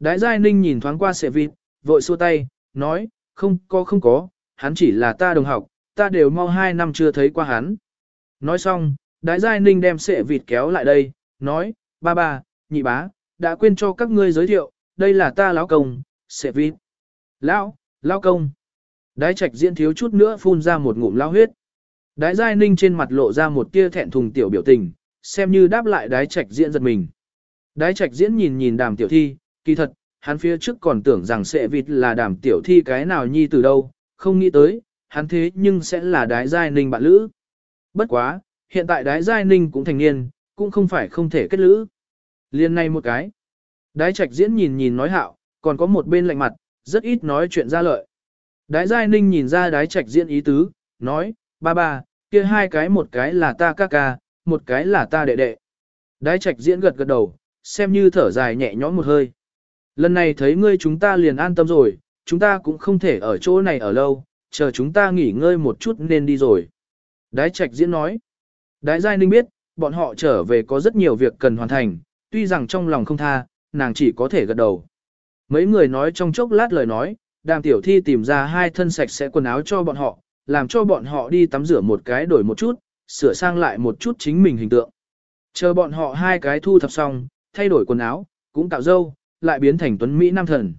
Đái Giai Ninh nhìn thoáng qua sệ vịt, vội xua tay, nói, không có không có, hắn chỉ là ta đồng học, ta đều mau hai năm chưa thấy qua hắn. Nói xong, Đái Giai Ninh đem sệ vịt kéo lại đây, nói, ba ba, nhị bá, đã quên cho các ngươi giới thiệu, đây là ta lão công, sệ vịt. Lão, lão công. Đái trạch diễn thiếu chút nữa phun ra một ngụm lao huyết. Đái Giai Ninh trên mặt lộ ra một tia thẹn thùng tiểu biểu tình, xem như đáp lại đái trạch diễn giật mình. Đái trạch diễn nhìn nhìn đàm tiểu thi, kỳ thật, hắn phía trước còn tưởng rằng sẽ vịt là đàm tiểu thi cái nào nhi từ đâu, không nghĩ tới, hắn thế nhưng sẽ là đái giai ninh bạn lữ. Bất quá, hiện tại đái giai ninh cũng thành niên, cũng không phải không thể kết lữ. Liên này một cái. Đái trạch diễn nhìn nhìn nói hạo, còn có một bên lạnh mặt, rất ít nói chuyện ra lợi. Đái giai ninh nhìn ra đái trạch diễn ý tứ, nói, ba ba, kia hai cái một cái là ta ca ca, một cái là ta đệ đệ. Đái trạch diễn gật gật đầu, xem như thở dài nhẹ nhõm một hơi. Lần này thấy ngươi chúng ta liền an tâm rồi, chúng ta cũng không thể ở chỗ này ở lâu, chờ chúng ta nghỉ ngơi một chút nên đi rồi. Đái trạch diễn nói. Đái giai ninh biết, bọn họ trở về có rất nhiều việc cần hoàn thành, tuy rằng trong lòng không tha, nàng chỉ có thể gật đầu. Mấy người nói trong chốc lát lời nói, đàm tiểu thi tìm ra hai thân sạch sẽ quần áo cho bọn họ, làm cho bọn họ đi tắm rửa một cái đổi một chút, sửa sang lại một chút chính mình hình tượng. Chờ bọn họ hai cái thu thập xong, thay đổi quần áo, cũng tạo dâu, lại biến thành tuấn Mỹ nam thần.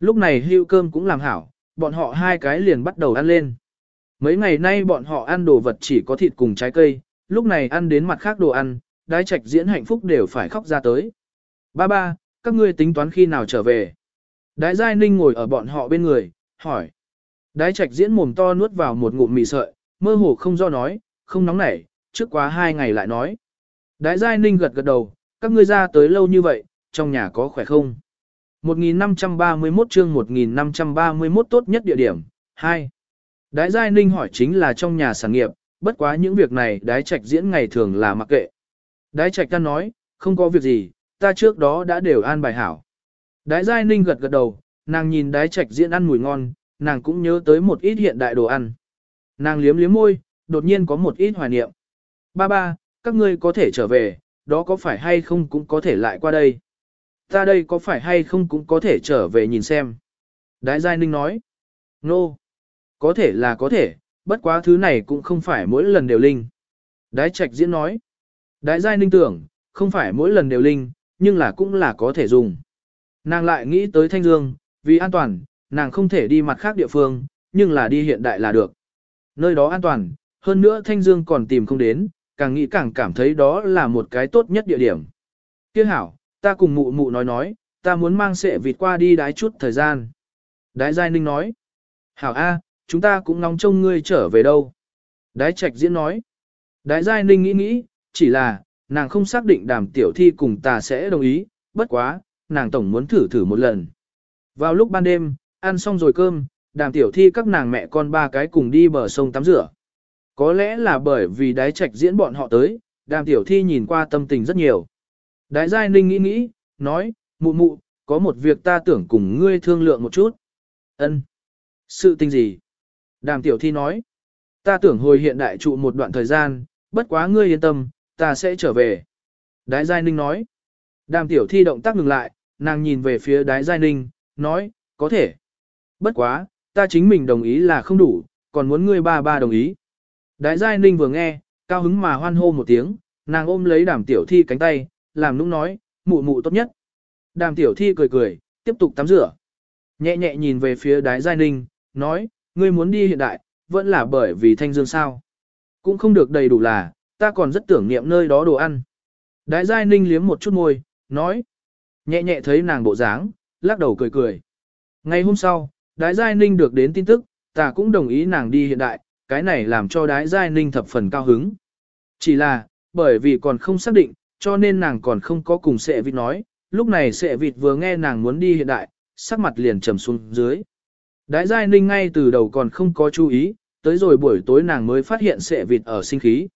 Lúc này hưu cơm cũng làm hảo, bọn họ hai cái liền bắt đầu ăn lên. Mấy ngày nay bọn họ ăn đồ vật chỉ có thịt cùng trái cây, lúc này ăn đến mặt khác đồ ăn, đái trạch diễn hạnh phúc đều phải khóc ra tới. Ba ba, các ngươi tính toán khi nào trở về? Đái Giai Ninh ngồi ở bọn họ bên người, hỏi. Đái trạch diễn mồm to nuốt vào một ngụm mì sợi, mơ hồ không do nói, không nóng nảy, trước quá hai ngày lại nói. Đái Giai Ninh gật gật đầu, các ngươi ra tới lâu như vậy, trong nhà có khỏe không? 1531 chương 1531 tốt nhất địa điểm, 2. Đái Giai Ninh hỏi chính là trong nhà sản nghiệp, bất quá những việc này đái trạch diễn ngày thường là mặc kệ. Đái trạch ta nói, không có việc gì, ta trước đó đã đều an bài hảo. Đái Giai Ninh gật gật đầu, nàng nhìn đái trạch diễn ăn mùi ngon, nàng cũng nhớ tới một ít hiện đại đồ ăn. Nàng liếm liếm môi, đột nhiên có một ít hoài niệm. Ba ba, các ngươi có thể trở về, đó có phải hay không cũng có thể lại qua đây. Ta đây có phải hay không cũng có thể trở về nhìn xem. Đái Giai Ninh nói. Nô. No. Có thể là có thể, bất quá thứ này cũng không phải mỗi lần đều linh. Đái Trạch Diễn nói. Đái Giai Ninh tưởng, không phải mỗi lần đều linh, nhưng là cũng là có thể dùng. Nàng lại nghĩ tới Thanh Dương, vì an toàn, nàng không thể đi mặt khác địa phương, nhưng là đi hiện đại là được. Nơi đó an toàn, hơn nữa Thanh Dương còn tìm không đến, càng nghĩ càng cảm thấy đó là một cái tốt nhất địa điểm. Kia hảo, ta cùng mụ mụ nói nói, ta muốn mang sệ vịt qua đi đái chút thời gian. Đái Giai Ninh nói, hảo A, chúng ta cũng nóng trông ngươi trở về đâu. Đái Trạch Diễn nói, Đái Giai Ninh nghĩ nghĩ, chỉ là, nàng không xác định đàm tiểu thi cùng ta sẽ đồng ý, bất quá, nàng tổng muốn thử thử một lần. Vào lúc ban đêm, ăn xong rồi cơm, đàm tiểu thi các nàng mẹ con ba cái cùng đi bờ sông tắm rửa. Có lẽ là bởi vì đái trạch diễn bọn họ tới, đàm tiểu thi nhìn qua tâm tình rất nhiều. Đái giai ninh nghĩ nghĩ, nói, mụ mụ, có một việc ta tưởng cùng ngươi thương lượng một chút. Ân. Sự tình gì? Đàm tiểu thi nói, ta tưởng hồi hiện đại trụ một đoạn thời gian, bất quá ngươi yên tâm, ta sẽ trở về. Đái giai ninh nói, đàm tiểu thi động tác ngừng lại, nàng nhìn về phía đái giai ninh, nói, có thể. Bất quá, ta chính mình đồng ý là không đủ, còn muốn ngươi ba ba đồng ý. Đái Giai Ninh vừa nghe, cao hứng mà hoan hô một tiếng, nàng ôm lấy đàm tiểu thi cánh tay, làm nũng nói, mụ mụ tốt nhất. Đàm tiểu thi cười cười, tiếp tục tắm rửa. Nhẹ nhẹ nhìn về phía đái Giai Ninh, nói, ngươi muốn đi hiện đại, vẫn là bởi vì thanh dương sao. Cũng không được đầy đủ là, ta còn rất tưởng niệm nơi đó đồ ăn. Đái Giai Ninh liếm một chút môi, nói, nhẹ nhẹ thấy nàng bộ dáng, lắc đầu cười cười. Ngày hôm sau, Đái Giai Ninh được đến tin tức, ta cũng đồng ý nàng đi hiện đại, cái này làm cho đái giai ninh thập phần cao hứng. Chỉ là, bởi vì còn không xác định, cho nên nàng còn không có cùng sệ vịt nói, lúc này sệ vịt vừa nghe nàng muốn đi hiện đại, sắc mặt liền trầm xuống dưới. Đái giai ninh ngay từ đầu còn không có chú ý, tới rồi buổi tối nàng mới phát hiện sệ vịt ở sinh khí.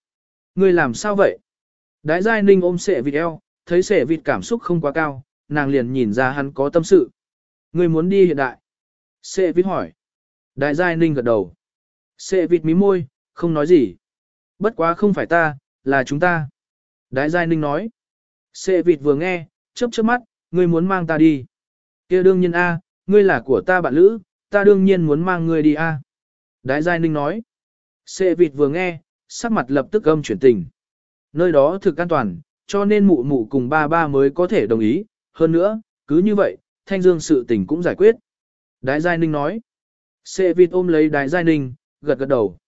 Người làm sao vậy? Đái giai ninh ôm sệ vịt eo, thấy sệ vịt cảm xúc không quá cao, nàng liền nhìn ra hắn có tâm sự. Người muốn đi hiện đại. Sệ vịt hỏi. Đại giai ninh gật đầu. Sệ vịt mí môi, không nói gì. Bất quá không phải ta, là chúng ta. Đái Giai Ninh nói. Sệ vịt vừa nghe, chớp chớp mắt, ngươi muốn mang ta đi. kia đương nhiên A, ngươi là của ta bạn lữ, ta đương nhiên muốn mang ngươi đi A. Đái Giai Ninh nói. Sệ vịt vừa nghe, sắc mặt lập tức âm chuyển tình. Nơi đó thực an toàn, cho nên mụ mụ cùng ba ba mới có thể đồng ý. Hơn nữa, cứ như vậy, thanh dương sự tình cũng giải quyết. Đái Giai Ninh nói. Sệ vịt ôm lấy Đái Giai Ninh, gật gật đầu.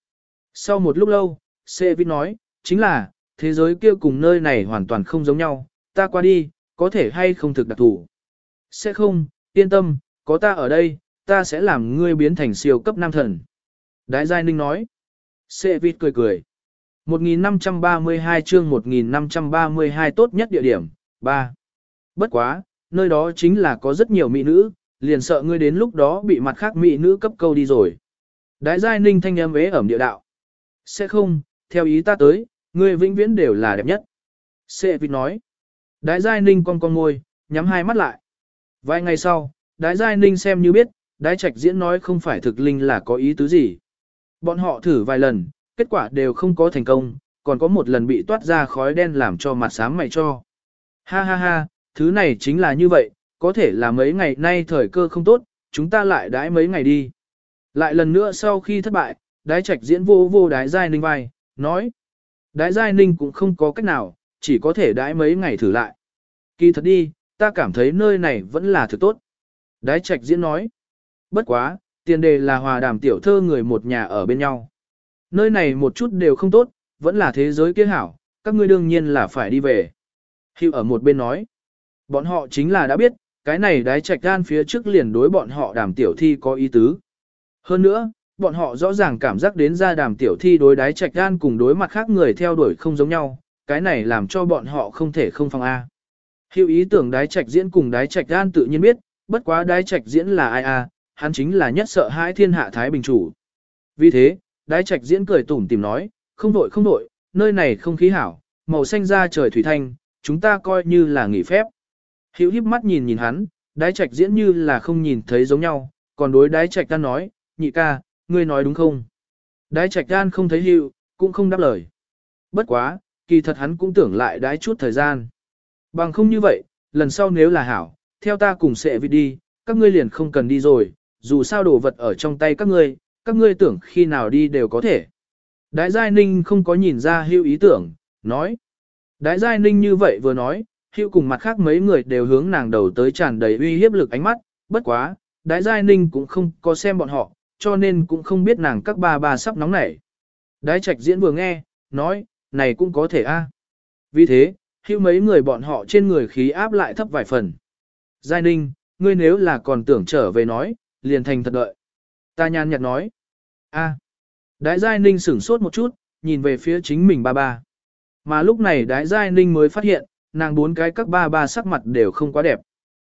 Sau một lúc lâu, Sệ vịt nói, chính là, thế giới kia cùng nơi này hoàn toàn không giống nhau, ta qua đi, có thể hay không thực đặc thủ. Sẽ không, yên tâm, có ta ở đây, ta sẽ làm ngươi biến thành siêu cấp nam thần. Đái Giai Ninh nói. Sệ vịt cười cười. 1532 chương 1532 tốt nhất địa điểm, 3. Bất quá, nơi đó chính là có rất nhiều mỹ nữ, liền sợ ngươi đến lúc đó bị mặt khác mỹ nữ cấp câu đi rồi. Đái Giai Ninh thanh âm ế ẩm địa đạo. Sẽ không, theo ý ta tới, ngươi vĩnh viễn đều là đẹp nhất. Sệ vịt nói. Đái Giai Ninh con con môi, nhắm hai mắt lại. Vài ngày sau, Đái Giai Ninh xem như biết, Đái Trạch diễn nói không phải thực linh là có ý tứ gì. Bọn họ thử vài lần, kết quả đều không có thành công, còn có một lần bị toát ra khói đen làm cho mặt sáng mày cho. Ha ha ha, thứ này chính là như vậy, có thể là mấy ngày nay thời cơ không tốt, chúng ta lại đái mấy ngày đi. Lại lần nữa sau khi thất bại, đái trạch diễn vô vô đái giai ninh vai, nói. Đái giai ninh cũng không có cách nào, chỉ có thể đái mấy ngày thử lại. Kỳ thật đi, ta cảm thấy nơi này vẫn là thứ tốt. Đái trạch diễn nói. Bất quá, tiền đề là hòa đàm tiểu thơ người một nhà ở bên nhau. Nơi này một chút đều không tốt, vẫn là thế giới kia hảo, các ngươi đương nhiên là phải đi về. Hiệu ở một bên nói. Bọn họ chính là đã biết, cái này đái trạch gan phía trước liền đối bọn họ đàm tiểu thi có ý tứ. Hơn nữa, bọn họ rõ ràng cảm giác đến ra đàm tiểu thi đối đái trạch gan cùng đối mặt khác người theo đuổi không giống nhau, cái này làm cho bọn họ không thể không phòng A. Hiệu ý tưởng đái trạch diễn cùng đái trạch gan tự nhiên biết, bất quá đái trạch diễn là ai A, hắn chính là nhất sợ hãi thiên hạ Thái Bình chủ. Vì thế, đái trạch diễn cười tủm tìm nói, không vội không vội, nơi này không khí hảo, màu xanh da trời thủy thanh, chúng ta coi như là nghỉ phép. Hiệu híp mắt nhìn nhìn hắn, đái trạch diễn như là không nhìn thấy giống nhau, còn đối đái trạch gan nói, nhị ca, ngươi nói đúng không? Đái trạch gan không thấy hiệu, cũng không đáp lời. Bất quá, kỳ thật hắn cũng tưởng lại đái chút thời gian. Bằng không như vậy, lần sau nếu là hảo, theo ta cùng sẽ vị đi, các ngươi liền không cần đi rồi, dù sao đồ vật ở trong tay các ngươi, các ngươi tưởng khi nào đi đều có thể. Đái Giai Ninh không có nhìn ra hưu ý tưởng, nói. Đái Giai Ninh như vậy vừa nói, hưu cùng mặt khác mấy người đều hướng nàng đầu tới tràn đầy uy hiếp lực ánh mắt, bất quá, Đái Giai Ninh cũng không có xem bọn họ, cho nên cũng không biết nàng các bà bà sắp nóng nảy. Đái trạch diễn vừa nghe, nói, này cũng có thể a. Vì thế, hưu mấy người bọn họ trên người khí áp lại thấp vài phần. Giai Ninh, ngươi nếu là còn tưởng trở về nói, liền thành thật đợi. Ta nhàn nhạt nói. a Đái Giai Ninh sửng sốt một chút, nhìn về phía chính mình ba ba. Mà lúc này Đái Giai Ninh mới phát hiện, nàng bốn cái các ba ba sắc mặt đều không quá đẹp.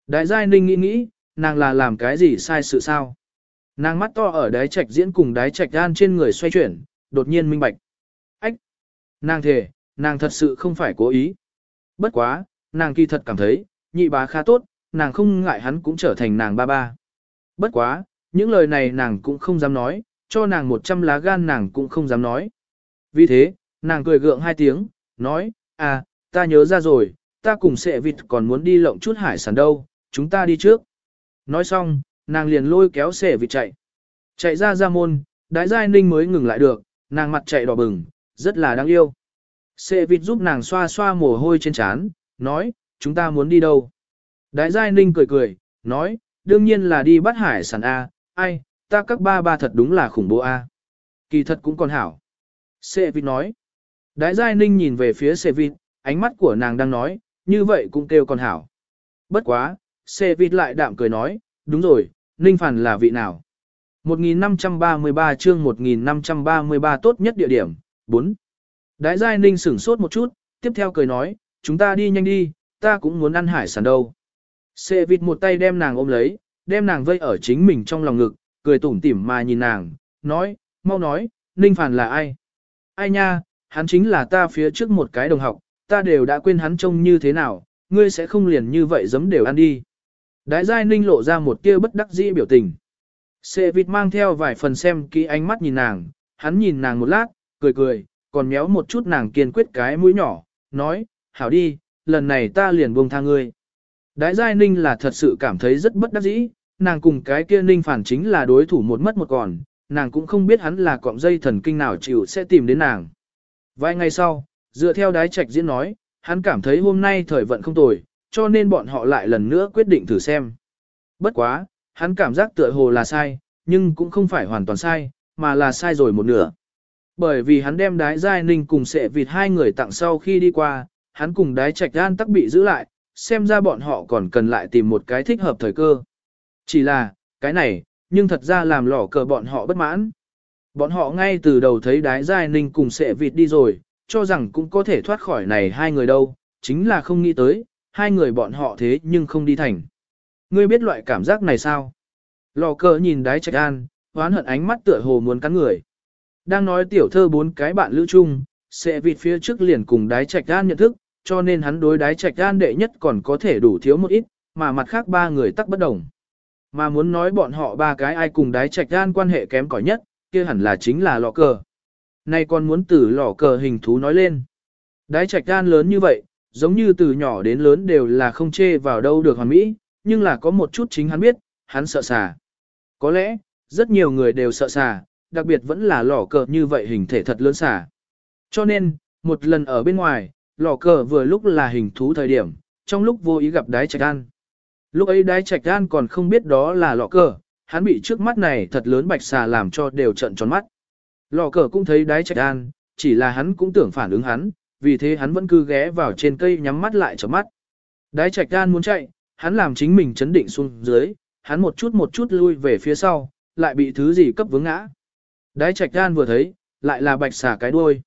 Đái Giai Ninh nghĩ nghĩ, nàng là làm cái gì sai sự sao? Nàng mắt to ở đái trạch diễn cùng đái trạch gan trên người xoay chuyển, đột nhiên minh bạch. Ách! Nàng thề, nàng thật sự không phải cố ý. Bất quá, nàng kỳ thật cảm thấy, nhị bá khá tốt, nàng không ngại hắn cũng trở thành nàng ba ba. Bất quá, những lời này nàng cũng không dám nói, cho nàng một trăm lá gan nàng cũng không dám nói. Vì thế, nàng cười gượng hai tiếng, nói, à, ta nhớ ra rồi, ta cùng sệ vịt còn muốn đi lộng chút hải sản đâu, chúng ta đi trước. Nói xong, nàng liền lôi kéo sệ vịt chạy. Chạy ra ra môn, đái giai ninh mới ngừng lại được, nàng mặt chạy đỏ bừng, rất là đáng yêu. Sệ vịt giúp nàng xoa xoa mồ hôi trên trán, nói, chúng ta muốn đi đâu. Đái giai ninh cười cười, nói, đương nhiên là đi bắt hải sản A, ai, ta các ba ba thật đúng là khủng bố A. Kỳ thật cũng còn hảo. Sệ vịt nói. Đái giai ninh nhìn về phía sệ vịt, ánh mắt của nàng đang nói, như vậy cũng kêu còn hảo. Bất quá, sệ vịt lại đạm cười nói, đúng rồi, ninh phản là vị nào. 1533 chương 1533 tốt nhất địa điểm, 4. Đái giai ninh sửng sốt một chút, tiếp theo cười nói, chúng ta đi nhanh đi, ta cũng muốn ăn hải sản đâu. Sệ vịt một tay đem nàng ôm lấy, đem nàng vây ở chính mình trong lòng ngực, cười tủm tỉm mà nhìn nàng, nói, mau nói, Ninh Phản là ai? Ai nha, hắn chính là ta phía trước một cái đồng học, ta đều đã quên hắn trông như thế nào, ngươi sẽ không liền như vậy giấm đều ăn đi. Đái giai Ninh lộ ra một tia bất đắc dĩ biểu tình. Sệ vịt mang theo vài phần xem kỹ ánh mắt nhìn nàng, hắn nhìn nàng một lát, cười cười, còn méo một chút nàng kiên quyết cái mũi nhỏ, nói, hảo đi, lần này ta liền buông tha ngươi. Đái Giai Ninh là thật sự cảm thấy rất bất đắc dĩ, nàng cùng cái kia Ninh phản chính là đối thủ một mất một còn, nàng cũng không biết hắn là cọng dây thần kinh nào chịu sẽ tìm đến nàng. Vài ngày sau, dựa theo đái trạch diễn nói, hắn cảm thấy hôm nay thời vận không tồi, cho nên bọn họ lại lần nữa quyết định thử xem. Bất quá, hắn cảm giác tựa hồ là sai, nhưng cũng không phải hoàn toàn sai, mà là sai rồi một nửa. Bởi vì hắn đem đái giai ninh cùng sệ vịt hai người tặng sau khi đi qua, hắn cùng đái trạch gan tắc bị giữ lại, xem ra bọn họ còn cần lại tìm một cái thích hợp thời cơ. Chỉ là, cái này, nhưng thật ra làm lỏ cờ bọn họ bất mãn. Bọn họ ngay từ đầu thấy đái giai ninh cùng sệ vịt đi rồi, cho rằng cũng có thể thoát khỏi này hai người đâu, chính là không nghĩ tới, hai người bọn họ thế nhưng không đi thành. Ngươi biết loại cảm giác này sao? Lò cờ nhìn đái trạch an, hoán hận ánh mắt tựa hồ muốn cắn người. Đang nói tiểu thơ bốn cái bạn lữ chung, sẽ vịt phía trước liền cùng đái trạch an nhận thức, cho nên hắn đối đái trạch an đệ nhất còn có thể đủ thiếu một ít, mà mặt khác ba người tắc bất đồng. Mà muốn nói bọn họ ba cái ai cùng đái trạch an quan hệ kém cỏi nhất, kia hẳn là chính là lò cờ. Nay còn muốn từ lò cờ hình thú nói lên. Đái trạch an lớn như vậy, giống như từ nhỏ đến lớn đều là không chê vào đâu được hoàn mỹ, nhưng là có một chút chính hắn biết, hắn sợ xà. Có lẽ, rất nhiều người đều sợ xà, đặc biệt vẫn là lò cờ như vậy hình thể thật lớn xà. Cho nên, một lần ở bên ngoài, lò cờ vừa lúc là hình thú thời điểm, trong lúc vô ý gặp đái trạch an. Lúc ấy đái trạch an còn không biết đó là lò cờ, hắn bị trước mắt này thật lớn bạch xà làm cho đều trận tròn mắt. Lò cờ cũng thấy đái trạch an, chỉ là hắn cũng tưởng phản ứng hắn, vì thế hắn vẫn cứ ghé vào trên cây nhắm mắt lại chớp mắt. Đái trạch gan muốn chạy, hắn làm chính mình chấn định xuống dưới, hắn một chút một chút lui về phía sau, lại bị thứ gì cấp vướng ngã. Đái trạch gan vừa thấy, lại là bạch xà cái đuôi.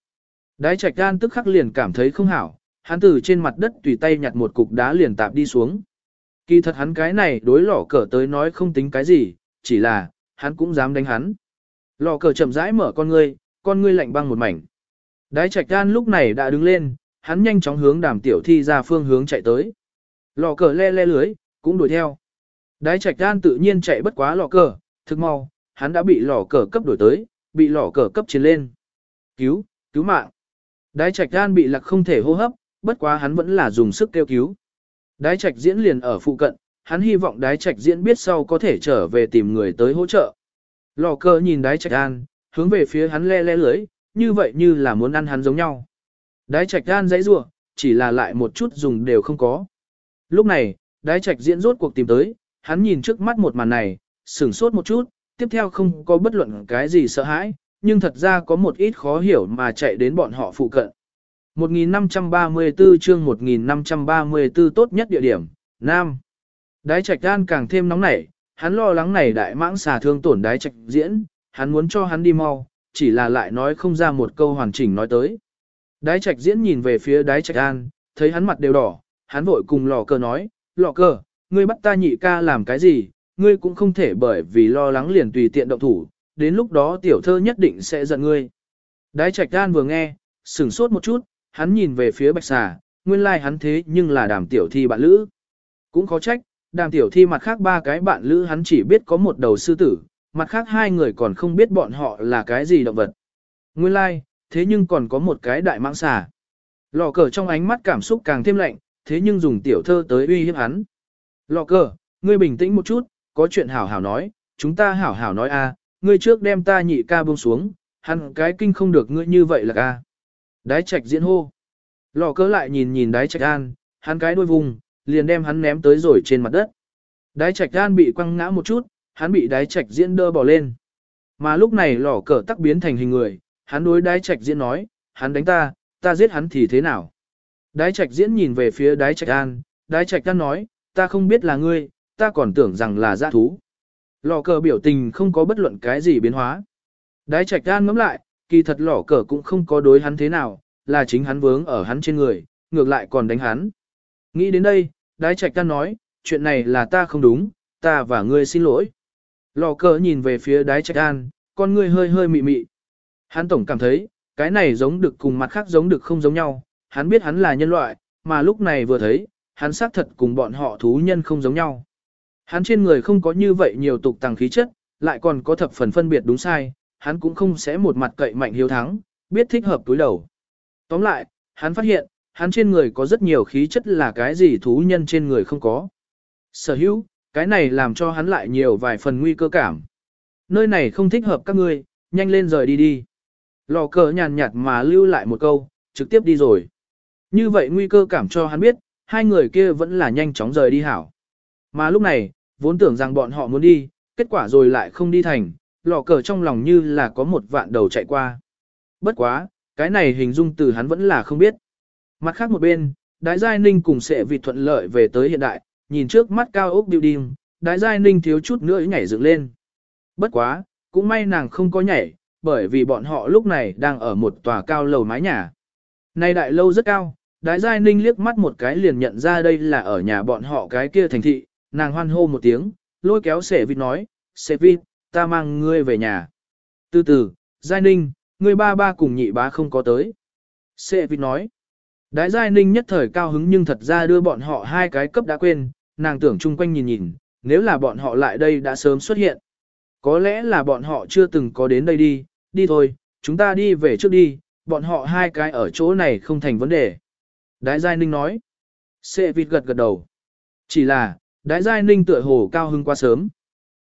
Đái trạch gan tức khắc liền cảm thấy không hảo, hắn từ trên mặt đất tùy tay nhặt một cục đá liền tạp đi xuống. Kỳ thật hắn cái này đối lỏ cờ tới nói không tính cái gì, chỉ là, hắn cũng dám đánh hắn. Lò cờ chậm rãi mở con ngươi, con ngươi lạnh băng một mảnh. Đái trạch gan lúc này đã đứng lên, hắn nhanh chóng hướng đàm tiểu thi ra phương hướng chạy tới. Lò cờ le le lưới, cũng đuổi theo. Đái trạch gan tự nhiên chạy bất quá lò cờ, thực mau, hắn đã bị lò cờ cấp đuổi tới, bị lò cờ cấp chiến lên. Cứu, cứu mạng. Đái trạch gan bị lạc không thể hô hấp, bất quá hắn vẫn là dùng sức kêu cứu. Đái trạch diễn liền ở phụ cận, hắn hy vọng đái trạch diễn biết sau có thể trở về tìm người tới hỗ trợ. Lò cờ nhìn đái trạch Gan, hướng về phía hắn le le lưới, như vậy như là muốn ăn hắn giống nhau. Đái trạch gan dãy rủa chỉ là lại một chút dùng đều không có. Lúc này, đái trạch diễn rốt cuộc tìm tới, hắn nhìn trước mắt một màn này, sửng sốt một chút, tiếp theo không có bất luận cái gì sợ hãi, nhưng thật ra có một ít khó hiểu mà chạy đến bọn họ phụ cận. 1534 chương 1534 tốt nhất địa điểm, Nam. Đái trạch gan càng thêm nóng nảy, hắn lo lắng này đại mãng xà thương tổn đái trạch diễn, hắn muốn cho hắn đi mau, chỉ là lại nói không ra một câu hoàn chỉnh nói tới. Đái trạch diễn nhìn về phía đái trạch an, thấy hắn mặt đều đỏ, hắn vội cùng lò cờ nói, lò cờ, ngươi bắt ta nhị ca làm cái gì, ngươi cũng không thể bởi vì lo lắng liền tùy tiện động thủ, đến lúc đó tiểu thơ nhất định sẽ giận ngươi. Đái trạch an vừa nghe, sửng sốt một chút, hắn nhìn về phía bạch xà, nguyên lai like hắn thế nhưng là đàm tiểu thi bạn lữ. Cũng khó trách, đàm tiểu thi mặt khác ba cái bạn lữ hắn chỉ biết có một đầu sư tử, mặt khác hai người còn không biết bọn họ là cái gì động vật. Nguyên lai, like, thế nhưng còn có một cái đại mạng xà. Lò cờ trong ánh mắt cảm xúc càng thêm lạnh, thế nhưng dùng tiểu thơ tới uy hiếp hắn. Lò cờ, ngươi bình tĩnh một chút, có chuyện hảo hảo nói, chúng ta hảo hảo nói a, ngươi trước đem ta nhị ca buông xuống, hắn cái kinh không được ngươi như vậy là ca. Đái trạch diễn hô. Lò cờ lại nhìn nhìn đái trạch an, hắn cái đuôi vùng, liền đem hắn ném tới rồi trên mặt đất. Đái trạch an bị quăng ngã một chút, hắn bị đái trạch diễn đơ bỏ lên. Mà lúc này lò cờ tắc biến thành hình người, hắn đối đái trạch diễn nói, hắn đánh ta, ta giết hắn thì thế nào? Đái trạch diễn nhìn về phía đái trạch an, đái trạch an nói, ta không biết là ngươi, ta còn tưởng rằng là giã thú. Lò cờ biểu tình không có bất luận cái gì biến hóa. Đái trạch an ngắm lại, kỳ thật lò cờ cũng không có đối hắn thế nào, là chính hắn vướng ở hắn trên người, ngược lại còn đánh hắn. Nghĩ đến đây, đái trạch an nói, chuyện này là ta không đúng, ta và ngươi xin lỗi. Lò cờ nhìn về phía đái trạch an, con người hơi hơi mị mị. Hắn tổng cảm thấy, cái này giống được cùng mặt khác giống được không giống nhau, hắn biết hắn là nhân loại, mà lúc này vừa thấy, hắn xác thật cùng bọn họ thú nhân không giống nhau. Hắn trên người không có như vậy nhiều tục tàng khí chất, lại còn có thập phần phân biệt đúng sai, hắn cũng không sẽ một mặt cậy mạnh hiếu thắng, biết thích hợp túi đầu. Tóm lại, hắn phát hiện, hắn trên người có rất nhiều khí chất là cái gì thú nhân trên người không có. Sở hữu, cái này làm cho hắn lại nhiều vài phần nguy cơ cảm. Nơi này không thích hợp các ngươi, nhanh lên rời đi đi. Lò cờ nhàn nhạt mà lưu lại một câu, trực tiếp đi rồi. Như vậy nguy cơ cảm cho hắn biết, hai người kia vẫn là nhanh chóng rời đi hảo. Mà lúc này, vốn tưởng rằng bọn họ muốn đi, kết quả rồi lại không đi thành, lò cờ trong lòng như là có một vạn đầu chạy qua. Bất quá, cái này hình dung từ hắn vẫn là không biết. Mặt khác một bên, Đái Giai Ninh cùng sẽ vì thuận lợi về tới hiện đại, nhìn trước mắt cao ốc building, Đái Giai Ninh thiếu chút nữa nhảy dựng lên. Bất quá, cũng may nàng không có nhảy, bởi vì bọn họ lúc này đang ở một tòa cao lầu mái nhà. nay đại lâu rất cao, Đái Giai Ninh liếc mắt một cái liền nhận ra đây là ở nhà bọn họ cái kia thành thị, nàng hoan hô một tiếng, lôi kéo Sẻ Vịt nói, Sẻ Vịt, ta mang ngươi về nhà. Từ từ, Giai Ninh, ngươi ba ba cùng nhị bá không có tới. Sẻ Vịt nói, Đái Giai Ninh nhất thời cao hứng nhưng thật ra đưa bọn họ hai cái cấp đã quên, nàng tưởng chung quanh nhìn nhìn, nếu là bọn họ lại đây đã sớm xuất hiện. Có lẽ là bọn họ chưa từng có đến đây đi, đi thôi, chúng ta đi về trước đi, bọn họ hai cái ở chỗ này không thành vấn đề. Đái Giai Ninh nói. Sệ vịt gật gật đầu. Chỉ là, Đái Giai Ninh tựa hồ cao hưng quá sớm.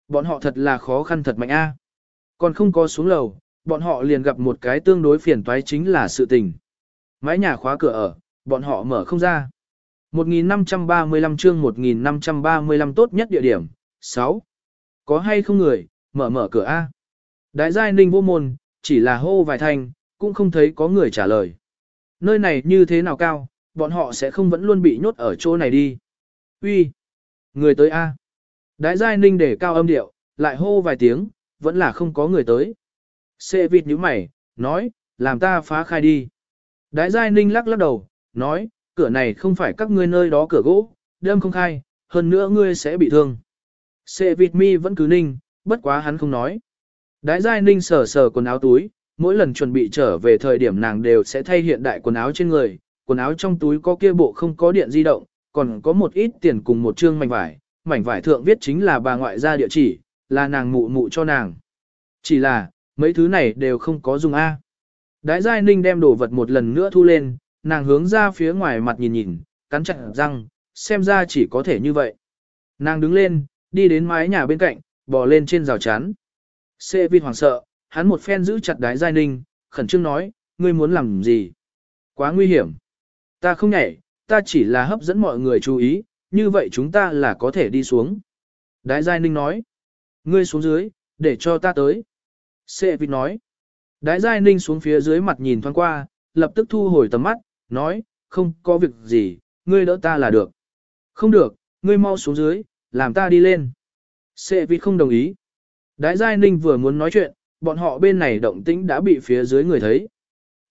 Bọn họ thật là khó khăn thật mạnh a. Còn không có xuống lầu, bọn họ liền gặp một cái tương đối phiền toái chính là sự tình. Mái nhà khóa cửa ở, bọn họ mở không ra. 1535 chương 1535 tốt nhất địa điểm, 6. Có hay không người, mở mở cửa A. Đại giai ninh vô môn, chỉ là hô vài thanh, cũng không thấy có người trả lời. Nơi này như thế nào cao, bọn họ sẽ không vẫn luôn bị nhốt ở chỗ này đi. Uy, Người tới A. Đại giai ninh để cao âm điệu, lại hô vài tiếng, vẫn là không có người tới. Xê vịt như mày, nói, làm ta phá khai đi. Đại giai ninh lắc lắc đầu, nói, cửa này không phải các ngươi nơi đó cửa gỗ, đâm không khai, hơn nữa ngươi sẽ bị thương. Sệ vịt mi vẫn cứ ninh, bất quá hắn không nói. Đại giai ninh sờ sờ quần áo túi, mỗi lần chuẩn bị trở về thời điểm nàng đều sẽ thay hiện đại quần áo trên người, quần áo trong túi có kia bộ không có điện di động, còn có một ít tiền cùng một chương mảnh vải, mảnh vải thượng viết chính là bà ngoại gia địa chỉ, là nàng mụ mụ cho nàng. Chỉ là, mấy thứ này đều không có dùng A. Đại giai ninh đem đồ vật một lần nữa thu lên, nàng hướng ra phía ngoài mặt nhìn nhìn, cắn chặt răng, xem ra chỉ có thể như vậy. Nàng đứng lên, đi đến mái nhà bên cạnh, bò lên trên rào chắn. Xê vi hoàng sợ, hắn một phen giữ chặt đái giai ninh, khẩn trương nói, ngươi muốn làm gì? Quá nguy hiểm. Ta không nhảy, ta chỉ là hấp dẫn mọi người chú ý, như vậy chúng ta là có thể đi xuống. Đái giai ninh nói, ngươi xuống dưới, để cho ta tới. Xê vi nói, đái giai ninh xuống phía dưới mặt nhìn thoáng qua, lập tức thu hồi tầm mắt, nói, không có việc gì, ngươi đỡ ta là được. Không được, ngươi mau xuống dưới, làm ta đi lên. Sệ vịt không đồng ý. Đái Giai Ninh vừa muốn nói chuyện, bọn họ bên này động tĩnh đã bị phía dưới người thấy.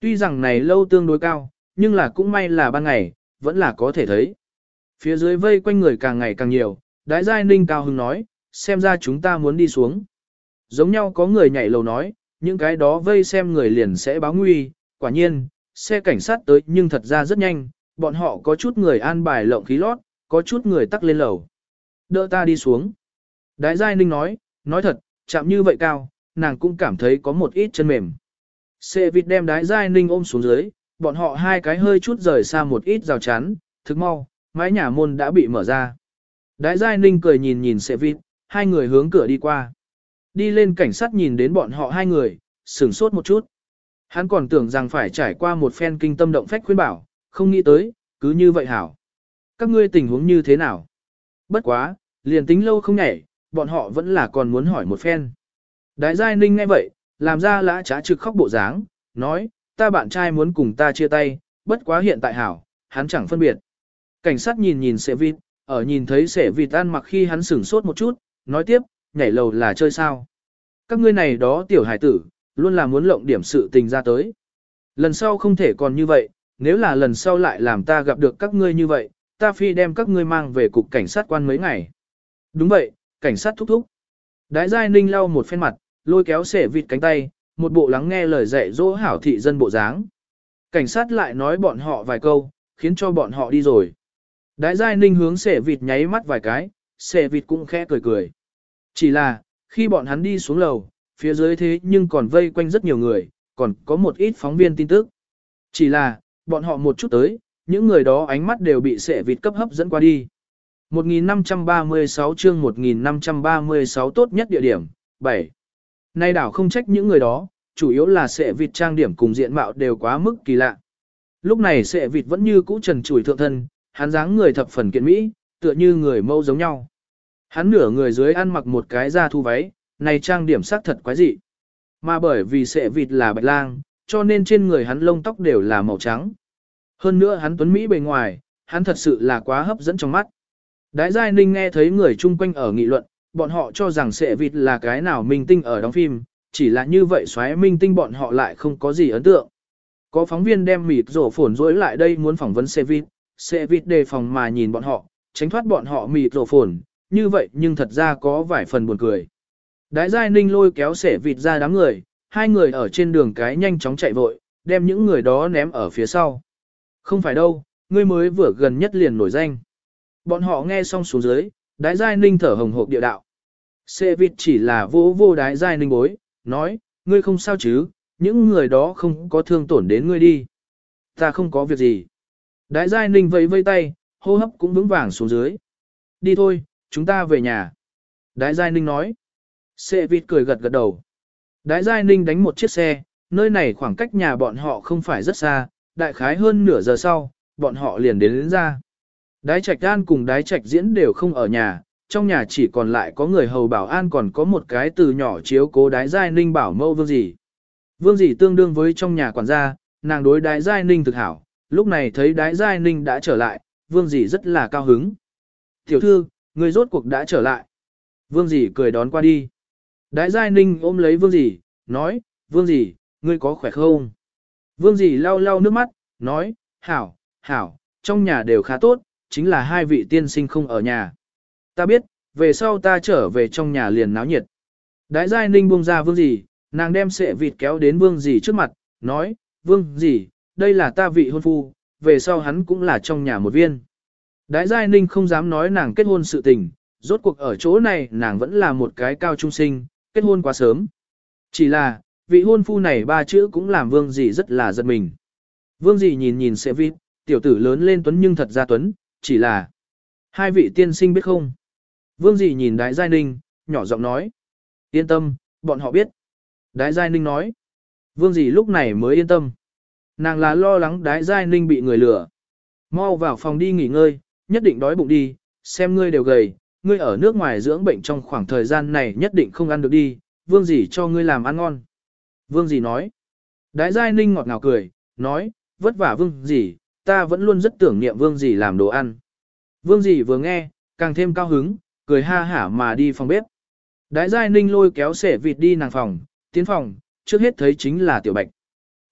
Tuy rằng này lâu tương đối cao, nhưng là cũng may là ban ngày, vẫn là có thể thấy. Phía dưới vây quanh người càng ngày càng nhiều, Đái Giai Ninh cao hứng nói, xem ra chúng ta muốn đi xuống. Giống nhau có người nhảy lầu nói, những cái đó vây xem người liền sẽ báo nguy, quả nhiên, xe cảnh sát tới nhưng thật ra rất nhanh, bọn họ có chút người an bài lộng khí lót, có chút người tắc lên lầu. Đỡ ta đi xuống. Đái Giai Ninh nói, nói thật, chạm như vậy cao, nàng cũng cảm thấy có một ít chân mềm. Xe vịt đem đái Giai Ninh ôm xuống dưới, bọn họ hai cái hơi chút rời xa một ít rào chắn, thức mau, mái nhà môn đã bị mở ra. Đái Giai Ninh cười nhìn nhìn xe vịt, hai người hướng cửa đi qua. Đi lên cảnh sát nhìn đến bọn họ hai người, sửng sốt một chút. Hắn còn tưởng rằng phải trải qua một phen kinh tâm động phách khuyên bảo, không nghĩ tới, cứ như vậy hảo. Các ngươi tình huống như thế nào? Bất quá, liền tính lâu không nhảy, bọn họ vẫn là còn muốn hỏi một phen. Đại giai ninh nghe vậy, làm ra lã trá trực khóc bộ dáng, nói, ta bạn trai muốn cùng ta chia tay, bất quá hiện tại hảo, hắn chẳng phân biệt. Cảnh sát nhìn nhìn sẽ vịt, ở nhìn thấy sẽ vịt ăn mặc khi hắn sửng sốt một chút, nói tiếp, nhảy lầu là chơi sao. Các ngươi này đó tiểu hải tử, luôn là muốn lộng điểm sự tình ra tới. Lần sau không thể còn như vậy, nếu là lần sau lại làm ta gặp được các ngươi như vậy, ta phi đem các ngươi mang về cục cảnh sát quan mấy ngày. Đúng vậy, cảnh sát thúc thúc. Đái giai ninh lau một phen mặt, lôi kéo sẻ vịt cánh tay, một bộ lắng nghe lời dạy dỗ hảo thị dân bộ dáng. Cảnh sát lại nói bọn họ vài câu, khiến cho bọn họ đi rồi. Đái giai ninh hướng sẻ vịt nháy mắt vài cái, sẻ vịt cũng khẽ cười cười. Chỉ là, khi bọn hắn đi xuống lầu, phía dưới thế nhưng còn vây quanh rất nhiều người, còn có một ít phóng viên tin tức. Chỉ là, bọn họ một chút tới, những người đó ánh mắt đều bị sẻ vịt cấp hấp dẫn qua đi. 1536 chương 1536 tốt nhất địa điểm, 7. Nay đảo không trách những người đó, chủ yếu là sệ vịt trang điểm cùng diện mạo đều quá mức kỳ lạ. Lúc này sệ vịt vẫn như cũ trần trùi thượng thân, hắn dáng người thập phần kiện mỹ, tựa như người mâu giống nhau. Hắn nửa người dưới ăn mặc một cái da thu váy, này trang điểm sắc thật quái dị. Mà bởi vì sệ vịt là bạch lang, cho nên trên người hắn lông tóc đều là màu trắng. Hơn nữa hắn tuấn Mỹ bề ngoài, hắn thật sự là quá hấp dẫn trong mắt. Đái Giai Ninh nghe thấy người chung quanh ở nghị luận, bọn họ cho rằng sệ vịt là cái nào minh tinh ở đóng phim, chỉ là như vậy xoáy minh tinh bọn họ lại không có gì ấn tượng. Có phóng viên đem mịt rổ phồn rối lại đây muốn phỏng vấn sệ vịt, sệ vịt đề phòng mà nhìn bọn họ, tránh thoát bọn họ mịt rổ phồn, như vậy nhưng thật ra có vài phần buồn cười. Đái Giai Ninh lôi kéo sẻ vịt ra đám người, hai người ở trên đường cái nhanh chóng chạy vội, đem những người đó ném ở phía sau. Không phải đâu, ngươi mới vừa gần nhất liền nổi danh. Bọn họ nghe xong xuống dưới, đái giai ninh thở hồng hộp địa đạo. Sẻ vịt chỉ là vô vô đái giai ninh bối, nói, ngươi không sao chứ, những người đó không có thương tổn đến ngươi đi. Ta không có việc gì. Đái giai ninh vẫy vây tay, hô hấp cũng vững vàng xuống dưới. Đi thôi, chúng ta về nhà. Đái giai ninh nói. Xê vịt cười gật gật đầu. Đái giai ninh đánh một chiếc xe, nơi này khoảng cách nhà bọn họ không phải rất xa, đại khái hơn nửa giờ sau, bọn họ liền đến, đến ra. Đái trạch an cùng đái trạch diễn đều không ở nhà, trong nhà chỉ còn lại có người hầu bảo an còn có một cái từ nhỏ chiếu cố đái giai ninh bảo mâu vương gì. Vương gì tương đương với trong nhà quản gia, nàng đối đái giai ninh thực hảo, lúc này thấy đái giai ninh đã trở lại, vương gì rất là cao hứng. Tiểu thư, người rốt cuộc đã trở lại. Vương dì cười đón qua đi. Đái giai ninh ôm lấy vương dì, nói, vương dì, ngươi có khỏe không? Vương dì lau lau nước mắt, nói, hảo, hảo, trong nhà đều khá tốt, chính là hai vị tiên sinh không ở nhà. Ta biết, về sau ta trở về trong nhà liền náo nhiệt. Đái giai ninh buông ra vương dì, nàng đem sệ vịt kéo đến vương dì trước mặt, nói, vương dì, đây là ta vị hôn phu, về sau hắn cũng là trong nhà một viên. Đái giai ninh không dám nói nàng kết hôn sự tình, rốt cuộc ở chỗ này nàng vẫn là một cái cao trung sinh, kết hôn quá sớm. Chỉ là, vị hôn phu này ba chữ cũng làm vương dì rất là giật mình. Vương dì nhìn nhìn sẽ vịt, tiểu tử lớn lên tuấn nhưng thật ra tuấn, chỉ là hai vị tiên sinh biết không. Vương dì nhìn đái giai ninh, nhỏ giọng nói. Yên tâm, bọn họ biết. Đái giai ninh nói. Vương dì lúc này mới yên tâm. Nàng là lo lắng đái giai ninh bị người lừa. Mau vào phòng đi nghỉ ngơi, nhất định đói bụng đi, xem ngươi đều gầy, ngươi ở nước ngoài dưỡng bệnh trong khoảng thời gian này nhất định không ăn được đi, vương dì cho ngươi làm ăn ngon. Vương dì nói. Đái giai ninh ngọt ngào cười, nói, vất vả vương dì, ta vẫn luôn rất tưởng niệm vương dì làm đồ ăn. Vương dì vừa nghe, càng thêm cao hứng, cười ha hả mà đi phòng bếp. Đái giai ninh lôi kéo sẻ vịt đi nàng phòng, tiến phòng, trước hết thấy chính là tiểu bạch.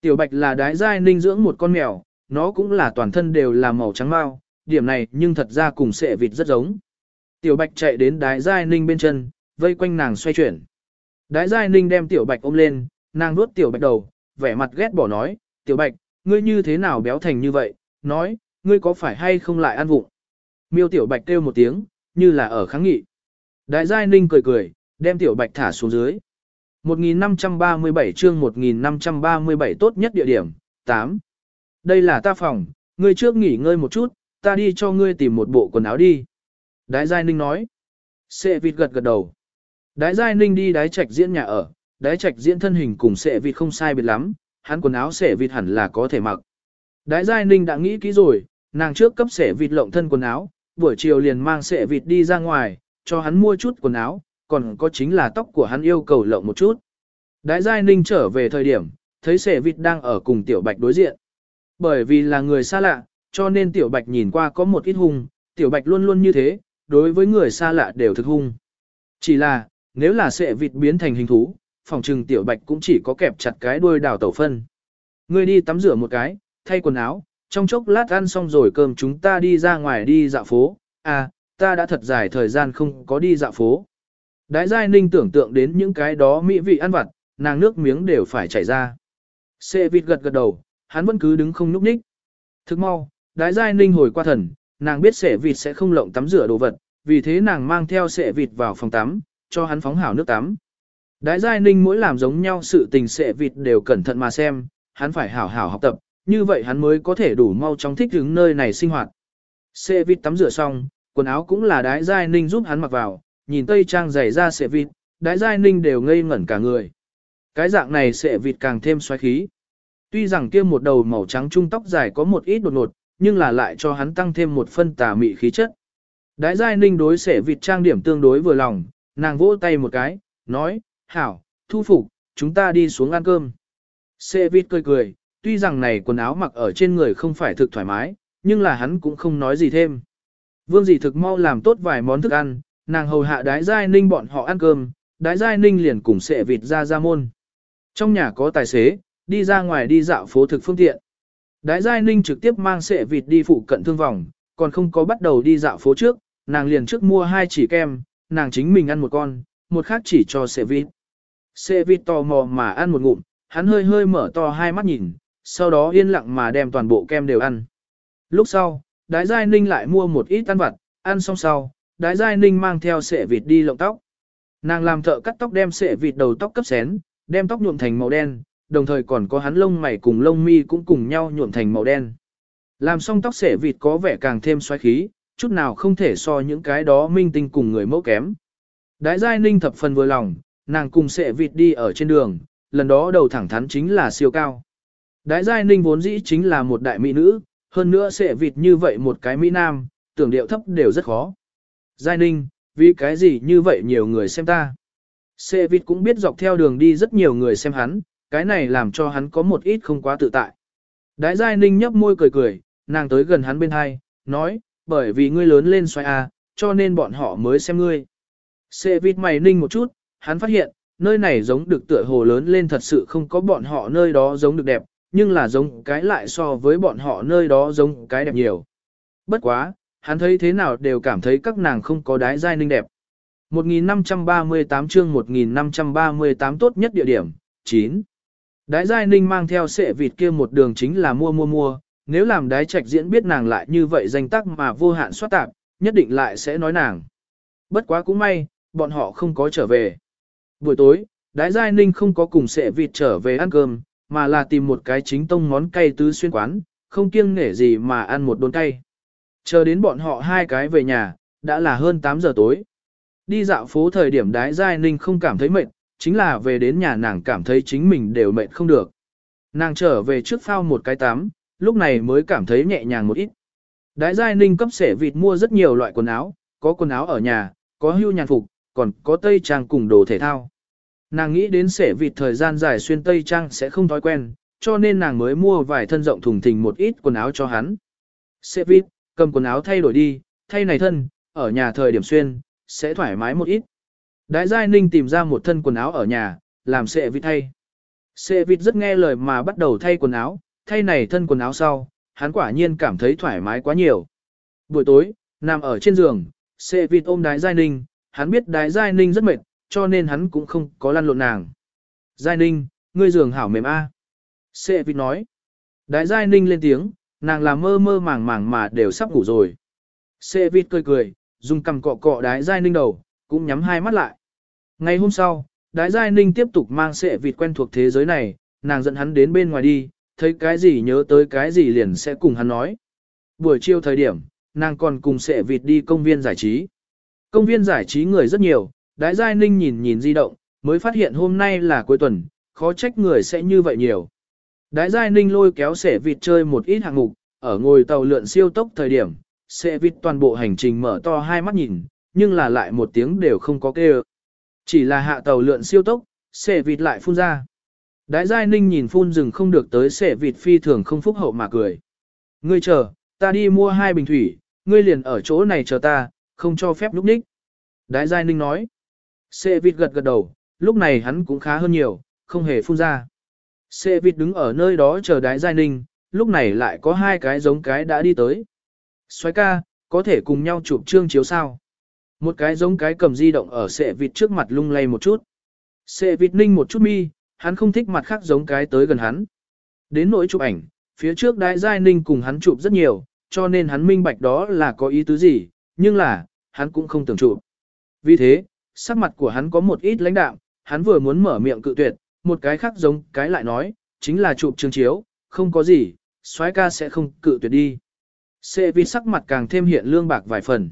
Tiểu bạch là đái giai ninh dưỡng một con mèo, nó cũng là toàn thân đều là màu trắng mau, điểm này nhưng thật ra cùng sẻ vịt rất giống. Tiểu bạch chạy đến đái giai ninh bên chân, vây quanh nàng xoay chuyển. Đái giai ninh đem tiểu bạch ôm lên, nàng nuốt tiểu bạch đầu, vẻ mặt ghét bỏ nói, tiểu bạch, ngươi như thế nào béo thành như vậy, nói, ngươi có phải hay không lại ăn vụng. Miêu tiểu bạch kêu một tiếng, như là ở kháng nghị. Đại giai ninh cười cười, đem tiểu bạch thả xuống dưới. 1537 chương 1537 tốt nhất địa điểm, 8. Đây là ta phòng, ngươi trước nghỉ ngơi một chút, ta đi cho ngươi tìm một bộ quần áo đi. Đái Giai Ninh nói. Sệ vịt gật gật đầu. Đái Giai Ninh đi đái trạch diễn nhà ở, đái trạch diễn thân hình cùng sệ vịt không sai biệt lắm, hắn quần áo sệ vịt hẳn là có thể mặc. Đái Giai Ninh đã nghĩ kỹ rồi, nàng trước cấp sệ vịt lộng thân quần áo, buổi chiều liền mang sệ vịt đi ra ngoài, cho hắn mua chút quần áo, còn có chính là tóc của hắn yêu cầu lộng một chút. Đái Giai Ninh trở về thời điểm, thấy sệ vịt đang ở cùng Tiểu Bạch đối diện. Bởi vì là người xa lạ, cho nên Tiểu Bạch nhìn qua có một ít hung, Tiểu Bạch luôn luôn như thế, đối với người xa lạ đều thực hung. Chỉ là, nếu là sệ vịt biến thành hình thú, phòng trừng Tiểu Bạch cũng chỉ có kẹp chặt cái đuôi đào tẩu phân. Ngươi đi tắm rửa một cái, thay quần áo, trong chốc lát ăn xong rồi cơm chúng ta đi ra ngoài đi dạo phố, à, ta đã thật dài thời gian không có đi dạo phố. Đái giai ninh tưởng tượng đến những cái đó mỹ vị ăn vặt, nàng nước miếng đều phải chảy ra. Sệ vịt gật gật đầu, hắn vẫn cứ đứng không nhúc nhích. Thức mau, đái giai ninh hồi qua thần, nàng biết sệ vịt sẽ không lộng tắm rửa đồ vật, vì thế nàng mang theo sệ vịt vào phòng tắm, cho hắn phóng hảo nước tắm. Đái giai ninh mỗi làm giống nhau sự tình sệ vịt đều cẩn thận mà xem, hắn phải hảo hảo học tập, như vậy hắn mới có thể đủ mau chóng thích ứng nơi này sinh hoạt. Xe vịt tắm rửa xong, quần áo cũng là đái giai ninh giúp hắn mặc vào, nhìn tây trang giày ra sệ vịt, đái giai ninh đều ngây ngẩn cả người. Cái dạng này sệ vịt càng thêm xoáy khí. Tuy rằng kia một đầu màu trắng trung tóc dài có một ít đột ngột, nhưng là lại cho hắn tăng thêm một phân tà mị khí chất. Đái giai ninh đối Sẻ vịt trang điểm tương đối vừa lòng, nàng vỗ tay một cái, nói, hảo, thu phục, chúng ta đi xuống ăn cơm. Sẻ vịt cười cười, tuy rằng này quần áo mặc ở trên người không phải thực thoải mái, nhưng là hắn cũng không nói gì thêm. Vương dì thực mau làm tốt vài món thức ăn, nàng hầu hạ đái giai ninh bọn họ ăn cơm, đái giai ninh liền cùng sệ vịt ra ra môn. Trong nhà có tài xế, đi ra ngoài đi dạo phố thực phương tiện. Đái giai ninh trực tiếp mang sệ vịt đi phụ cận thương vòng, còn không có bắt đầu đi dạo phố trước, nàng liền trước mua hai chỉ kem, nàng chính mình ăn một con, một khác chỉ cho sệ vịt. Sệ vịt tò mò mà ăn một ngụm, hắn hơi hơi mở to hai mắt nhìn, sau đó yên lặng mà đem toàn bộ kem đều ăn. Lúc sau, đái giai ninh lại mua một ít ăn vặt, ăn xong sau, đái giai ninh mang theo sệ vịt đi lộng tóc. Nàng làm thợ cắt tóc đem sệ vịt đầu tóc cấp xén, đem tóc nhuộm thành màu đen, đồng thời còn có hắn lông mày cùng lông mi cũng cùng nhau nhuộm thành màu đen. Làm xong tóc xẻ vịt có vẻ càng thêm xoáy khí, chút nào không thể so những cái đó minh tinh cùng người mẫu kém. Đái giai ninh thập phần vừa lòng, nàng cùng xẻ vịt đi ở trên đường, lần đó đầu thẳng thắn chính là siêu cao. Đái giai ninh vốn dĩ chính là một đại mỹ nữ, hơn nữa xẻ vịt như vậy một cái mỹ nam, tưởng điệu thấp đều rất khó. Giai ninh, vì cái gì như vậy nhiều người xem ta. Sệ vịt cũng biết dọc theo đường đi rất nhiều người xem hắn, cái này làm cho hắn có một ít không quá tự tại. Đái giai ninh nhấp môi cười cười, nàng tới gần hắn bên hai, nói, bởi vì ngươi lớn lên xoay à, cho nên bọn họ mới xem ngươi. Xê vịt mày ninh một chút, hắn phát hiện, nơi này giống được tựa hồ lớn lên thật sự không có bọn họ nơi đó giống được đẹp, nhưng là giống cái lại so với bọn họ nơi đó giống cái đẹp nhiều. Bất quá, hắn thấy thế nào đều cảm thấy các nàng không có đái giai ninh đẹp. 1538 chương 1538 tốt nhất địa điểm, 9. Đái giai ninh mang theo sệ vịt kia một đường chính là mua mua mua, nếu làm đái trạch diễn biết nàng lại như vậy danh tắc mà vô hạn soát tạp, nhất định lại sẽ nói nàng. Bất quá cũng may, bọn họ không có trở về. Buổi tối, đái giai ninh không có cùng sệ vịt trở về ăn cơm, mà là tìm một cái chính tông món cay tứ xuyên quán, không kiêng nể gì mà ăn một đốn cay. Chờ đến bọn họ hai cái về nhà, đã là hơn 8 giờ tối. Đi dạo phố thời điểm đái giai ninh không cảm thấy mệt, chính là về đến nhà nàng cảm thấy chính mình đều mệt không được. Nàng trở về trước phao một cái tắm, lúc này mới cảm thấy nhẹ nhàng một ít. Đái giai ninh cấp sẻ vịt mua rất nhiều loại quần áo, có quần áo ở nhà, có hưu nhàn phục, còn có tây trang cùng đồ thể thao. Nàng nghĩ đến sẻ vịt thời gian dài xuyên tây trang sẽ không thói quen, cho nên nàng mới mua vài thân rộng thùng thình một ít quần áo cho hắn. Sẻ vịt, cầm quần áo thay đổi đi, thay này thân, ở nhà thời điểm xuyên, sẽ thoải mái một ít. Đại giai ninh tìm ra một thân quần áo ở nhà, làm sệ vịt thay. Sệ vịt rất nghe lời mà bắt đầu thay quần áo, thay này thân quần áo sau, hắn quả nhiên cảm thấy thoải mái quá nhiều. Buổi tối, nằm ở trên giường, sệ vịt ôm đái giai ninh, hắn biết đái giai ninh rất mệt, cho nên hắn cũng không có lăn lộn nàng. Giai ninh, ngươi giường hảo mềm a. Sệ vịt nói. Đái giai ninh lên tiếng, nàng làm mơ mơ màng màng mà đều sắp ngủ rồi. Sệ vịt cười cười, dùng cầm cọ cọ đái giai ninh đầu, cũng nhắm hai mắt lại. Ngày hôm sau, đái giai ninh tiếp tục mang sệ vịt quen thuộc thế giới này, nàng dẫn hắn đến bên ngoài đi, thấy cái gì nhớ tới cái gì liền sẽ cùng hắn nói. Buổi chiều thời điểm, nàng còn cùng sệ vịt đi công viên giải trí. Công viên giải trí người rất nhiều, Đái Giai Ninh nhìn nhìn di động, mới phát hiện hôm nay là cuối tuần, khó trách người sẽ như vậy nhiều. Đái Giai Ninh lôi kéo sẻ vịt chơi một ít hạng mục, ở ngồi tàu lượn siêu tốc thời điểm, sẻ vịt toàn bộ hành trình mở to hai mắt nhìn, nhưng là lại một tiếng đều không có kêu. Chỉ là hạ tàu lượn siêu tốc, sẻ vịt lại phun ra. Đái Giai Ninh nhìn phun rừng không được tới sẻ vịt phi thường không phúc hậu mà cười. Ngươi chờ, ta đi mua hai bình thủy, ngươi liền ở chỗ này chờ ta, không cho phép lúc ních. Đái Giai Ninh nói. Sệ vịt gật gật đầu, lúc này hắn cũng khá hơn nhiều, không hề phun ra. Sệ vịt đứng ở nơi đó chờ đái giai ninh, lúc này lại có hai cái giống cái đã đi tới. Xoái ca, có thể cùng nhau chụp trương chiếu sao. Một cái giống cái cầm di động ở sệ vịt trước mặt lung lay một chút. Sệ vịt ninh một chút mi, hắn không thích mặt khác giống cái tới gần hắn. Đến nỗi chụp ảnh, phía trước đại giai ninh cùng hắn chụp rất nhiều, cho nên hắn minh bạch đó là có ý tứ gì, nhưng là, hắn cũng không tưởng chụp. Vì thế, sắc mặt của hắn có một ít lãnh đạm, hắn vừa muốn mở miệng cự tuyệt, một cái khác giống cái lại nói, chính là chụp chương chiếu, không có gì, soái ca sẽ không cự tuyệt đi. Sệ vì sắc mặt càng thêm hiện lương bạc vài phần.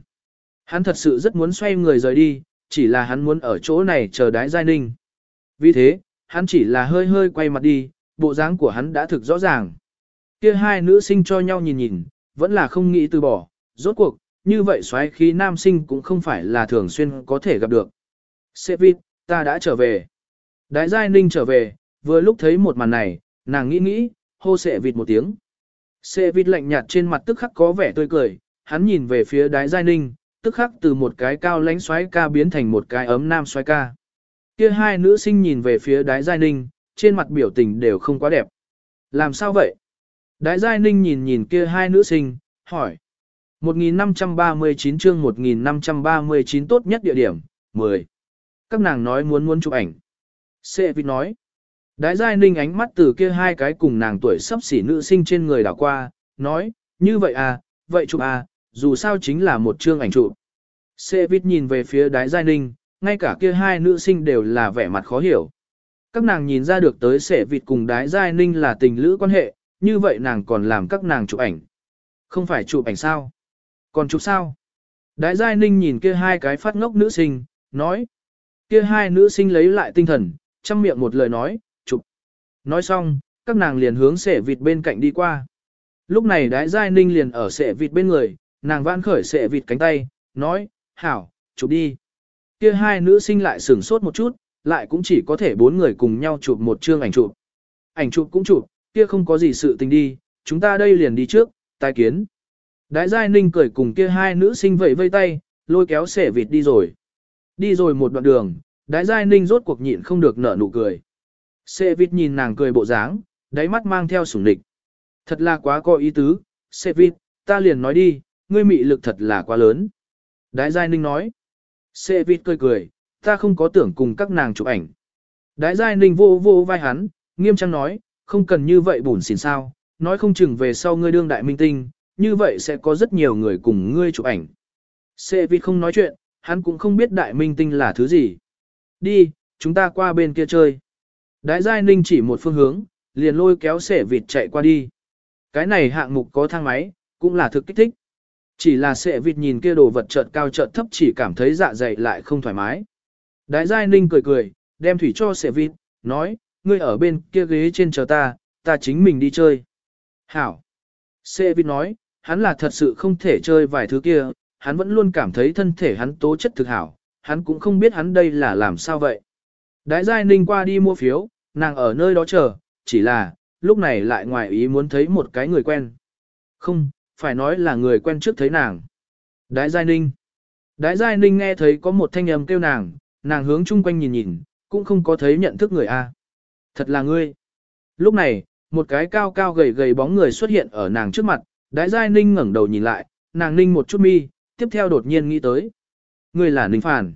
Hắn thật sự rất muốn xoay người rời đi, chỉ là hắn muốn ở chỗ này chờ đái giai ninh. Vì thế, hắn chỉ là hơi hơi quay mặt đi, bộ dáng của hắn đã thực rõ ràng. Kia hai nữ sinh cho nhau nhìn nhìn, vẫn là không nghĩ từ bỏ, rốt cuộc, như vậy xoáy khí nam sinh cũng không phải là thường xuyên có thể gặp được. Sevit, ta đã trở về. Đái giai ninh trở về, vừa lúc thấy một màn này, nàng nghĩ nghĩ, hô sệ vịt một tiếng. Sệ vịt lạnh nhạt trên mặt tức khắc có vẻ tươi cười, hắn nhìn về phía đái giai ninh, tức khắc từ một cái cao lãnh xoáy ca biến thành một cái ấm nam xoáy ca. Kia hai nữ sinh nhìn về phía đái giai ninh, trên mặt biểu tình đều không quá đẹp. Làm sao vậy? Đái giai ninh nhìn nhìn kia hai nữ sinh, hỏi. 1539 chương 1539 tốt nhất địa điểm, 10. Các nàng nói muốn muốn chụp ảnh. Sệ vịt nói. Đái giai ninh ánh mắt từ kia hai cái cùng nàng tuổi sắp xỉ nữ sinh trên người đảo qua, nói, như vậy à, vậy chụp à, dù sao chính là một chương ảnh chụp. Sệ vịt nhìn về phía đái giai ninh, ngay cả kia hai nữ sinh đều là vẻ mặt khó hiểu. Các nàng nhìn ra được tới sệ vịt cùng đái giai ninh là tình lữ quan hệ, như vậy nàng còn làm các nàng chụp ảnh. Không phải chụp ảnh sao? Còn chụp sao? Đái giai ninh nhìn kia hai cái phát ngốc nữ sinh, nói. Kia hai nữ sinh lấy lại tinh thần, chăm miệng một lời nói, chụp. Nói xong, các nàng liền hướng sệ vịt bên cạnh đi qua. Lúc này đái giai ninh liền ở sệ vịt bên người, nàng vãn khởi sệ vịt cánh tay, nói, hảo, chụp đi. Kia hai nữ sinh lại sửng sốt một chút, lại cũng chỉ có thể bốn người cùng nhau chụp một chương ảnh chụp. Ảnh chụp cũng chụp, kia không có gì sự tình đi, chúng ta đây liền đi trước, tai kiến. Đái giai ninh cười cùng kia hai nữ sinh vẫy vây tay, lôi kéo sẻ vịt đi rồi. Đi rồi một đoạn đường, đái giai ninh rốt cuộc nhịn không được nở nụ cười. Sẻ vịt nhìn nàng cười bộ dáng, đáy mắt mang theo sủng địch. Thật là quá có ý tứ, sẻ vịt, ta liền nói đi, ngươi mị lực thật là quá lớn. Đái giai ninh nói. Sẻ vịt cười cười, ta không có tưởng cùng các nàng chụp ảnh. Đái giai ninh vô vô vai hắn, nghiêm trang nói, không cần như vậy bùn xỉn sao, nói không chừng về sau ngươi đương đại minh tinh, như vậy sẽ có rất nhiều người cùng ngươi chụp ảnh. Sệ vịt không nói chuyện, hắn cũng không biết đại minh tinh là thứ gì. Đi, chúng ta qua bên kia chơi. Đái giai ninh chỉ một phương hướng, liền lôi kéo sệ vịt chạy qua đi. Cái này hạng mục có thang máy, cũng là thực kích thích. Chỉ là sệ vịt nhìn kia đồ vật chợt cao chợt thấp chỉ cảm thấy dạ dày lại không thoải mái. Đái giai ninh cười cười, đem thủy cho sệ vịt, nói, ngươi ở bên kia ghế trên chờ ta, ta chính mình đi chơi. Hảo. Sệ vịt nói, hắn là thật sự không thể chơi vài thứ kia, hắn vẫn luôn cảm thấy thân thể hắn tố chất thực hảo, hắn cũng không biết hắn đây là làm sao vậy. Đái giai ninh qua đi mua phiếu, nàng ở nơi đó chờ, chỉ là, lúc này lại ngoài ý muốn thấy một cái người quen. Không, phải nói là người quen trước thấy nàng. Đái giai ninh. Đái giai ninh nghe thấy có một thanh âm kêu nàng, nàng hướng chung quanh nhìn nhìn, cũng không có thấy nhận thức người A. Thật là ngươi. Lúc này, một cái cao cao gầy gầy bóng người xuất hiện ở nàng trước mặt, Đái Giai Ninh ngẩng đầu nhìn lại, nàng ninh một chút mi, tiếp theo đột nhiên nghĩ tới. Người là Ninh Phản.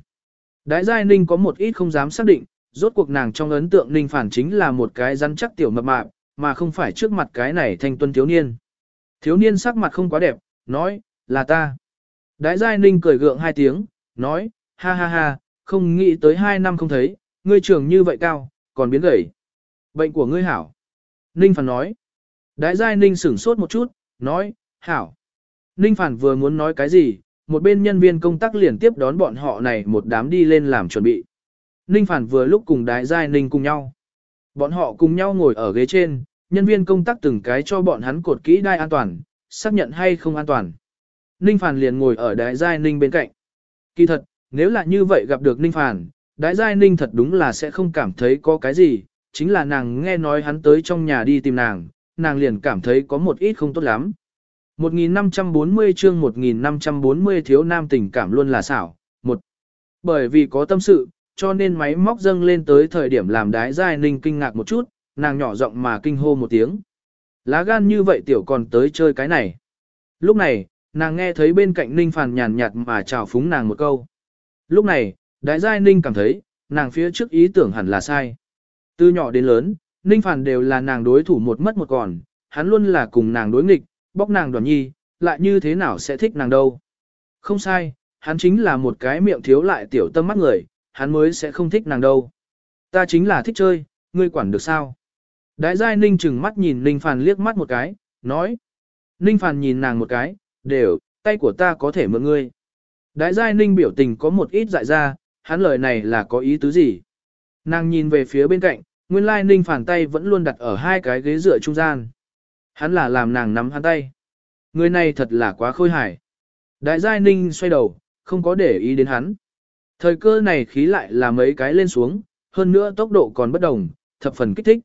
Đái Giai Ninh có một ít không dám xác định, rốt cuộc nàng trong ấn tượng Ninh Phản chính là một cái rắn chắc tiểu mập mạp, mà không phải trước mặt cái này thanh tuân thiếu niên. Thiếu niên sắc mặt không quá đẹp, nói, là ta. Đái Giai Ninh cười gượng hai tiếng, nói, ha ha ha, không nghĩ tới hai năm không thấy, ngươi trưởng như vậy cao, còn biến gầy. Bệnh của ngươi hảo. Ninh Phản nói. Đái Giai Ninh sửng sốt một chút, nói, hảo. Ninh Phản vừa muốn nói cái gì, một bên nhân viên công tác liền tiếp đón bọn họ này một đám đi lên làm chuẩn bị. Ninh Phản vừa lúc cùng đái giai Ninh cùng nhau. Bọn họ cùng nhau ngồi ở ghế trên, nhân viên công tác từng cái cho bọn hắn cột kỹ đai an toàn, xác nhận hay không an toàn. Ninh Phản liền ngồi ở đái giai Ninh bên cạnh. Kỳ thật, nếu là như vậy gặp được Ninh Phản, đái giai Ninh thật đúng là sẽ không cảm thấy có cái gì, chính là nàng nghe nói hắn tới trong nhà đi tìm nàng, nàng liền cảm thấy có một ít không tốt lắm. 1540 chương 1540 thiếu nam tình cảm luôn là xảo. Một, Bởi vì có tâm sự, cho nên máy móc dâng lên tới thời điểm làm đái giai ninh kinh ngạc một chút, nàng nhỏ giọng mà kinh hô một tiếng. Lá gan như vậy tiểu còn tới chơi cái này. Lúc này, nàng nghe thấy bên cạnh ninh phàn nhàn nhạt mà chào phúng nàng một câu. Lúc này, đại giai ninh cảm thấy, nàng phía trước ý tưởng hẳn là sai. Từ nhỏ đến lớn, Ninh phàn đều là nàng đối thủ một mất một còn, hắn luôn là cùng nàng đối nghịch, bóc nàng đoàn nhi, lại như thế nào sẽ thích nàng đâu. Không sai, hắn chính là một cái miệng thiếu lại tiểu tâm mắt người, hắn mới sẽ không thích nàng đâu. Ta chính là thích chơi, ngươi quản được sao? Đại giai Ninh chừng mắt nhìn Ninh Phản liếc mắt một cái, nói. Ninh Phản nhìn nàng một cái, đều, tay của ta có thể mượn ngươi. Đại Giai Ninh biểu tình có một ít dại ra, hắn lời này là có ý tứ gì? Nàng nhìn về phía bên cạnh, nguyên lai Ninh phản tay vẫn luôn đặt ở hai cái ghế dựa trung gian. Hắn là làm nàng nắm hắn tay. Người này thật là quá khôi hài. Đại Giai Ninh xoay đầu, không có để ý đến hắn. Thời cơ này khí lại là mấy cái lên xuống, hơn nữa tốc độ còn bất đồng, thập phần kích thích.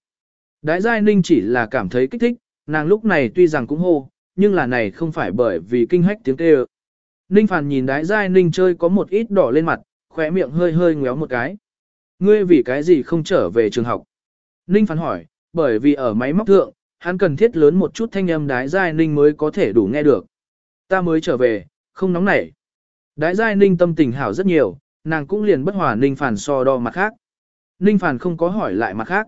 Đại Giai Ninh chỉ là cảm thấy kích thích, nàng lúc này tuy rằng cũng hô, nhưng là này không phải bởi vì kinh hách tiếng kêu. Ninh Phàn nhìn Đái Giai Ninh chơi có một ít đỏ lên mặt, khỏe miệng hơi hơi ngéo một cái. Ngươi vì cái gì không trở về trường học? Ninh Phàn hỏi, bởi vì ở máy móc thượng, hắn cần thiết lớn một chút thanh âm Đái Giai Ninh mới có thể đủ nghe được. Ta mới trở về, không nóng nảy. Đái Giai Ninh tâm tình hảo rất nhiều, nàng cũng liền bất hòa Ninh Phàn so đo mặt khác. Ninh Phàn không có hỏi lại mặt khác.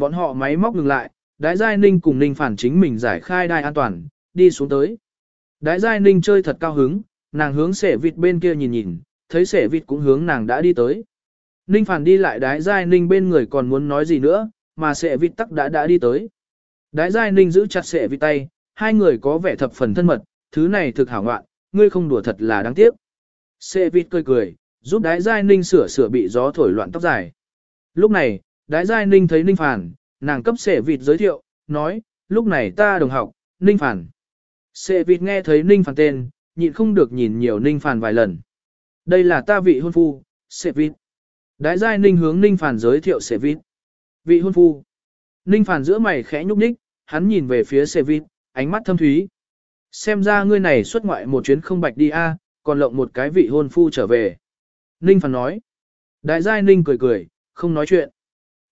Bọn họ máy móc ngừng lại, Đái Giai Ninh cùng Ninh Phản chính mình giải khai đai an toàn, đi xuống tới. Đái Giai Ninh chơi thật cao hứng, nàng hướng sẻ vịt bên kia nhìn nhìn, thấy sẻ vịt cũng hướng nàng đã đi tới. Ninh Phản đi lại Đái Giai Ninh bên người còn muốn nói gì nữa, mà sẻ vịt tắc đã đã đi tới. Đái Giai Ninh giữ chặt sẻ vịt tay, hai người có vẻ thập phần thân mật, thứ này thực hảo ngoạn, ngươi không đùa thật là đáng tiếc. Sẻ vịt cười cười, giúp Đái Giai Ninh sửa sửa bị gió thổi loạn tóc dài. Lúc này, Đái Giai Ninh thấy Ninh Phản, nàng cấp Sệ vịt giới thiệu, nói, lúc này ta đồng học, Ninh Phản. Sệ vịt nghe thấy Ninh Phản tên, nhịn không được nhìn nhiều Ninh Phản vài lần. Đây là ta vị hôn phu, Sệ vịt. Đái giai Ninh hướng Ninh Phản giới thiệu Sệ vịt. Vị hôn phu. Ninh Phản giữa mày khẽ nhúc nhích, hắn nhìn về phía Sệ vịt, ánh mắt thâm thúy. Xem ra ngươi này xuất ngoại một chuyến không bạch đi a, còn lộng một cái vị hôn phu trở về. Ninh Phản nói. Đại giai Ninh cười cười, không nói chuyện.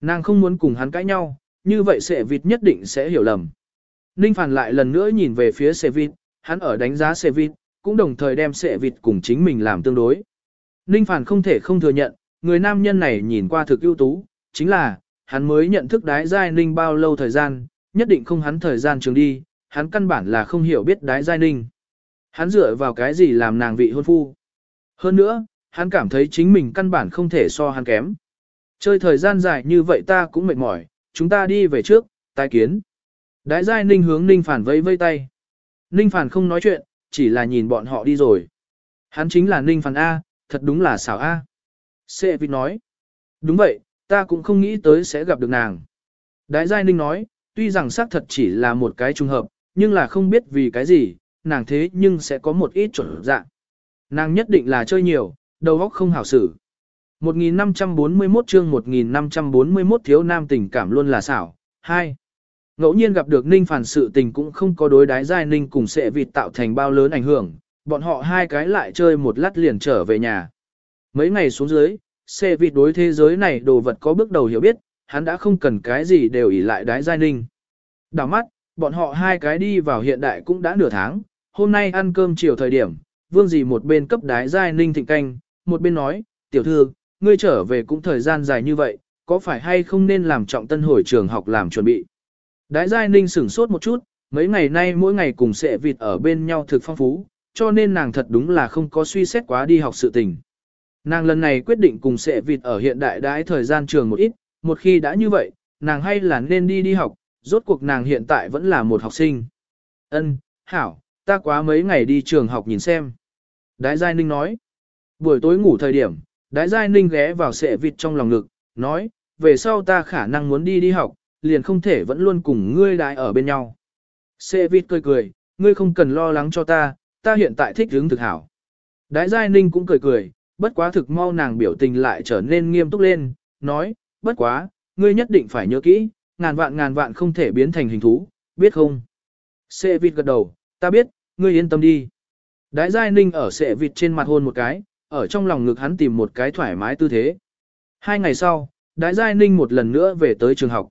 Nàng không muốn cùng hắn cãi nhau, như vậy sệ vịt nhất định sẽ hiểu lầm. Ninh Phản lại lần nữa nhìn về phía sệ vịt, hắn ở đánh giá sệ vịt, cũng đồng thời đem sệ vịt cùng chính mình làm tương đối. Ninh Phản không thể không thừa nhận, người nam nhân này nhìn qua thực ưu tú, chính là, hắn mới nhận thức đái giai ninh bao lâu thời gian, nhất định không hắn thời gian trường đi, hắn căn bản là không hiểu biết đái giai ninh. Hắn dựa vào cái gì làm nàng vị hôn phu. Hơn nữa, hắn cảm thấy chính mình căn bản không thể so hắn kém. Chơi thời gian dài như vậy ta cũng mệt mỏi, chúng ta đi về trước, tái kiến. Đái giai ninh hướng ninh phản vây vây tay. Ninh phản không nói chuyện, chỉ là nhìn bọn họ đi rồi. Hắn chính là ninh phản A, thật đúng là xảo A. Sệ vịt nói. Đúng vậy, ta cũng không nghĩ tới sẽ gặp được nàng. Đái giai ninh nói, tuy rằng xác thật chỉ là một cái trùng hợp, nhưng là không biết vì cái gì, nàng thế nhưng sẽ có một ít chuẩn dạng. Nàng nhất định là chơi nhiều, đầu óc không hảo xử. 1541 chương 1541 thiếu nam tình cảm luôn là xảo. 2. Ngẫu nhiên gặp được Ninh Phản sự tình cũng không có đối đái giai Ninh cùng sẽ vịt tạo thành bao lớn ảnh hưởng, bọn họ hai cái lại chơi một lát liền trở về nhà. Mấy ngày xuống dưới, sẽ vịt đối thế giới này đồ vật có bước đầu hiểu biết, hắn đã không cần cái gì đều ỉ lại đái giai Ninh. Đảo mắt, bọn họ hai cái đi vào hiện đại cũng đã nửa tháng, hôm nay ăn cơm chiều thời điểm, vương gì một bên cấp đái giai Ninh thịnh canh, một bên nói, tiểu thư, ngươi trở về cũng thời gian dài như vậy, có phải hay không nên làm trọng tân hồi trường học làm chuẩn bị. Đái Giai Ninh sửng sốt một chút, mấy ngày nay mỗi ngày cùng sệ vịt ở bên nhau thực phong phú, cho nên nàng thật đúng là không có suy xét quá đi học sự tình. Nàng lần này quyết định cùng sệ vịt ở hiện đại đái thời gian trường một ít, một khi đã như vậy, nàng hay là nên đi đi học, rốt cuộc nàng hiện tại vẫn là một học sinh. Ân, hảo, ta quá mấy ngày đi trường học nhìn xem. Đái Giai Ninh nói, buổi tối ngủ thời điểm, Đái Giai Ninh ghé vào sệ vịt trong lòng ngực, nói, về sau ta khả năng muốn đi đi học, liền không thể vẫn luôn cùng ngươi đại ở bên nhau. Sệ vịt cười cười, ngươi không cần lo lắng cho ta, ta hiện tại thích hướng thực hảo. Đái Giai Ninh cũng cười cười, bất quá thực mau nàng biểu tình lại trở nên nghiêm túc lên, nói, bất quá, ngươi nhất định phải nhớ kỹ, ngàn vạn ngàn vạn không thể biến thành hình thú, biết không? Sệ vịt gật đầu, ta biết, ngươi yên tâm đi. Đái Giai Ninh ở sệ vịt trên mặt hôn một cái, ở trong lòng ngực hắn tìm một cái thoải mái tư thế. Hai ngày sau, Đái Giai Ninh một lần nữa về tới trường học.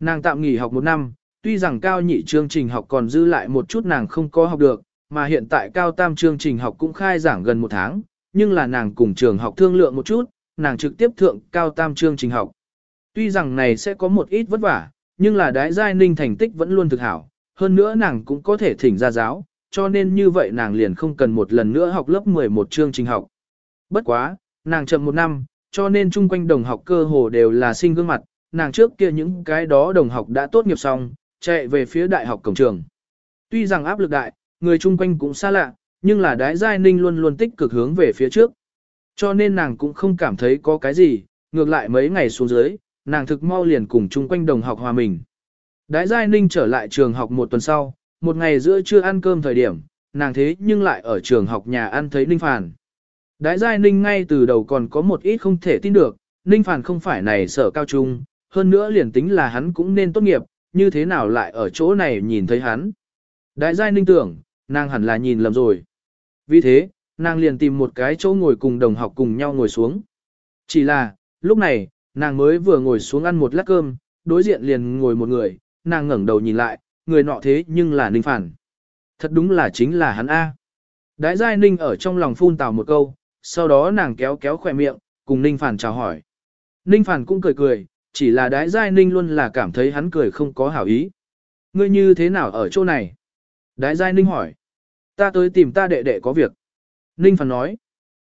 Nàng tạm nghỉ học một năm, tuy rằng cao nhị chương trình học còn dư lại một chút nàng không có học được, mà hiện tại cao tam chương trình học cũng khai giảng gần một tháng, nhưng là nàng cùng trường học thương lượng một chút, nàng trực tiếp thượng cao tam chương trình học. Tuy rằng này sẽ có một ít vất vả, nhưng là đái giai ninh thành tích vẫn luôn thực hảo, hơn nữa nàng cũng có thể thỉnh ra giáo, cho nên như vậy nàng liền không cần một lần nữa học lớp 11 chương trình học. Bất quá, nàng chậm một năm, cho nên chung quanh đồng học cơ hồ đều là sinh gương mặt, nàng trước kia những cái đó đồng học đã tốt nghiệp xong, chạy về phía đại học cổng trường. Tuy rằng áp lực đại, người chung quanh cũng xa lạ, nhưng là đái giai ninh luôn luôn tích cực hướng về phía trước. Cho nên nàng cũng không cảm thấy có cái gì, ngược lại mấy ngày xuống dưới, nàng thực mau liền cùng chung quanh đồng học hòa mình. Đái giai ninh trở lại trường học một tuần sau, một ngày giữa trưa ăn cơm thời điểm, nàng thế nhưng lại ở trường học nhà ăn thấy Ninh phản. Đái giai Ninh ngay từ đầu còn có một ít không thể tin được, Ninh Phàn không phải này sở cao trung, hơn nữa liền tính là hắn cũng nên tốt nghiệp, như thế nào lại ở chỗ này nhìn thấy hắn. Đại giai Ninh tưởng, nàng hẳn là nhìn lầm rồi. Vì thế, nàng liền tìm một cái chỗ ngồi cùng đồng học cùng nhau ngồi xuống. Chỉ là, lúc này, nàng mới vừa ngồi xuống ăn một lát cơm, đối diện liền ngồi một người, nàng ngẩng đầu nhìn lại, người nọ thế nhưng là Ninh Phản. Thật đúng là chính là hắn A. Đại Giai Ninh ở trong lòng phun tào một câu, sau đó nàng kéo kéo khỏe miệng, cùng Ninh Phản chào hỏi. Ninh Phản cũng cười cười, chỉ là Đái Giai Ninh luôn là cảm thấy hắn cười không có hảo ý. Ngươi như thế nào ở chỗ này? Đái Giai Ninh hỏi. Ta tới tìm ta đệ đệ có việc. Ninh Phản nói.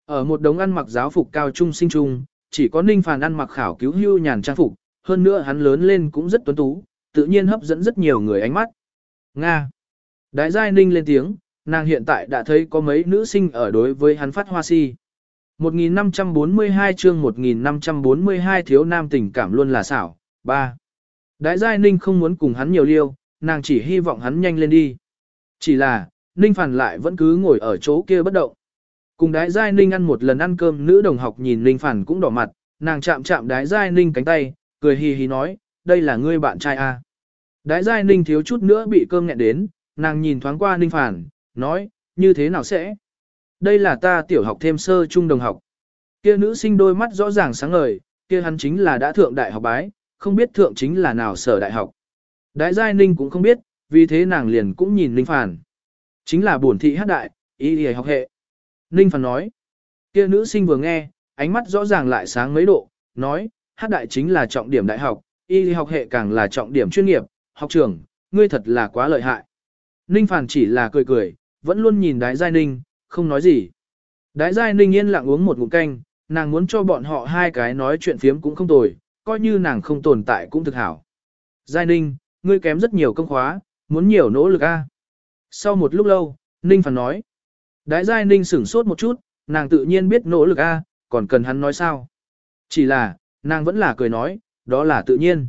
Ở một đống ăn mặc giáo phục cao trung sinh trung, chỉ có Ninh Phản ăn mặc khảo cứu hưu nhàn trang phục, hơn nữa hắn lớn lên cũng rất tuấn tú, tự nhiên hấp dẫn rất nhiều người ánh mắt. Nga. Đại giai ninh lên tiếng, nàng hiện tại đã thấy có mấy nữ sinh ở đối với hắn phát hoa si. 1542 chương 1542 thiếu nam tình cảm luôn là xảo. 3. Đại giai ninh không muốn cùng hắn nhiều liêu, nàng chỉ hy vọng hắn nhanh lên đi. Chỉ là, ninh phản lại vẫn cứ ngồi ở chỗ kia bất động. Cùng đái giai ninh ăn một lần ăn cơm nữ đồng học nhìn ninh phản cũng đỏ mặt, nàng chạm chạm đái giai ninh cánh tay, cười hì hì nói, đây là ngươi bạn trai à. Đái giai ninh thiếu chút nữa bị cơm nghẹn đến, nàng nhìn thoáng qua ninh phản, nói, như thế nào sẽ? Đây là ta tiểu học thêm sơ trung đồng học. Kia nữ sinh đôi mắt rõ ràng sáng ngời, kia hắn chính là đã thượng đại học bái, không biết thượng chính là nào sở đại học. Đái giai ninh cũng không biết, vì thế nàng liền cũng nhìn ninh phản. Chính là bổn thị hát đại, ý y học hệ. Ninh phản nói, kia nữ sinh vừa nghe, ánh mắt rõ ràng lại sáng mấy độ, nói, hát đại chính là trọng điểm đại học, y học hệ càng là trọng điểm chuyên nghiệp, học trưởng, ngươi thật là quá lợi hại. Ninh Phản chỉ là cười cười, vẫn luôn nhìn Đái Giai Ninh, không nói gì. Đái Giai Ninh yên lặng uống một ngụm canh, nàng muốn cho bọn họ hai cái nói chuyện phiếm cũng không tồi, coi như nàng không tồn tại cũng thực hảo. Giai Ninh, ngươi kém rất nhiều công khóa, muốn nhiều nỗ lực a. Sau một lúc lâu, Ninh Phản nói. Đái Giai Ninh sửng sốt một chút, nàng tự nhiên biết nỗ lực a, còn cần hắn nói sao. Chỉ là, nàng vẫn là cười nói, đó là tự nhiên.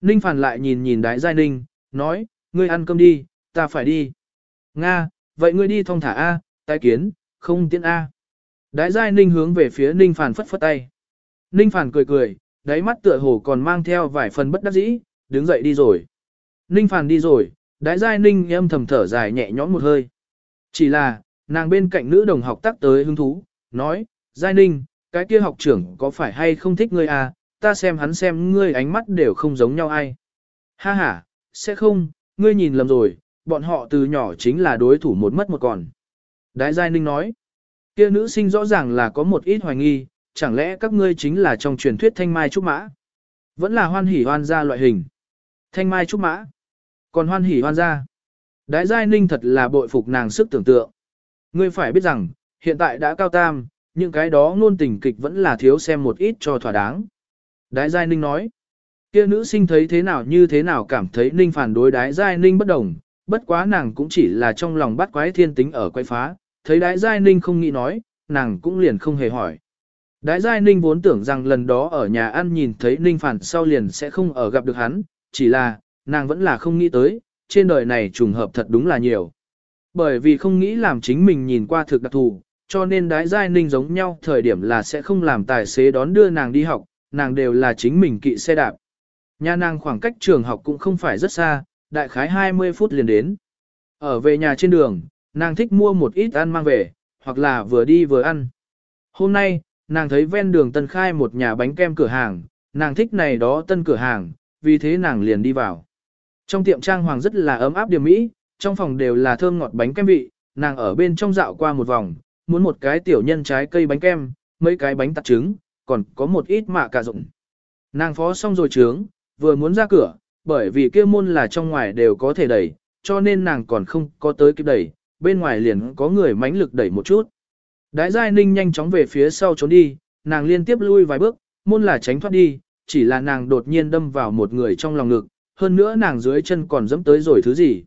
Ninh Phản lại nhìn nhìn Đái Giai Ninh, nói, ngươi ăn cơm đi, ta phải đi. Nga, vậy ngươi đi thong thả A, tái kiến, không tiễn A. Đái Giai Ninh hướng về phía Ninh Phản phất phất tay. Ninh Phản cười cười, đáy mắt tựa hồ còn mang theo vài phần bất đắc dĩ, đứng dậy đi rồi. Ninh Phản đi rồi, Đái Giai Ninh âm thầm thở dài nhẹ nhõm một hơi. Chỉ là, nàng bên cạnh nữ đồng học tác tới hứng thú, nói, Giai Ninh, cái kia học trưởng có phải hay không thích ngươi à, ta xem hắn xem ngươi ánh mắt đều không giống nhau ai. Ha ha, sẽ không, ngươi nhìn lầm rồi, bọn họ từ nhỏ chính là đối thủ một mất một còn. Đái Giai Ninh nói, kia nữ sinh rõ ràng là có một ít hoài nghi, chẳng lẽ các ngươi chính là trong truyền thuyết thanh mai trúc mã? Vẫn là hoan hỉ hoan gia loại hình. Thanh mai trúc mã, còn hoan hỉ hoan gia. Đái Giai Ninh thật là bội phục nàng sức tưởng tượng. Ngươi phải biết rằng, hiện tại đã cao tam, những cái đó ngôn tình kịch vẫn là thiếu xem một ít cho thỏa đáng. Đái Giai Ninh nói, kia nữ sinh thấy thế nào như thế nào cảm thấy Ninh phản đối Đái Giai Ninh bất đồng, bất quá nàng cũng chỉ là trong lòng bắt quái thiên tính ở quay phá, thấy Đái Giai Ninh không nghĩ nói, nàng cũng liền không hề hỏi. Đái Giai Ninh vốn tưởng rằng lần đó ở nhà ăn nhìn thấy Ninh phản sau liền sẽ không ở gặp được hắn, chỉ là, nàng vẫn là không nghĩ tới, trên đời này trùng hợp thật đúng là nhiều. Bởi vì không nghĩ làm chính mình nhìn qua thực đặc thù, cho nên đái giai ninh giống nhau thời điểm là sẽ không làm tài xế đón đưa nàng đi học, nàng đều là chính mình kỵ xe đạp. Nhà nàng khoảng cách trường học cũng không phải rất xa, đại khái 20 phút liền đến. Ở về nhà trên đường, nàng thích mua một ít ăn mang về, hoặc là vừa đi vừa ăn. Hôm nay, nàng thấy ven đường tân khai một nhà bánh kem cửa hàng, nàng thích này đó tân cửa hàng, vì thế nàng liền đi vào. Trong tiệm trang hoàng rất là ấm áp điểm mỹ, trong phòng đều là thơm ngọt bánh kem vị, nàng ở bên trong dạo qua một vòng, muốn một cái tiểu nhân trái cây bánh kem, mấy cái bánh tạt trứng, còn có một ít mạ cà rụng. Nàng phó xong rồi trướng, vừa muốn ra cửa, bởi vì kia môn là trong ngoài đều có thể đẩy, cho nên nàng còn không có tới kịp đẩy, bên ngoài liền có người mãnh lực đẩy một chút. Đái Giai Ninh nhanh chóng về phía sau trốn đi, nàng liên tiếp lui vài bước, môn là tránh thoát đi, chỉ là nàng đột nhiên đâm vào một người trong lòng ngực, hơn nữa nàng dưới chân còn dẫm tới rồi thứ gì.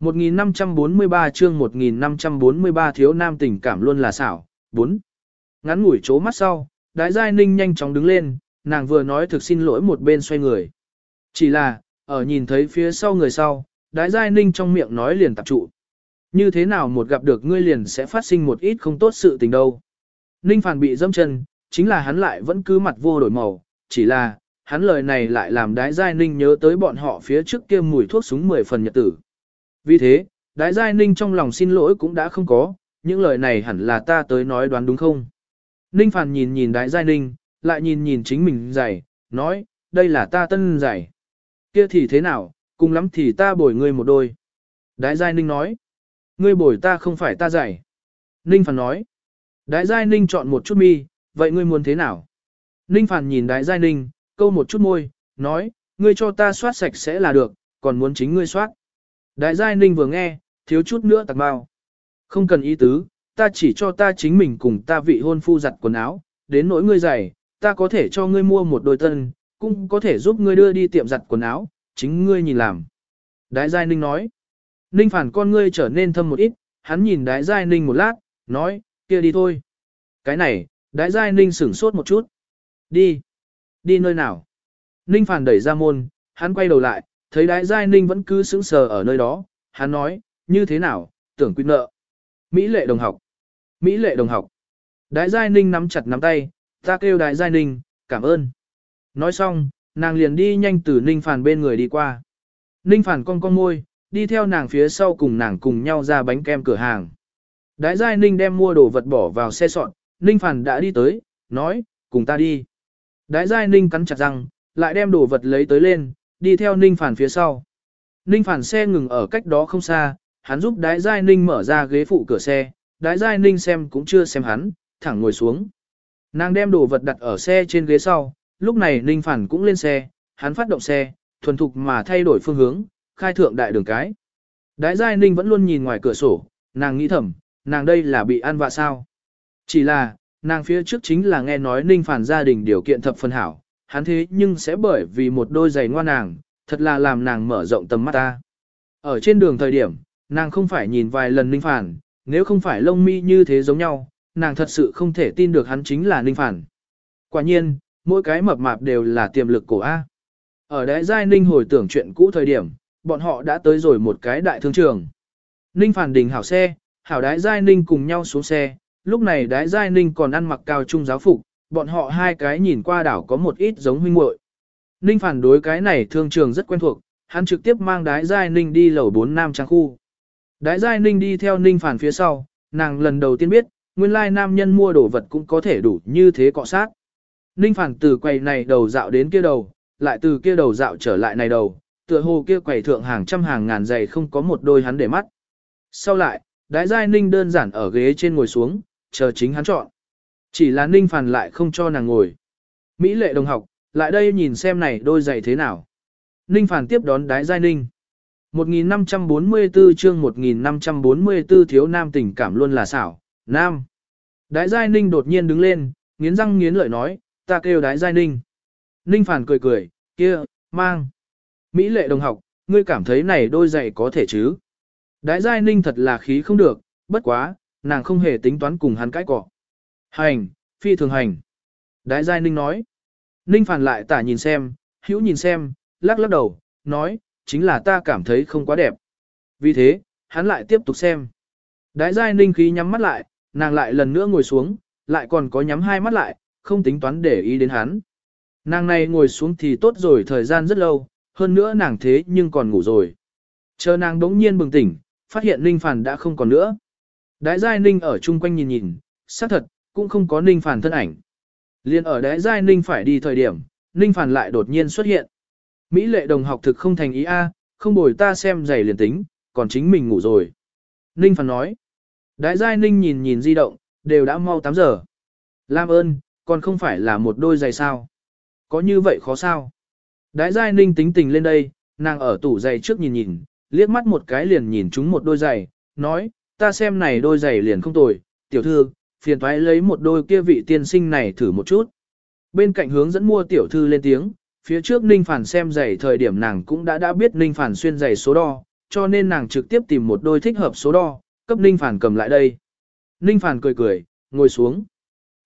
1543 chương 1543 thiếu nam tình cảm luôn là xảo. 4. Ngắn ngủi chố mắt sau, đái giai ninh nhanh chóng đứng lên, nàng vừa nói thực xin lỗi một bên xoay người. Chỉ là, ở nhìn thấy phía sau người sau, đái giai ninh trong miệng nói liền tập trụ. Như thế nào một gặp được ngươi liền sẽ phát sinh một ít không tốt sự tình đâu. Ninh phản bị dâm chân, chính là hắn lại vẫn cứ mặt vô đổi màu, chỉ là, hắn lời này lại làm đái giai ninh nhớ tới bọn họ phía trước kia mùi thuốc súng 10 phần nhật tử. Vì thế, đái giai ninh trong lòng xin lỗi cũng đã không có, những lời này hẳn là ta tới nói đoán đúng không? Ninh phản nhìn nhìn đái giai ninh, lại nhìn nhìn chính mình giày, nói, đây là ta tân giày. Kia thì thế nào, cùng lắm thì ta bồi ngươi một đôi. Đái giai ninh nói, ngươi bồi ta không phải ta giày. Ninh phản nói, đái giai ninh chọn một chút mi, vậy ngươi muốn thế nào? Ninh phản nhìn đái giai ninh, câu một chút môi, nói, ngươi cho ta soát sạch sẽ là được, còn muốn chính ngươi soát. Đại giai ninh vừa nghe, thiếu chút nữa tạc bao. Không cần ý tứ, ta chỉ cho ta chính mình cùng ta vị hôn phu giặt quần áo, đến nỗi ngươi giày, ta có thể cho ngươi mua một đôi tân, cũng có thể giúp ngươi đưa đi tiệm giặt quần áo, chính ngươi nhìn làm. Đại giai ninh nói, ninh phản con ngươi trở nên thâm một ít, hắn nhìn đại giai ninh một lát, nói, kia đi thôi. Cái này, đại giai ninh sửng sốt một chút. Đi. Đi nơi nào? Ninh phản đẩy ra môn, hắn quay đầu lại, thấy đái giai ninh vẫn cứ sững sờ ở nơi đó, hắn nói, như thế nào, tưởng quyết nợ. Mỹ lệ đồng học. Mỹ lệ đồng học. Đái giai ninh nắm chặt nắm tay, ta kêu đái giai ninh, cảm ơn. Nói xong, nàng liền đi nhanh từ ninh phản bên người đi qua. Ninh phản con con môi, đi theo nàng phía sau cùng nàng cùng nhau ra bánh kem cửa hàng. Đái giai ninh đem mua đồ vật bỏ vào xe sọn, ninh phản đã đi tới, nói, cùng ta đi. Đái giai ninh cắn chặt răng, lại đem đồ vật lấy tới lên, đi theo ninh phản phía sau. Ninh phản xe ngừng ở cách đó không xa, hắn giúp đái giai ninh mở ra ghế phụ cửa xe, đái giai ninh xem cũng chưa xem hắn, thẳng ngồi xuống. Nàng đem đồ vật đặt ở xe trên ghế sau, lúc này ninh phản cũng lên xe, hắn phát động xe, thuần thục mà thay đổi phương hướng, khai thượng đại đường cái. Đái giai ninh vẫn luôn nhìn ngoài cửa sổ, nàng nghĩ thầm, nàng đây là bị ăn vạ sao. Chỉ là, Nàng phía trước chính là nghe nói Ninh Phản gia đình điều kiện thập phần hảo, hắn thế nhưng sẽ bởi vì một đôi giày ngoan nàng, thật là làm nàng mở rộng tầm mắt ta. Ở trên đường thời điểm, nàng không phải nhìn vài lần Ninh Phản, nếu không phải lông mi như thế giống nhau, nàng thật sự không thể tin được hắn chính là Ninh Phản. Quả nhiên, mỗi cái mập mạp đều là tiềm lực của A. Ở đáy giai Ninh hồi tưởng chuyện cũ thời điểm, bọn họ đã tới rồi một cái đại thương trường. Ninh Phản đình hảo xe, hảo đái giai Ninh cùng nhau xuống xe, lúc này đái giai ninh còn ăn mặc cao trung giáo phục, bọn họ hai cái nhìn qua đảo có một ít giống huynh muội. Ninh phản đối cái này thương trường rất quen thuộc, hắn trực tiếp mang đái giai ninh đi lầu 4 nam trang khu. Đái giai ninh đi theo ninh phản phía sau, nàng lần đầu tiên biết, nguyên lai nam nhân mua đồ vật cũng có thể đủ như thế cọ sát. Ninh phản từ quầy này đầu dạo đến kia đầu, lại từ kia đầu dạo trở lại này đầu, tựa hồ kia quầy thượng hàng trăm hàng ngàn giày không có một đôi hắn để mắt. Sau lại, đái giai ninh đơn giản ở ghế trên ngồi xuống, chờ chính hắn chọn. Chỉ là Ninh Phàn lại không cho nàng ngồi. Mỹ lệ đồng học, lại đây nhìn xem này đôi giày thế nào. Ninh Phàn tiếp đón đái giai Ninh. 1544 chương 1544 thiếu nam tình cảm luôn là xảo, nam. Đái giai Ninh đột nhiên đứng lên, nghiến răng nghiến lợi nói, ta kêu đái giai Ninh. Ninh phản cười cười, kia, mang. Mỹ lệ đồng học, ngươi cảm thấy này đôi giày có thể chứ? Đái giai Ninh thật là khí không được, bất quá, nàng không hề tính toán cùng hắn cãi cọ. Hành, phi thường hành. Đái Giai Ninh nói. Ninh phản lại tả nhìn xem, hữu nhìn xem, lắc lắc đầu, nói, chính là ta cảm thấy không quá đẹp. Vì thế, hắn lại tiếp tục xem. Đái Giai Ninh khí nhắm mắt lại, nàng lại lần nữa ngồi xuống, lại còn có nhắm hai mắt lại, không tính toán để ý đến hắn. Nàng này ngồi xuống thì tốt rồi thời gian rất lâu, hơn nữa nàng thế nhưng còn ngủ rồi. Chờ nàng đống nhiên bừng tỉnh, phát hiện Ninh Phản đã không còn nữa. Đái Giai Ninh ở chung quanh nhìn nhìn, xác thật, cũng không có Ninh Phản thân ảnh. Liên ở Đái Giai Ninh phải đi thời điểm, Ninh Phản lại đột nhiên xuất hiện. Mỹ lệ đồng học thực không thành ý A, không bồi ta xem giày liền tính, còn chính mình ngủ rồi. Ninh Phản nói. Đái Giai Ninh nhìn nhìn di động, đều đã mau 8 giờ. Lam ơn, còn không phải là một đôi giày sao. Có như vậy khó sao? Đái Giai Ninh tính tình lên đây, nàng ở tủ giày trước nhìn nhìn, liếc mắt một cái liền nhìn chúng một đôi giày, nói, ta xem này đôi giày liền không tồi, tiểu thư, phiền thoái lấy một đôi kia vị tiên sinh này thử một chút. Bên cạnh hướng dẫn mua tiểu thư lên tiếng, phía trước Ninh Phản xem giày thời điểm nàng cũng đã đã biết Ninh Phản xuyên giày số đo, cho nên nàng trực tiếp tìm một đôi thích hợp số đo, cấp Ninh Phản cầm lại đây. Ninh Phản cười cười, ngồi xuống.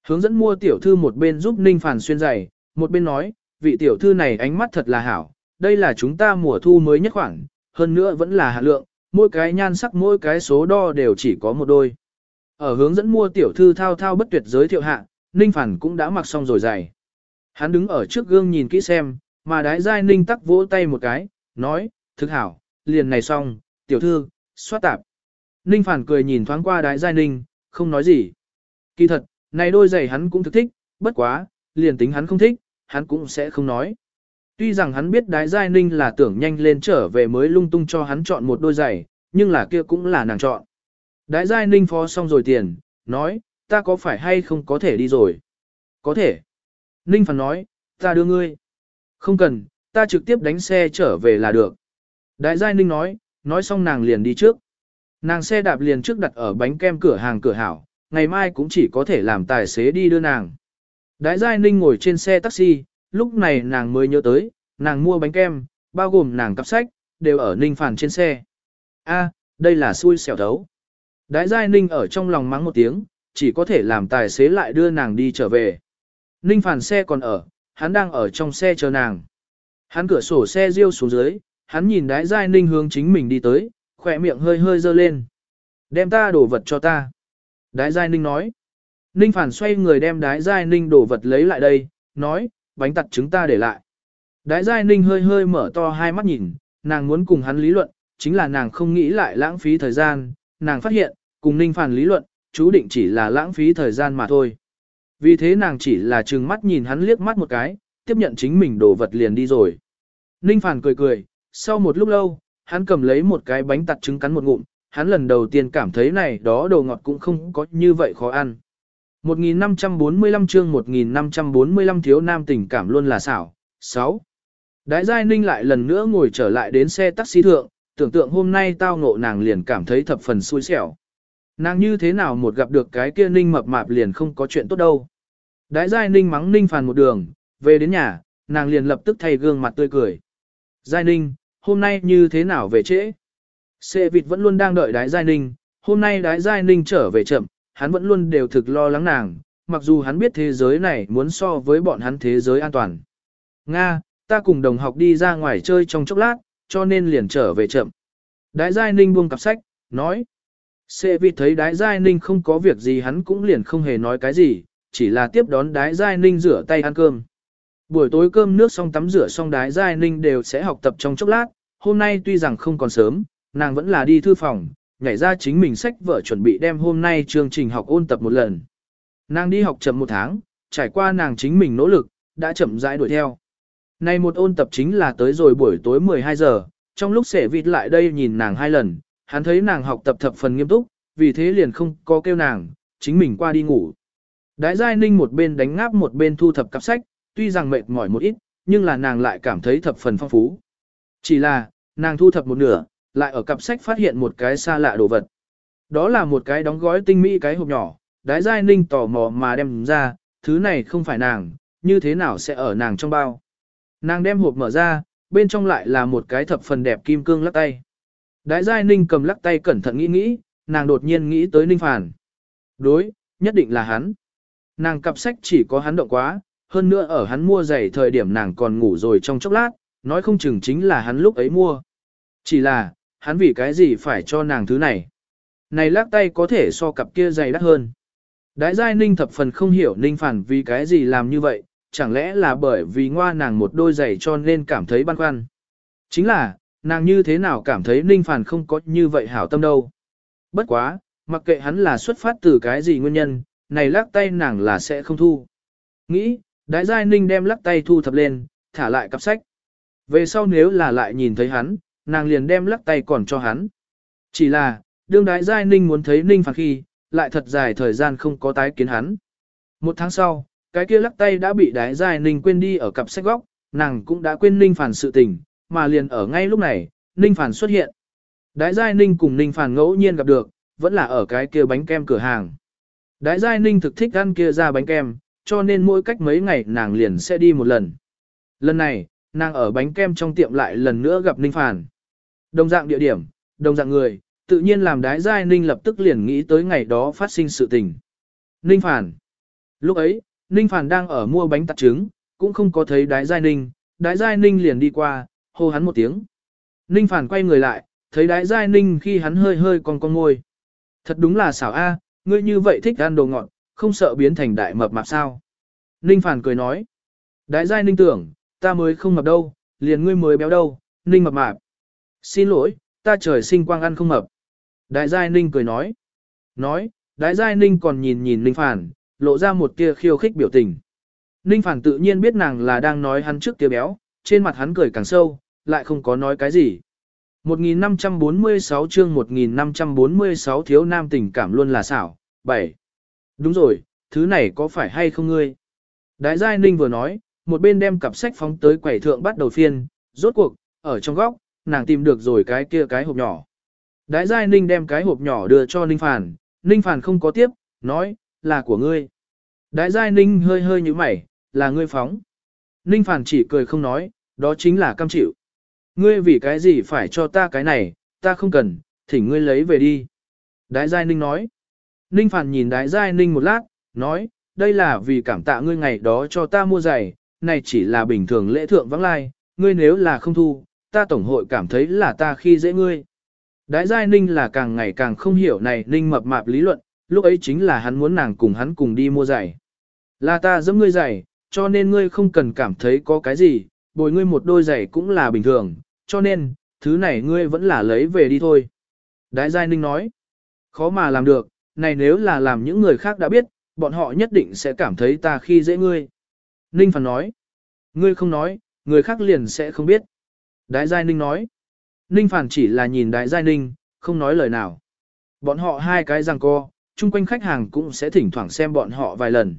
Hướng dẫn mua tiểu thư một bên giúp Ninh Phản xuyên giày, một bên nói, vị tiểu thư này ánh mắt thật là hảo, đây là chúng ta mùa thu mới nhất khoảng, hơn nữa vẫn là hạ lượng, mỗi cái nhan sắc mỗi cái số đo đều chỉ có một đôi. Ở hướng dẫn mua tiểu thư thao thao bất tuyệt giới thiệu hạ, Ninh Phản cũng đã mặc xong rồi giày. Hắn đứng ở trước gương nhìn kỹ xem, mà đái giai Ninh tắc vỗ tay một cái, nói, thực hảo, liền này xong, tiểu thư, xoát tạp. Ninh Phản cười nhìn thoáng qua đái giai Ninh, không nói gì. Kỳ thật, này đôi giày hắn cũng thực thích, bất quá, liền tính hắn không thích, hắn cũng sẽ không nói. Tuy rằng hắn biết đái giai ninh là tưởng nhanh lên trở về mới lung tung cho hắn chọn một đôi giày, nhưng là kia cũng là nàng chọn. Đái giai ninh phó xong rồi tiền, nói, ta có phải hay không có thể đi rồi? Có thể. Ninh phản nói, ta đưa ngươi. Không cần, ta trực tiếp đánh xe trở về là được. Đại giai ninh nói, nói xong nàng liền đi trước. Nàng xe đạp liền trước đặt ở bánh kem cửa hàng cửa hảo, ngày mai cũng chỉ có thể làm tài xế đi đưa nàng. Đái giai ninh ngồi trên xe taxi, lúc này nàng mới nhớ tới, nàng mua bánh kem, bao gồm nàng cặp sách, đều ở ninh phản trên xe. A, đây là xui xẻo thấu. Đái giai ninh ở trong lòng mắng một tiếng, chỉ có thể làm tài xế lại đưa nàng đi trở về. Ninh phản xe còn ở, hắn đang ở trong xe chờ nàng. Hắn cửa sổ xe riêu xuống dưới, hắn nhìn đái giai ninh hướng chính mình đi tới, khỏe miệng hơi hơi dơ lên. Đem ta đổ vật cho ta. Đái giai ninh nói. Ninh phản xoay người đem đái giai ninh đổ vật lấy lại đây, nói, bánh tặt chúng ta để lại. Đái giai ninh hơi hơi mở to hai mắt nhìn, nàng muốn cùng hắn lý luận, chính là nàng không nghĩ lại lãng phí thời gian, nàng phát hiện, cùng ninh phản lý luận, chú định chỉ là lãng phí thời gian mà thôi. Vì thế nàng chỉ là trừng mắt nhìn hắn liếc mắt một cái, tiếp nhận chính mình đồ vật liền đi rồi. Ninh phản cười cười, sau một lúc lâu, hắn cầm lấy một cái bánh tặt trứng cắn một ngụm, hắn lần đầu tiên cảm thấy này đó đồ ngọt cũng không có như vậy khó ăn. 1545 chương 1545 thiếu nam tình cảm luôn là xảo. 6. Đại giai ninh lại lần nữa ngồi trở lại đến xe taxi thượng, tưởng tượng hôm nay tao ngộ nàng liền cảm thấy thập phần xui xẻo. Nàng như thế nào một gặp được cái kia ninh mập mạp liền không có chuyện tốt đâu. Đại giai ninh mắng ninh phàn một đường, về đến nhà, nàng liền lập tức thay gương mặt tươi cười. Giai ninh, hôm nay như thế nào về trễ? Xe vịt vẫn luôn đang đợi đái giai ninh, hôm nay đái giai ninh trở về chậm, hắn vẫn luôn đều thực lo lắng nàng, mặc dù hắn biết thế giới này muốn so với bọn hắn thế giới an toàn. Nga, ta cùng đồng học đi ra ngoài chơi trong chốc lát, cho nên liền trở về chậm. Đái Giai Ninh buông cặp sách, nói. Sệ vịt thấy Đái Giai Ninh không có việc gì hắn cũng liền không hề nói cái gì, chỉ là tiếp đón Đái Giai Ninh rửa tay ăn cơm. Buổi tối cơm nước xong tắm rửa xong Đái Giai Ninh đều sẽ học tập trong chốc lát, hôm nay tuy rằng không còn sớm, nàng vẫn là đi thư phòng, nhảy ra chính mình sách vợ chuẩn bị đem hôm nay chương trình học ôn tập một lần. Nàng đi học chậm một tháng, trải qua nàng chính mình nỗ lực, đã chậm rãi đuổi theo. nay một ôn tập chính là tới rồi buổi tối 12 giờ, trong lúc sẻ vịt lại đây nhìn nàng hai lần, hắn thấy nàng học tập thập phần nghiêm túc, vì thế liền không có kêu nàng, chính mình qua đi ngủ. Đái Giai Ninh một bên đánh ngáp một bên thu thập cặp sách, tuy rằng mệt mỏi một ít, nhưng là nàng lại cảm thấy thập phần phong phú. Chỉ là, nàng thu thập một nửa, lại ở cặp sách phát hiện một cái xa lạ đồ vật. Đó là một cái đóng gói tinh mỹ cái hộp nhỏ, đái giai ninh tò mò mà đem ra, thứ này không phải nàng, như thế nào sẽ ở nàng trong bao. Nàng đem hộp mở ra, bên trong lại là một cái thập phần đẹp kim cương lắc tay. Đái giai ninh cầm lắc tay cẩn thận nghĩ nghĩ, nàng đột nhiên nghĩ tới ninh phản. Đối, nhất định là hắn. Nàng cặp sách chỉ có hắn động quá, hơn nữa ở hắn mua giày thời điểm nàng còn ngủ rồi trong chốc lát, nói không chừng chính là hắn lúc ấy mua. Chỉ là, hắn vì cái gì phải cho nàng thứ này. Này lắc tay có thể so cặp kia dày đắt hơn. Đái giai ninh thập phần không hiểu ninh phản vì cái gì làm như vậy, chẳng lẽ là bởi vì ngoa nàng một đôi giày cho nên cảm thấy băn khoăn. Chính là, nàng như thế nào cảm thấy ninh phản không có như vậy hảo tâm đâu. Bất quá, mặc kệ hắn là xuất phát từ cái gì nguyên nhân, này lắc tay nàng là sẽ không thu. Nghĩ, đái giai ninh đem lắc tay thu thập lên, thả lại cặp sách. Về sau nếu là lại nhìn thấy hắn, nàng liền đem lắc tay còn cho hắn. Chỉ là, đương đái giai ninh muốn thấy ninh phạt khi, lại thật dài thời gian không có tái kiến hắn. Một tháng sau, cái kia lắc tay đã bị đái giai ninh quên đi ở cặp sách góc, nàng cũng đã quên ninh phản sự tình, mà liền ở ngay lúc này, ninh phản xuất hiện. Đái giai ninh cùng ninh phản ngẫu nhiên gặp được, vẫn là ở cái kia bánh kem cửa hàng. Đái giai ninh thực thích ăn kia ra bánh kem, cho nên mỗi cách mấy ngày nàng liền sẽ đi một lần. Lần này, nàng ở bánh kem trong tiệm lại lần nữa gặp ninh phản. Đồng dạng địa điểm, đồng dạng người, tự nhiên làm đái giai ninh lập tức liền nghĩ tới ngày đó phát sinh sự tình. Ninh Phản Lúc ấy, Ninh Phản đang ở mua bánh tạt trứng, cũng không có thấy đái giai ninh, đái giai ninh liền đi qua, hô hắn một tiếng. Ninh Phản quay người lại, thấy đái giai ninh khi hắn hơi hơi con con ngôi. Thật đúng là xảo a, ngươi như vậy thích ăn đồ ngọt, không sợ biến thành đại mập mạp sao. Ninh Phản cười nói. Đái giai ninh tưởng, ta mới không mập đâu, liền ngươi mới béo đâu, ninh mập mạp. Xin lỗi, ta trời sinh quang ăn không mập. Đại giai ninh cười nói. Nói, đại giai ninh còn nhìn nhìn ninh phản, lộ ra một tia khiêu khích biểu tình. Ninh phản tự nhiên biết nàng là đang nói hắn trước tia béo, trên mặt hắn cười càng sâu, lại không có nói cái gì. 1546 chương 1546 thiếu nam tình cảm luôn là xảo. 7. Đúng rồi, thứ này có phải hay không ngươi? Đại giai ninh vừa nói, một bên đem cặp sách phóng tới quầy thượng bắt đầu phiên, rốt cuộc, ở trong góc, nàng tìm được rồi cái kia cái hộp nhỏ. Đái Giai Ninh đem cái hộp nhỏ đưa cho Ninh Phản, Ninh Phản không có tiếp, nói, là của ngươi. Đái Giai Ninh hơi hơi như mày, là ngươi phóng. Ninh Phản chỉ cười không nói, đó chính là cam chịu. Ngươi vì cái gì phải cho ta cái này, ta không cần, thỉnh ngươi lấy về đi. Đái Giai Ninh nói. Ninh Phản nhìn Đái Giai Ninh một lát, nói, đây là vì cảm tạ ngươi ngày đó cho ta mua giày, này chỉ là bình thường lễ thượng vắng lai, ngươi nếu là không thu, ta tổng hội cảm thấy là ta khi dễ ngươi. Đái giai ninh là càng ngày càng không hiểu này ninh mập mạp lý luận, lúc ấy chính là hắn muốn nàng cùng hắn cùng đi mua giày. Là ta giẫm ngươi giày, cho nên ngươi không cần cảm thấy có cái gì, bồi ngươi một đôi giày cũng là bình thường, cho nên, thứ này ngươi vẫn là lấy về đi thôi. Đái giai ninh nói, khó mà làm được, này nếu là làm những người khác đã biết, bọn họ nhất định sẽ cảm thấy ta khi dễ ngươi. Ninh phản nói, ngươi không nói, người khác liền sẽ không biết. Đái giai ninh nói, Ninh Phản chỉ là nhìn Đại Giai Ninh, không nói lời nào. Bọn họ hai cái răng co, chung quanh khách hàng cũng sẽ thỉnh thoảng xem bọn họ vài lần.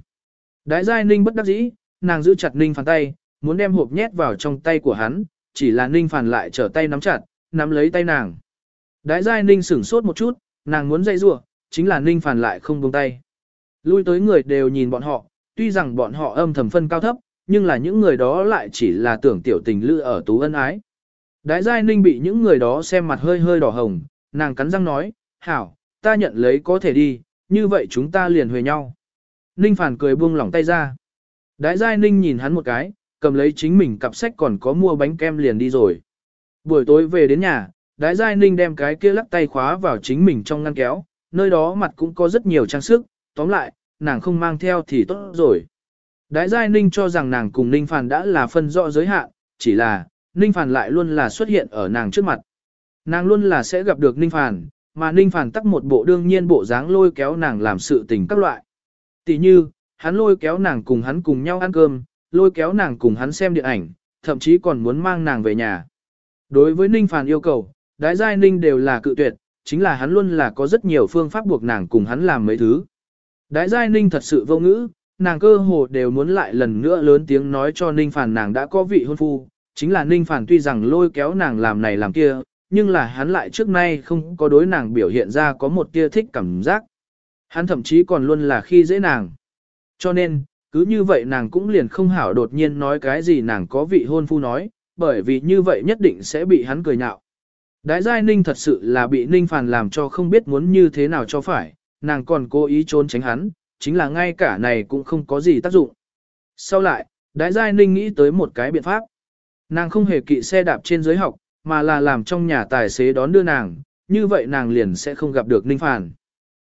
Đại Giai Ninh bất đắc dĩ, nàng giữ chặt Ninh Phản tay, muốn đem hộp nhét vào trong tay của hắn, chỉ là Ninh Phản lại trở tay nắm chặt, nắm lấy tay nàng. Đại Giai Ninh sửng sốt một chút, nàng muốn dây rủa, chính là Ninh Phản lại không buông tay. Lui tới người đều nhìn bọn họ, tuy rằng bọn họ âm thầm phân cao thấp, nhưng là những người đó lại chỉ là tưởng tiểu tình lữ ở tú ân ái. Đái Giai Ninh bị những người đó xem mặt hơi hơi đỏ hồng, nàng cắn răng nói, hảo, ta nhận lấy có thể đi, như vậy chúng ta liền huề nhau. Ninh Phản cười buông lỏng tay ra. Đái Giai Ninh nhìn hắn một cái, cầm lấy chính mình cặp sách còn có mua bánh kem liền đi rồi. Buổi tối về đến nhà, Đái Giai Ninh đem cái kia lắc tay khóa vào chính mình trong ngăn kéo, nơi đó mặt cũng có rất nhiều trang sức, tóm lại, nàng không mang theo thì tốt rồi. Đái Giai Ninh cho rằng nàng cùng Ninh Phản đã là phân rõ giới hạn, chỉ là, Ninh Phản lại luôn là xuất hiện ở nàng trước mặt. Nàng luôn là sẽ gặp được Ninh Phản, mà Ninh Phản tắc một bộ đương nhiên bộ dáng lôi kéo nàng làm sự tình các loại. Tỷ như, hắn lôi kéo nàng cùng hắn cùng nhau ăn cơm, lôi kéo nàng cùng hắn xem điện ảnh, thậm chí còn muốn mang nàng về nhà. Đối với Ninh Phản yêu cầu, đái giai Ninh đều là cự tuyệt, chính là hắn luôn là có rất nhiều phương pháp buộc nàng cùng hắn làm mấy thứ. Đái giai Ninh thật sự vô ngữ, nàng cơ hồ đều muốn lại lần nữa lớn tiếng nói cho Ninh Phản nàng đã có vị hôn phu, chính là Ninh Phản tuy rằng lôi kéo nàng làm này làm kia, nhưng là hắn lại trước nay không có đối nàng biểu hiện ra có một tia thích cảm giác. Hắn thậm chí còn luôn là khi dễ nàng. Cho nên, cứ như vậy nàng cũng liền không hảo đột nhiên nói cái gì nàng có vị hôn phu nói, bởi vì như vậy nhất định sẽ bị hắn cười nhạo. Đái giai ninh thật sự là bị ninh phản làm cho không biết muốn như thế nào cho phải, nàng còn cố ý trốn tránh hắn, chính là ngay cả này cũng không có gì tác dụng. Sau lại, đái giai ninh nghĩ tới một cái biện pháp. Nàng không hề kỵ xe đạp trên giới học, mà là làm trong nhà tài xế đón đưa nàng, như vậy nàng liền sẽ không gặp được Ninh Phản.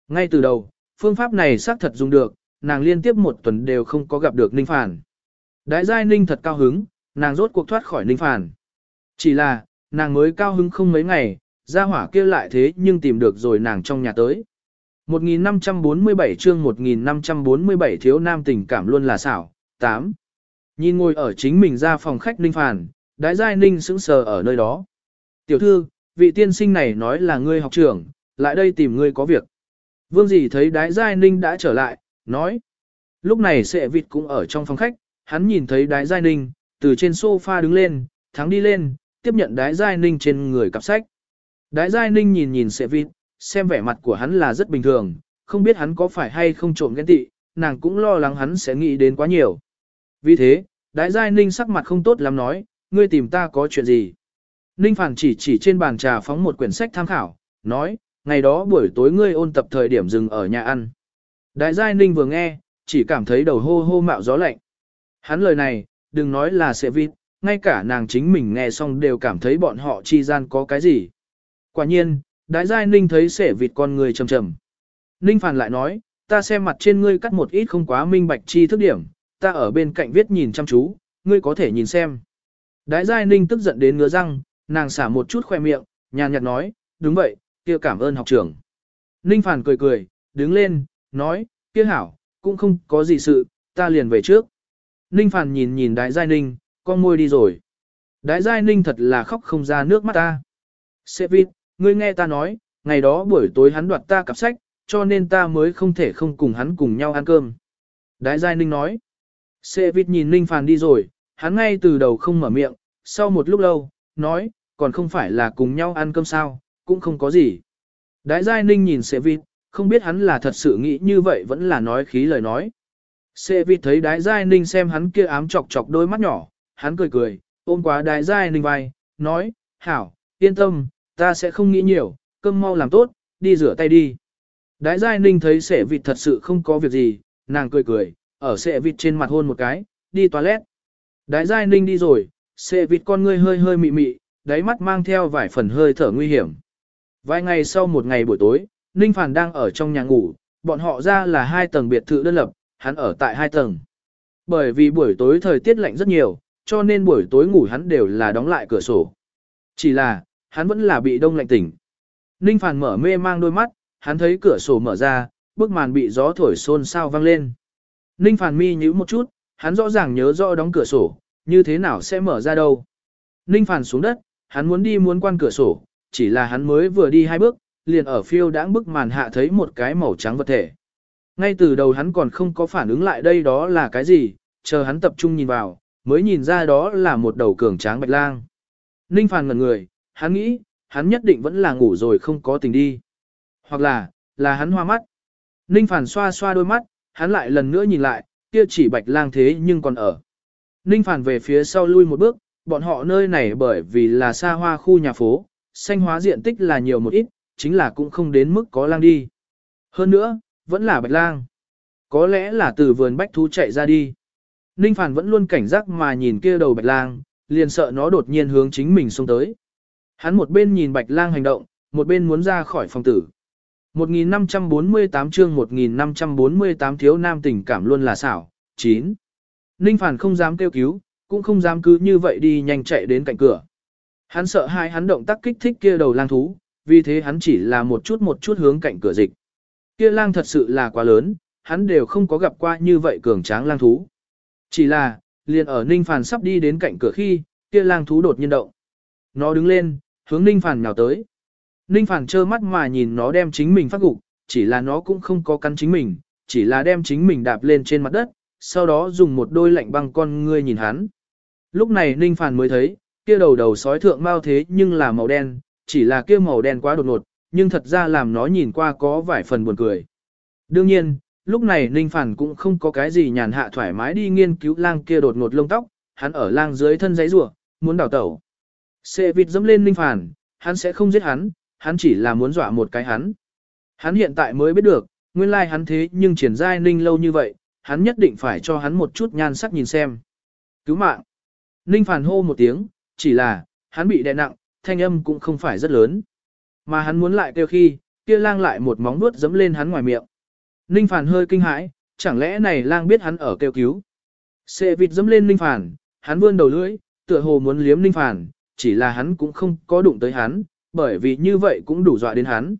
Ngay từ đầu, phương pháp này xác thật dùng được, nàng liên tiếp một tuần đều không có gặp được Ninh Phản. Đại giai Ninh thật cao hứng, nàng rốt cuộc thoát khỏi Ninh Phản. Chỉ là, nàng mới cao hứng không mấy ngày, ra hỏa kia lại thế nhưng tìm được rồi nàng trong nhà tới. 1547 chương 1547 thiếu nam tình cảm luôn là xảo. 8. Nhìn ngồi ở chính mình ra phòng khách Ninh phản đái giai Ninh sững sờ ở nơi đó. Tiểu thư, vị tiên sinh này nói là ngươi học trưởng, lại đây tìm ngươi có việc. Vương dì thấy đái giai Ninh đã trở lại, nói. Lúc này sệ vịt cũng ở trong phòng khách, hắn nhìn thấy đái giai Ninh, từ trên sofa đứng lên, thắng đi lên, tiếp nhận đái giai Ninh trên người cặp sách. Đái giai Ninh nhìn nhìn sệ vịt, xem vẻ mặt của hắn là rất bình thường, không biết hắn có phải hay không trộm ghen tị, nàng cũng lo lắng hắn sẽ nghĩ đến quá nhiều. Vì thế, Đái Giai Ninh sắc mặt không tốt lắm nói, ngươi tìm ta có chuyện gì? Ninh Phản chỉ chỉ trên bàn trà phóng một quyển sách tham khảo, nói, ngày đó buổi tối ngươi ôn tập thời điểm dừng ở nhà ăn. Đại giai Ninh vừa nghe, chỉ cảm thấy đầu hô hô mạo gió lạnh. Hắn lời này, đừng nói là sẽ vịt, ngay cả nàng chính mình nghe xong đều cảm thấy bọn họ chi gian có cái gì. Quả nhiên, đại giai Ninh thấy sẽ vịt con người trầm trầm. Ninh Phản lại nói, ta xem mặt trên ngươi cắt một ít không quá minh bạch chi thức điểm, ta ở bên cạnh viết nhìn chăm chú, ngươi có thể nhìn xem. Đại giai Ninh tức giận đến ngứa răng, nàng xả một chút khoe miệng, nhàn nhạt nói, đúng vậy, kia cảm ơn học trưởng. Ninh Phản cười cười, đứng lên, nói, kia hảo, cũng không có gì sự, ta liền về trước. Ninh Phản nhìn nhìn Đại Giai Ninh, con môi đi rồi. Đại Giai Ninh thật là khóc không ra nước mắt ta. Sê Vịt, ngươi nghe ta nói, ngày đó buổi tối hắn đoạt ta cặp sách, cho nên ta mới không thể không cùng hắn cùng nhau ăn cơm. Đại Giai Ninh nói. Sê Vịt nhìn Ninh Phàn đi rồi, hắn ngay từ đầu không mở miệng, sau một lúc lâu, nói, còn không phải là cùng nhau ăn cơm sao, cũng không có gì. Đại Giai Ninh nhìn Sê Vịt, không biết hắn là thật sự nghĩ như vậy vẫn là nói khí lời nói. Sê Vịt thấy Đại Giai Ninh xem hắn kia ám chọc chọc đôi mắt nhỏ, hắn cười cười, ôm quá Đại Giai Ninh vai, nói, hảo, yên tâm, ta sẽ không nghĩ nhiều, cơm mau làm tốt, đi rửa tay đi. Đại Giai Ninh thấy Sê Vịt thật sự không có việc gì, nàng cười cười, ở xệ vịt trên mặt hôn một cái, đi toilet. đái Giai Ninh đi rồi, xệ vịt con ngươi hơi hơi mị mị, đáy mắt mang theo vài phần hơi thở nguy hiểm. Vài ngày sau một ngày buổi tối, Ninh Phản đang ở trong nhà ngủ, bọn họ ra là hai tầng biệt thự đơn lập, hắn ở tại hai tầng. Bởi vì buổi tối thời tiết lạnh rất nhiều, cho nên buổi tối ngủ hắn đều là đóng lại cửa sổ. Chỉ là, hắn vẫn là bị đông lạnh tỉnh. Ninh Phản mở mê mang đôi mắt, hắn thấy cửa sổ mở ra, bức màn bị gió thổi xôn xao vang lên. Ninh Phản mi nhíu một chút, hắn rõ ràng nhớ rõ đóng cửa sổ, như thế nào sẽ mở ra đâu. Ninh Phản xuống đất, hắn muốn đi muốn quan cửa sổ, chỉ là hắn mới vừa đi hai bước, liền ở phiêu đãng bức màn hạ thấy một cái màu trắng vật thể. Ngay từ đầu hắn còn không có phản ứng lại đây đó là cái gì, chờ hắn tập trung nhìn vào, mới nhìn ra đó là một đầu cường tráng bạch lang. Ninh Phàn ngẩn người, hắn nghĩ, hắn nhất định vẫn là ngủ rồi không có tình đi. Hoặc là, là hắn hoa mắt. Ninh Phàn xoa xoa đôi mắt, hắn lại lần nữa nhìn lại, kia chỉ bạch lang thế nhưng còn ở. Ninh Phàn về phía sau lui một bước, bọn họ nơi này bởi vì là xa hoa khu nhà phố, xanh hóa diện tích là nhiều một ít, chính là cũng không đến mức có lang đi. Hơn nữa, vẫn là bạch lang. Có lẽ là từ vườn bách thú chạy ra đi. Ninh Phản vẫn luôn cảnh giác mà nhìn kia đầu bạch lang, liền sợ nó đột nhiên hướng chính mình xông tới. Hắn một bên nhìn bạch lang hành động, một bên muốn ra khỏi phòng tử. 1548 chương 1548 thiếu nam tình cảm luôn là xảo. 9. Ninh Phản không dám kêu cứu, cũng không dám cứ như vậy đi nhanh chạy đến cạnh cửa. Hắn sợ hai hắn động tác kích thích kia đầu lang thú, vì thế hắn chỉ là một chút một chút hướng cạnh cửa dịch. Kia lang thật sự là quá lớn, hắn đều không có gặp qua như vậy cường tráng lang thú. Chỉ là, liền ở Ninh Phản sắp đi đến cạnh cửa khi, kia lang thú đột nhiên động. Nó đứng lên, hướng Ninh Phản nhào tới. Ninh Phản trơ mắt mà nhìn nó đem chính mình phát gục, chỉ là nó cũng không có cắn chính mình, chỉ là đem chính mình đạp lên trên mặt đất, sau đó dùng một đôi lạnh băng con ngươi nhìn hắn. Lúc này Ninh Phản mới thấy, kia đầu đầu sói thượng mau thế nhưng là màu đen, chỉ là kia màu đen quá đột ngột, nhưng thật ra làm nó nhìn qua có vài phần buồn cười. Đương nhiên, lúc này Ninh Phản cũng không có cái gì nhàn hạ thoải mái đi nghiên cứu lang kia đột ngột lông tóc, hắn ở lang dưới thân giấy rủa muốn đào tẩu. Xe vịt dẫm lên Ninh Phản, hắn sẽ không giết hắn, hắn chỉ là muốn dọa một cái hắn. Hắn hiện tại mới biết được, nguyên lai hắn thế nhưng triển giai Ninh lâu như vậy, hắn nhất định phải cho hắn một chút nhan sắc nhìn xem. Cứu mạng. Ninh Phản hô một tiếng, chỉ là, hắn bị đè nặng, thanh âm cũng không phải rất lớn. Mà hắn muốn lại kêu khi, kia lang lại một móng vuốt dẫm lên hắn ngoài miệng. Ninh Phản hơi kinh hãi, chẳng lẽ này lang biết hắn ở kêu cứu. Xệ vịt dẫm lên Ninh Phản, hắn vươn đầu lưỡi, tựa hồ muốn liếm Ninh Phản, chỉ là hắn cũng không có đụng tới hắn, bởi vì như vậy cũng đủ dọa đến hắn.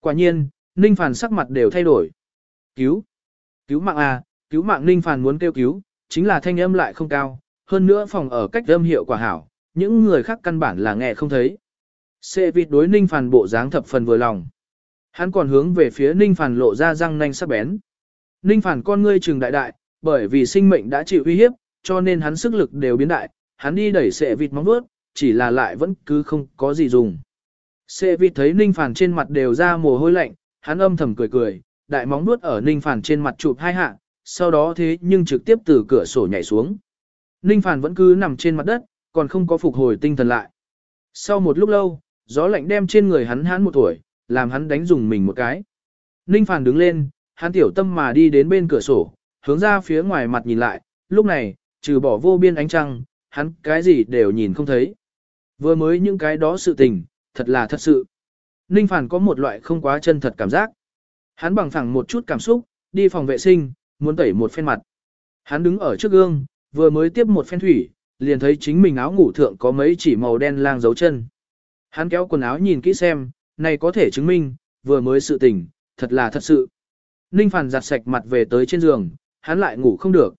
Quả nhiên, Ninh Phàn sắc mặt đều thay đổi. Cứu! Cứu mạng à, cứu mạng Ninh Phàn muốn kêu cứu, chính là thanh âm lại không cao, hơn nữa phòng ở cách âm hiệu quả hảo, những người khác căn bản là nghe không thấy. Xê vịt đối ninh phàn bộ dáng thập phần vừa lòng. Hắn còn hướng về phía ninh phàn lộ ra răng nanh sắc bén. Ninh phàn con ngươi trừng đại đại, bởi vì sinh mệnh đã chịu uy hiếp, cho nên hắn sức lực đều biến đại, hắn đi đẩy xệ vịt móng vuốt, chỉ là lại vẫn cứ không có gì dùng. Xệ vịt thấy ninh Phản trên mặt đều ra mồ hôi lạnh, hắn âm thầm cười cười, đại móng nuốt ở ninh Phản trên mặt chụp hai hạ, sau đó thế nhưng trực tiếp từ cửa sổ nhảy xuống. Ninh Phản vẫn cứ nằm trên mặt đất, còn không có phục hồi tinh thần lại. Sau một lúc lâu, gió lạnh đem trên người hắn hắn một tuổi, làm hắn đánh dùng mình một cái. Ninh Phản đứng lên, hắn tiểu tâm mà đi đến bên cửa sổ, hướng ra phía ngoài mặt nhìn lại, lúc này, trừ bỏ vô biên ánh trăng, hắn cái gì đều nhìn không thấy. Vừa mới những cái đó sự tình, thật là thật sự. Ninh Phản có một loại không quá chân thật cảm giác. Hắn bằng phẳng một chút cảm xúc, đi phòng vệ sinh, muốn tẩy một phen mặt. Hắn đứng ở trước gương, vừa mới tiếp một phen thủy, liền thấy chính mình áo ngủ thượng có mấy chỉ màu đen lang dấu chân. Hắn kéo quần áo nhìn kỹ xem, này có thể chứng minh, vừa mới sự tình, thật là thật sự. Ninh Phản giặt sạch mặt về tới trên giường, hắn lại ngủ không được.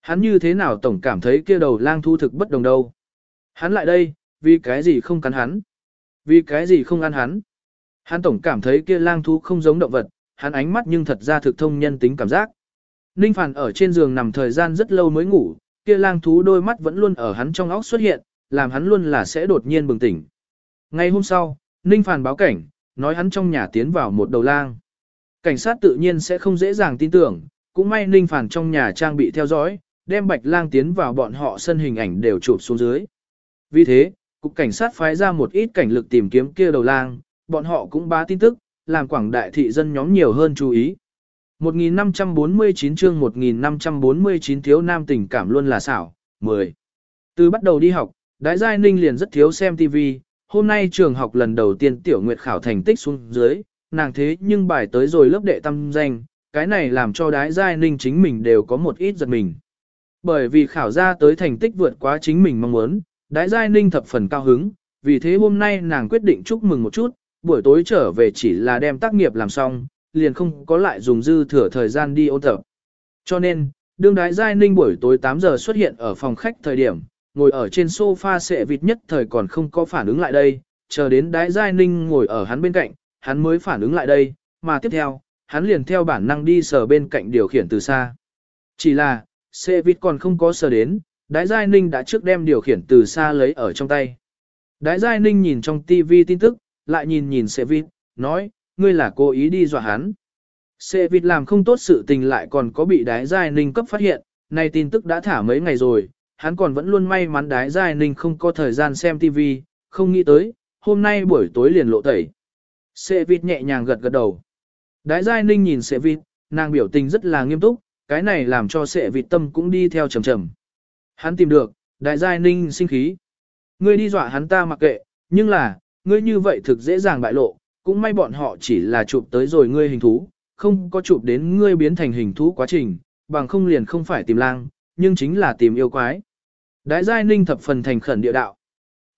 Hắn như thế nào tổng cảm thấy kia đầu lang thu thực bất đồng đâu. Hắn lại đây, vì cái gì không cắn hắn? Vì cái gì không ăn hắn? Hắn tổng cảm thấy kia lang thú không giống động vật, hắn ánh mắt nhưng thật ra thực thông nhân tính cảm giác. Ninh Phàn ở trên giường nằm thời gian rất lâu mới ngủ, kia lang thú đôi mắt vẫn luôn ở hắn trong óc xuất hiện, làm hắn luôn là sẽ đột nhiên bừng tỉnh. Ngay hôm sau, Ninh Phàn báo cảnh, nói hắn trong nhà tiến vào một đầu lang. Cảnh sát tự nhiên sẽ không dễ dàng tin tưởng, cũng may Ninh Phàn trong nhà trang bị theo dõi, đem bạch lang tiến vào bọn họ sân hình ảnh đều chụp xuống dưới. Vì thế, cục cảnh sát phái ra một ít cảnh lực tìm kiếm kia đầu lang, bọn họ cũng bá tin tức, làm quảng đại thị dân nhóm nhiều hơn chú ý. 1549 chương 1549 thiếu nam tình cảm luôn là xảo. 10. Từ bắt đầu đi học, Đái Giai Ninh liền rất thiếu xem TV, hôm nay trường học lần đầu tiên tiểu nguyệt khảo thành tích xuống dưới, nàng thế nhưng bài tới rồi lớp đệ tâm danh, cái này làm cho Đái Giai Ninh chính mình đều có một ít giật mình. Bởi vì khảo ra tới thành tích vượt quá chính mình mong muốn, Đái Giai Ninh thập phần cao hứng, vì thế hôm nay nàng quyết định chúc mừng một chút, buổi tối trở về chỉ là đem tác nghiệp làm xong, liền không có lại dùng dư thừa thời gian đi ôn tập. Cho nên, đương đái giai ninh buổi tối 8 giờ xuất hiện ở phòng khách thời điểm, ngồi ở trên sofa sệ vịt nhất thời còn không có phản ứng lại đây, chờ đến đái giai ninh ngồi ở hắn bên cạnh, hắn mới phản ứng lại đây, mà tiếp theo, hắn liền theo bản năng đi sờ bên cạnh điều khiển từ xa. Chỉ là, sệ vịt còn không có sờ đến, đái giai ninh đã trước đem điều khiển từ xa lấy ở trong tay. Đái giai ninh nhìn trong TV tin tức, lại nhìn nhìn sệ vịt, nói, ngươi là cố ý đi dọa hắn. Sệ vịt làm không tốt sự tình lại còn có bị đái giai ninh cấp phát hiện, nay tin tức đã thả mấy ngày rồi, hắn còn vẫn luôn may mắn đái giai ninh không có thời gian xem TV, không nghĩ tới, hôm nay buổi tối liền lộ tẩy. Sệ vịt nhẹ nhàng gật gật đầu. Đái giai ninh nhìn sệ vịt, nàng biểu tình rất là nghiêm túc, cái này làm cho sệ vịt tâm cũng đi theo trầm trầm. Hắn tìm được, đại giai ninh sinh khí. Ngươi đi dọa hắn ta mặc kệ, nhưng là, ngươi như vậy thực dễ dàng bại lộ, cũng may bọn họ chỉ là chụp tới rồi ngươi hình thú, không có chụp đến ngươi biến thành hình thú quá trình, bằng không liền không phải tìm lang, nhưng chính là tìm yêu quái. Đại giai ninh thập phần thành khẩn địa đạo.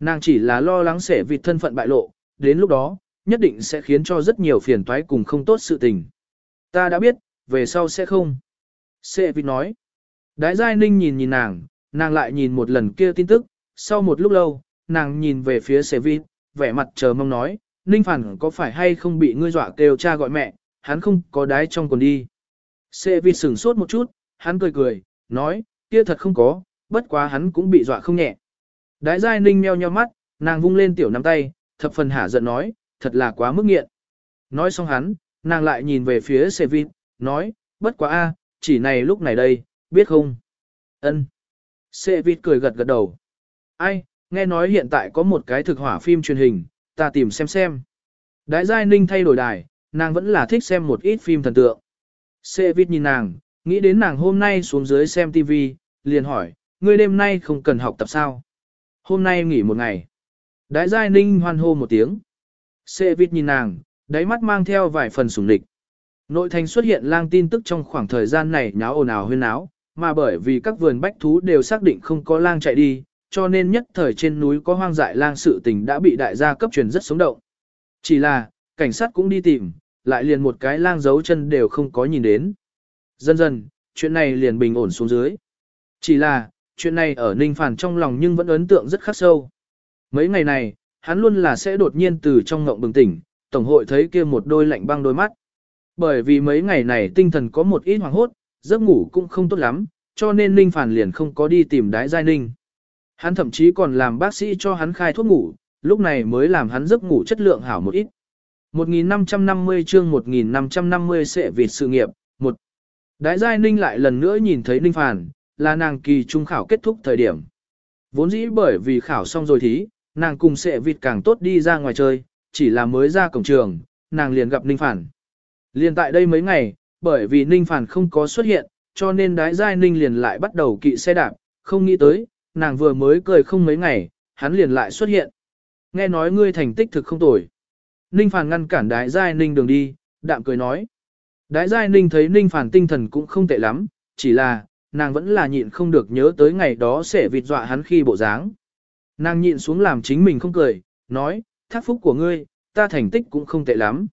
Nàng chỉ là lo lắng sẽ vịt thân phận bại lộ, đến lúc đó, nhất định sẽ khiến cho rất nhiều phiền toái cùng không tốt sự tình. Ta đã biết, về sau sẽ không. Sẽ vịt nói. Đại giai ninh nhìn nhìn nàng, nàng lại nhìn một lần kia tin tức, sau một lúc lâu, nàng nhìn về phía xe vịt, vẻ mặt chờ mong nói, Ninh Phản có phải hay không bị ngươi dọa kêu cha gọi mẹ, hắn không có đái trong quần đi. Xe vi sửng sốt một chút, hắn cười cười, nói, kia thật không có, bất quá hắn cũng bị dọa không nhẹ. Đái giai ninh meo nheo mắt, nàng vung lên tiểu nắm tay, thập phần hả giận nói, thật là quá mức nghiện. Nói xong hắn, nàng lại nhìn về phía xe vi, nói, bất quá a, chỉ này lúc này đây, biết không? Ân. Sệ vịt cười gật gật đầu. Ai, nghe nói hiện tại có một cái thực hỏa phim truyền hình, ta tìm xem xem. Đái Giai Ninh thay đổi đài, nàng vẫn là thích xem một ít phim thần tượng. Sệ vịt nhìn nàng, nghĩ đến nàng hôm nay xuống dưới xem TV, liền hỏi, ngươi đêm nay không cần học tập sao? Hôm nay nghỉ một ngày. Đái Giai Ninh hoan hô một tiếng. Sệ vịt nhìn nàng, đáy mắt mang theo vài phần sủng địch. Nội thành xuất hiện lang tin tức trong khoảng thời gian này nháo ồn ào huyên náo, mà bởi vì các vườn bách thú đều xác định không có lang chạy đi, cho nên nhất thời trên núi có hoang dại lang sự tình đã bị đại gia cấp truyền rất sống động. Chỉ là, cảnh sát cũng đi tìm, lại liền một cái lang dấu chân đều không có nhìn đến. Dần dần, chuyện này liền bình ổn xuống dưới. Chỉ là, chuyện này ở Ninh Phản trong lòng nhưng vẫn ấn tượng rất khắc sâu. Mấy ngày này, hắn luôn là sẽ đột nhiên từ trong ngộng bừng tỉnh, Tổng hội thấy kia một đôi lạnh băng đôi mắt. Bởi vì mấy ngày này tinh thần có một ít hoàng hốt, giấc ngủ cũng không tốt lắm, cho nên Ninh Phản liền không có đi tìm đái giai ninh. Hắn thậm chí còn làm bác sĩ cho hắn khai thuốc ngủ, lúc này mới làm hắn giấc ngủ chất lượng hảo một ít. 1550 chương 1550 sẽ vịt sự nghiệp, một Đái Giai Ninh lại lần nữa nhìn thấy Ninh Phản, là nàng kỳ trung khảo kết thúc thời điểm. Vốn dĩ bởi vì khảo xong rồi thí, Nàng cùng sẽ vịt càng tốt đi ra ngoài chơi, chỉ là mới ra cổng trường, nàng liền gặp Ninh Phản. Liền tại đây mấy ngày, bởi vì Ninh Phản không có xuất hiện, cho nên đái giai Ninh liền lại bắt đầu kỵ xe đạp, không nghĩ tới, nàng vừa mới cười không mấy ngày, hắn liền lại xuất hiện. Nghe nói ngươi thành tích thực không tồi. Ninh Phản ngăn cản đái giai Ninh đường đi, đạm cười nói. Đái giai Ninh thấy Ninh Phản tinh thần cũng không tệ lắm, chỉ là, nàng vẫn là nhịn không được nhớ tới ngày đó sẽ vịt dọa hắn khi bộ dáng. Nàng nhịn xuống làm chính mình không cười, nói, thác phúc của ngươi, ta thành tích cũng không tệ lắm.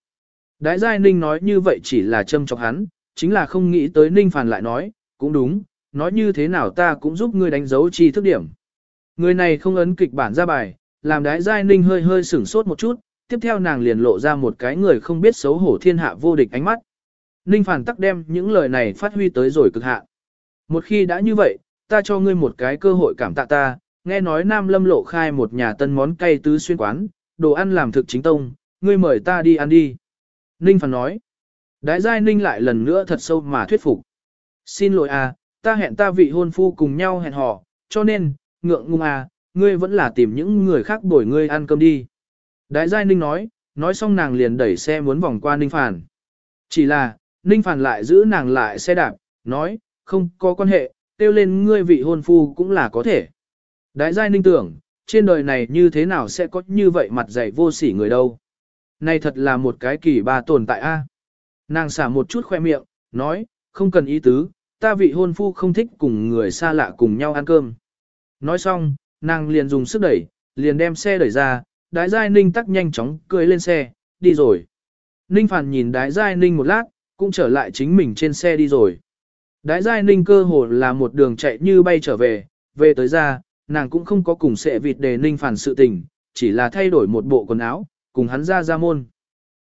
Đái Giai Ninh nói như vậy chỉ là châm chọc hắn, chính là không nghĩ tới Ninh Phàn lại nói, cũng đúng, nói như thế nào ta cũng giúp ngươi đánh dấu chi thức điểm. Người này không ấn kịch bản ra bài, làm Đái Giai Ninh hơi hơi sửng sốt một chút, tiếp theo nàng liền lộ ra một cái người không biết xấu hổ thiên hạ vô địch ánh mắt. Ninh Phàn tắc đem những lời này phát huy tới rồi cực hạ. Một khi đã như vậy, ta cho ngươi một cái cơ hội cảm tạ ta, nghe nói Nam Lâm lộ khai một nhà tân món cay tứ xuyên quán, đồ ăn làm thực chính tông, ngươi mời ta đi ăn đi. Ninh Phản nói. Đái giai Ninh lại lần nữa thật sâu mà thuyết phục. Xin lỗi à, ta hẹn ta vị hôn phu cùng nhau hẹn hò, cho nên, ngượng ngung à, ngươi vẫn là tìm những người khác đổi ngươi ăn cơm đi. Đái giai Ninh nói, nói xong nàng liền đẩy xe muốn vòng qua Ninh Phản. Chỉ là, Ninh Phản lại giữ nàng lại xe đạp, nói, không có quan hệ, tiêu lên ngươi vị hôn phu cũng là có thể. Đái giai ninh tưởng, trên đời này như thế nào sẽ có như vậy mặt dày vô sỉ người đâu. Này thật là một cái kỳ ba tồn tại a. Nàng xả một chút khoe miệng, nói, không cần ý tứ, ta vị hôn phu không thích cùng người xa lạ cùng nhau ăn cơm. Nói xong, nàng liền dùng sức đẩy, liền đem xe đẩy ra, đái giai ninh tắc nhanh chóng cười lên xe, đi rồi. Ninh phản nhìn đái giai ninh một lát, cũng trở lại chính mình trên xe đi rồi. Đái giai ninh cơ hồ là một đường chạy như bay trở về, về tới ra, nàng cũng không có cùng sệ vịt đề ninh phản sự tình, chỉ là thay đổi một bộ quần áo, cùng hắn ra ra môn.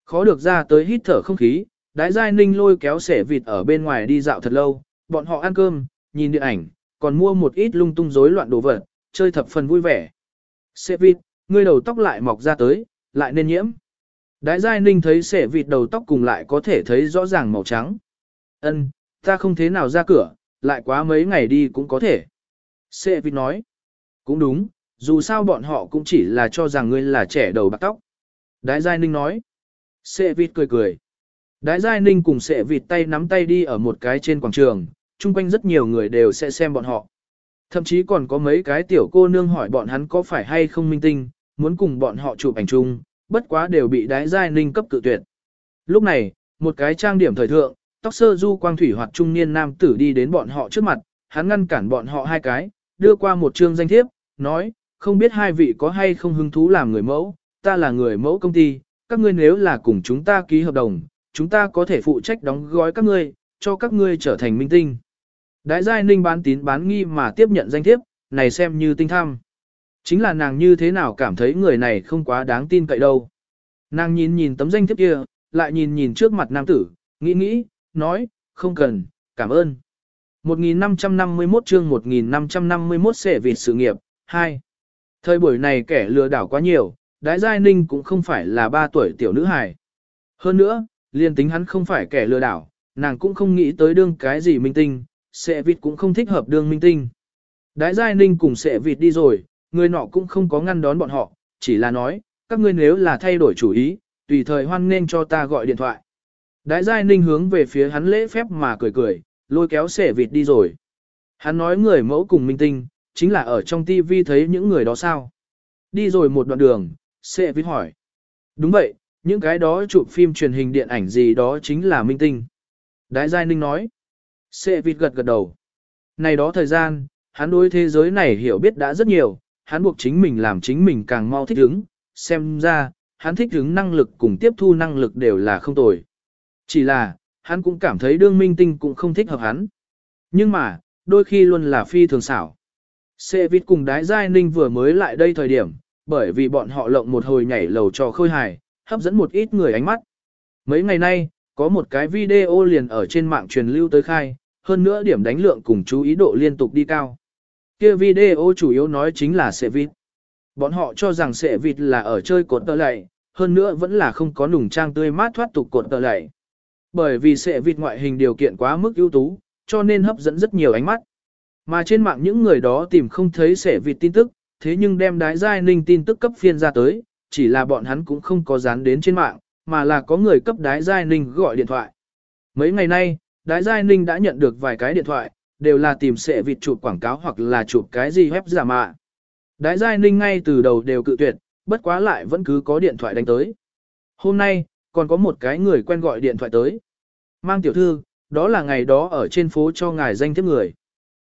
Khó được ra tới hít thở không khí, đái giai ninh lôi kéo sẻ vịt ở bên ngoài đi dạo thật lâu, bọn họ ăn cơm, nhìn điện ảnh, còn mua một ít lung tung rối loạn đồ vật, chơi thập phần vui vẻ. sẻ vịt, ngươi đầu tóc lại mọc ra tới, lại nên nhiễm. Đái giai ninh thấy sẻ vịt đầu tóc cùng lại có thể thấy rõ ràng màu trắng. Ân, ta không thế nào ra cửa, lại quá mấy ngày đi cũng có thể. Sệ vịt nói. Cũng đúng, dù sao bọn họ cũng chỉ là cho rằng ngươi là trẻ đầu bạc tóc. Đái Giai Ninh nói. Sệ vịt cười cười. Đái Giai Ninh cùng sệ vịt tay nắm tay đi ở một cái trên quảng trường, chung quanh rất nhiều người đều sẽ xem bọn họ. Thậm chí còn có mấy cái tiểu cô nương hỏi bọn hắn có phải hay không minh tinh, muốn cùng bọn họ chụp ảnh chung, bất quá đều bị đái Giai Ninh cấp cự tuyệt. Lúc này, một cái trang điểm thời thượng, tóc sơ du quang thủy hoặc trung niên nam tử đi đến bọn họ trước mặt, hắn ngăn cản bọn họ hai cái, đưa qua một chương danh thiếp, nói, không biết hai vị có hay không hứng thú làm người mẫu, ta là người mẫu công ty, các ngươi nếu là cùng chúng ta ký hợp đồng, chúng ta có thể phụ trách đóng gói các ngươi, cho các ngươi trở thành minh tinh. Đại giai ninh bán tín bán nghi mà tiếp nhận danh thiếp, này xem như tinh tham. Chính là nàng như thế nào cảm thấy người này không quá đáng tin cậy đâu. Nàng nhìn nhìn tấm danh thiếp kia, lại nhìn nhìn trước mặt nam tử, nghĩ nghĩ, nói, không cần, cảm ơn. 1551 chương 1551 sẽ vì sự nghiệp, 2. Thời buổi này kẻ lừa đảo quá nhiều, Đái Giai Ninh cũng không phải là 3 tuổi tiểu nữ hài. Hơn nữa, liên tính hắn không phải kẻ lừa đảo, nàng cũng không nghĩ tới đương cái gì minh tinh, sẽ vịt cũng không thích hợp đương minh tinh. Đái Giai Ninh cùng sẽ vịt đi rồi, người nọ cũng không có ngăn đón bọn họ, chỉ là nói, các ngươi nếu là thay đổi chủ ý, tùy thời hoan nên cho ta gọi điện thoại. Đái Giai Ninh hướng về phía hắn lễ phép mà cười cười, lôi kéo sẻ vịt đi rồi. Hắn nói người mẫu cùng minh tinh, chính là ở trong TV thấy những người đó sao. Đi rồi một đoạn đường, sẻ viết hỏi. Đúng vậy, những cái đó chụp phim truyền hình điện ảnh gì đó chính là minh tinh. Đái Giai Ninh nói. Sẻ vịt gật gật đầu. Này đó thời gian, hắn đối thế giới này hiểu biết đã rất nhiều, hắn buộc chính mình làm chính mình càng mau thích ứng, xem ra, hắn thích ứng năng lực cùng tiếp thu năng lực đều là không tồi. Chỉ là, hắn cũng cảm thấy đương minh tinh cũng không thích hợp hắn. Nhưng mà, đôi khi luôn là phi thường xảo. Sệ vịt cùng đái giai ninh vừa mới lại đây thời điểm, bởi vì bọn họ lộng một hồi nhảy lầu trò khôi hài, hấp dẫn một ít người ánh mắt. Mấy ngày nay, có một cái video liền ở trên mạng truyền lưu tới khai, hơn nữa điểm đánh lượng cùng chú ý độ liên tục đi cao. Kia video chủ yếu nói chính là sệ vịt. Bọn họ cho rằng sệ vịt là ở chơi cột tờ lạy, hơn nữa vẫn là không có nùng trang tươi mát thoát tục cột tờ lạy. Bởi vì sệ vịt ngoại hình điều kiện quá mức ưu tú, cho nên hấp dẫn rất nhiều ánh mắt. Mà trên mạng những người đó tìm không thấy sẻ vịt tin tức, thế nhưng đem đái giai ninh tin tức cấp phiên ra tới, chỉ là bọn hắn cũng không có dán đến trên mạng, mà là có người cấp đái giai ninh gọi điện thoại. Mấy ngày nay, đái giai ninh đã nhận được vài cái điện thoại, đều là tìm sệ vịt chụp quảng cáo hoặc là chụp cái gì web giả mạ. Đái giai ninh ngay từ đầu đều cự tuyệt, bất quá lại vẫn cứ có điện thoại đánh tới. Hôm nay, còn có một cái người quen gọi điện thoại tới. Mang tiểu thư, đó là ngày đó ở trên phố cho ngài danh thiếp người.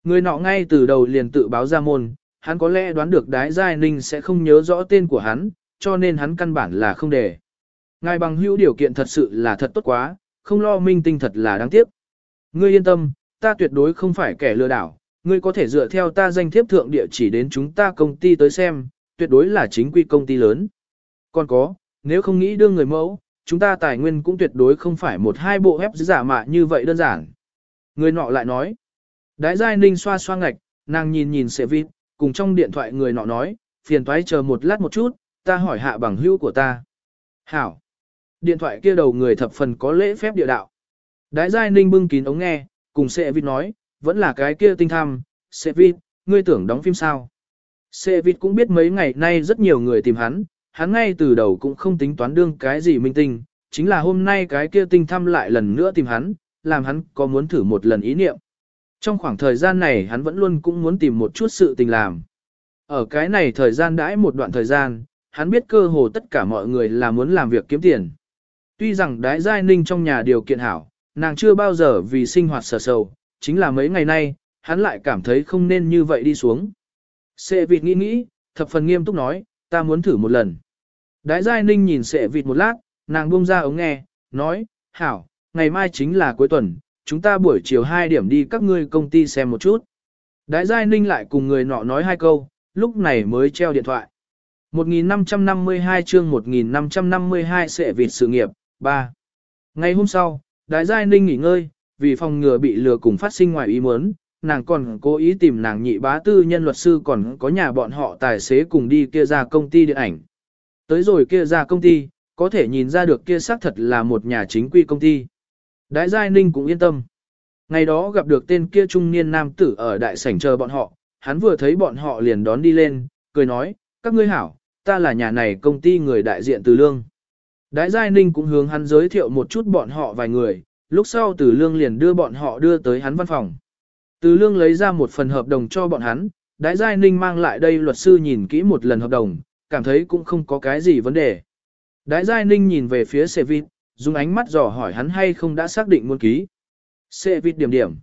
Người nọ ngay từ đầu liền tự báo ra môn, hắn có lẽ đoán được đái giai ninh sẽ không nhớ rõ tên của hắn, cho nên hắn căn bản là không để. Ngài bằng hữu điều kiện thật sự là thật tốt quá, không lo minh tinh thật là đáng tiếc. Ngươi yên tâm, ta tuyệt đối không phải kẻ lừa đảo, ngươi có thể dựa theo ta danh thiếp thượng địa chỉ đến chúng ta công ty tới xem, tuyệt đối là chính quy công ty lớn. Còn có, nếu không nghĩ đưa người mẫu, chúng ta tài nguyên cũng tuyệt đối không phải một hai bộ ép giả mạ như vậy đơn giản. Người nọ lại nói, đái giai ninh xoa xoa ngạch, nàng nhìn nhìn sẽ vịt, cùng trong điện thoại người nọ nói, phiền thoái chờ một lát một chút, ta hỏi hạ bằng hữu của ta. Hảo. Điện thoại kia đầu người thập phần có lễ phép địa đạo. Đái giai ninh bưng kín ống nghe, cùng Sệ Vịt nói, vẫn là cái kia tinh thăm, Sệ Vịt, ngươi tưởng đóng phim sao. Sệ Vịt cũng biết mấy ngày nay rất nhiều người tìm hắn, hắn ngay từ đầu cũng không tính toán đương cái gì minh tinh, chính là hôm nay cái kia tinh thăm lại lần nữa tìm hắn, làm hắn có muốn thử một lần ý niệm. Trong khoảng thời gian này hắn vẫn luôn cũng muốn tìm một chút sự tình làm. Ở cái này thời gian đãi một đoạn thời gian, hắn biết cơ hồ tất cả mọi người là muốn làm việc kiếm tiền. Tuy rằng đái giai ninh trong nhà điều kiện hảo, nàng chưa bao giờ vì sinh hoạt sở sầu, chính là mấy ngày nay, hắn lại cảm thấy không nên như vậy đi xuống. Sệ vịt nghĩ nghĩ, thập phần nghiêm túc nói, ta muốn thử một lần. Đái giai ninh nhìn sệ vịt một lát, nàng buông ra ống nghe, nói, hảo, ngày mai chính là cuối tuần, chúng ta buổi chiều 2 điểm đi các ngươi công ty xem một chút. Đái giai ninh lại cùng người nọ nói hai câu, lúc này mới treo điện thoại. 1552 chương 1552 sẽ vịt sự nghiệp, 3. Ngày hôm sau, Đái Giai Ninh nghỉ ngơi, vì phòng ngừa bị lừa cùng phát sinh ngoài ý muốn, nàng còn cố ý tìm nàng nhị bá tư nhân luật sư còn có nhà bọn họ tài xế cùng đi kia ra công ty điện ảnh. Tới rồi kia ra công ty, có thể nhìn ra được kia xác thật là một nhà chính quy công ty. Đái Giai Ninh cũng yên tâm. Ngày đó gặp được tên kia trung niên nam tử ở đại sảnh chờ bọn họ, hắn vừa thấy bọn họ liền đón đi lên, cười nói, các ngươi hảo, ta là nhà này công ty người đại diện từ lương. Đái Giai Ninh cũng hướng hắn giới thiệu một chút bọn họ vài người, lúc sau từ lương liền đưa bọn họ đưa tới hắn văn phòng. Từ lương lấy ra một phần hợp đồng cho bọn hắn, Đái Giai Ninh mang lại đây luật sư nhìn kỹ một lần hợp đồng, cảm thấy cũng không có cái gì vấn đề. Đái Giai Ninh nhìn về phía Sevit, dùng ánh mắt dò hỏi hắn hay không đã xác định muốn ký. Sê vịt điểm điểm.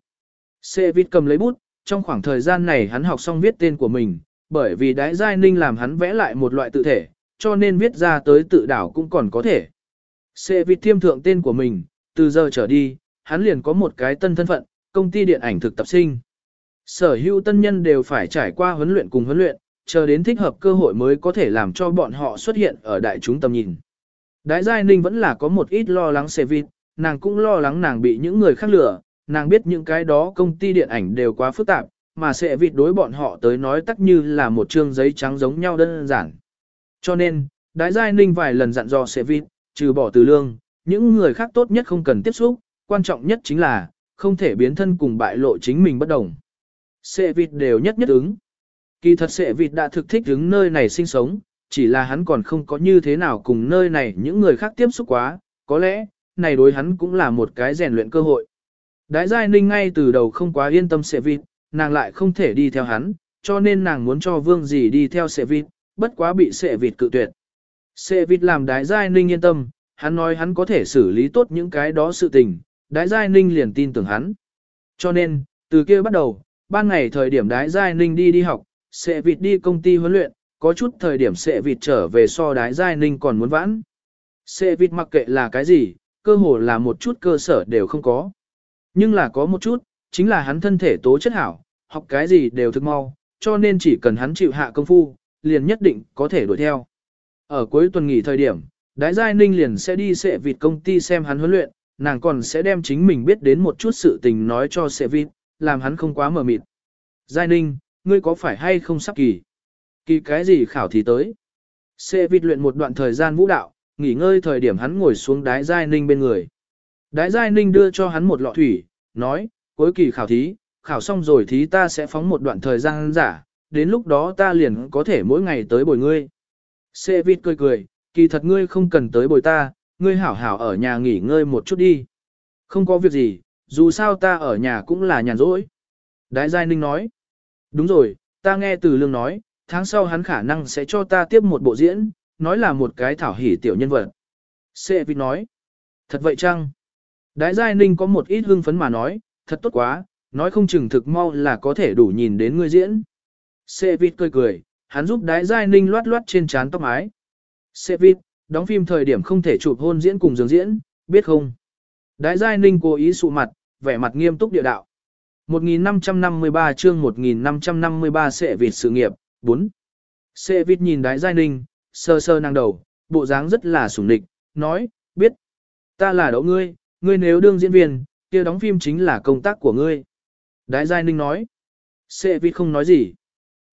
Sê vịt cầm lấy bút, trong khoảng thời gian này hắn học xong viết tên của mình, bởi vì Đái Giai Ninh làm hắn vẽ lại một loại tự thể, cho nên viết ra tới tự đảo cũng còn có thể. Sê vịt thiêm thượng tên của mình, từ giờ trở đi, hắn liền có một cái tân thân phận, công ty điện ảnh thực tập sinh. Sở hữu tân nhân đều phải trải qua huấn luyện cùng huấn luyện, chờ đến thích hợp cơ hội mới có thể làm cho bọn họ xuất hiện ở đại chúng tầm nhìn. Đái Giai Ninh vẫn là có một ít lo lắng xe vịt, nàng cũng lo lắng nàng bị những người khác lừa, nàng biết những cái đó công ty điện ảnh đều quá phức tạp, mà xe vịt đối bọn họ tới nói tắc như là một chương giấy trắng giống nhau đơn giản. Cho nên, Đái Giai Ninh vài lần dặn dò xe vịt, trừ bỏ từ lương, những người khác tốt nhất không cần tiếp xúc, quan trọng nhất chính là, không thể biến thân cùng bại lộ chính mình bất đồng. Sệ vịt đều nhất nhất ứng. Kỳ thật sệ vịt đã thực thích ứng nơi này sinh sống, chỉ là hắn còn không có như thế nào cùng nơi này những người khác tiếp xúc quá, có lẽ, này đối hắn cũng là một cái rèn luyện cơ hội. Đái giai ninh ngay từ đầu không quá yên tâm sẽ vịt, nàng lại không thể đi theo hắn, cho nên nàng muốn cho vương gì đi theo sẽ vịt, bất quá bị sẽ vịt cự tuyệt. Sẽ vịt làm đái giai ninh yên tâm, hắn nói hắn có thể xử lý tốt những cái đó sự tình, đái giai ninh liền tin tưởng hắn. Cho nên, từ kia bắt đầu, ban ngày thời điểm đái giai ninh đi đi học, sẽ vịt đi công ty huấn luyện, có chút thời điểm sệ vịt trở về so đái giai ninh còn muốn vãn. Sệ vịt mặc kệ là cái gì, cơ hồ là một chút cơ sở đều không có. Nhưng là có một chút, chính là hắn thân thể tố chất hảo, học cái gì đều thực mau, cho nên chỉ cần hắn chịu hạ công phu, liền nhất định có thể đuổi theo. Ở cuối tuần nghỉ thời điểm, Đái Giai Ninh liền sẽ đi sệ vịt công ty xem hắn huấn luyện, nàng còn sẽ đem chính mình biết đến một chút sự tình nói cho sệ vịt, làm hắn không quá mờ mịt. Giai Ninh, ngươi có phải hay không sắp kỳ? Kỳ cái gì khảo thì tới? Sệ vịt luyện một đoạn thời gian vũ đạo, nghỉ ngơi thời điểm hắn ngồi xuống đái Giai Ninh bên người. Đái Giai Ninh đưa cho hắn một lọ thủy, nói, cuối kỳ khảo thí, khảo xong rồi thí ta sẽ phóng một đoạn thời gian giả, đến lúc đó ta liền có thể mỗi ngày tới bồi ngươi. Sệ vịt cười cười, kỳ thật ngươi không cần tới bồi ta, ngươi hảo hảo ở nhà nghỉ ngơi một chút đi. Không có việc gì, dù sao ta ở nhà cũng là nhàn rỗi. Đái Giai Ninh nói, đúng rồi, ta nghe từ lương nói, tháng sau hắn khả năng sẽ cho ta tiếp một bộ diễn, nói là một cái thảo hỉ tiểu nhân vật. Sệ vịt nói, thật vậy chăng? Đái Giai Ninh có một ít hưng phấn mà nói, thật tốt quá, nói không chừng thực mau là có thể đủ nhìn đến ngươi diễn. Sệ vịt cười cười, hắn giúp đái Giai Ninh loát loát trên trán tóc mái. Sệ vịt, đóng phim thời điểm không thể chụp hôn diễn cùng dường diễn, biết không? Đái Giai Ninh cố ý sụ mặt, vẻ mặt nghiêm túc địa đạo. 1553 chương 1553 sẽ vịt sự nghiệp, 4. Sệ vịt nhìn đái Giai Ninh, sơ sơ năng đầu, bộ dáng rất là sủng địch, nói, biết. Ta là đậu ngươi, ngươi nếu đương diễn viên, kia đóng phim chính là công tác của ngươi. Đái Giai Ninh nói. Sệ vịt không nói gì.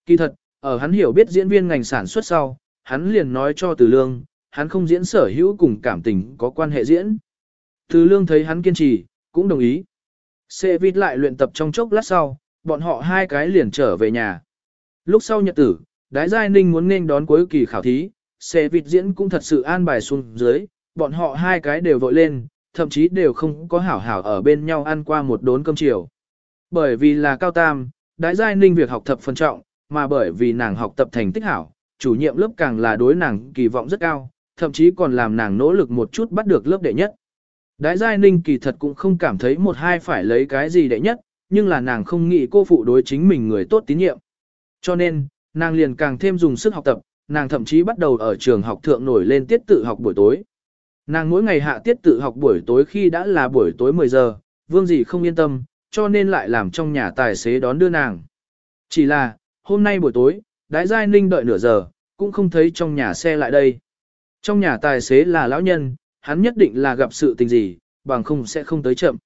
Kỳ thật, ở hắn hiểu biết diễn viên ngành sản xuất sau, hắn liền nói cho Từ Lương, hắn không diễn sở hữu cùng cảm tình có quan hệ diễn. Từ Lương thấy hắn kiên trì, cũng đồng ý. Sệ vịt lại luyện tập trong chốc lát sau, bọn họ hai cái liền trở về nhà. Lúc sau nhật tử, Đái Giai Ninh muốn nên đón cuối kỳ khảo thí, xe vịt diễn cũng thật sự an bài xuống dưới, bọn họ hai cái đều vội lên, thậm chí đều không có hảo hảo ở bên nhau ăn qua một đốn cơm chiều. Bởi vì là cao tam, Đái Giai Ninh việc học tập phân trọng, mà bởi vì nàng học tập thành tích hảo, chủ nhiệm lớp càng là đối nàng kỳ vọng rất cao, thậm chí còn làm nàng nỗ lực một chút bắt được lớp đệ nhất. Đái Giai Ninh kỳ thật cũng không cảm thấy một hai phải lấy cái gì đệ nhất, nhưng là nàng không nghĩ cô phụ đối chính mình người tốt tín nhiệm. Cho nên, nàng liền càng thêm dùng sức học tập, nàng thậm chí bắt đầu ở trường học thượng nổi lên tiết tự học buổi tối. Nàng mỗi ngày hạ tiết tự học buổi tối khi đã là buổi tối 10 giờ, vương gì không yên tâm, cho nên lại làm trong nhà tài xế đón đưa nàng. Chỉ là, hôm nay buổi tối, Đái Giai Ninh đợi nửa giờ, cũng không thấy trong nhà xe lại đây. Trong nhà tài xế là lão nhân, hắn nhất định là gặp sự tình gì, bằng không sẽ không tới chậm.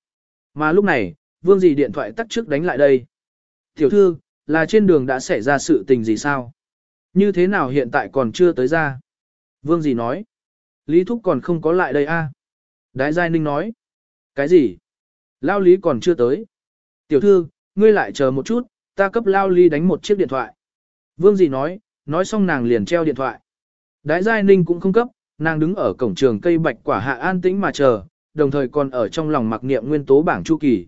Mà lúc này, vương dì điện thoại tắt trước đánh lại đây. Tiểu thư, là trên đường đã xảy ra sự tình gì sao? Như thế nào hiện tại còn chưa tới ra? Vương gì nói. Lý Thúc còn không có lại đây a. À? Đái Giai Ninh nói. Cái gì? Lao Lý còn chưa tới. Tiểu thư, ngươi lại chờ một chút, ta cấp Lao Lý đánh một chiếc điện thoại. Vương gì nói, nói xong nàng liền treo điện thoại. Đái Giai Ninh cũng không cấp, nàng đứng ở cổng trường cây bạch quả hạ an tĩnh mà chờ, đồng thời còn ở trong lòng mặc niệm nguyên tố bảng chu kỳ.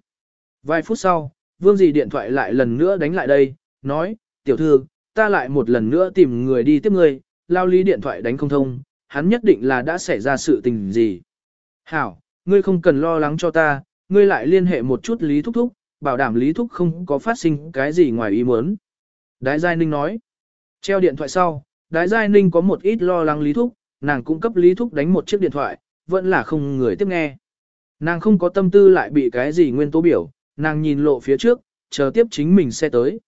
Vài phút sau, vương dì điện thoại lại lần nữa đánh lại đây, nói, tiểu thư, ta lại một lần nữa tìm người đi tiếp người, lao lý điện thoại đánh không thông, hắn nhất định là đã xảy ra sự tình gì. Hảo, ngươi không cần lo lắng cho ta, ngươi lại liên hệ một chút lý thúc thúc, bảo đảm lý thúc không có phát sinh cái gì ngoài ý muốn. Đái Giai Ninh nói, treo điện thoại sau, Đái Giai Ninh có một ít lo lắng lý thúc, nàng cũng cấp Lý Thúc đánh một chiếc điện thoại, vẫn là không người tiếp nghe. Nàng không có tâm tư lại bị cái gì nguyên tố biểu, nàng nhìn lộ phía trước, chờ tiếp chính mình xe tới.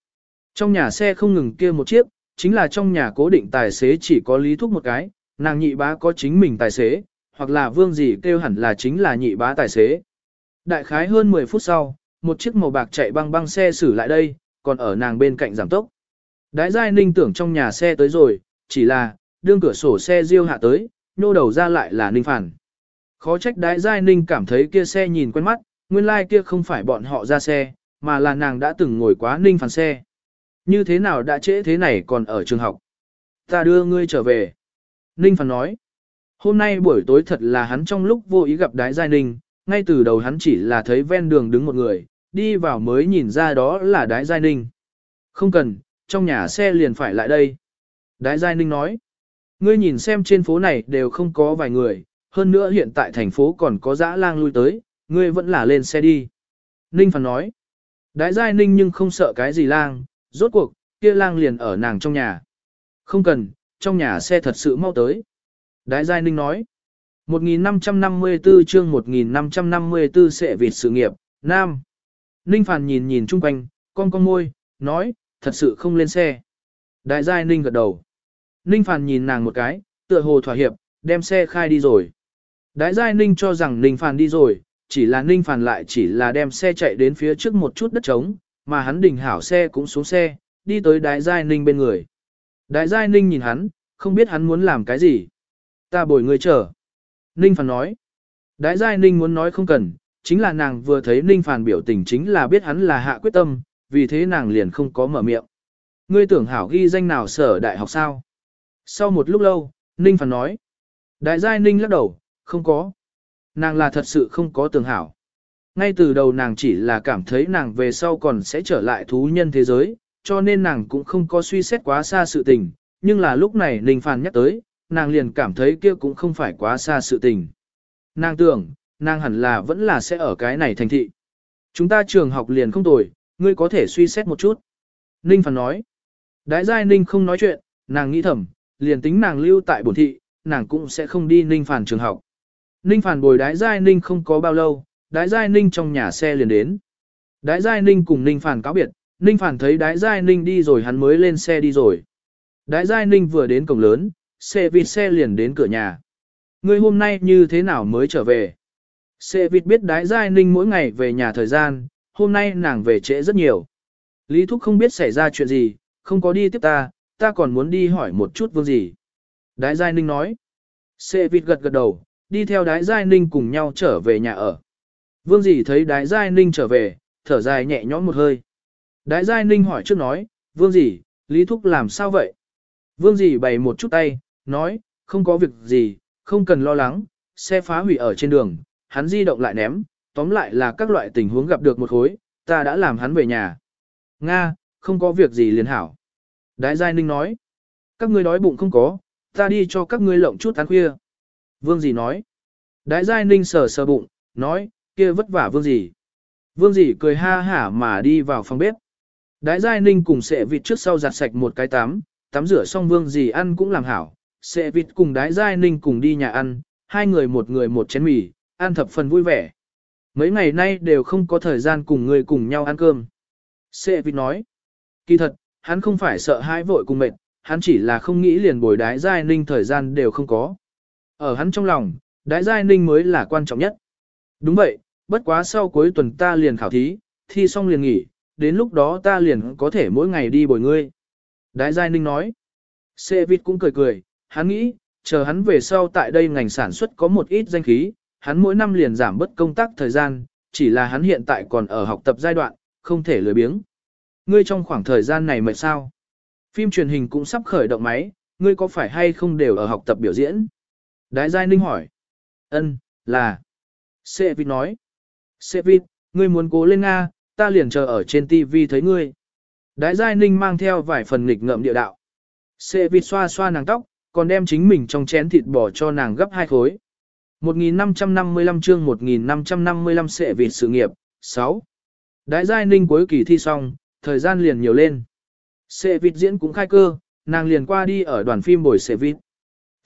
Trong nhà xe không ngừng kia một chiếc, chính là trong nhà cố định tài xế chỉ có Lý Thúc một cái, nàng nhị bá có chính mình tài xế, hoặc là vương gì kêu hẳn là chính là nhị bá tài xế. Đại khái hơn 10 phút sau, một chiếc màu bạc chạy băng băng xe xử lại đây, còn ở nàng bên cạnh giảm tốc. Đái giai ninh tưởng trong nhà xe tới rồi, chỉ là, đương cửa sổ xe riêu hạ tới, nô đầu ra lại là Ninh Phản. Khó trách đái giai Ninh cảm thấy kia xe nhìn quen mắt, nguyên lai like kia không phải bọn họ ra xe, mà là nàng đã từng ngồi quá Ninh Phản xe. Như thế nào đã trễ thế này còn ở trường học? Ta đưa ngươi trở về. Ninh Phản nói. Hôm nay buổi tối thật là hắn trong lúc vô ý gặp đái giai Ninh, ngay từ đầu hắn chỉ là thấy ven đường đứng một người, đi vào mới nhìn ra đó là đái giai Ninh. Không cần, trong nhà xe liền phải lại đây. Đái giai Ninh nói. Ngươi nhìn xem trên phố này đều không có vài người, hơn nữa hiện tại thành phố còn có dã lang lui tới, ngươi vẫn là lên xe đi. Ninh Phản nói, đái giai ninh nhưng không sợ cái gì lang, rốt cuộc, kia lang liền ở nàng trong nhà. Không cần, trong nhà xe thật sự mau tới. Đái giai ninh nói, 1554 chương 1554 sẽ vịt sự nghiệp, Nam. Ninh Phản nhìn nhìn chung quanh, con con môi, nói, thật sự không lên xe. Đại giai ninh gật đầu. Ninh Phản nhìn nàng một cái, tựa hồ thỏa hiệp, đem xe khai đi rồi. Đại giai Ninh cho rằng Ninh Phản đi rồi, chỉ là Ninh Phàn lại chỉ là đem xe chạy đến phía trước một chút đất trống, mà hắn đình hảo xe cũng xuống xe, đi tới Đại giai Ninh bên người. Đại giai Ninh nhìn hắn, không biết hắn muốn làm cái gì. Ta bồi người chờ. Ninh Phàn nói. Đại giai Ninh muốn nói không cần, chính là nàng vừa thấy Ninh Phàn biểu tình chính là biết hắn là hạ quyết tâm, vì thế nàng liền không có mở miệng. Ngươi tưởng hảo ghi danh nào sở đại học sao? Sau một lúc lâu, Ninh Phản nói. Đại giai Ninh lắc đầu, không có. Nàng là thật sự không có tưởng hảo. Ngay từ đầu nàng chỉ là cảm thấy nàng về sau còn sẽ trở lại thú nhân thế giới, cho nên nàng cũng không có suy xét quá xa sự tình, nhưng là lúc này Ninh Phan nhắc tới, nàng liền cảm thấy kia cũng không phải quá xa sự tình. Nàng tưởng, nàng hẳn là vẫn là sẽ ở cái này thành thị. Chúng ta trường học liền không tồi, ngươi có thể suy xét một chút. Ninh Phan nói. Đái giai Ninh không nói chuyện, nàng nghĩ thầm, liền tính nàng lưu tại bổn thị, nàng cũng sẽ không đi Ninh Phan trường học. Ninh Phản bồi đái giai Ninh không có bao lâu, đái giai Ninh trong nhà xe liền đến. Đái giai Ninh cùng Ninh Phản cáo biệt, Ninh Phản thấy đái giai Ninh đi rồi hắn mới lên xe đi rồi. Đái giai Ninh vừa đến cổng lớn, xe vịt xe liền đến cửa nhà. Ngươi hôm nay như thế nào mới trở về? Xe vịt biết đái giai Ninh mỗi ngày về nhà thời gian, hôm nay nàng về trễ rất nhiều. Lý Thúc không biết xảy ra chuyện gì, không có đi tiếp ta, ta còn muốn đi hỏi một chút vương gì. Đái Giai Ninh nói. Xe vịt gật gật đầu, đi theo Đái Giai Ninh cùng nhau trở về nhà ở. Vương dì thấy Đái Giai Ninh trở về, thở dài nhẹ nhõm một hơi. Đái Giai Ninh hỏi trước nói, Vương dì, Lý Thúc làm sao vậy? Vương dì bày một chút tay, nói, không có việc gì, không cần lo lắng, xe phá hủy ở trên đường, hắn di động lại ném, tóm lại là các loại tình huống gặp được một khối, ta đã làm hắn về nhà. Nga, không có việc gì liền hảo. Đái Giai Ninh nói, các ngươi đói bụng không có, ta đi cho các ngươi lộng chút ăn khuya. Vương gì nói, Đái Giai Ninh sờ sờ bụng, nói, kia vất vả vương gì. Vương gì cười ha hả mà đi vào phòng bếp. Đái Giai Ninh cùng sệ vịt trước sau giặt sạch một cái tắm, tắm rửa xong vương gì ăn cũng làm hảo. Sệ vịt cùng Đái Giai Ninh cùng đi nhà ăn, hai người một người một chén mì, ăn thập phần vui vẻ. Mấy ngày nay đều không có thời gian cùng người cùng nhau ăn cơm. Sệ vịt nói, kỳ thật, hắn không phải sợ hãi vội cùng mệt, hắn chỉ là không nghĩ liền bồi đái giai ninh thời gian đều không có. Ở hắn trong lòng, đái giai ninh mới là quan trọng nhất. Đúng vậy, bất quá sau cuối tuần ta liền khảo thí, thi xong liền nghỉ, đến lúc đó ta liền có thể mỗi ngày đi bồi ngươi. Đái giai ninh nói. xe vịt cũng cười cười, hắn nghĩ, chờ hắn về sau tại đây ngành sản xuất có một ít danh khí, hắn mỗi năm liền giảm bớt công tác thời gian, chỉ là hắn hiện tại còn ở học tập giai đoạn, không thể lười biếng. Ngươi trong khoảng thời gian này mệt sao? Phim truyền hình cũng sắp khởi động máy, ngươi có phải hay không đều ở học tập biểu diễn? Đái Giai Ninh hỏi. Ân, là. Sệ Vịt nói. Sệ Vịt, ngươi muốn cố lên Nga, ta liền chờ ở trên TV thấy ngươi. Đái Giai Ninh mang theo vài phần nghịch ngợm địa đạo. Sệ Vịt xoa xoa nàng tóc, còn đem chính mình trong chén thịt bò cho nàng gấp hai khối. 1555 chương 1555 sệ Vịt sự nghiệp, 6. Đái Giai Ninh cuối kỳ thi xong, thời gian liền nhiều lên. Sệ vịt diễn cũng khai cơ, nàng liền qua đi ở đoàn phim bồi sệ vịt.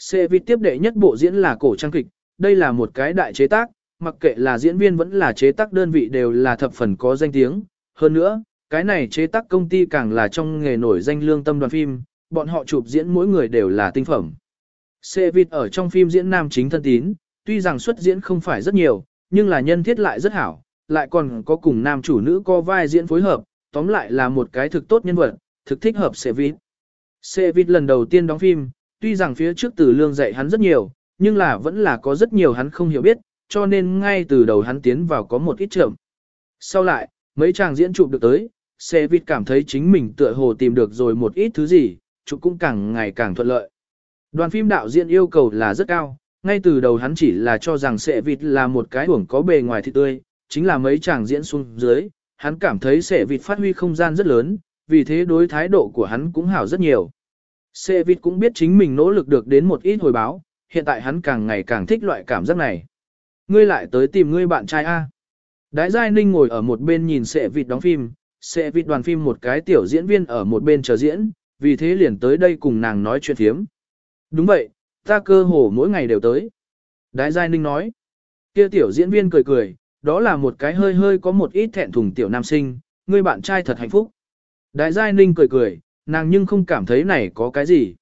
Sệ vịt tiếp đệ nhất bộ diễn là cổ trang kịch, đây là một cái đại chế tác, mặc kệ là diễn viên vẫn là chế tác đơn vị đều là thập phần có danh tiếng. Hơn nữa, cái này chế tác công ty càng là trong nghề nổi danh lương tâm đoàn phim, bọn họ chụp diễn mỗi người đều là tinh phẩm. Sệ vịt ở trong phim diễn nam chính thân tín, tuy rằng xuất diễn không phải rất nhiều, nhưng là nhân thiết lại rất hảo, lại còn có cùng nam chủ nữ co vai diễn phối hợp, tóm lại là một cái thực tốt nhân vật, thực thích hợp Sevit. Sevit lần đầu tiên đóng phim, tuy rằng phía trước từ lương dạy hắn rất nhiều, nhưng là vẫn là có rất nhiều hắn không hiểu biết, cho nên ngay từ đầu hắn tiến vào có một ít chậm. Sau lại, mấy chàng diễn chụp được tới, Sevit cảm thấy chính mình tựa hồ tìm được rồi một ít thứ gì, chụp cũng càng ngày càng thuận lợi. Đoàn phim đạo diễn yêu cầu là rất cao, ngay từ đầu hắn chỉ là cho rằng Sevit là một cái uổng có bề ngoài thịt tươi, chính là mấy chàng diễn xuống dưới, hắn cảm thấy xe vịt phát huy không gian rất lớn, vì thế đối thái độ của hắn cũng hảo rất nhiều. Sê vịt cũng biết chính mình nỗ lực được đến một ít hồi báo, hiện tại hắn càng ngày càng thích loại cảm giác này. Ngươi lại tới tìm ngươi bạn trai A. Đái Giai Ninh ngồi ở một bên nhìn sệ vịt đóng phim, sệ vịt đoàn phim một cái tiểu diễn viên ở một bên chờ diễn, vì thế liền tới đây cùng nàng nói chuyện thiếm. Đúng vậy, ta cơ hồ mỗi ngày đều tới. Đái Giai Ninh nói. Kia tiểu diễn viên cười cười, đó là một cái hơi hơi có một ít thẹn thùng tiểu nam sinh, ngươi bạn trai thật hạnh phúc. Đái Giai Ninh cười cười, nàng nhưng không cảm thấy này có cái gì.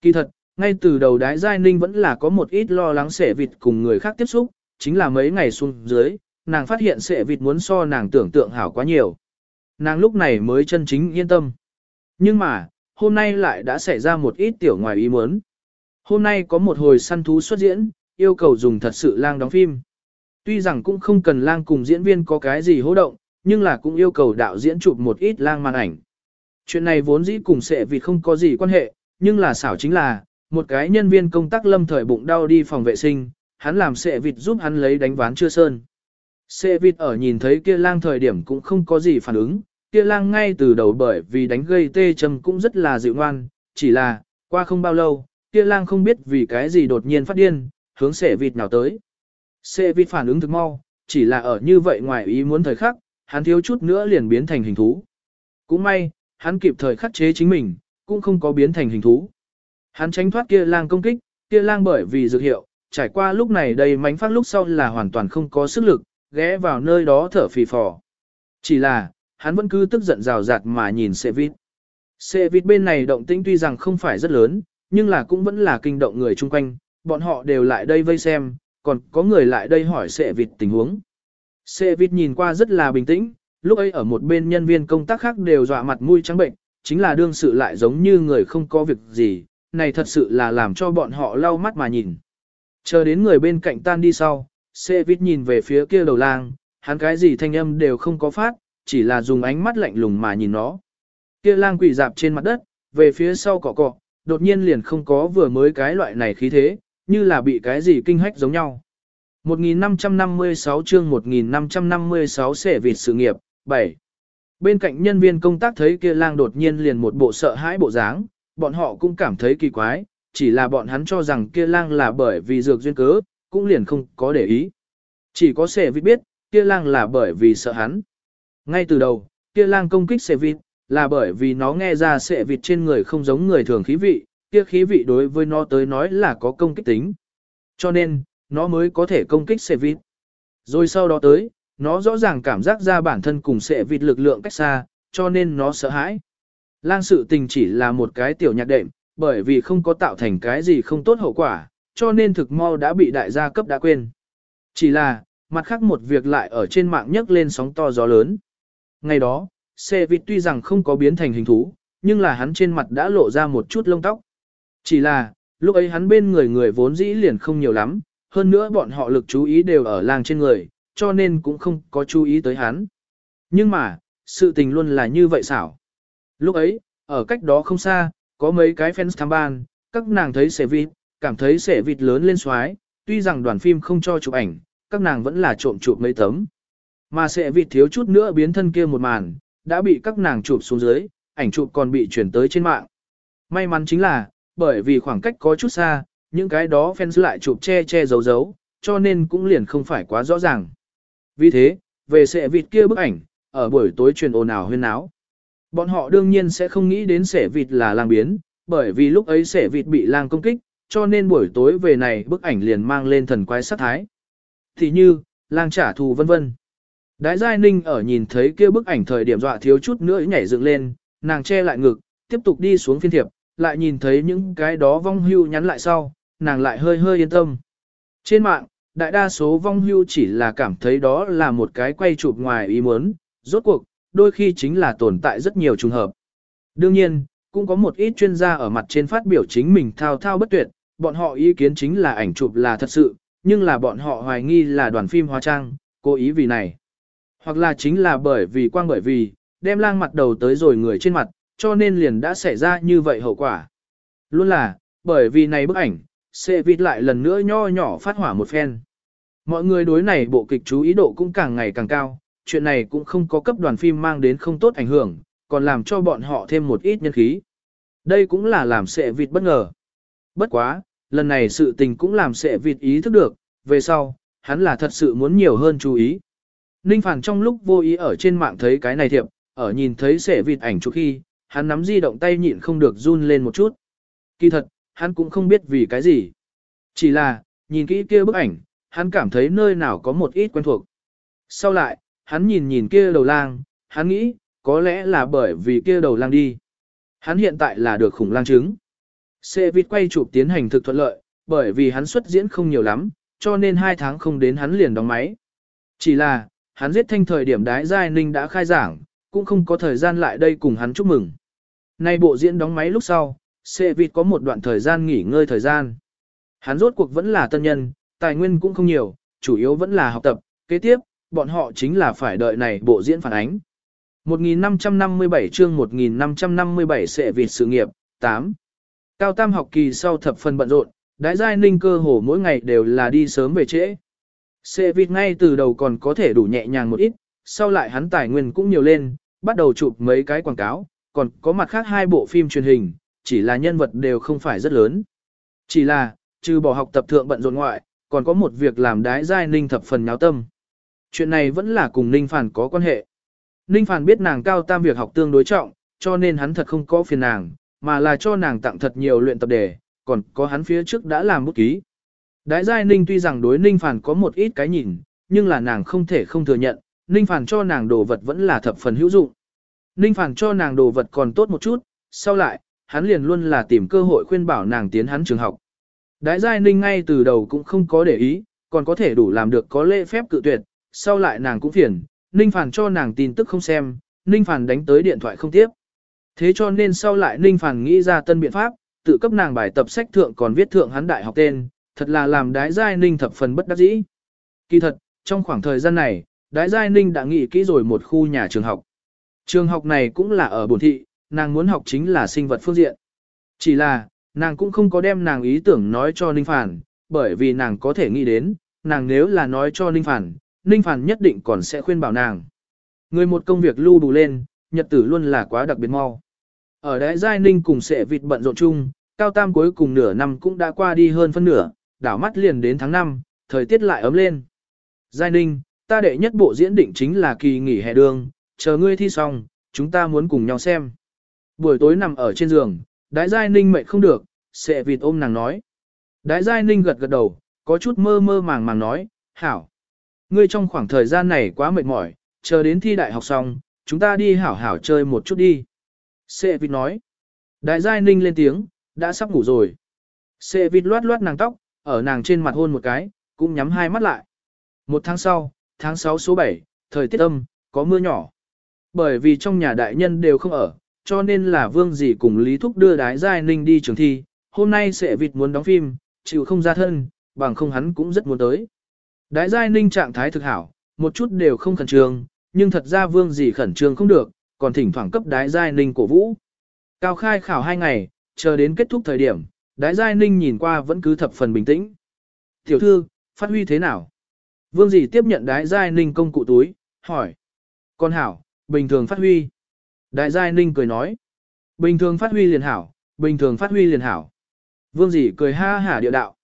Kỳ thật, ngay từ đầu Đái Giai Ninh vẫn là có một ít lo lắng sẻ vịt cùng người khác tiếp xúc, chính là mấy ngày xuống dưới, nàng phát hiện sẻ vịt muốn so nàng tưởng tượng hảo quá nhiều. Nàng lúc này mới chân chính yên tâm. Nhưng mà, hôm nay lại đã xảy ra một ít tiểu ngoài ý muốn. Hôm nay có một hồi săn thú xuất diễn, yêu cầu dùng thật sự lang đóng phim. Tuy rằng cũng không cần lang cùng diễn viên có cái gì hô động, nhưng là cũng yêu cầu đạo diễn chụp một ít lang màn ảnh. Chuyện này vốn dĩ cùng sệ vịt không có gì quan hệ, nhưng là xảo chính là, một cái nhân viên công tác lâm thời bụng đau đi phòng vệ sinh, hắn làm sệ vịt giúp hắn lấy đánh ván chưa sơn. Sệ vịt ở nhìn thấy kia lang thời điểm cũng không có gì phản ứng, kia lang ngay từ đầu bởi vì đánh gây tê châm cũng rất là dịu ngoan, chỉ là, qua không bao lâu, kia lang không biết vì cái gì đột nhiên phát điên, hướng sệ vịt nào tới. Sệ vịt phản ứng thực mau, chỉ là ở như vậy ngoài ý muốn thời khắc, hắn thiếu chút nữa liền biến thành hình thú. Cũng may, hắn kịp thời khắc chế chính mình, cũng không có biến thành hình thú. Hắn tránh thoát kia lang công kích, kia lang bởi vì dược hiệu, trải qua lúc này đầy mánh phát lúc sau là hoàn toàn không có sức lực, ghé vào nơi đó thở phì phò. Chỉ là, hắn vẫn cứ tức giận rào rạt mà nhìn xe vít. Xe vít bên này động tĩnh tuy rằng không phải rất lớn, nhưng là cũng vẫn là kinh động người chung quanh, bọn họ đều lại đây vây xem, còn có người lại đây hỏi xe vít tình huống. Xe vít nhìn qua rất là bình tĩnh, lúc ấy ở một bên nhân viên công tác khác đều dọa mặt mũi trắng bệnh, chính là đương sự lại giống như người không có việc gì, này thật sự là làm cho bọn họ lau mắt mà nhìn. Chờ đến người bên cạnh tan đi sau, xe vít nhìn về phía kia đầu lang, hắn cái gì thanh âm đều không có phát, chỉ là dùng ánh mắt lạnh lùng mà nhìn nó. Kia lang quỷ dạp trên mặt đất, về phía sau cọ cọ, đột nhiên liền không có vừa mới cái loại này khí thế, như là bị cái gì kinh hách giống nhau. 1556 chương 1556 xẻ vịt sự nghiệp, 7. Bên cạnh nhân viên công tác thấy kia lang đột nhiên liền một bộ sợ hãi bộ dáng, bọn họ cũng cảm thấy kỳ quái, chỉ là bọn hắn cho rằng kia lang là bởi vì dược duyên cớ, cũng liền không có để ý. Chỉ có sẻ vịt biết, kia lang là bởi vì sợ hắn. Ngay từ đầu, kia lang công kích sẻ vịt, là bởi vì nó nghe ra sẻ vịt trên người không giống người thường khí vị, kia khí vị đối với nó tới nói là có công kích tính. Cho nên, nó mới có thể công kích sẻ vịt. Rồi sau đó tới, nó rõ ràng cảm giác ra bản thân cùng Sệ vịt lực lượng cách xa, cho nên nó sợ hãi. Lang sự tình chỉ là một cái tiểu nhạc đệm, bởi vì không có tạo thành cái gì không tốt hậu quả, cho nên thực mau đã bị đại gia cấp đã quên. Chỉ là, mặt khác một việc lại ở trên mạng nhấc lên sóng to gió lớn. Ngày đó, xe vịt tuy rằng không có biến thành hình thú, nhưng là hắn trên mặt đã lộ ra một chút lông tóc. Chỉ là, lúc ấy hắn bên người người vốn dĩ liền không nhiều lắm, hơn nữa bọn họ lực chú ý đều ở làng trên người, cho nên cũng không có chú ý tới hắn. Nhưng mà, sự tình luôn là như vậy xảo. Lúc ấy, ở cách đó không xa, có mấy cái fans tham ban, các nàng thấy sẻ vịt, cảm thấy sẻ vịt lớn lên xoái, tuy rằng đoàn phim không cho chụp ảnh, các nàng vẫn là trộm chụp mấy tấm. Mà sẻ vịt thiếu chút nữa biến thân kia một màn, đã bị các nàng chụp xuống dưới, ảnh chụp còn bị chuyển tới trên mạng. May mắn chính là, bởi vì khoảng cách có chút xa, những cái đó fans lại chụp che che giấu giấu, cho nên cũng liền không phải quá rõ ràng. Vì thế, về xe vịt kia bức ảnh, ở buổi tối truyền ồn ào huyên náo. Bọn họ đương nhiên sẽ không nghĩ đến sẻ vịt là lang biến, bởi vì lúc ấy sẻ vịt bị lang công kích, cho nên buổi tối về này bức ảnh liền mang lên thần quái sát thái. Thì như, lang trả thù vân vân. Đái Giai Ninh ở nhìn thấy kia bức ảnh thời điểm dọa thiếu chút nữa nhảy dựng lên, nàng che lại ngực, tiếp tục đi xuống phiên thiệp, lại nhìn thấy những cái đó vong hưu nhắn lại sau, nàng lại hơi hơi yên tâm. Trên mạng, đại đa số vong hưu chỉ là cảm thấy đó là một cái quay chụp ngoài ý muốn, rốt cuộc, đôi khi chính là tồn tại rất nhiều trùng hợp. Đương nhiên, cũng có một ít chuyên gia ở mặt trên phát biểu chính mình thao thao bất tuyệt, bọn họ ý kiến chính là ảnh chụp là thật sự, nhưng là bọn họ hoài nghi là đoàn phim hóa trang, cố ý vì này. Hoặc là chính là bởi vì quang bởi vì, đem lang mặt đầu tới rồi người trên mặt, cho nên liền đã xảy ra như vậy hậu quả. Luôn là, bởi vì này bức ảnh, Sệ vịt lại lần nữa nho nhỏ phát hỏa một phen. Mọi người đối này bộ kịch chú ý độ cũng càng ngày càng cao, chuyện này cũng không có cấp đoàn phim mang đến không tốt ảnh hưởng, còn làm cho bọn họ thêm một ít nhân khí. Đây cũng là làm sệ vịt bất ngờ. Bất quá, lần này sự tình cũng làm sệ vịt ý thức được, về sau, hắn là thật sự muốn nhiều hơn chú ý. Ninh Phản trong lúc vô ý ở trên mạng thấy cái này thiệp, ở nhìn thấy sệ vịt ảnh chụp khi, hắn nắm di động tay nhịn không được run lên một chút. Kỳ thật, hắn cũng không biết vì cái gì. Chỉ là, nhìn kỹ kia bức ảnh, hắn cảm thấy nơi nào có một ít quen thuộc. Sau lại, hắn nhìn nhìn kia đầu lang, hắn nghĩ, có lẽ là bởi vì kia đầu lang đi. Hắn hiện tại là được khủng lang chứng. Xe vịt quay chụp tiến hành thực thuận lợi, bởi vì hắn xuất diễn không nhiều lắm, cho nên hai tháng không đến hắn liền đóng máy. Chỉ là, hắn giết thanh thời điểm đái giai ninh đã khai giảng, cũng không có thời gian lại đây cùng hắn chúc mừng. Nay bộ diễn đóng máy lúc sau, xe vịt có một đoạn thời gian nghỉ ngơi thời gian. Hắn rốt cuộc vẫn là tân nhân, tài nguyên cũng không nhiều, chủ yếu vẫn là học tập, kế tiếp, bọn họ chính là phải đợi này bộ diễn phản ánh. 1557 chương 1557 sẽ vịt sự nghiệp, 8. Cao tam học kỳ sau thập phần bận rộn, đái giai ninh cơ hồ mỗi ngày đều là đi sớm về trễ. Sẽ vịt ngay từ đầu còn có thể đủ nhẹ nhàng một ít, sau lại hắn tài nguyên cũng nhiều lên, bắt đầu chụp mấy cái quảng cáo, còn có mặt khác hai bộ phim truyền hình, chỉ là nhân vật đều không phải rất lớn. Chỉ là, trừ bỏ học tập thượng bận rộn ngoại, còn có một việc làm đái giai ninh thập phần nháo tâm. Chuyện này vẫn là cùng Ninh Phản có quan hệ. Ninh Phản biết nàng cao tam việc học tương đối trọng, cho nên hắn thật không có phiền nàng, mà là cho nàng tặng thật nhiều luyện tập đề, còn có hắn phía trước đã làm bút ký. Đái giai Ninh tuy rằng đối Ninh Phản có một ít cái nhìn, nhưng là nàng không thể không thừa nhận, Ninh Phản cho nàng đồ vật vẫn là thập phần hữu dụng. Ninh Phản cho nàng đồ vật còn tốt một chút, sau lại, hắn liền luôn là tìm cơ hội khuyên bảo nàng tiến hắn trường học. Đái giai Ninh ngay từ đầu cũng không có để ý, còn có thể đủ làm được có lễ phép cự tuyệt, sau lại nàng cũng phiền, Ninh Phản cho nàng tin tức không xem, Ninh Phản đánh tới điện thoại không tiếp. Thế cho nên sau lại Ninh Phản nghĩ ra tân biện pháp, tự cấp nàng bài tập sách thượng còn viết thượng hắn đại học tên, thật là làm đái giai Ninh thập phần bất đắc dĩ. Kỳ thật, trong khoảng thời gian này, đái giai Ninh đã nghĩ kỹ rồi một khu nhà trường học. Trường học này cũng là ở bổn thị, nàng muốn học chính là sinh vật phương diện. Chỉ là, nàng cũng không có đem nàng ý tưởng nói cho Ninh Phản, bởi vì nàng có thể nghĩ đến, nàng nếu là nói cho Ninh Phản, Ninh Phản nhất định còn sẽ khuyên bảo nàng. Người một công việc lưu đủ lên, nhật tử luôn là quá đặc biệt mau. Ở đại giai Ninh cùng sẽ vịt bận rộn chung, cao tam cuối cùng nửa năm cũng đã qua đi hơn phân nửa, đảo mắt liền đến tháng 5, thời tiết lại ấm lên. Giai Ninh, ta đệ nhất bộ diễn định chính là kỳ nghỉ hè đường, chờ ngươi thi xong, chúng ta muốn cùng nhau xem. Buổi tối nằm ở trên giường, đại giai Ninh mệt không được, sẽ vịt ôm nàng nói. Đại giai Ninh gật gật đầu, có chút mơ mơ màng màng nói, hảo. Ngươi trong khoảng thời gian này quá mệt mỏi, chờ đến thi đại học xong, chúng ta đi hảo hảo chơi một chút đi. Sệ vịt nói. Đại giai ninh lên tiếng, đã sắp ngủ rồi. Sệ vịt loát loát nàng tóc, ở nàng trên mặt hôn một cái, cũng nhắm hai mắt lại. Một tháng sau, tháng 6 số 7, thời tiết âm, có mưa nhỏ. Bởi vì trong nhà đại nhân đều không ở, cho nên là vương dì cùng Lý Thúc đưa đái giai ninh đi trường thi. Hôm nay sẽ vịt muốn đóng phim, chịu không ra thân, bằng không hắn cũng rất muốn tới. Đái giai ninh trạng thái thực hảo, một chút đều không khẩn trương, nhưng thật ra vương dì khẩn trương không được, còn thỉnh thoảng cấp đái giai ninh cổ vũ. Cao khai khảo hai ngày, chờ đến kết thúc thời điểm, đái giai ninh nhìn qua vẫn cứ thập phần bình tĩnh. Tiểu thư, phát huy thế nào? Vương dì tiếp nhận đái giai ninh công cụ túi, hỏi. Con hảo, bình thường phát huy. Đại giai ninh cười nói. Bình thường phát huy liền hảo, bình thường phát huy liền hảo. Vương dĩ cười ha hả địa đạo.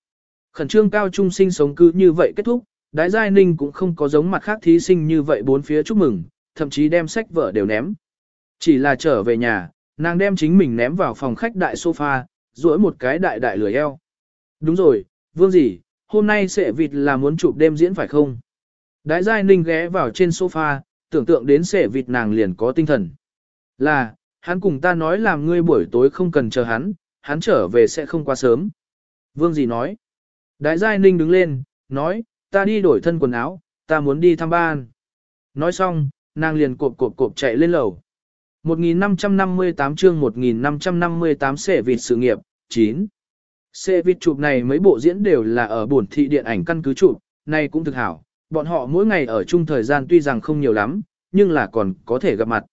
Khẩn trương cao trung sinh sống cứ như vậy kết thúc, Đại Giai Ninh cũng không có giống mặt khác thí sinh như vậy bốn phía chúc mừng, thậm chí đem sách vở đều ném. Chỉ là trở về nhà, nàng đem chính mình ném vào phòng khách đại sofa, duỗi một cái đại đại lười eo. Đúng rồi, vương dĩ, hôm nay sẽ vịt là muốn chụp đêm diễn phải không? Đại Giai Ninh ghé vào trên sofa, tưởng tượng đến sẽ vịt nàng liền có tinh thần. Là, hắn cùng ta nói làm ngươi buổi tối không cần chờ hắn, hắn trở về sẽ không quá sớm. Vương gì nói? Đại Giai Ninh đứng lên, nói, ta đi đổi thân quần áo, ta muốn đi thăm ban. Nói xong, nàng liền cộp cộp cộp chạy lên lầu. 1558 chương 1558 xệ vịt sự nghiệp, 9. Xệ vịt chụp này mấy bộ diễn đều là ở buồn thị điện ảnh căn cứ chụp, này cũng thực hảo. Bọn họ mỗi ngày ở chung thời gian tuy rằng không nhiều lắm, nhưng là còn có thể gặp mặt.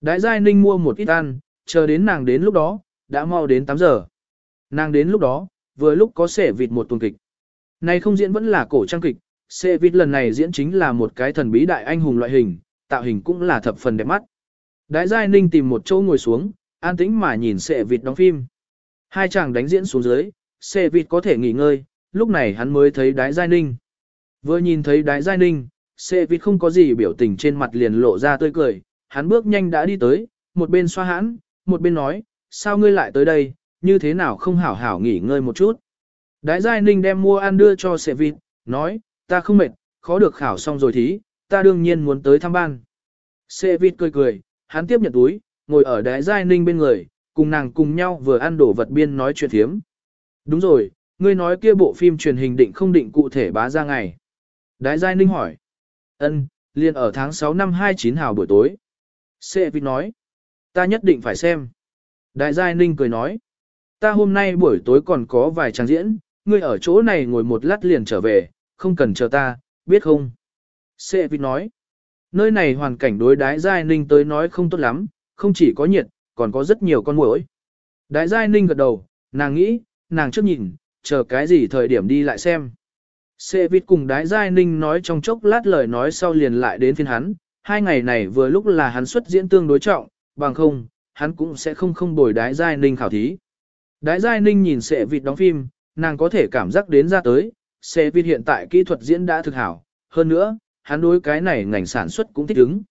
Đái Giai Ninh mua một ít ăn, chờ đến nàng đến lúc đó, đã mau đến 8 giờ. Nàng đến lúc đó, vừa lúc có sẻ vịt một tuần kịch. Này không diễn vẫn là cổ trang kịch, sẻ vịt lần này diễn chính là một cái thần bí đại anh hùng loại hình, tạo hình cũng là thập phần đẹp mắt. Đại Giai Ninh tìm một chỗ ngồi xuống, an tĩnh mà nhìn sẻ vịt đóng phim. Hai chàng đánh diễn xuống dưới, sẻ vịt có thể nghỉ ngơi, lúc này hắn mới thấy Đái Giai Ninh. Vừa nhìn thấy Đái Giai Ninh, sẻ vịt không có gì biểu tình trên mặt liền lộ ra tươi cười, hắn bước nhanh đã đi tới, một bên xoa hãn, một bên nói, sao ngươi lại tới đây, như thế nào không hảo hảo nghỉ ngơi một chút. Đái Giai Ninh đem mua ăn đưa cho Sệ Vịt, nói, ta không mệt, khó được khảo xong rồi thí, ta đương nhiên muốn tới thăm ban. Sệ Vịt cười cười, hắn tiếp nhận túi, ngồi ở Đái Giai Ninh bên người, cùng nàng cùng nhau vừa ăn đổ vật biên nói chuyện thiếm. Đúng rồi, ngươi nói kia bộ phim truyền hình định không định cụ thể bá ra ngày. Đái Giai Ninh hỏi. Ân, liền ở tháng 6 năm 29 hào buổi tối. Sệ Vịt nói. Ta nhất định phải xem. Đại Giai Ninh cười nói. Ta hôm nay buổi tối còn có vài trang diễn, ngươi ở chỗ này ngồi một lát liền trở về, không cần chờ ta, biết không? Sệ vịt nói. Nơi này hoàn cảnh đối đái giai ninh tới nói không tốt lắm, không chỉ có nhiệt, còn có rất nhiều con muỗi. Đái giai ninh gật đầu, nàng nghĩ, nàng trước nhìn, chờ cái gì thời điểm đi lại xem. Sệ vịt cùng đái giai ninh nói trong chốc lát lời nói sau liền lại đến phiên hắn, hai ngày này vừa lúc là hắn xuất diễn tương đối trọng, bằng không, hắn cũng sẽ không không bồi đái giai ninh khảo thí. Đái giai ninh nhìn sệ vịt đóng phim, nàng có thể cảm giác đến ra tới, sệ vịt hiện tại kỹ thuật diễn đã thực hảo, hơn nữa, hắn đối cái này ngành sản xuất cũng thích ứng.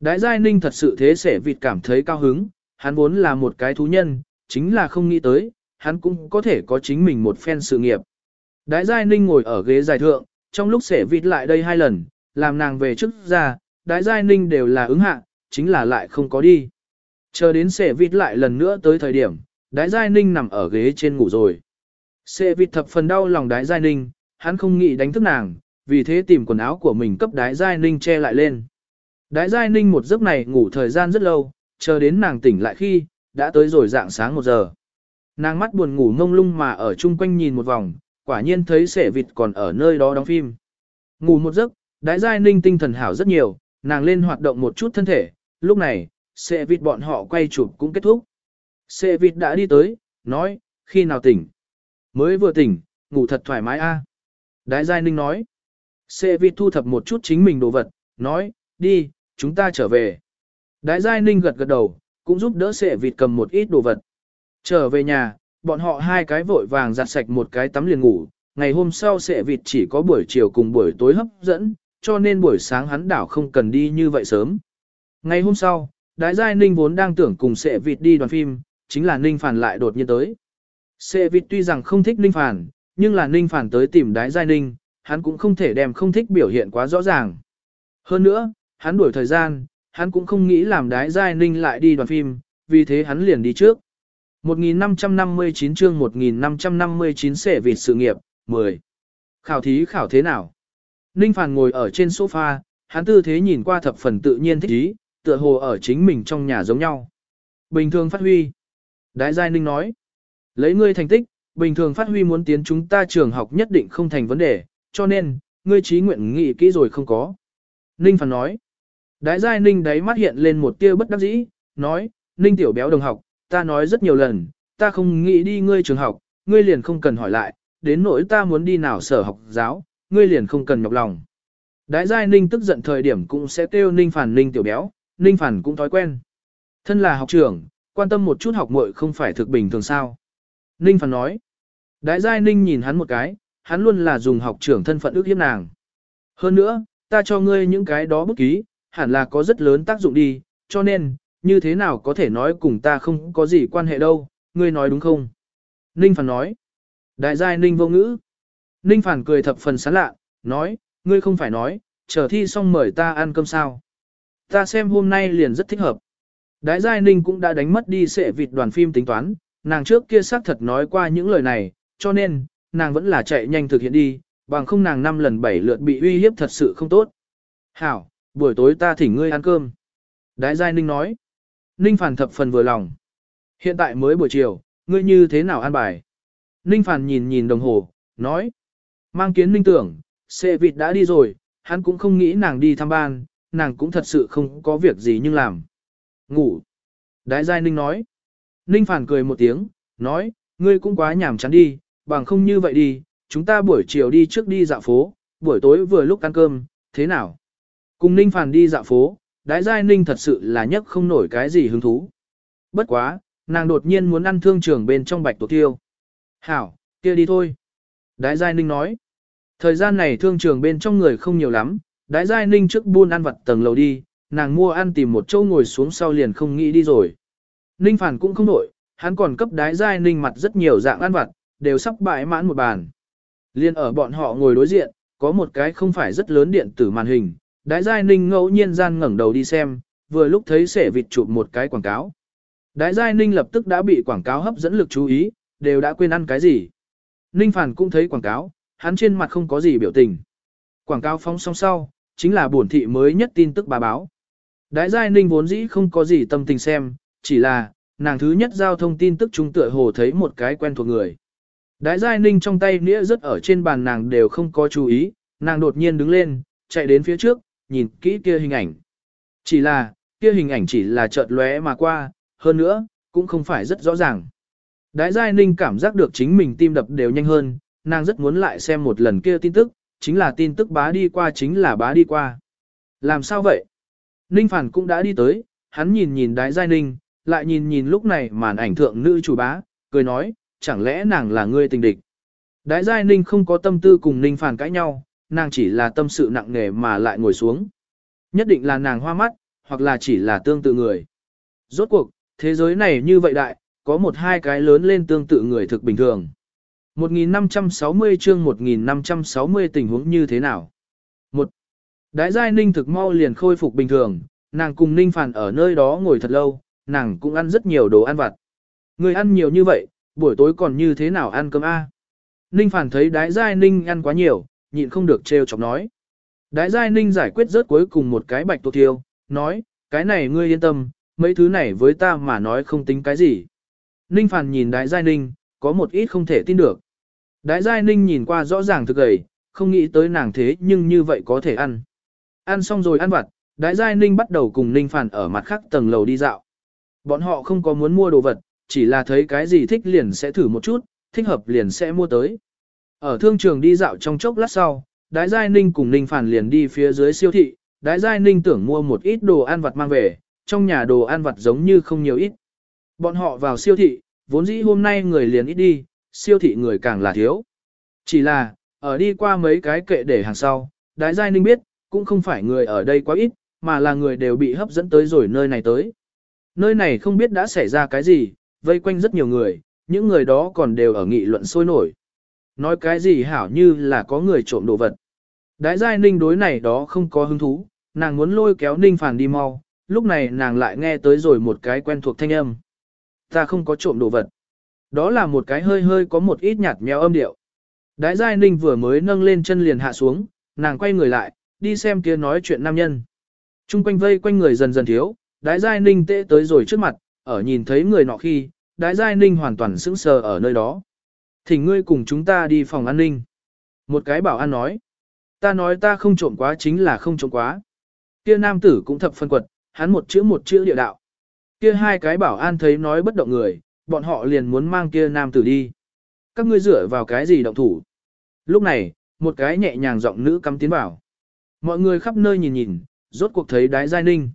Đái giai ninh thật sự thế sệ vịt cảm thấy cao hứng, hắn vốn là một cái thú nhân, chính là không nghĩ tới, hắn cũng có thể có chính mình một phen sự nghiệp. Đái giai ninh ngồi ở ghế dài thượng, trong lúc sẻ vịt lại đây hai lần, làm nàng về trước ra, đái giai ninh đều là ứng hạ, chính là lại không có đi. Chờ đến xe vịt lại lần nữa tới thời điểm, đái giai ninh nằm ở ghế trên ngủ rồi. Xe vịt thập phần đau lòng đái giai ninh, hắn không nghĩ đánh thức nàng, vì thế tìm quần áo của mình cấp đái giai ninh che lại lên. Đái giai ninh một giấc này ngủ thời gian rất lâu, chờ đến nàng tỉnh lại khi, đã tới rồi dạng sáng một giờ. Nàng mắt buồn ngủ ngông lung mà ở chung quanh nhìn một vòng, quả nhiên thấy sẻ vịt còn ở nơi đó đóng phim. Ngủ một giấc, đái giai ninh tinh thần hảo rất nhiều, nàng lên hoạt động một chút thân thể, lúc này, xe vịt bọn họ quay chụp cũng kết thúc. Xe vịt đã đi tới, nói, khi nào tỉnh? Mới vừa tỉnh, ngủ thật thoải mái a. Đái giai ninh nói. Xe vịt thu thập một chút chính mình đồ vật, nói, đi, chúng ta trở về. Đái giai ninh gật gật đầu, cũng giúp đỡ xe vịt cầm một ít đồ vật. Trở về nhà, bọn họ hai cái vội vàng giặt sạch một cái tắm liền ngủ, ngày hôm sau sệ vịt chỉ có buổi chiều cùng buổi tối hấp dẫn, cho nên buổi sáng hắn đảo không cần đi như vậy sớm. Ngày hôm sau, Đái Giai Ninh vốn đang tưởng cùng sệ vịt đi đoàn phim, chính là Ninh Phản lại đột nhiên tới. Sệ vịt tuy rằng không thích Ninh Phản, nhưng là Ninh Phản tới tìm Đái Giai Ninh, hắn cũng không thể đem không thích biểu hiện quá rõ ràng. Hơn nữa, hắn đuổi thời gian, hắn cũng không nghĩ làm Đái Giai Ninh lại đi đoàn phim, vì thế hắn liền đi trước. 1559 chương 1559 sẻ vịt sự nghiệp, 10. Khảo thí khảo thế nào? Ninh Phàn ngồi ở trên sofa, hắn tư thế nhìn qua thập phần tự nhiên thích ý, tựa hồ ở chính mình trong nhà giống nhau. Bình thường phát huy. Đái Giai Ninh nói. Lấy ngươi thành tích, bình thường phát huy muốn tiến chúng ta trường học nhất định không thành vấn đề, cho nên, ngươi trí nguyện nghị kỹ rồi không có. Ninh Phàn nói. Đái Giai Ninh đáy mắt hiện lên một tia bất đắc dĩ, nói, Ninh Tiểu Béo đồng học, ta nói rất nhiều lần, ta không nghĩ đi ngươi trường học, ngươi liền không cần hỏi lại, đến nỗi ta muốn đi nào sở học giáo, ngươi liền không cần nhọc lòng. Đái giai ninh tức giận thời điểm cũng sẽ kêu ninh phản ninh tiểu béo, ninh phản cũng thói quen. Thân là học trưởng, quan tâm một chút học muội không phải thực bình thường sao. Ninh phản nói. Đái giai ninh nhìn hắn một cái, hắn luôn là dùng học trưởng thân phận ước hiếp nàng. Hơn nữa, ta cho ngươi những cái đó bút ký, hẳn là có rất lớn tác dụng đi, cho nên, như thế nào có thể nói cùng ta không có gì quan hệ đâu, ngươi nói đúng không? Ninh Phản nói. Đại giai Ninh vô ngữ. Ninh Phản cười thập phần sán lạ, nói, ngươi không phải nói, chờ thi xong mời ta ăn cơm sao. Ta xem hôm nay liền rất thích hợp. Đại giai Ninh cũng đã đánh mất đi sệ vịt đoàn phim tính toán, nàng trước kia xác thật nói qua những lời này, cho nên, nàng vẫn là chạy nhanh thực hiện đi, bằng không nàng năm lần bảy lượt bị uy hiếp thật sự không tốt. Hảo, buổi tối ta thỉnh ngươi ăn cơm. Đại giai Ninh nói. Ninh Phản thập phần vừa lòng. Hiện tại mới buổi chiều, ngươi như thế nào ăn bài? Ninh Phản nhìn nhìn đồng hồ, nói. Mang kiến minh tưởng, xe vịt đã đi rồi, hắn cũng không nghĩ nàng đi thăm ban, nàng cũng thật sự không có việc gì nhưng làm. Ngủ. Đái Giai Ninh nói. Ninh Phản cười một tiếng, nói, ngươi cũng quá nhảm chán đi, bằng không như vậy đi, chúng ta buổi chiều đi trước đi dạo phố, buổi tối vừa lúc ăn cơm, thế nào? Cùng Ninh Phản đi dạo phố, đái giai ninh thật sự là nhất không nổi cái gì hứng thú. Bất quá, nàng đột nhiên muốn ăn thương trường bên trong bạch tổ tiêu. Hảo, kia đi thôi. Đái giai ninh nói. Thời gian này thương trường bên trong người không nhiều lắm, đái giai ninh trước buôn ăn vặt tầng lầu đi, nàng mua ăn tìm một chỗ ngồi xuống sau liền không nghĩ đi rồi. Ninh phản cũng không nổi, hắn còn cấp đái giai ninh mặt rất nhiều dạng ăn vặt, đều sắp bãi mãn một bàn. Liên ở bọn họ ngồi đối diện, có một cái không phải rất lớn điện tử màn hình, Đái Giai Ninh ngẫu nhiên gian ngẩng đầu đi xem, vừa lúc thấy sẻ vịt chụp một cái quảng cáo. Đái Giai Ninh lập tức đã bị quảng cáo hấp dẫn lực chú ý, đều đã quên ăn cái gì. Ninh Phản cũng thấy quảng cáo, hắn trên mặt không có gì biểu tình. Quảng cáo phóng song sau, chính là buồn thị mới nhất tin tức bà báo. Đái Giai Ninh vốn dĩ không có gì tâm tình xem, chỉ là, nàng thứ nhất giao thông tin tức trung tựa hồ thấy một cái quen thuộc người. Đái Giai Ninh trong tay nĩa rất ở trên bàn nàng đều không có chú ý, nàng đột nhiên đứng lên, chạy đến phía trước, nhìn kỹ kia hình ảnh. Chỉ là, kia hình ảnh chỉ là chợt lóe mà qua, hơn nữa, cũng không phải rất rõ ràng. Đái Giai Ninh cảm giác được chính mình tim đập đều nhanh hơn, nàng rất muốn lại xem một lần kia tin tức, chính là tin tức bá đi qua chính là bá đi qua. Làm sao vậy? Ninh Phản cũng đã đi tới, hắn nhìn nhìn Đái Giai Ninh, lại nhìn nhìn lúc này màn ảnh thượng nữ chủ bá, cười nói, chẳng lẽ nàng là người tình địch. Đái Giai Ninh không có tâm tư cùng Ninh Phản cãi nhau, nàng chỉ là tâm sự nặng nề mà lại ngồi xuống. Nhất định là nàng hoa mắt, hoặc là chỉ là tương tự người. Rốt cuộc, thế giới này như vậy đại, có một hai cái lớn lên tương tự người thực bình thường. 1560 chương 1560 tình huống như thế nào? Một, Đái giai ninh thực mau liền khôi phục bình thường, nàng cùng ninh phản ở nơi đó ngồi thật lâu, nàng cũng ăn rất nhiều đồ ăn vặt. Người ăn nhiều như vậy, buổi tối còn như thế nào ăn cơm A? Ninh phản thấy đái giai ninh ăn quá nhiều, nhịn không được trêu chọc nói. Đái giai ninh giải quyết rớt cuối cùng một cái bạch tuộc tiêu, nói, cái này ngươi yên tâm, mấy thứ này với ta mà nói không tính cái gì. Ninh phản nhìn đái giai ninh, có một ít không thể tin được. Đái giai ninh nhìn qua rõ ràng thực gầy, không nghĩ tới nàng thế nhưng như vậy có thể ăn. Ăn xong rồi ăn vặt, đái giai ninh bắt đầu cùng ninh phản ở mặt khác tầng lầu đi dạo. Bọn họ không có muốn mua đồ vật, chỉ là thấy cái gì thích liền sẽ thử một chút, thích hợp liền sẽ mua tới. Ở thương trường đi dạo trong chốc lát sau, đái giai ninh cùng ninh phản liền đi phía dưới siêu thị, đái giai ninh tưởng mua một ít đồ ăn vặt mang về, trong nhà đồ ăn vặt giống như không nhiều ít. Bọn họ vào siêu thị, vốn dĩ hôm nay người liền ít đi, siêu thị người càng là thiếu. Chỉ là, ở đi qua mấy cái kệ để hàng sau, đái giai ninh biết, cũng không phải người ở đây quá ít, mà là người đều bị hấp dẫn tới rồi nơi này tới. Nơi này không biết đã xảy ra cái gì, vây quanh rất nhiều người, những người đó còn đều ở nghị luận sôi nổi. Nói cái gì hảo như là có người trộm đồ vật. Đái giai ninh đối này đó không có hứng thú, nàng muốn lôi kéo ninh phản đi mau, lúc này nàng lại nghe tới rồi một cái quen thuộc thanh âm. Ta không có trộm đồ vật. Đó là một cái hơi hơi có một ít nhạt méo âm điệu. Đái giai ninh vừa mới nâng lên chân liền hạ xuống, nàng quay người lại, đi xem kia nói chuyện nam nhân. Trung quanh vây quanh người dần dần thiếu, đái giai ninh tệ tới rồi trước mặt, ở nhìn thấy người nọ khi, đái giai ninh hoàn toàn sững sờ ở nơi đó. Thỉnh ngươi cùng chúng ta đi phòng an ninh. Một cái bảo an nói. Ta nói ta không trộm quá chính là không trộm quá. Kia nam tử cũng thập phân quật, hắn một chữ một chữ địa đạo. Kia hai cái bảo an thấy nói bất động người, bọn họ liền muốn mang kia nam tử đi. Các ngươi dựa vào cái gì động thủ? Lúc này, một cái nhẹ nhàng giọng nữ cắm tiến vào. Mọi người khắp nơi nhìn nhìn, rốt cuộc thấy đái giai ninh.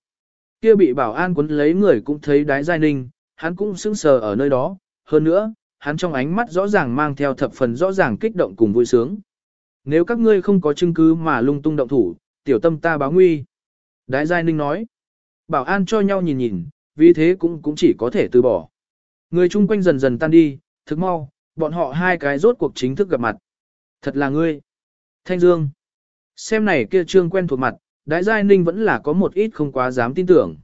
Kia bị bảo an quấn lấy người cũng thấy đái giai ninh, hắn cũng sững sờ ở nơi đó. Hơn nữa, hắn trong ánh mắt rõ ràng mang theo thập phần rõ ràng kích động cùng vui sướng. Nếu các ngươi không có chứng cứ mà lung tung động thủ, tiểu tâm ta báo nguy. Đái giai ninh nói. Bảo an cho nhau nhìn nhìn, vì thế cũng cũng chỉ có thể từ bỏ. Người chung quanh dần dần tan đi, thức mau, bọn họ hai cái rốt cuộc chính thức gặp mặt. Thật là ngươi. Thanh Dương. Xem này kia trương quen thuộc mặt, đại giai ninh vẫn là có một ít không quá dám tin tưởng.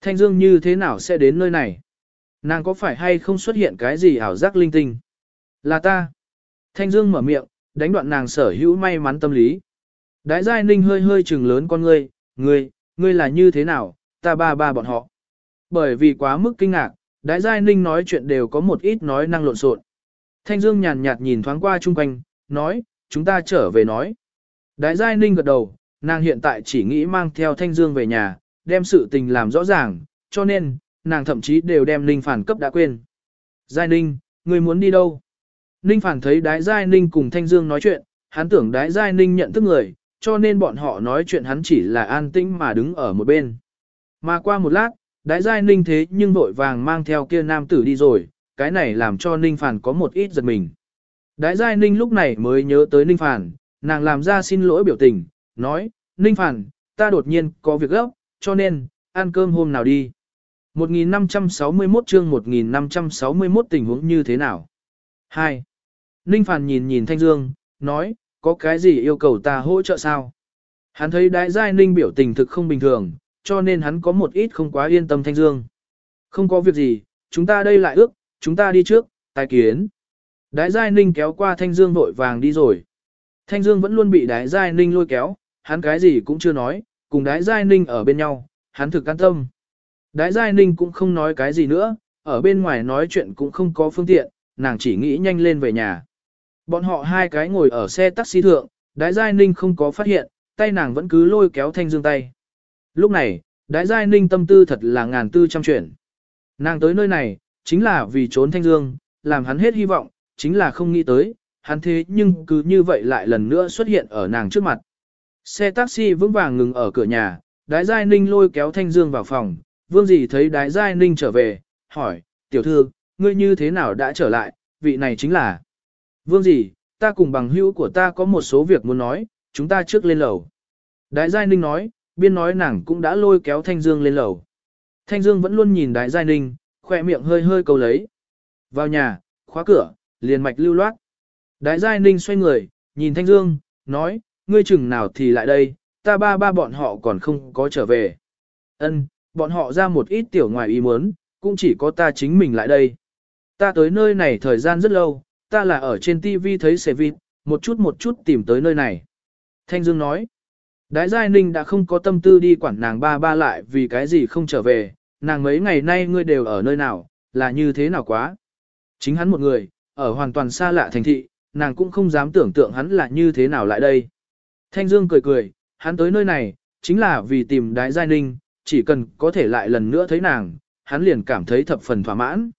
Thanh Dương như thế nào sẽ đến nơi này? Nàng có phải hay không xuất hiện cái gì ảo giác linh tinh? Là ta. Thanh Dương mở miệng, đánh đoạn nàng sở hữu may mắn tâm lý. Đại giai ninh hơi hơi trừng lớn con ngươi, ngươi, ngươi là như thế nào, ta ba ba bọn họ. Bởi vì quá mức kinh ngạc, Đại Giai Ninh nói chuyện đều có một ít nói năng lộn xộn. Thanh Dương nhàn nhạt nhìn thoáng qua chung quanh, nói, chúng ta trở về nói. Đại Giai Ninh gật đầu, nàng hiện tại chỉ nghĩ mang theo Thanh Dương về nhà, đem sự tình làm rõ ràng, cho nên, nàng thậm chí đều đem Ninh Phản cấp đã quên. Giai Ninh, người muốn đi đâu? Ninh Phản thấy Đái Giai Ninh cùng Thanh Dương nói chuyện, hắn tưởng Đái Giai Ninh nhận thức người, cho nên bọn họ nói chuyện hắn chỉ là an tĩnh mà đứng ở một bên. Mà qua một lát, Đái Giai Ninh thế nhưng vội vàng mang theo kia nam tử đi rồi, cái này làm cho Ninh Phản có một ít giật mình. Đái Giai Ninh lúc này mới nhớ tới Ninh Phản, nàng làm ra xin lỗi biểu tình, nói, Ninh Phản, ta đột nhiên có việc gấp, cho nên, ăn cơm hôm nào đi. 1561 chương 1561 tình huống như thế nào? 2. Ninh Phản nhìn nhìn Thanh Dương, nói, có cái gì yêu cầu ta hỗ trợ sao? Hắn thấy đại giai Ninh biểu tình thực không bình thường, cho nên hắn có một ít không quá yên tâm Thanh Dương. Không có việc gì, chúng ta đây lại ước, chúng ta đi trước, tài kiến. Đái Giai Ninh kéo qua Thanh Dương vội vàng đi rồi. Thanh Dương vẫn luôn bị Đái Giai Ninh lôi kéo, hắn cái gì cũng chưa nói, cùng Đái Giai Ninh ở bên nhau, hắn thực can tâm. Đái Giai Ninh cũng không nói cái gì nữa, ở bên ngoài nói chuyện cũng không có phương tiện, nàng chỉ nghĩ nhanh lên về nhà. Bọn họ hai cái ngồi ở xe taxi thượng, Đái Giai Ninh không có phát hiện, tay nàng vẫn cứ lôi kéo Thanh Dương tay. Lúc này, Đái Giai Ninh tâm tư thật là ngàn tư trăm chuyển. Nàng tới nơi này, chính là vì trốn Thanh Dương, làm hắn hết hy vọng, chính là không nghĩ tới, hắn thế nhưng cứ như vậy lại lần nữa xuất hiện ở nàng trước mặt. Xe taxi vững vàng ngừng ở cửa nhà, Đái Giai Ninh lôi kéo Thanh Dương vào phòng, Vương dì thấy Đái Giai Ninh trở về, hỏi, tiểu thư, ngươi như thế nào đã trở lại, vị này chính là. Vương dì, ta cùng bằng hữu của ta có một số việc muốn nói, chúng ta trước lên lầu. Đái Giai Ninh nói, biên nói nàng cũng đã lôi kéo Thanh Dương lên lầu. Thanh Dương vẫn luôn nhìn đại Giai Ninh, khoe miệng hơi hơi cầu lấy. Vào nhà, khóa cửa, liền mạch lưu loát. đại Giai Ninh xoay người, nhìn Thanh Dương, nói, ngươi chừng nào thì lại đây, ta ba ba bọn họ còn không có trở về. Ân, bọn họ ra một ít tiểu ngoài ý muốn, cũng chỉ có ta chính mình lại đây. Ta tới nơi này thời gian rất lâu, ta là ở trên TV thấy xe vịt, một chút một chút tìm tới nơi này. Thanh Dương nói, Đái Giai Ninh đã không có tâm tư đi quản nàng ba ba lại vì cái gì không trở về, nàng mấy ngày nay ngươi đều ở nơi nào, là như thế nào quá. Chính hắn một người, ở hoàn toàn xa lạ thành thị, nàng cũng không dám tưởng tượng hắn là như thế nào lại đây. Thanh Dương cười cười, hắn tới nơi này, chính là vì tìm Đái Giai Ninh, chỉ cần có thể lại lần nữa thấy nàng, hắn liền cảm thấy thập phần thỏa mãn.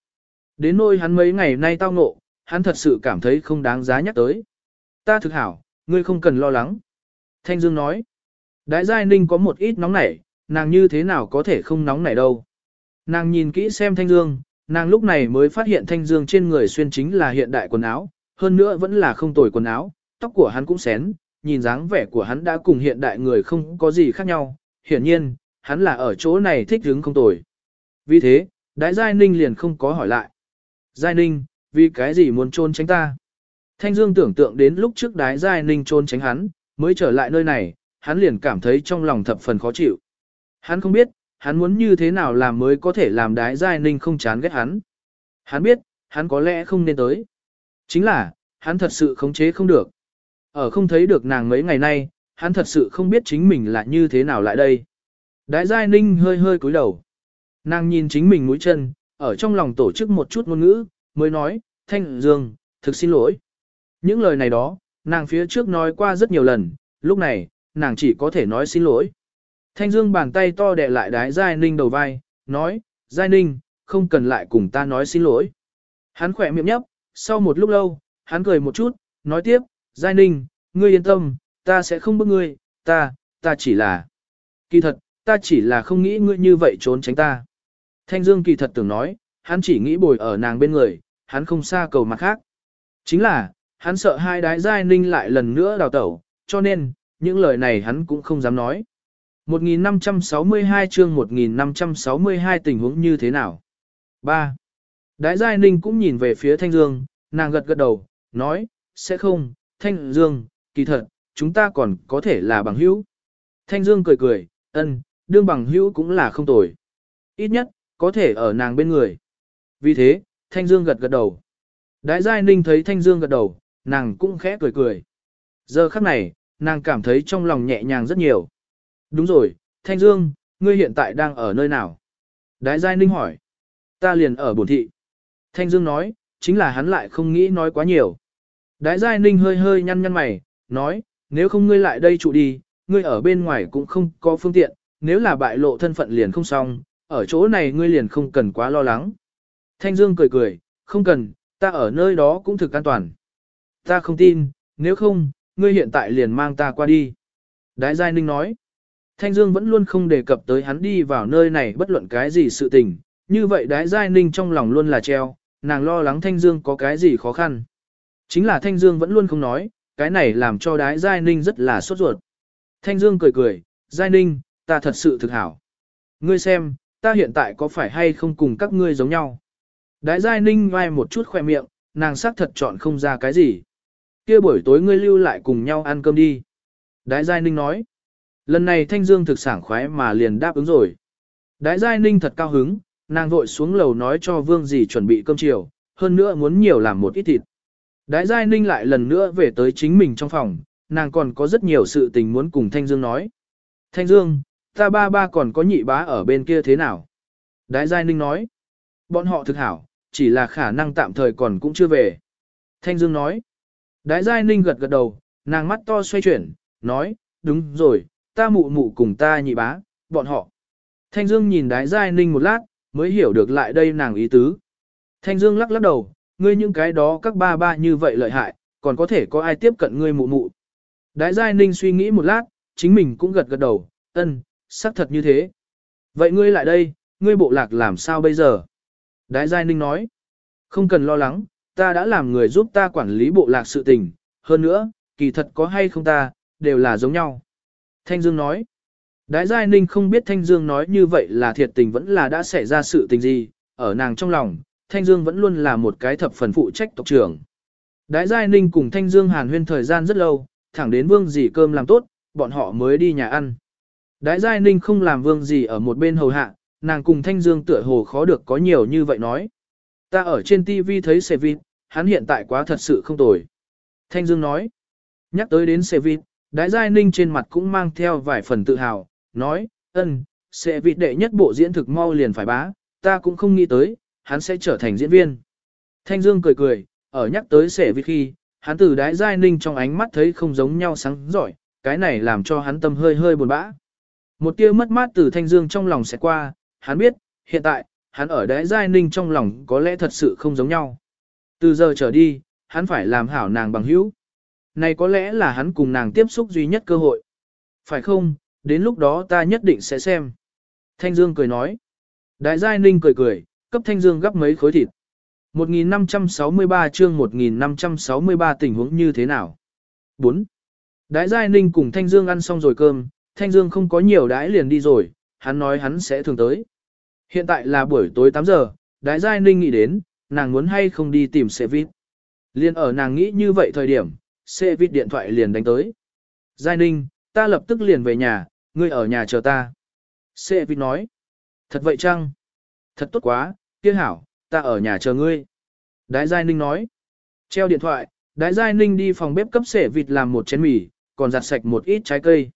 Đến nôi hắn mấy ngày nay tao ngộ, hắn thật sự cảm thấy không đáng giá nhắc tới. Ta thực hảo, ngươi không cần lo lắng. Thanh Dương nói, Đái Giai Ninh có một ít nóng nảy, nàng như thế nào có thể không nóng nảy đâu. Nàng nhìn kỹ xem Thanh Dương, nàng lúc này mới phát hiện Thanh Dương trên người xuyên chính là hiện đại quần áo, hơn nữa vẫn là không tồi quần áo, tóc của hắn cũng xén, nhìn dáng vẻ của hắn đã cùng hiện đại người không có gì khác nhau, hiển nhiên, hắn là ở chỗ này thích hứng không tồi. Vì thế, Đái Giai Ninh liền không có hỏi lại. Giai Ninh, vì cái gì muốn trôn tránh ta? Thanh Dương tưởng tượng đến lúc trước Đái Giai Ninh trôn tránh hắn, mới trở lại nơi này, hắn liền cảm thấy trong lòng thập phần khó chịu. Hắn không biết, hắn muốn như thế nào làm mới có thể làm Đái Giai Ninh không chán ghét hắn. Hắn biết, hắn có lẽ không nên tới. Chính là, hắn thật sự khống chế không được. Ở không thấy được nàng mấy ngày nay, hắn thật sự không biết chính mình là như thế nào lại đây. Đái Giai Ninh hơi hơi cúi đầu. Nàng nhìn chính mình mũi chân, ở trong lòng tổ chức một chút ngôn ngữ, mới nói, Thanh Dương, thực xin lỗi. Những lời này đó, nàng phía trước nói qua rất nhiều lần, lúc này, nàng chỉ có thể nói xin lỗi. Thanh Dương bàn tay to đè lại đái Giai Ninh đầu vai, nói, Giai Ninh, không cần lại cùng ta nói xin lỗi. Hắn khỏe miệng nhấp, sau một lúc lâu, hắn cười một chút, nói tiếp, Giai Ninh, ngươi yên tâm, ta sẽ không bức ngươi, ta, ta chỉ là... Kỳ thật, ta chỉ là không nghĩ ngươi như vậy trốn tránh ta. Thanh Dương kỳ thật tưởng nói, hắn chỉ nghĩ bồi ở nàng bên người, hắn không xa cầu mặt khác. Chính là, hắn sợ hai đái giai ninh lại lần nữa đào tẩu, cho nên, những lời này hắn cũng không dám nói. 1562 chương 1562 tình huống như thế nào? 3. Đái Giai Ninh cũng nhìn về phía Thanh Dương, nàng gật gật đầu, nói, sẽ không, Thanh Dương, kỳ thật, chúng ta còn có thể là bằng hữu. Thanh Dương cười cười, ân, đương bằng hữu cũng là không tồi. Ít nhất, có thể ở nàng bên người. Vì thế, Thanh Dương gật gật đầu. Đại Giai Ninh thấy Thanh Dương gật đầu, nàng cũng khẽ cười cười. Giờ khắc này, nàng cảm thấy trong lòng nhẹ nhàng rất nhiều. Đúng rồi, Thanh Dương, ngươi hiện tại đang ở nơi nào? Đại Giai Ninh hỏi. Ta liền ở bổn thị. Thanh Dương nói, chính là hắn lại không nghĩ nói quá nhiều. Đại Giai Ninh hơi hơi nhăn nhăn mày, nói, nếu không ngươi lại đây trụ đi, ngươi ở bên ngoài cũng không có phương tiện, nếu là bại lộ thân phận liền không xong, ở chỗ này ngươi liền không cần quá lo lắng. Thanh Dương cười cười, không cần, ta ở nơi đó cũng thực an toàn. Ta không tin, nếu không, ngươi hiện tại liền mang ta qua đi. Đái Giai Ninh nói, Thanh Dương vẫn luôn không đề cập tới hắn đi vào nơi này bất luận cái gì sự tình, như vậy Đái Giai Ninh trong lòng luôn là treo, nàng lo lắng Thanh Dương có cái gì khó khăn. Chính là Thanh Dương vẫn luôn không nói, cái này làm cho Đái Giai Ninh rất là sốt ruột. Thanh Dương cười cười, Giai Ninh, ta thật sự thực hảo. Ngươi xem, ta hiện tại có phải hay không cùng các ngươi giống nhau? Đái Giai Ninh ngoài một chút khoe miệng, nàng xác thật chọn không ra cái gì kia buổi tối ngươi lưu lại cùng nhau ăn cơm đi. Đái Giai Ninh nói. Lần này Thanh Dương thực sảng khoái mà liền đáp ứng rồi. Đái Giai Ninh thật cao hứng, nàng vội xuống lầu nói cho Vương dì chuẩn bị cơm chiều, hơn nữa muốn nhiều làm một ít thịt. Đái Giai Ninh lại lần nữa về tới chính mình trong phòng, nàng còn có rất nhiều sự tình muốn cùng Thanh Dương nói. Thanh Dương, ta ba ba còn có nhị bá ở bên kia thế nào? Đái Giai Ninh nói, bọn họ thực hảo, chỉ là khả năng tạm thời còn cũng chưa về. Thanh Dương nói, Đái Giai Ninh gật gật đầu, nàng mắt to xoay chuyển, nói, đúng rồi, ta mụ mụ cùng ta nhị bá, bọn họ. Thanh Dương nhìn đái giai ninh một lát, mới hiểu được lại đây nàng ý tứ. Thanh Dương lắc lắc đầu, ngươi những cái đó các ba ba như vậy lợi hại, còn có thể có ai tiếp cận ngươi mụ mụ. Đái giai ninh suy nghĩ một lát, chính mình cũng gật gật đầu, ân, xác thật như thế. Vậy ngươi lại đây, ngươi bộ lạc làm sao bây giờ? Đái giai ninh nói, không cần lo lắng, ta đã làm người giúp ta quản lý bộ lạc sự tình, hơn nữa, kỳ thật có hay không ta, đều là giống nhau. Thanh Dương nói, Đái Giai Ninh không biết Thanh Dương nói như vậy là thiệt tình vẫn là đã xảy ra sự tình gì, ở nàng trong lòng, Thanh Dương vẫn luôn là một cái thập phần phụ trách tộc trưởng. Đái Giai Ninh cùng Thanh Dương hàn huyên thời gian rất lâu, thẳng đến vương dì cơm làm tốt, bọn họ mới đi nhà ăn. Đái Giai Ninh không làm vương dì ở một bên hầu hạ, nàng cùng Thanh Dương tựa hồ khó được có nhiều như vậy nói. Ta ở trên TV thấy xe vịt, hắn hiện tại quá thật sự không tồi. Thanh Dương nói, nhắc tới đến xe vịt, Đái Giai Ninh trên mặt cũng mang theo vài phần tự hào, nói, ân, sẽ vịt đệ nhất bộ diễn thực mau liền phải bá, ta cũng không nghĩ tới, hắn sẽ trở thành diễn viên. Thanh Dương cười cười, ở nhắc tới sẽ vịt khi, hắn từ đái giai ninh trong ánh mắt thấy không giống nhau sáng giỏi, cái này làm cho hắn tâm hơi hơi buồn bã. Một tia mất mát từ Thanh Dương trong lòng sẽ qua, hắn biết, hiện tại, hắn ở đáy giai ninh trong lòng có lẽ thật sự không giống nhau. Từ giờ trở đi, hắn phải làm hảo nàng bằng hữu. Này có lẽ là hắn cùng nàng tiếp xúc duy nhất cơ hội. Phải không, đến lúc đó ta nhất định sẽ xem. Thanh Dương cười nói. Đại Giai Ninh cười cười, cấp Thanh Dương gấp mấy khối thịt. 1563 chương 1563 tình huống như thế nào? 4. Đại Giai Ninh cùng Thanh Dương ăn xong rồi cơm, Thanh Dương không có nhiều đãi liền đi rồi, hắn nói hắn sẽ thường tới. Hiện tại là buổi tối 8 giờ, Đại Giai Ninh nghĩ đến, nàng muốn hay không đi tìm xe vít. Liên ở nàng nghĩ như vậy thời điểm, xe vít điện thoại liền đánh tới. Giai Ninh, ta lập tức liền về nhà, ngươi ở nhà chờ ta. Xe vịt nói. Thật vậy chăng? Thật tốt quá, kia hảo, ta ở nhà chờ ngươi. Đái Giai Ninh nói. Treo điện thoại, Đái Giai Ninh đi phòng bếp cấp xe vịt làm một chén mì, còn giặt sạch một ít trái cây.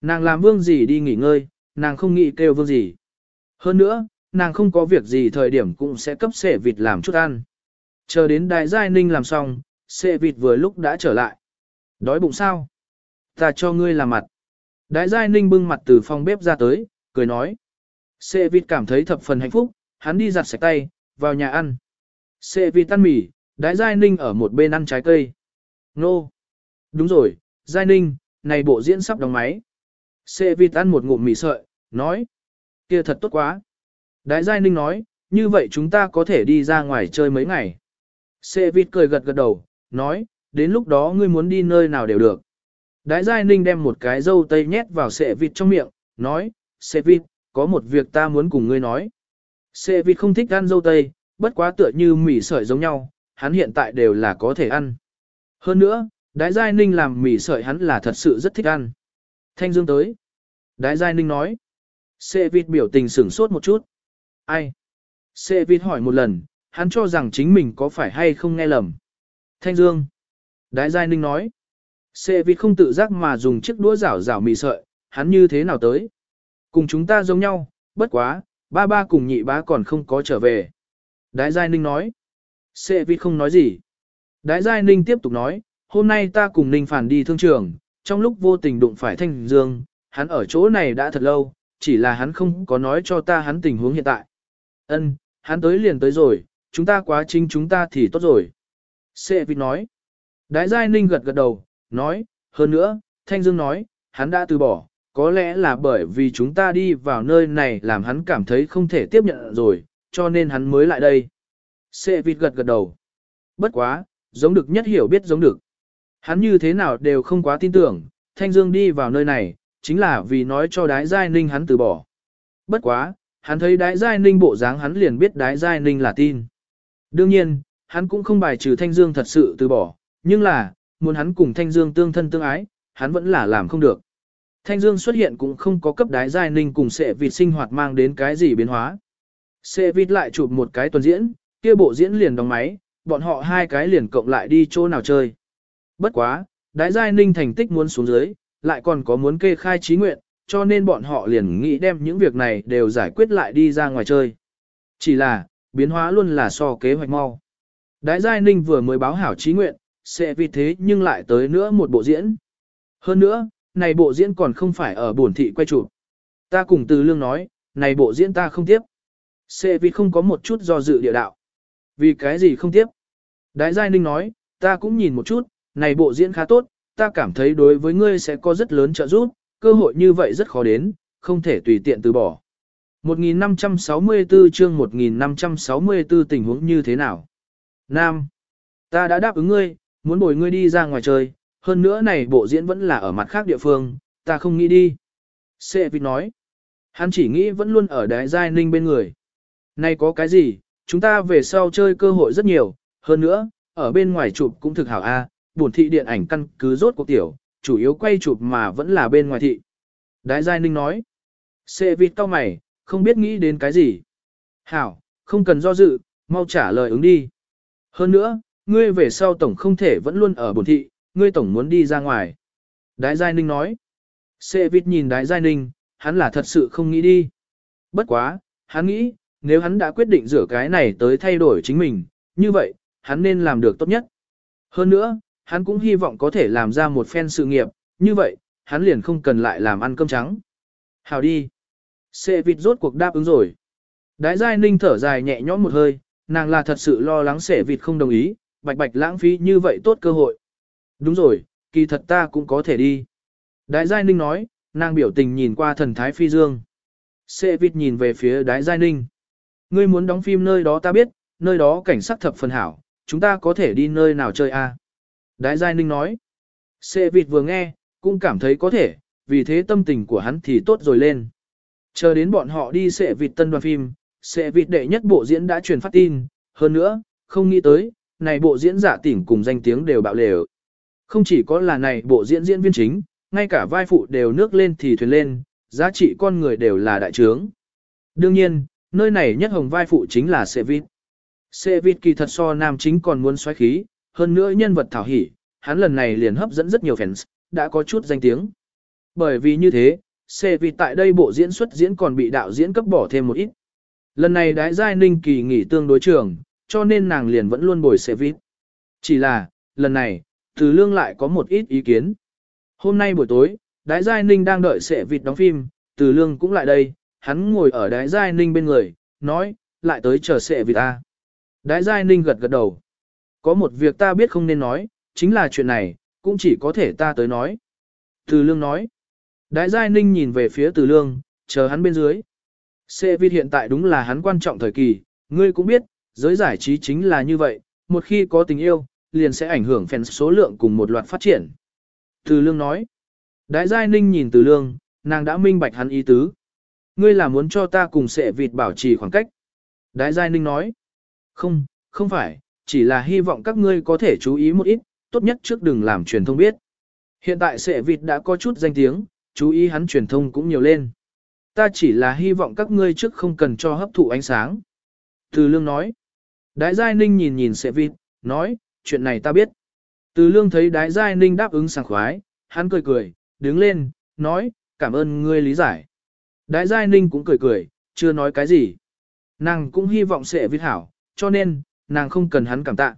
Nàng làm vương gì đi nghỉ ngơi, nàng không nghĩ kêu vương gì. Hơn nữa, nàng không có việc gì thời điểm cũng sẽ cấp xệ vịt làm chút ăn. Chờ đến đại Giai Ninh làm xong, xệ vịt vừa lúc đã trở lại. Đói bụng sao? Ta cho ngươi làm mặt. Đại giai ninh bưng mặt từ phòng bếp ra tới, cười nói. Xệ vịt cảm thấy thập phần hạnh phúc, hắn đi giặt sạch tay, vào nhà ăn. Xệ vịt ăn mì, đại giai ninh ở một bên ăn trái cây. Nô! Đúng rồi, giai ninh, này bộ diễn sắp đóng máy. Xệ vịt ăn một ngụm mì sợi, nói. kia thật tốt quá. Đại giai ninh nói, như vậy chúng ta có thể đi ra ngoài chơi mấy ngày. Sệ vịt cười gật gật đầu, nói, đến lúc đó ngươi muốn đi nơi nào đều được. Đái Giai Ninh đem một cái dâu tây nhét vào sệ vịt trong miệng, nói, sệ vịt, có một việc ta muốn cùng ngươi nói. Sệ vịt không thích ăn dâu tây, bất quá tựa như mì sợi giống nhau, hắn hiện tại đều là có thể ăn. Hơn nữa, Đái Giai Ninh làm mì sợi hắn là thật sự rất thích ăn. Thanh Dương tới. Đái Giai Ninh nói. Sệ vịt biểu tình sửng sốt một chút. Ai? Sệ vịt hỏi một lần, hắn cho rằng chính mình có phải hay không nghe lầm. Thanh Dương. Đái Giai Ninh nói. Sệ vịt không tự giác mà dùng chiếc đũa rảo rảo mì sợi, hắn như thế nào tới. Cùng chúng ta giống nhau, bất quá, ba ba cùng nhị bá còn không có trở về. Đái Giai Ninh nói. Sệ vịt không nói gì. Đái Giai Ninh tiếp tục nói, hôm nay ta cùng Ninh Phản đi thương trường, trong lúc vô tình đụng phải Thanh Dương, hắn ở chỗ này đã thật lâu, chỉ là hắn không có nói cho ta hắn tình huống hiện tại. Ân, hắn tới liền tới rồi, chúng ta quá chính chúng ta thì tốt rồi. Sệ vịt nói. Đái Giai Ninh gật gật đầu, nói, hơn nữa, Thanh Dương nói, hắn đã từ bỏ, có lẽ là bởi vì chúng ta đi vào nơi này làm hắn cảm thấy không thể tiếp nhận rồi, cho nên hắn mới lại đây. Sệ vịt gật gật đầu. Bất quá, giống được nhất hiểu biết giống được. Hắn như thế nào đều không quá tin tưởng, Thanh Dương đi vào nơi này, chính là vì nói cho đái giai ninh hắn từ bỏ. Bất quá, hắn thấy đái giai ninh bộ dáng hắn liền biết đái giai ninh là tin. Đương nhiên, hắn cũng không bài trừ Thanh Dương thật sự từ bỏ, nhưng là, muốn hắn cùng Thanh Dương tương thân tương ái, hắn vẫn là làm không được. Thanh Dương xuất hiện cũng không có cấp đái giai ninh cùng sệ vịt sinh hoạt mang đến cái gì biến hóa. Sệ vịt lại chụp một cái tuần diễn, kia bộ diễn liền đóng máy, bọn họ hai cái liền cộng lại đi chỗ nào chơi. Bất quá, đái giai ninh thành tích muốn xuống dưới, lại còn có muốn kê khai trí nguyện, cho nên bọn họ liền nghĩ đem những việc này đều giải quyết lại đi ra ngoài chơi. Chỉ là, biến hóa luôn là so kế hoạch mau. Đái giai ninh vừa mới báo hảo trí nguyện, sẽ vì thế nhưng lại tới nữa một bộ diễn. Hơn nữa, này bộ diễn còn không phải ở bổn thị quay chụp. Ta cùng từ lương nói, này bộ diễn ta không tiếp. sẽ vì không có một chút do dự địa đạo. Vì cái gì không tiếp? Đái Giai Ninh nói, ta cũng nhìn một chút, này bộ diễn khá tốt, ta cảm thấy đối với ngươi sẽ có rất lớn trợ giúp, cơ hội như vậy rất khó đến, không thể tùy tiện từ bỏ. 1564 chương 1564 tình huống như thế nào? Nam. Ta đã đáp ứng ngươi, muốn bồi ngươi đi ra ngoài chơi, hơn nữa này bộ diễn vẫn là ở mặt khác địa phương, ta không nghĩ đi. Sệ vịt nói. Hắn chỉ nghĩ vẫn luôn ở đái giai ninh bên người. Này có cái gì, chúng ta về sau chơi cơ hội rất nhiều, hơn nữa, ở bên ngoài chụp cũng thực hảo a, à, bổn thị điện ảnh căn cứ rốt cuộc tiểu, chủ yếu quay chụp mà vẫn là bên ngoài thị. Đái giai ninh nói. Sệ vịt to mày, không biết nghĩ đến cái gì. Hảo, không cần do dự, mau trả lời ứng đi. Hơn nữa, ngươi về sau tổng không thể vẫn luôn ở bổn thị, ngươi tổng muốn đi ra ngoài. Đái Giai Ninh nói. Sệ vịt nhìn Đái Giai Ninh, hắn là thật sự không nghĩ đi. Bất quá, hắn nghĩ, nếu hắn đã quyết định rửa cái này tới thay đổi chính mình, như vậy, hắn nên làm được tốt nhất. Hơn nữa, hắn cũng hy vọng có thể làm ra một phen sự nghiệp, như vậy, hắn liền không cần lại làm ăn cơm trắng. Hào đi. Sệ vịt rốt cuộc đáp ứng rồi. Đái Giai Ninh thở dài nhẹ nhõm một hơi, nàng là thật sự lo lắng sệ vịt không đồng ý, bạch bạch lãng phí như vậy tốt cơ hội. Đúng rồi, kỳ thật ta cũng có thể đi. Đái Giai Ninh nói, nàng biểu tình nhìn qua thần thái phi dương. Sệ vịt nhìn về phía đái Giai Ninh. Ngươi muốn đóng phim nơi đó ta biết, nơi đó cảnh sắc thập phần hảo, chúng ta có thể đi nơi nào chơi a? À? Đái Giai Ninh nói. Sệ vịt vừa nghe, cũng cảm thấy có thể, vì thế tâm tình của hắn thì tốt rồi lên. Chờ đến bọn họ đi sệ vịt tân đoàn phim, sệ vịt đệ nhất bộ diễn đã truyền phát tin, hơn nữa, không nghĩ tới, này bộ diễn giả tỉnh cùng danh tiếng đều bạo lều. Không chỉ có là này bộ diễn diễn viên chính, ngay cả vai phụ đều nước lên thì thuyền lên, giá trị con người đều là đại trướng. Đương nhiên, nơi này nhất hồng vai phụ chính là sệ vịt. Sệ vịt kỳ thật so nam chính còn muốn xoáy khí, hơn nữa nhân vật thảo hỉ, hắn lần này liền hấp dẫn rất nhiều fans, đã có chút danh tiếng. Bởi vì như thế, Xê vì tại đây bộ diễn xuất diễn còn bị đạo diễn cấp bỏ thêm một ít. Lần này đái giai ninh kỳ nghỉ tương đối trường, cho nên nàng liền vẫn luôn bồi xe vít. Chỉ là, lần này, từ lương lại có một ít ý kiến. Hôm nay buổi tối, đái giai ninh đang đợi xe vịt đóng phim, từ lương cũng lại đây, hắn ngồi ở đái giai ninh bên người, nói, lại tới chờ xe vịt ta. Đái giai ninh gật gật đầu. Có một việc ta biết không nên nói, chính là chuyện này, cũng chỉ có thể ta tới nói. Từ lương nói. Đại Giai Ninh nhìn về phía Từ Lương, chờ hắn bên dưới. Xe vịt hiện tại đúng là hắn quan trọng thời kỳ, ngươi cũng biết, giới giải trí chính là như vậy, một khi có tình yêu, liền sẽ ảnh hưởng fan số lượng cùng một loạt phát triển. Từ Lương nói. Đại Giai Ninh nhìn Từ Lương, nàng đã minh bạch hắn ý tứ. Ngươi là muốn cho ta cùng sệ vịt bảo trì khoảng cách. Đại Giai Ninh nói. Không, không phải, chỉ là hy vọng các ngươi có thể chú ý một ít, tốt nhất trước đừng làm truyền thông biết. Hiện tại sệ vịt đã có chút danh tiếng, chú ý hắn truyền thông cũng nhiều lên. Ta chỉ là hy vọng các ngươi trước không cần cho hấp thụ ánh sáng. Từ lương nói. Đái Giai Ninh nhìn nhìn sệ vịt, nói, chuyện này ta biết. Từ lương thấy đái Giai Ninh đáp ứng sảng khoái, hắn cười cười, đứng lên, nói, cảm ơn ngươi lý giải. Đái Giai Ninh cũng cười cười, chưa nói cái gì. Nàng cũng hy vọng Sệ vịt hảo, cho nên, nàng không cần hắn cảm tạ.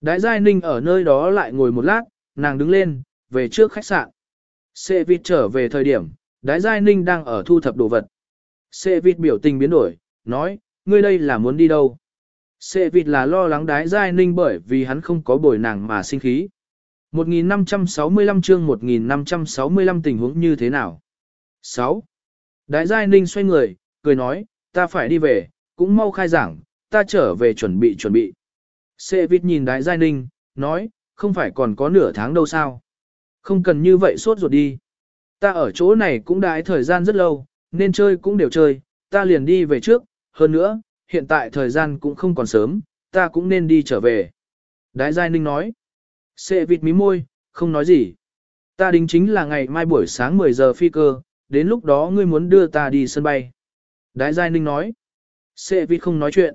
Đái Giai Ninh ở nơi đó lại ngồi một lát, nàng đứng lên, về trước khách sạn. Xe vịt trở về thời điểm, đái giai ninh đang ở thu thập đồ vật. Xe vịt biểu tình biến đổi, nói, ngươi đây là muốn đi đâu? Xe vịt là lo lắng đái giai ninh bởi vì hắn không có bồi nàng mà sinh khí. 1565 chương 1565 tình huống như thế nào? 6. Đái giai ninh xoay người, cười nói, ta phải đi về, cũng mau khai giảng, ta trở về chuẩn bị chuẩn bị. Sệ vịt nhìn đái giai ninh, nói, không phải còn có nửa tháng đâu sao? Không cần như vậy sốt ruột đi. Ta ở chỗ này cũng đãi thời gian rất lâu, nên chơi cũng đều chơi, ta liền đi về trước, hơn nữa, hiện tại thời gian cũng không còn sớm, ta cũng nên đi trở về. Đái Giai Ninh nói. Sệ vịt mí môi, không nói gì. Ta đính chính là ngày mai buổi sáng 10 giờ phi cơ, đến lúc đó ngươi muốn đưa ta đi sân bay. Đái Giai Ninh nói. Sệ vịt không nói chuyện.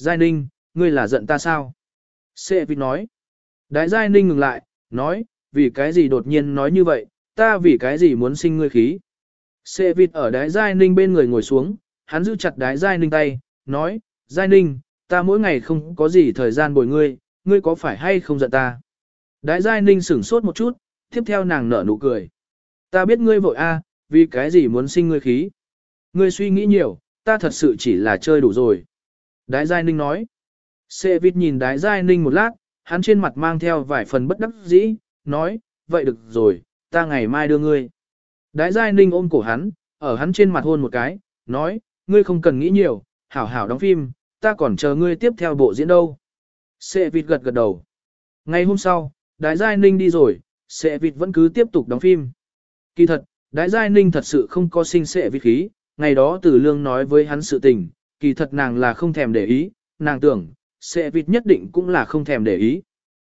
Giai Ninh, ngươi là giận ta sao? Sệ vịt nói. Đái Giai Ninh ngừng lại, nói, vì cái gì đột nhiên nói như vậy, ta vì cái gì muốn sinh ngươi khí. Sệ vịt ở đái giai ninh bên người ngồi xuống, hắn giữ chặt đái giai ninh tay, nói, giai ninh, ta mỗi ngày không có gì thời gian bồi ngươi, ngươi có phải hay không giận ta. Đái giai ninh sửng sốt một chút, tiếp theo nàng nở nụ cười. Ta biết ngươi vội a, vì cái gì muốn sinh ngươi khí. Ngươi suy nghĩ nhiều, ta thật sự chỉ là chơi đủ rồi. Đái Giai Ninh nói. Sệ vịt nhìn Đái Giai Ninh một lát, hắn trên mặt mang theo vài phần bất đắc dĩ, nói, vậy được rồi, ta ngày mai đưa ngươi. Đái Giai Ninh ôm cổ hắn, ở hắn trên mặt hôn một cái, nói, ngươi không cần nghĩ nhiều, hảo hảo đóng phim, ta còn chờ ngươi tiếp theo bộ diễn đâu. Sệ vịt gật gật đầu. Ngày hôm sau, Đái Giai Ninh đi rồi, Sệ vịt vẫn cứ tiếp tục đóng phim. Kỳ thật, Đái Giai Ninh thật sự không có sinh sệ vịt khí, ngày đó Tử Lương nói với hắn sự tình, kỳ thật nàng là không thèm để ý, nàng tưởng, xe vịt nhất định cũng là không thèm để ý.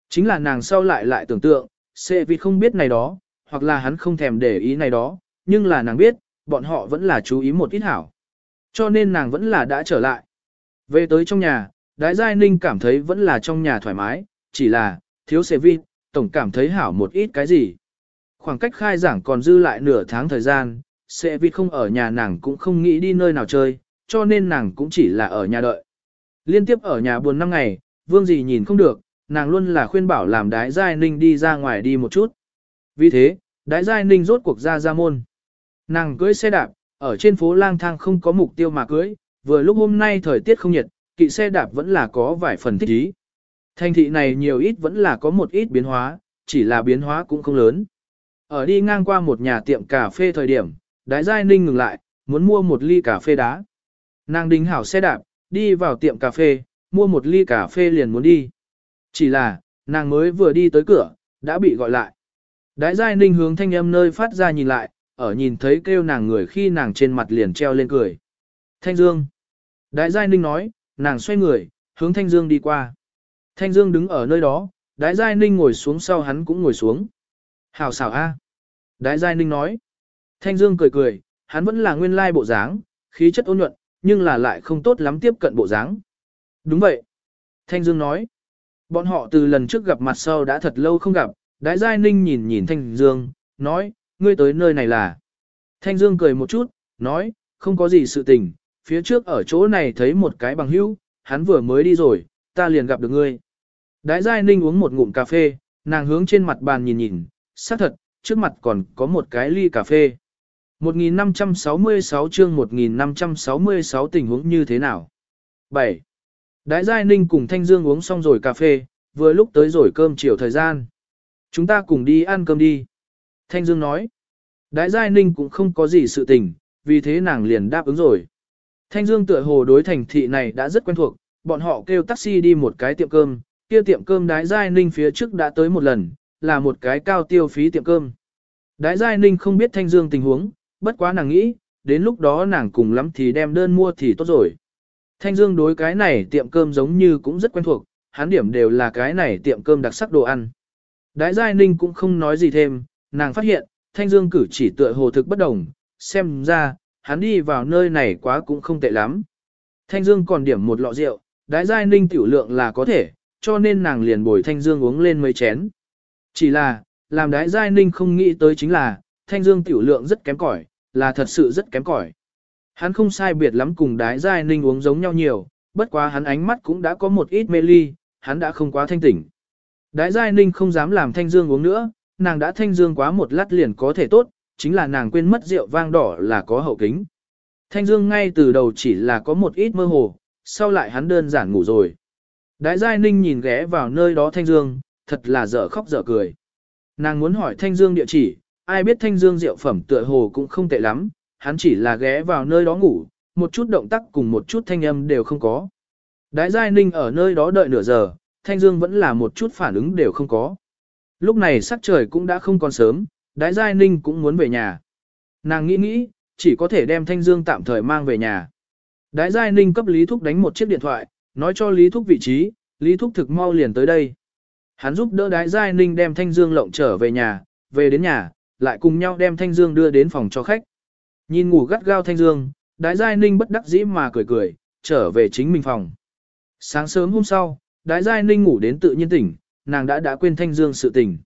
Chính là nàng sau lại lại tưởng tượng, xe vịt không biết này đó, hoặc là hắn không thèm để ý này đó, nhưng là nàng biết, bọn họ vẫn là chú ý một ít hảo. Cho nên nàng vẫn là đã trở lại. Về tới trong nhà, Đái Giai Ninh cảm thấy vẫn là trong nhà thoải mái, chỉ là, thiếu xe vịt, tổng cảm thấy hảo một ít cái gì. Khoảng cách khai giảng còn dư lại nửa tháng thời gian, xe vịt không ở nhà nàng cũng không nghĩ đi nơi nào chơi, cho nên nàng cũng chỉ là ở nhà đợi. Liên tiếp ở nhà buồn năm ngày, vương gì nhìn không được, nàng luôn là khuyên bảo làm đái giai ninh đi ra ngoài đi một chút. Vì thế, đái giai ninh rốt cuộc ra ra môn. Nàng cưới xe đạp, ở trên phố lang thang không có mục tiêu mà cưới, vừa lúc hôm nay thời tiết không nhiệt, kỵ xe đạp vẫn là có vài phần thích ý. Thành thị này nhiều ít vẫn là có một ít biến hóa, chỉ là biến hóa cũng không lớn. Ở đi ngang qua một nhà tiệm cà phê thời điểm, đái giai ninh ngừng lại, muốn mua một ly cà phê đá. Nàng đính hảo xe đạp, đi vào tiệm cà phê, mua một ly cà phê liền muốn đi. Chỉ là, nàng mới vừa đi tới cửa, đã bị gọi lại. Đái giai ninh hướng thanh âm nơi phát ra nhìn lại, ở nhìn thấy kêu nàng người khi nàng trên mặt liền treo lên cười. Thanh Dương. Đái giai ninh nói, nàng xoay người, hướng Thanh Dương đi qua. Thanh Dương đứng ở nơi đó, đái giai ninh ngồi xuống sau hắn cũng ngồi xuống. Hảo xảo a. Đái giai ninh nói. Thanh Dương cười cười, hắn vẫn là nguyên lai bộ dáng, khí chất ôn nhuận, nhưng là lại không tốt lắm tiếp cận bộ dáng. Đúng vậy. Thanh Dương nói. Bọn họ từ lần trước gặp mặt sau đã thật lâu không gặp, Đái Giai Ninh nhìn nhìn Thanh Dương, nói, ngươi tới nơi này là. Thanh Dương cười một chút, nói, không có gì sự tình, phía trước ở chỗ này thấy một cái bằng hữu, hắn vừa mới đi rồi, ta liền gặp được ngươi. Đái Giai Ninh uống một ngụm cà phê, nàng hướng trên mặt bàn nhìn nhìn, xác thật, trước mặt còn có một cái ly cà phê. 1566 chương 1566 tình huống như thế nào? 7. Đái Giai Ninh cùng Thanh Dương uống xong rồi cà phê, vừa lúc tới rồi cơm chiều thời gian. Chúng ta cùng đi ăn cơm đi. Thanh Dương nói. Đái Giai Ninh cũng không có gì sự tình, vì thế nàng liền đáp ứng rồi. Thanh Dương tựa hồ đối thành thị này đã rất quen thuộc, bọn họ kêu taxi đi một cái tiệm cơm, kia tiệm cơm Đái Giai Ninh phía trước đã tới một lần, là một cái cao tiêu phí tiệm cơm. Đái Giai Ninh không biết Thanh Dương tình huống, bất quá nàng nghĩ, đến lúc đó nàng cùng lắm thì đem đơn mua thì tốt rồi. Thanh Dương đối cái này tiệm cơm giống như cũng rất quen thuộc, hắn điểm đều là cái này tiệm cơm đặc sắc đồ ăn. Đái Giai Ninh cũng không nói gì thêm, nàng phát hiện, Thanh Dương cử chỉ tựa hồ thực bất đồng, xem ra, hắn đi vào nơi này quá cũng không tệ lắm. Thanh Dương còn điểm một lọ rượu, Đái Giai Ninh tiểu lượng là có thể, cho nên nàng liền bồi Thanh Dương uống lên mấy chén. Chỉ là, làm Đái Giai Ninh không nghĩ tới chính là, Thanh Dương tiểu lượng rất kém cỏi, là thật sự rất kém cỏi. Hắn không sai biệt lắm cùng đái giai ninh uống giống nhau nhiều, bất quá hắn ánh mắt cũng đã có một ít mê ly, hắn đã không quá thanh tỉnh. Đái giai ninh không dám làm thanh dương uống nữa, nàng đã thanh dương quá một lát liền có thể tốt, chính là nàng quên mất rượu vang đỏ là có hậu kính. Thanh dương ngay từ đầu chỉ là có một ít mơ hồ, sau lại hắn đơn giản ngủ rồi. Đái giai ninh nhìn ghé vào nơi đó thanh dương, thật là dở khóc dở cười. Nàng muốn hỏi thanh dương địa chỉ, ai biết thanh dương rượu phẩm tựa hồ cũng không tệ lắm, hắn chỉ là ghé vào nơi đó ngủ, một chút động tác cùng một chút thanh âm đều không có. Đái Giai Ninh ở nơi đó đợi nửa giờ, thanh dương vẫn là một chút phản ứng đều không có. Lúc này sắc trời cũng đã không còn sớm, Đái Giai Ninh cũng muốn về nhà. Nàng nghĩ nghĩ, chỉ có thể đem thanh dương tạm thời mang về nhà. Đái Giai Ninh cấp Lý Thúc đánh một chiếc điện thoại, nói cho Lý Thúc vị trí, Lý Thúc thực mau liền tới đây. Hắn giúp đỡ Đái Giai Ninh đem thanh dương lộng trở về nhà, về đến nhà, lại cùng nhau đem Thanh Dương đưa đến phòng cho khách. Nhìn ngủ gắt gao Thanh Dương, Đái Giai Ninh bất đắc dĩ mà cười cười, trở về chính mình phòng. Sáng sớm hôm sau, Đái Giai Ninh ngủ đến tự nhiên tỉnh, nàng đã đã quên Thanh Dương sự tỉnh.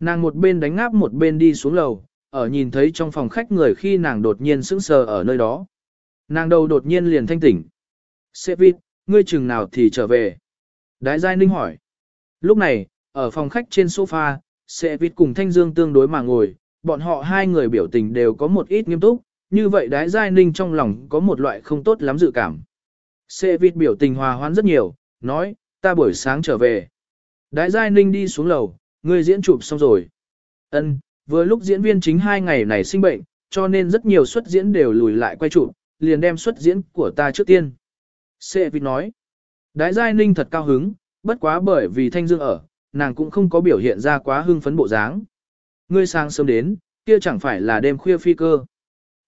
Nàng một bên đánh ngáp một bên đi xuống lầu, ở nhìn thấy trong phòng khách người khi nàng đột nhiên sững sờ ở nơi đó. Nàng đầu đột nhiên liền thanh tỉnh. Sê vịt, ngươi chừng nào thì trở về? Đái Giai Ninh hỏi. Lúc này, ở phòng khách trên sofa, Sệ vịt cùng Thanh Dương tương đối mà ngồi, bọn họ hai người biểu tình đều có một ít nghiêm túc, như vậy đái giai ninh trong lòng có một loại không tốt lắm dự cảm. Sệ vịt biểu tình hòa hoãn rất nhiều, nói, ta buổi sáng trở về. Đái giai ninh đi xuống lầu, người diễn chụp xong rồi. Ân, vừa lúc diễn viên chính hai ngày này sinh bệnh, cho nên rất nhiều suất diễn đều lùi lại quay chụp, liền đem suất diễn của ta trước tiên. Sệ vịt nói, đái giai ninh thật cao hứng, bất quá bởi vì thanh dương ở, nàng cũng không có biểu hiện ra quá hưng phấn bộ dáng. Ngươi sang sớm đến, kia chẳng phải là đêm khuya phi cơ.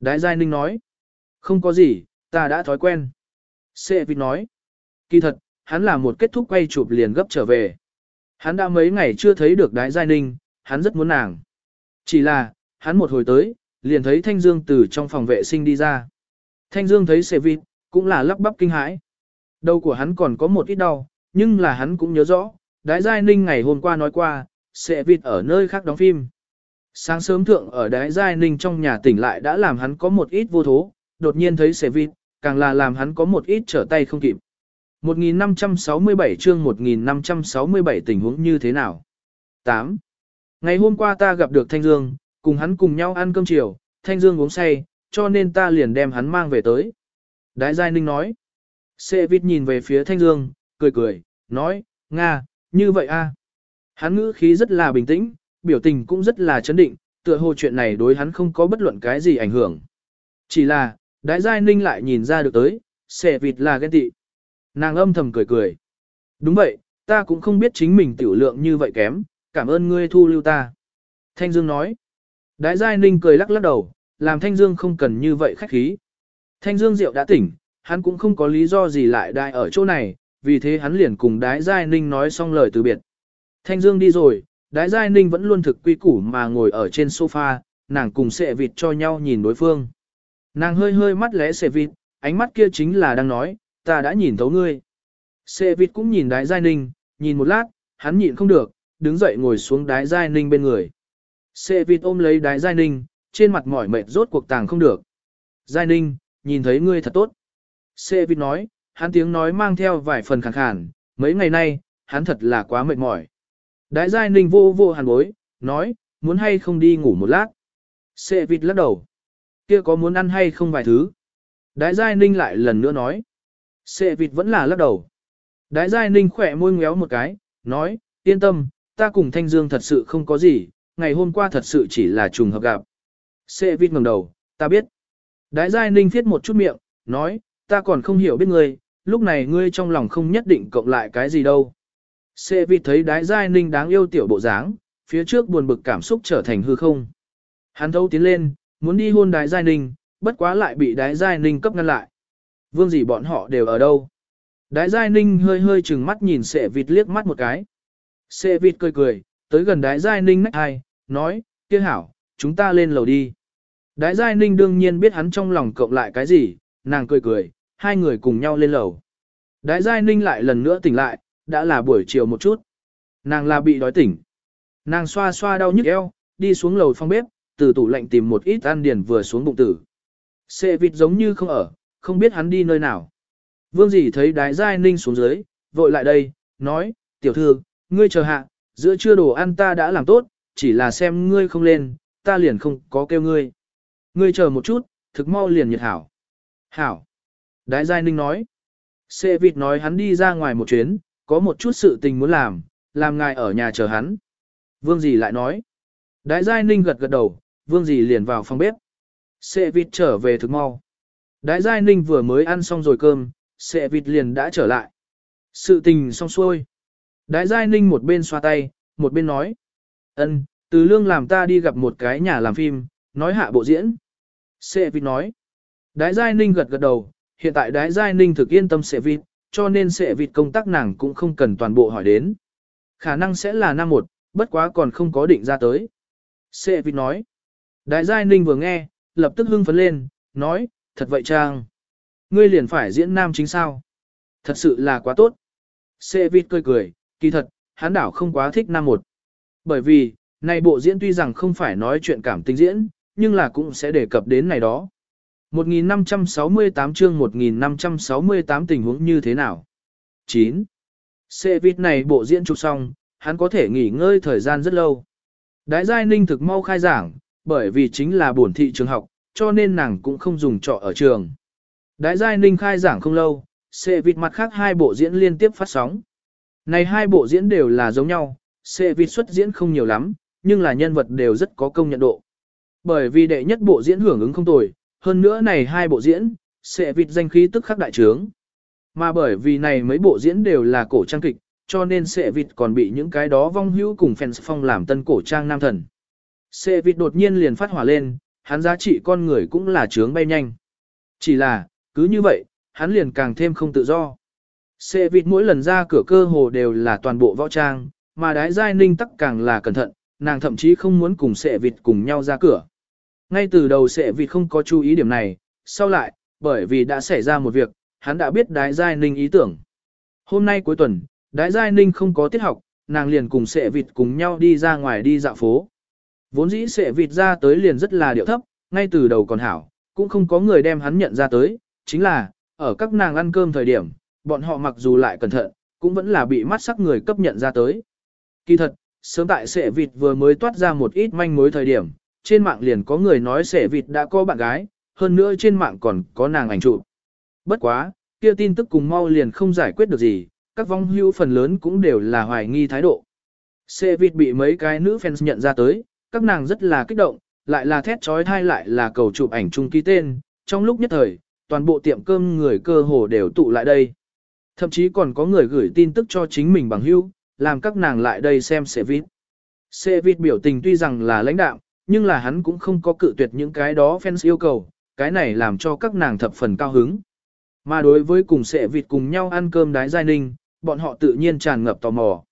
Đái Giai Ninh nói. Không có gì, ta đã thói quen. Sệ vịt nói. Kỳ thật, hắn là một kết thúc quay chụp liền gấp trở về. Hắn đã mấy ngày chưa thấy được Đái Giai Ninh, hắn rất muốn nàng. Chỉ là, hắn một hồi tới, liền thấy Thanh Dương từ trong phòng vệ sinh đi ra. Thanh Dương thấy Sệ vịt, cũng là lắp bắp kinh hãi. Đầu của hắn còn có một ít đau, nhưng là hắn cũng nhớ rõ, Đái Giai Ninh ngày hôm qua nói qua, Sệ vịt ở nơi khác đóng phim. Sáng sớm thượng ở đái giai ninh trong nhà tỉnh lại đã làm hắn có một ít vô thố, đột nhiên thấy xe vịt, càng là làm hắn có một ít trở tay không kịp. 1567 chương 1567 tình huống như thế nào? 8. Ngày hôm qua ta gặp được Thanh Dương, cùng hắn cùng nhau ăn cơm chiều, Thanh Dương uống say, cho nên ta liền đem hắn mang về tới. Đái Giai Ninh nói. Sệ vịt nhìn về phía Thanh Dương, cười cười, nói, Nga, như vậy a. Hắn ngữ khí rất là bình tĩnh, biểu tình cũng rất là chấn định, tựa hồ chuyện này đối hắn không có bất luận cái gì ảnh hưởng. Chỉ là, đái giai ninh lại nhìn ra được tới, xẻ vịt là ghen tị. Nàng âm thầm cười cười. Đúng vậy, ta cũng không biết chính mình tiểu lượng như vậy kém, cảm ơn ngươi thu lưu ta. Thanh Dương nói. Đái giai ninh cười lắc lắc đầu, làm Thanh Dương không cần như vậy khách khí. Thanh Dương rượu đã tỉnh, hắn cũng không có lý do gì lại đại ở chỗ này, vì thế hắn liền cùng đái giai ninh nói xong lời từ biệt. Thanh Dương đi rồi, đái giai ninh vẫn luôn thực quy củ mà ngồi ở trên sofa, nàng cùng sệ vịt cho nhau nhìn đối phương. Nàng hơi hơi mắt lẽ sệ vịt, ánh mắt kia chính là đang nói, ta đã nhìn thấu ngươi. Sệ vịt cũng nhìn đái giai ninh, nhìn một lát, hắn nhịn không được, đứng dậy ngồi xuống đái giai ninh bên người. Sệ vịt ôm lấy đái giai ninh, trên mặt mỏi mệt rốt cuộc tàng không được. Giai ninh, nhìn thấy ngươi thật tốt. Sệ vịt nói, hắn tiếng nói mang theo vài phần khàn khàn, mấy ngày nay, hắn thật là quá mệt mỏi. Đái giai ninh vô vô hàn bối, nói, muốn hay không đi ngủ một lát. Sệ vịt lắc đầu. Kia có muốn ăn hay không vài thứ. Đái giai ninh lại lần nữa nói. Sệ vịt vẫn là lắc đầu. Đái giai ninh khỏe môi ngéo một cái, nói, yên tâm, ta cùng Thanh Dương thật sự không có gì, ngày hôm qua thật sự chỉ là trùng hợp gặp. Sệ vịt ngẩng đầu, ta biết. Đái giai ninh thiết một chút miệng, nói, ta còn không hiểu biết ngươi, lúc này ngươi trong lòng không nhất định cộng lại cái gì đâu. Xê vì thấy đái giai ninh đáng yêu tiểu bộ dáng, phía trước buồn bực cảm xúc trở thành hư không. Hắn thâu tiến lên, muốn đi hôn đái giai ninh, bất quá lại bị đái giai ninh cấp ngăn lại. Vương gì bọn họ đều ở đâu? Đái giai ninh hơi hơi chừng mắt nhìn xệ vịt liếc mắt một cái. Xệ vịt cười cười, tới gần đái giai ninh nách hai, nói, kia hảo, chúng ta lên lầu đi. Đái giai ninh đương nhiên biết hắn trong lòng cộng lại cái gì, nàng cười cười, hai người cùng nhau lên lầu. Đái giai ninh lại lần nữa tỉnh lại, đã là buổi chiều một chút. Nàng là bị đói tỉnh. Nàng xoa xoa đau nhức eo, đi xuống lầu phòng bếp, từ tủ lạnh tìm một ít ăn điền vừa xuống bụng tử. Xệ vịt giống như không ở, không biết hắn đi nơi nào. Vương dì thấy đái giai ninh xuống dưới, vội lại đây, nói, tiểu thư, ngươi chờ hạ, giữa trưa đồ ăn ta đã làm tốt, chỉ là xem ngươi không lên, ta liền không có kêu ngươi. Ngươi chờ một chút, thực mau liền nhiệt hảo. Hảo. Đái giai ninh nói. Xệ vịt nói hắn đi ra ngoài một chuyến, có một chút sự tình muốn làm, làm ngài ở nhà chờ hắn. Vương dì lại nói. Đại giai ninh gật gật đầu, vương dì liền vào phòng bếp. Sệ vịt trở về thực mau. Đại giai ninh vừa mới ăn xong rồi cơm, sệ vịt liền đã trở lại. Sự tình xong xuôi. Đại giai ninh một bên xoa tay, một bên nói. ân, từ lương làm ta đi gặp một cái nhà làm phim, nói hạ bộ diễn. Sệ vịt nói. Đái giai ninh gật gật đầu, hiện tại đái giai ninh thực yên tâm sệ vịt, cho nên sẽ vịt công tác nàng cũng không cần toàn bộ hỏi đến. Khả năng sẽ là năm một, bất quá còn không có định ra tới. Sẽ vịt nói. Đại giai ninh vừa nghe, lập tức hưng phấn lên, nói, thật vậy trang. Ngươi liền phải diễn nam chính sao. Thật sự là quá tốt. Sẽ vịt cười cười, kỳ thật, hán đảo không quá thích năm một. Bởi vì, này bộ diễn tuy rằng không phải nói chuyện cảm tình diễn, nhưng là cũng sẽ đề cập đến này đó. 1568 chương 1568 tình huống như thế nào? 9. Xe vịt này bộ diễn chụp xong, hắn có thể nghỉ ngơi thời gian rất lâu. Đái giai ninh thực mau khai giảng, bởi vì chính là buồn thị trường học, cho nên nàng cũng không dùng trọ ở trường. Đại giai ninh khai giảng không lâu, xe vịt mặt khác hai bộ diễn liên tiếp phát sóng. Này hai bộ diễn đều là giống nhau, xe vịt xuất diễn không nhiều lắm, nhưng là nhân vật đều rất có công nhận độ. Bởi vì đệ nhất bộ diễn hưởng ứng không tồi, hơn nữa này hai bộ diễn, sẽ vịt danh khí tức khắc đại trướng. Mà bởi vì này mấy bộ diễn đều là cổ trang kịch, cho nên sẽ vịt còn bị những cái đó vong hữu cùng fans phong làm tân cổ trang nam thần. Sẽ vịt đột nhiên liền phát hỏa lên, hắn giá trị con người cũng là trướng bay nhanh. Chỉ là, cứ như vậy, hắn liền càng thêm không tự do. Sẽ vịt mỗi lần ra cửa cơ hồ đều là toàn bộ võ trang, mà đái giai ninh tắc càng là cẩn thận, nàng thậm chí không muốn cùng sẽ vịt cùng nhau ra cửa. Ngay từ đầu sẽ vịt không có chú ý điểm này, sau lại, bởi vì đã xảy ra một việc, hắn đã biết đái giai ninh ý tưởng. Hôm nay cuối tuần, đái giai ninh không có tiết học, nàng liền cùng sẽ vịt cùng nhau đi ra ngoài đi dạo phố. Vốn dĩ sẽ vịt ra tới liền rất là điệu thấp, ngay từ đầu còn hảo, cũng không có người đem hắn nhận ra tới, chính là, ở các nàng ăn cơm thời điểm, bọn họ mặc dù lại cẩn thận, cũng vẫn là bị mắt sắc người cấp nhận ra tới. Kỳ thật, sớm tại sệ vịt vừa mới toát ra một ít manh mối thời điểm, trên mạng liền có người nói Sẻ vịt đã có bạn gái, hơn nữa trên mạng còn có nàng ảnh chụp. Bất quá, kia tin tức cùng mau liền không giải quyết được gì, các vong hưu phần lớn cũng đều là hoài nghi thái độ. Sẻ vịt bị mấy cái nữ fans nhận ra tới, các nàng rất là kích động, lại là thét trói thai lại là cầu chụp ảnh chung ký tên, trong lúc nhất thời, toàn bộ tiệm cơm người cơ hồ đều tụ lại đây. Thậm chí còn có người gửi tin tức cho chính mình bằng hữu, làm các nàng lại đây xem Sẻ Vịt. Xe Vịt biểu tình tuy rằng là lãnh đạo, nhưng là hắn cũng không có cự tuyệt những cái đó fans yêu cầu, cái này làm cho các nàng thập phần cao hứng. Mà đối với cùng xe vịt cùng nhau ăn cơm đái giai ninh, bọn họ tự nhiên tràn ngập tò mò.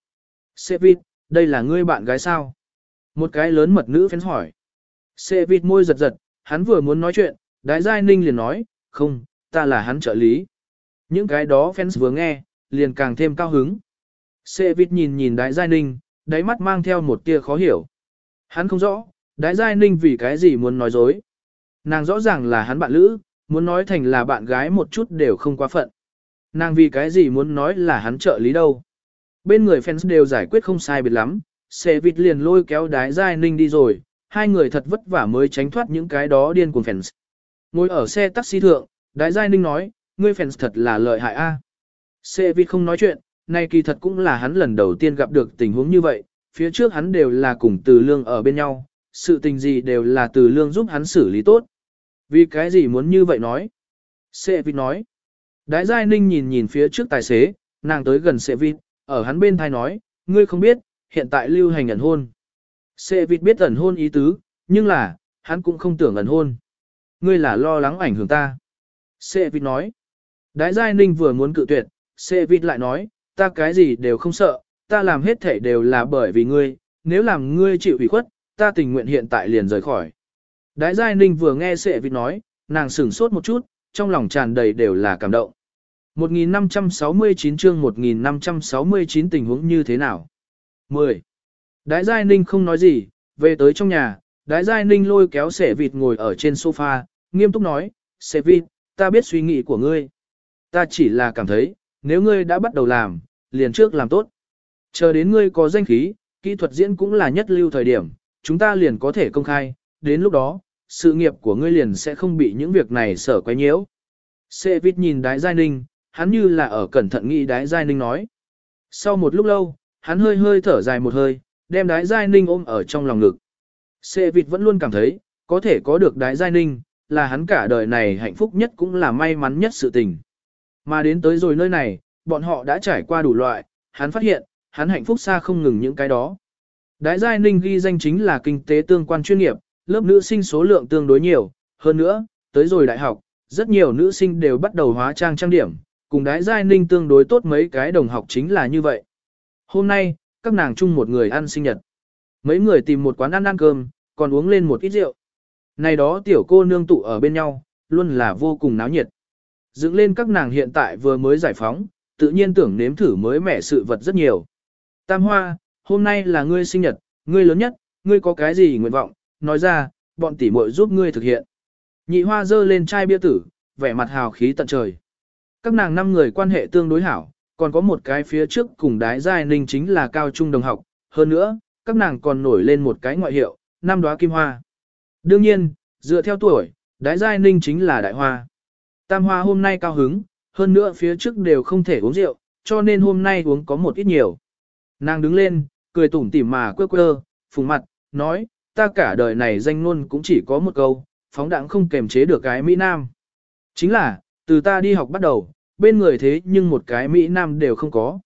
Xe vịt, đây là ngươi bạn gái sao? Một cái lớn mật nữ fans hỏi. Xe vịt môi giật giật, hắn vừa muốn nói chuyện, đái giai ninh liền nói, không, ta là hắn trợ lý. Những cái đó fans vừa nghe, liền càng thêm cao hứng. Sệ vịt nhìn nhìn đái giai ninh, đáy mắt mang theo một tia khó hiểu. Hắn không rõ, đái giai ninh vì cái gì muốn nói dối. Nàng rõ ràng là hắn bạn lữ, muốn nói thành là bạn gái một chút đều không quá phận. Nàng vì cái gì muốn nói là hắn trợ lý đâu. Bên người fans đều giải quyết không sai biệt lắm, xe vịt liền lôi kéo đái giai ninh đi rồi, hai người thật vất vả mới tránh thoát những cái đó điên cuồng fans. Ngồi ở xe taxi thượng, đái giai ninh nói, ngươi fans thật là lợi hại a. Xe vịt không nói chuyện, nay kỳ thật cũng là hắn lần đầu tiên gặp được tình huống như vậy, phía trước hắn đều là cùng từ lương ở bên nhau, sự tình gì đều là từ lương giúp hắn xử lý tốt. Vì cái gì muốn như vậy nói? Sệ vịt nói. Đái giai ninh nhìn nhìn phía trước tài xế, nàng tới gần sệ vịt, ở hắn bên thai nói, ngươi không biết, hiện tại lưu hành ẩn hôn. Sệ vịt biết ẩn hôn ý tứ, nhưng là, hắn cũng không tưởng ẩn hôn. Ngươi là lo lắng ảnh hưởng ta. Sệ vịt nói. Đái giai ninh vừa muốn cự tuyệt, Sệ vịt lại nói, ta cái gì đều không sợ, ta làm hết thể đều là bởi vì ngươi, nếu làm ngươi chịu ủy khuất, ta tình nguyện hiện tại liền rời khỏi. Đái Giai Ninh vừa nghe Sệ Vịt nói, nàng sửng sốt một chút, trong lòng tràn đầy đều là cảm động. 1569 chương 1569 tình huống như thế nào? 10. Đái Giai Ninh không nói gì, về tới trong nhà, Đái Giai Ninh lôi kéo Sệ Vịt ngồi ở trên sofa, nghiêm túc nói, Sệ Vịt, ta biết suy nghĩ của ngươi. Ta chỉ là cảm thấy, nếu ngươi đã bắt đầu làm, liền trước làm tốt. Chờ đến ngươi có danh khí, kỹ thuật diễn cũng là nhất lưu thời điểm, chúng ta liền có thể công khai, đến lúc đó, sự nghiệp của ngươi liền sẽ không bị những việc này sở quấy nhiễu. Sê Vít nhìn Đái Giai Ninh, hắn như là ở cẩn thận nghĩ Đái Giai Ninh nói. Sau một lúc lâu, hắn hơi hơi thở dài một hơi, đem Đái Giai Ninh ôm ở trong lòng ngực. Sê Vít vẫn luôn cảm thấy, có thể có được Đái Giai Ninh, là hắn cả đời này hạnh phúc nhất cũng là may mắn nhất sự tình. Mà đến tới rồi nơi này, bọn họ đã trải qua đủ loại, hắn phát hiện, hắn hạnh phúc xa không ngừng những cái đó. Đái Giai Ninh ghi danh chính là kinh tế tương quan chuyên nghiệp, lớp nữ sinh số lượng tương đối nhiều, hơn nữa, tới rồi đại học, rất nhiều nữ sinh đều bắt đầu hóa trang trang điểm, cùng Đái Giai Ninh tương đối tốt mấy cái đồng học chính là như vậy. Hôm nay, các nàng chung một người ăn sinh nhật. Mấy người tìm một quán ăn ăn cơm, còn uống lên một ít rượu. Này đó tiểu cô nương tụ ở bên nhau, luôn là vô cùng náo nhiệt. Dựng lên các nàng hiện tại vừa mới giải phóng, tự nhiên tưởng nếm thử mới mẻ sự vật rất nhiều. Tam Hoa, hôm nay là ngươi sinh nhật, ngươi lớn nhất, ngươi có cái gì nguyện vọng, nói ra, bọn tỷ muội giúp ngươi thực hiện. Nhị Hoa dơ lên chai bia tử, vẻ mặt hào khí tận trời. Các nàng năm người quan hệ tương đối hảo, còn có một cái phía trước cùng đái giai ninh chính là cao trung đồng học, hơn nữa, các nàng còn nổi lên một cái ngoại hiệu, năm đóa kim hoa. Đương nhiên, dựa theo tuổi, đái giai ninh chính là đại hoa. Tam hoa hôm nay cao hứng, hơn nữa phía trước đều không thể uống rượu, cho nên hôm nay uống có một ít nhiều. Nàng đứng lên, cười tủm tỉm mà quơ quơ, phùng mặt, nói, ta cả đời này danh luôn cũng chỉ có một câu, phóng đẳng không kềm chế được cái Mỹ Nam. Chính là, từ ta đi học bắt đầu, bên người thế nhưng một cái Mỹ Nam đều không có.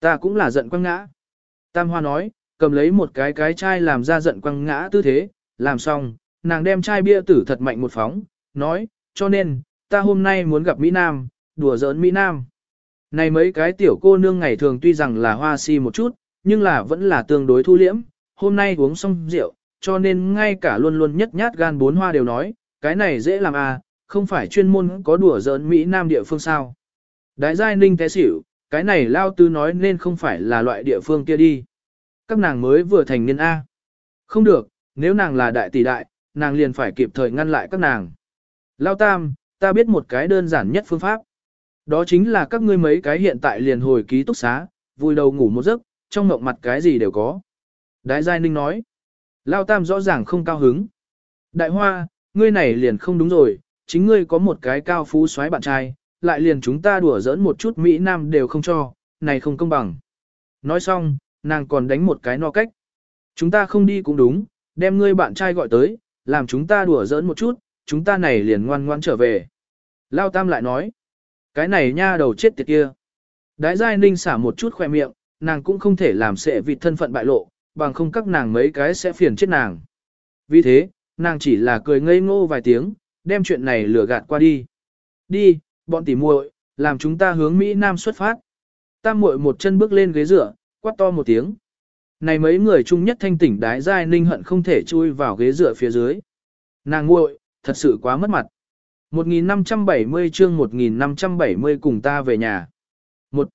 Ta cũng là giận quăng ngã. Tam Hoa nói, cầm lấy một cái cái chai làm ra giận quăng ngã tư thế, làm xong, nàng đem chai bia tử thật mạnh một phóng, nói, cho nên, ta hôm nay muốn gặp Mỹ Nam, đùa giỡn Mỹ Nam. Này mấy cái tiểu cô nương ngày thường tuy rằng là hoa si một chút, nhưng là vẫn là tương đối thu liễm, hôm nay uống xong rượu, cho nên ngay cả luôn luôn nhất nhát gan bốn hoa đều nói, cái này dễ làm à, không phải chuyên môn có đùa giỡn Mỹ Nam địa phương sao. Đại giai ninh té xỉu, cái này lao tư nói nên không phải là loại địa phương kia đi. Các nàng mới vừa thành niên A. Không được, nếu nàng là đại tỷ đại, nàng liền phải kịp thời ngăn lại các nàng. Lao tam, ta biết một cái đơn giản nhất phương pháp. Đó chính là các ngươi mấy cái hiện tại liền hồi ký túc xá, vui đầu ngủ một giấc, trong mộng mặt cái gì đều có. Đại giai ninh nói. Lao tam rõ ràng không cao hứng. Đại hoa, ngươi này liền không đúng rồi, chính ngươi có một cái cao phú xoáy bạn trai, lại liền chúng ta đùa giỡn một chút Mỹ Nam đều không cho, này không công bằng. Nói xong, nàng còn đánh một cái no cách. Chúng ta không đi cũng đúng, đem ngươi bạn trai gọi tới, làm chúng ta đùa giỡn một chút, chúng ta này liền ngoan ngoan trở về. Lao Tam lại nói, cái này nha đầu chết tiệt kia. Đái giai ninh xả một chút khoe miệng, nàng cũng không thể làm sệ vịt thân phận bại lộ, bằng không các nàng mấy cái sẽ phiền chết nàng. Vì thế, nàng chỉ là cười ngây ngô vài tiếng, đem chuyện này lừa gạt qua đi. Đi, bọn tỉ muội, làm chúng ta hướng Mỹ Nam xuất phát. Tam muội một chân bước lên ghế dựa, quát to một tiếng. Này mấy người chung nhất thanh tỉnh đái giai ninh hận không thể chui vào ghế dựa phía dưới. Nàng muội, thật sự quá mất mặt. 1570 chương 1570 cùng ta về nhà. Một,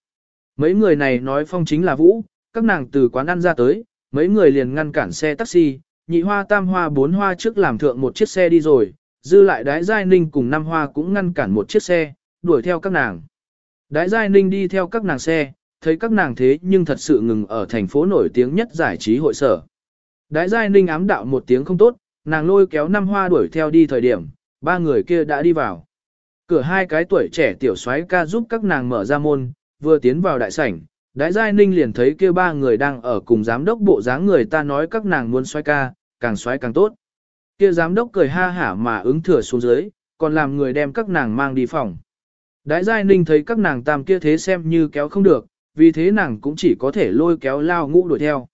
mấy người này nói phong chính là vũ, các nàng từ quán ăn ra tới, mấy người liền ngăn cản xe taxi, nhị hoa tam hoa bốn hoa trước làm thượng một chiếc xe đi rồi, dư lại đái giai ninh cùng năm hoa cũng ngăn cản một chiếc xe, đuổi theo các nàng. Đái Giai Ninh đi theo các nàng xe, thấy các nàng thế nhưng thật sự ngừng ở thành phố nổi tiếng nhất giải trí hội sở. Đái Giai Ninh ám đạo một tiếng không tốt, nàng lôi kéo năm hoa đuổi theo đi thời điểm, ba người kia đã đi vào. Cửa hai cái tuổi trẻ tiểu soái ca giúp các nàng mở ra môn, vừa tiến vào đại sảnh, Đái Giai Ninh liền thấy kia ba người đang ở cùng giám đốc bộ dáng người ta nói các nàng muốn xoay ca, càng xoay càng tốt. Kia giám đốc cười ha hả mà ứng thừa xuống dưới, còn làm người đem các nàng mang đi phòng. Đái Giai Ninh thấy các nàng tam kia thế xem như kéo không được, vì thế nàng cũng chỉ có thể lôi kéo lao ngũ đuổi theo.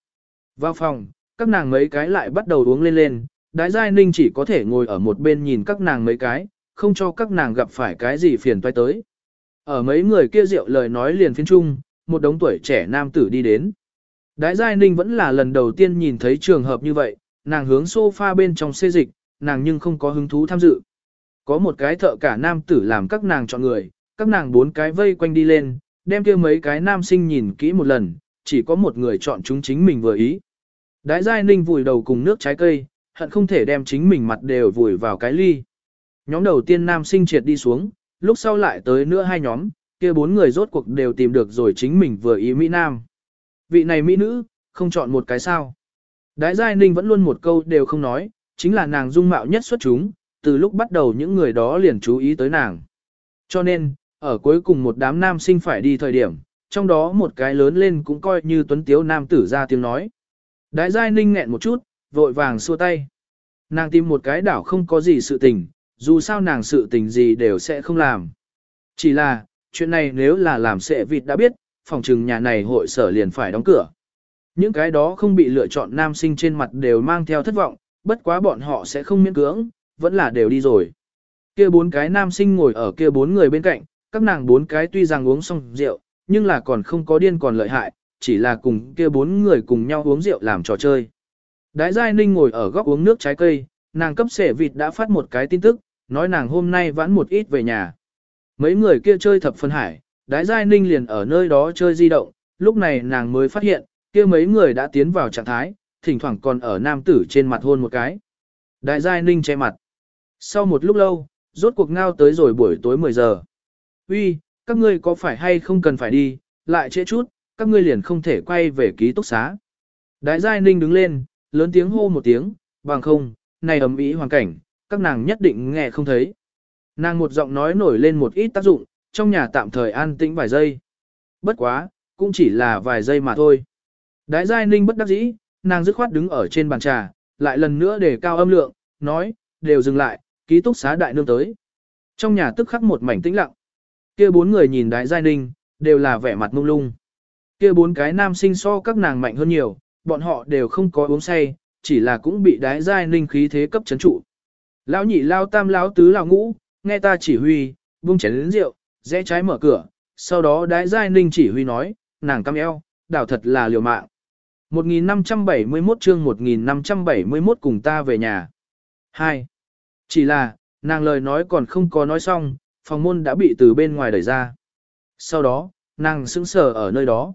Vào phòng, các nàng mấy cái lại bắt đầu uống lên lên, Đái Giai Ninh chỉ có thể ngồi ở một bên nhìn các nàng mấy cái, không cho các nàng gặp phải cái gì phiền toái tới. Ở mấy người kia rượu lời nói liền phiên trung, một đống tuổi trẻ nam tử đi đến. Đái Giai Ninh vẫn là lần đầu tiên nhìn thấy trường hợp như vậy, nàng hướng sofa bên trong xê dịch, nàng nhưng không có hứng thú tham dự. Có một cái thợ cả nam tử làm các nàng chọn người, các nàng bốn cái vây quanh đi lên, đem kia mấy cái nam sinh nhìn kỹ một lần, chỉ có một người chọn chúng chính mình vừa ý. Đái giai ninh vùi đầu cùng nước trái cây, hận không thể đem chính mình mặt đều vùi vào cái ly. Nhóm đầu tiên nam sinh triệt đi xuống, lúc sau lại tới nữa hai nhóm, kia bốn người rốt cuộc đều tìm được rồi chính mình vừa ý Mỹ Nam. Vị này Mỹ nữ, không chọn một cái sao. Đái giai ninh vẫn luôn một câu đều không nói, chính là nàng dung mạo nhất xuất chúng, từ lúc bắt đầu những người đó liền chú ý tới nàng. Cho nên, ở cuối cùng một đám nam sinh phải đi thời điểm, trong đó một cái lớn lên cũng coi như tuấn tiếu nam tử ra tiếng nói. Đại giai ninh nghẹn một chút, vội vàng xua tay. Nàng tìm một cái đảo không có gì sự tình, dù sao nàng sự tình gì đều sẽ không làm. Chỉ là, chuyện này nếu là làm sẽ vịt đã biết, phòng trừng nhà này hội sở liền phải đóng cửa. Những cái đó không bị lựa chọn nam sinh trên mặt đều mang theo thất vọng, bất quá bọn họ sẽ không miễn cưỡng, vẫn là đều đi rồi. Kia bốn cái nam sinh ngồi ở kia bốn người bên cạnh, các nàng bốn cái tuy rằng uống xong rượu, nhưng là còn không có điên còn lợi hại, chỉ là cùng kia bốn người cùng nhau uống rượu làm trò chơi. Đái Giai Ninh ngồi ở góc uống nước trái cây, nàng cấp sẻ vịt đã phát một cái tin tức, nói nàng hôm nay vãn một ít về nhà. Mấy người kia chơi thập phân hải, Đái Giai Ninh liền ở nơi đó chơi di động, lúc này nàng mới phát hiện, kia mấy người đã tiến vào trạng thái, thỉnh thoảng còn ở nam tử trên mặt hôn một cái. Đại Giai Ninh che mặt. Sau một lúc lâu, rốt cuộc ngao tới rồi buổi tối 10 giờ. Uy, các ngươi có phải hay không cần phải đi, lại trễ chút, các ngươi liền không thể quay về ký túc xá. Đại Giai Ninh đứng lên, lớn tiếng hô một tiếng, bằng không, này ấm ý hoàn cảnh, các nàng nhất định nghe không thấy. Nàng một giọng nói nổi lên một ít tác dụng, trong nhà tạm thời an tĩnh vài giây. Bất quá, cũng chỉ là vài giây mà thôi. Đái giai ninh bất đắc dĩ, nàng dứt khoát đứng ở trên bàn trà, lại lần nữa để cao âm lượng, nói, đều dừng lại, ký túc xá đại nương tới. Trong nhà tức khắc một mảnh tĩnh lặng. Kia bốn người nhìn đái giai ninh, đều là vẻ mặt mông lung. Kia bốn cái nam sinh so các nàng mạnh hơn nhiều, bọn họ đều không có uống say, chỉ là cũng bị đái giai ninh khí thế cấp chấn trụ. Lão nhị lao tam lão tứ lão ngũ, nghe ta chỉ huy, buông chén đến rượu, rẽ trái mở cửa, sau đó đái giai ninh chỉ huy nói, nàng cam eo, đảo thật là liều mạng. 1571 chương 1571 cùng ta về nhà. 2. Chỉ là, nàng lời nói còn không có nói xong, phòng môn đã bị từ bên ngoài đẩy ra. Sau đó, nàng sững sờ ở nơi đó.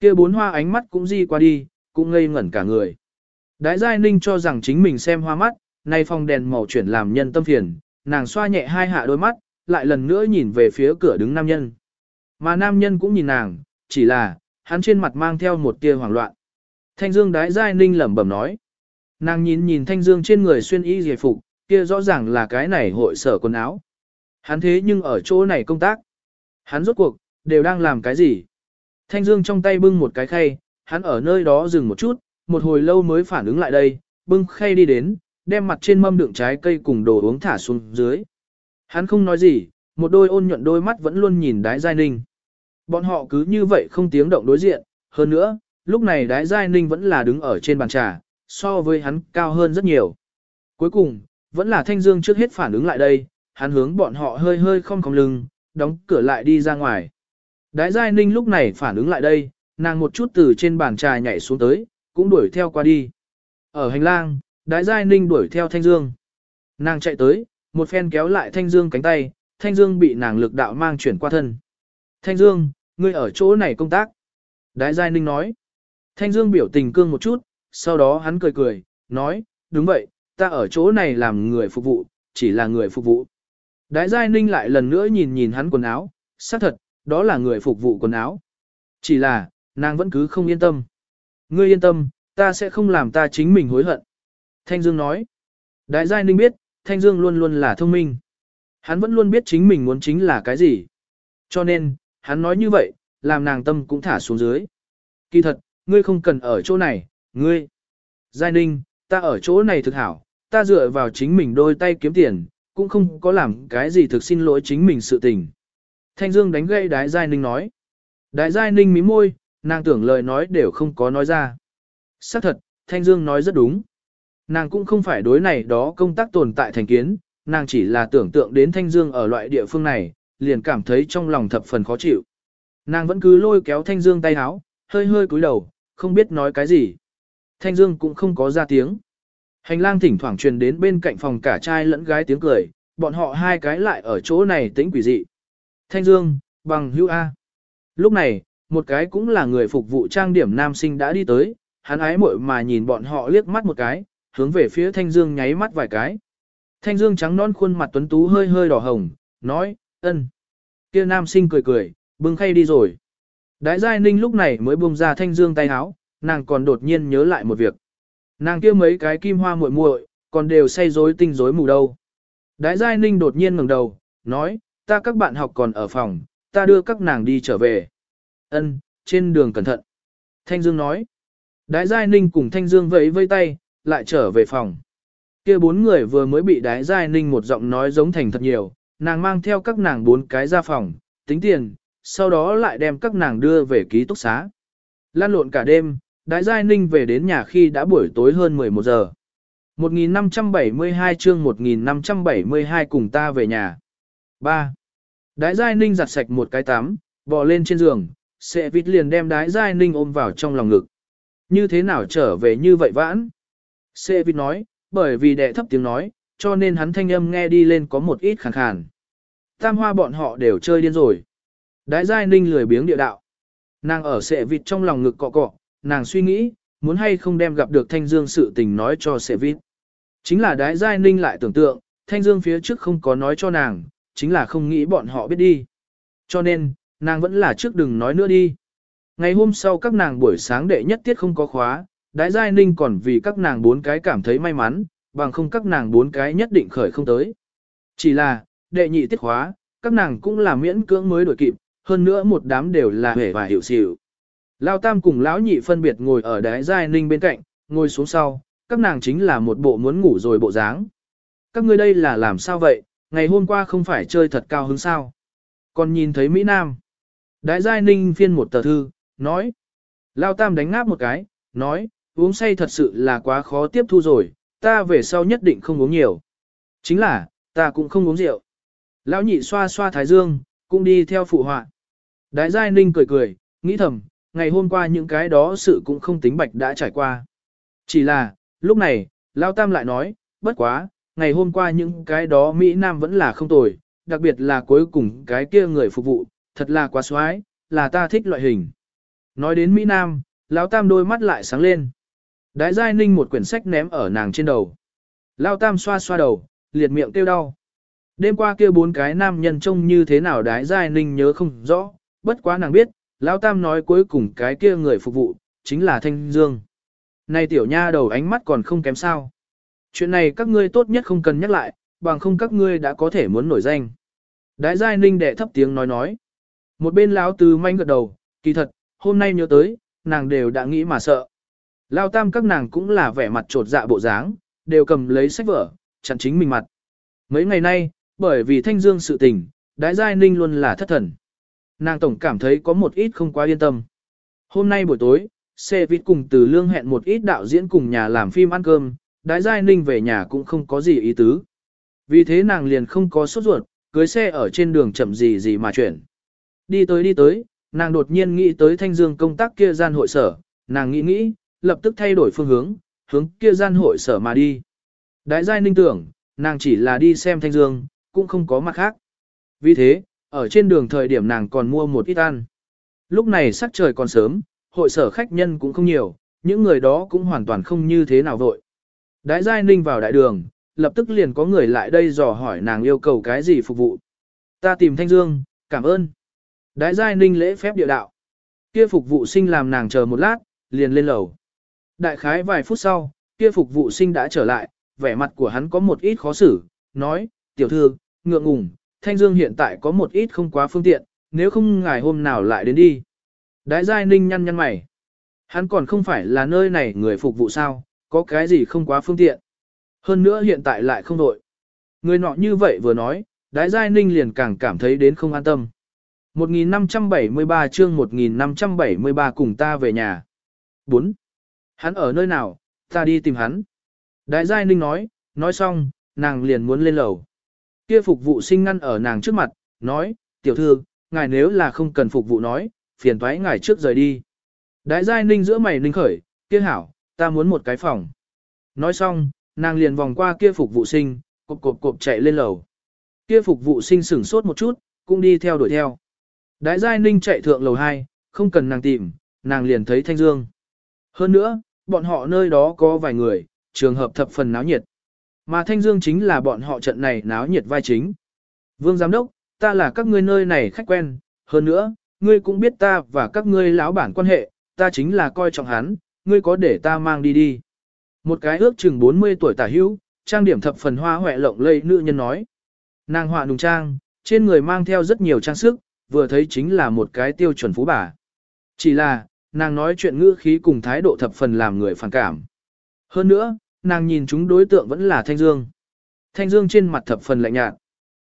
kia bốn hoa ánh mắt cũng di qua đi, cũng ngây ngẩn cả người. Đái Giai Ninh cho rằng chính mình xem hoa mắt, nay phòng đèn màu chuyển làm nhân tâm phiền, nàng xoa nhẹ hai hạ đôi mắt, lại lần nữa nhìn về phía cửa đứng nam nhân. Mà nam nhân cũng nhìn nàng, chỉ là, hắn trên mặt mang theo một tia hoảng loạn. Thanh Dương đái Giai Ninh lẩm bẩm nói. Nàng nhìn nhìn Thanh Dương trên người xuyên y ghề phục, kia rõ ràng là cái này hội sở quần áo. Hắn thế nhưng ở chỗ này công tác. Hắn rốt cuộc, đều đang làm cái gì? Thanh Dương trong tay bưng một cái khay, hắn ở nơi đó dừng một chút, một hồi lâu mới phản ứng lại đây, bưng khay đi đến, đem mặt trên mâm đựng trái cây cùng đồ uống thả xuống dưới. Hắn không nói gì, một đôi ôn nhuận đôi mắt vẫn luôn nhìn đái giai ninh. Bọn họ cứ như vậy không tiếng động đối diện, hơn nữa, lúc này đái giai ninh vẫn là đứng ở trên bàn trà, so với hắn cao hơn rất nhiều. Cuối cùng, vẫn là thanh dương trước hết phản ứng lại đây, hắn hướng bọn họ hơi hơi không cong lưng, đóng cửa lại đi ra ngoài. Đái giai ninh lúc này phản ứng lại đây, nàng một chút từ trên bàn trà nhảy xuống tới, cũng đuổi theo qua đi. Ở hành lang, đái giai ninh đuổi theo thanh dương. Nàng chạy tới, một phen kéo lại thanh dương cánh tay, thanh dương bị nàng lực đạo mang chuyển qua thân. Thanh dương, ngươi ở chỗ này công tác. Đái giai ninh nói. Thanh dương biểu tình cương một chút, sau đó hắn cười cười, nói, đúng vậy, ta ở chỗ này làm người phục vụ, chỉ là người phục vụ. Đái giai ninh lại lần nữa nhìn nhìn hắn quần áo, xác thật, đó là người phục vụ quần áo. Chỉ là, nàng vẫn cứ không yên tâm. Ngươi yên tâm, ta sẽ không làm ta chính mình hối hận. Thanh Dương nói. Đại giai ninh biết, Thanh Dương luôn luôn là thông minh. Hắn vẫn luôn biết chính mình muốn chính là cái gì. Cho nên, hắn nói như vậy, làm nàng tâm cũng thả xuống dưới. Kỳ thật, ngươi không cần ở chỗ này, ngươi. Giai ninh, ta ở chỗ này thực hảo, ta dựa vào chính mình đôi tay kiếm tiền, cũng không có làm cái gì thực xin lỗi chính mình sự tình. Thanh Dương đánh gây đái giai ninh nói. Đái giai ninh mí môi, nàng tưởng lời nói đều không có nói ra. Xác thật, Thanh Dương nói rất đúng. Nàng cũng không phải đối này đó công tác tồn tại thành kiến, nàng chỉ là tưởng tượng đến Thanh Dương ở loại địa phương này, liền cảm thấy trong lòng thập phần khó chịu. Nàng vẫn cứ lôi kéo Thanh Dương tay áo, hơi hơi cúi đầu, không biết nói cái gì. Thanh Dương cũng không có ra tiếng. Hành lang thỉnh thoảng truyền đến bên cạnh phòng cả trai lẫn gái tiếng cười, bọn họ hai cái lại ở chỗ này tĩnh quỷ dị. Thanh Dương, bằng hữu A. Lúc này, một cái cũng là người phục vụ trang điểm nam sinh đã đi tới, hắn ái muội mà nhìn bọn họ liếc mắt một cái, hướng về phía Thanh Dương nháy mắt vài cái. Thanh Dương trắng non khuôn mặt tuấn tú hơi hơi đỏ hồng, nói, ân. Kia nam sinh cười cười, bưng khay đi rồi. Đái Giai Ninh lúc này mới buông ra Thanh Dương tay áo, nàng còn đột nhiên nhớ lại một việc. Nàng kia mấy cái kim hoa muội muội, còn đều say rối tinh rối mù đâu. Đái Giai Ninh đột nhiên ngẩng đầu, nói, ta các bạn học còn ở phòng, ta đưa các nàng đi trở về. Ân, trên đường cẩn thận. Thanh Dương nói. Đái Giai Ninh cùng Thanh Dương vẫy vây tay, lại trở về phòng. kia bốn người vừa mới bị Đái Giai Ninh một giọng nói giống thành thật nhiều, nàng mang theo các nàng bốn cái ra phòng, tính tiền, sau đó lại đem các nàng đưa về ký túc xá. Lan lộn cả đêm, Đái Giai Ninh về đến nhà khi đã buổi tối hơn 11 giờ. 1572 chương 1572 cùng ta về nhà. 3. Đái Giai Ninh giặt sạch một cái tắm, bò lên trên giường, sẽ vịt liền đem đái Giai Ninh ôm vào trong lòng ngực. Như thế nào trở về như vậy vãn? Sê vịt nói, bởi vì đệ thấp tiếng nói, cho nên hắn thanh âm nghe đi lên có một ít khàn khàn. Tam hoa bọn họ đều chơi điên rồi. Đái Giai Ninh lười biếng địa đạo. Nàng ở sệ vịt trong lòng ngực cọ cọ, nàng suy nghĩ, muốn hay không đem gặp được Thanh Dương sự tình nói cho sệ vịt. Chính là đái Giai Ninh lại tưởng tượng, Thanh Dương phía trước không có nói cho nàng, chính là không nghĩ bọn họ biết đi. Cho nên, nàng vẫn là trước đừng nói nữa đi. Ngày hôm sau các nàng buổi sáng đệ nhất tiết không có khóa, đái giai ninh còn vì các nàng bốn cái cảm thấy may mắn, bằng không các nàng bốn cái nhất định khởi không tới. Chỉ là, đệ nhị tiết khóa, các nàng cũng là miễn cưỡng mới đổi kịp, hơn nữa một đám đều là hề và hiểu xỉu. Lao tam cùng lão nhị phân biệt ngồi ở đái giai ninh bên cạnh, ngồi xuống sau, các nàng chính là một bộ muốn ngủ rồi bộ dáng. Các ngươi đây là làm sao vậy, ngày hôm qua không phải chơi thật cao hứng sao. Còn nhìn thấy Mỹ Nam. Đái giai ninh phiên một tờ thư, nói. Lao tam đánh ngáp một cái, nói, uống say thật sự là quá khó tiếp thu rồi, ta về sau nhất định không uống nhiều. Chính là, ta cũng không uống rượu. Lão nhị xoa xoa thái dương, cũng đi theo phụ họa. Đái giai ninh cười cười, nghĩ thầm, ngày hôm qua những cái đó sự cũng không tính bạch đã trải qua. Chỉ là, lúc này, Lão Tam lại nói, bất quá, ngày hôm qua những cái đó Mỹ Nam vẫn là không tồi, đặc biệt là cuối cùng cái kia người phục vụ, thật là quá xoái, là ta thích loại hình. Nói đến Mỹ Nam, Lão Tam đôi mắt lại sáng lên. Đái Giai Ninh một quyển sách ném ở nàng trên đầu. Lao Tam xoa xoa đầu, liệt miệng kêu đau. Đêm qua kia bốn cái nam nhân trông như thế nào Đái Giai Ninh nhớ không rõ, bất quá nàng biết, Lão Tam nói cuối cùng cái kia người phục vụ, chính là Thanh Dương. Này tiểu nha đầu ánh mắt còn không kém sao. Chuyện này các ngươi tốt nhất không cần nhắc lại, bằng không các ngươi đã có thể muốn nổi danh. Đái Giai Ninh đệ thấp tiếng nói nói. Một bên Lão Tư manh gật đầu, kỳ thật, hôm nay nhớ tới, nàng đều đã nghĩ mà sợ. Lao tam các nàng cũng là vẻ mặt trột dạ bộ dáng, đều cầm lấy sách vở, chặn chính mình mặt. Mấy ngày nay, bởi vì thanh dương sự tình, đái giai ninh luôn là thất thần. Nàng tổng cảm thấy có một ít không quá yên tâm. Hôm nay buổi tối, xe vịt cùng từ lương hẹn một ít đạo diễn cùng nhà làm phim ăn cơm, đái giai ninh về nhà cũng không có gì ý tứ. Vì thế nàng liền không có sốt ruột, cưới xe ở trên đường chậm gì gì mà chuyển. Đi tới đi tới, nàng đột nhiên nghĩ tới thanh dương công tác kia gian hội sở, nàng nghĩ nghĩ, lập tức thay đổi phương hướng, hướng kia gian hội sở mà đi. Đại giai ninh tưởng, nàng chỉ là đi xem thanh dương, cũng không có mặt khác. Vì thế, ở trên đường thời điểm nàng còn mua một ít ăn. Lúc này sắc trời còn sớm, hội sở khách nhân cũng không nhiều, những người đó cũng hoàn toàn không như thế nào vội. Đại giai ninh vào đại đường, lập tức liền có người lại đây dò hỏi nàng yêu cầu cái gì phục vụ. Ta tìm thanh dương, cảm ơn. Đại giai ninh lễ phép địa đạo. Kia phục vụ sinh làm nàng chờ một lát, liền lên lầu. Đại khái vài phút sau, kia phục vụ sinh đã trở lại, vẻ mặt của hắn có một ít khó xử, nói, tiểu thư, ngượng ngùng, Thanh Dương hiện tại có một ít không quá phương tiện, nếu không ngài hôm nào lại đến đi. Đái giai ninh nhăn nhăn mày. Hắn còn không phải là nơi này người phục vụ sao, có cái gì không quá phương tiện. Hơn nữa hiện tại lại không đội. Người nọ như vậy vừa nói, đái giai ninh liền càng cảm thấy đến không an tâm. 1573 chương 1573 cùng ta về nhà. 4. Hắn ở nơi nào, ta đi tìm hắn. Đại giai ninh nói, nói xong, nàng liền muốn lên lầu. Kia phục vụ sinh ngăn ở nàng trước mặt, nói, tiểu thư, ngài nếu là không cần phục vụ nói, phiền thoái ngài trước rời đi. Đại giai ninh giữa mày ninh khởi, kia hảo, ta muốn một cái phòng. Nói xong, nàng liền vòng qua kia phục vụ sinh, cộp cộp cộp chạy lên lầu. Kia phục vụ sinh sửng sốt một chút, cũng đi theo đuổi theo. Đại giai ninh chạy thượng lầu 2, không cần nàng tìm, nàng liền thấy Thanh Dương. Hơn nữa, bọn họ nơi đó có vài người, trường hợp thập phần náo nhiệt. Mà Thanh Dương chính là bọn họ trận này náo nhiệt vai chính. Vương Giám Đốc, ta là các ngươi nơi này khách quen, hơn nữa, ngươi cũng biết ta và các ngươi lão bản quan hệ, ta chính là coi trọng hắn, ngươi có để ta mang đi đi. Một cái ước chừng 40 tuổi tả hữu, trang điểm thập phần hoa hoẹ lộng lây nữ nhân nói. Nàng họa nùng trang, trên người mang theo rất nhiều trang sức, vừa thấy chính là một cái tiêu chuẩn phú bà. Chỉ là, nàng nói chuyện ngữ khí cùng thái độ thập phần làm người phản cảm. Hơn nữa, nàng nhìn chúng đối tượng vẫn là Thanh Dương. Thanh Dương trên mặt thập phần lạnh nhạt.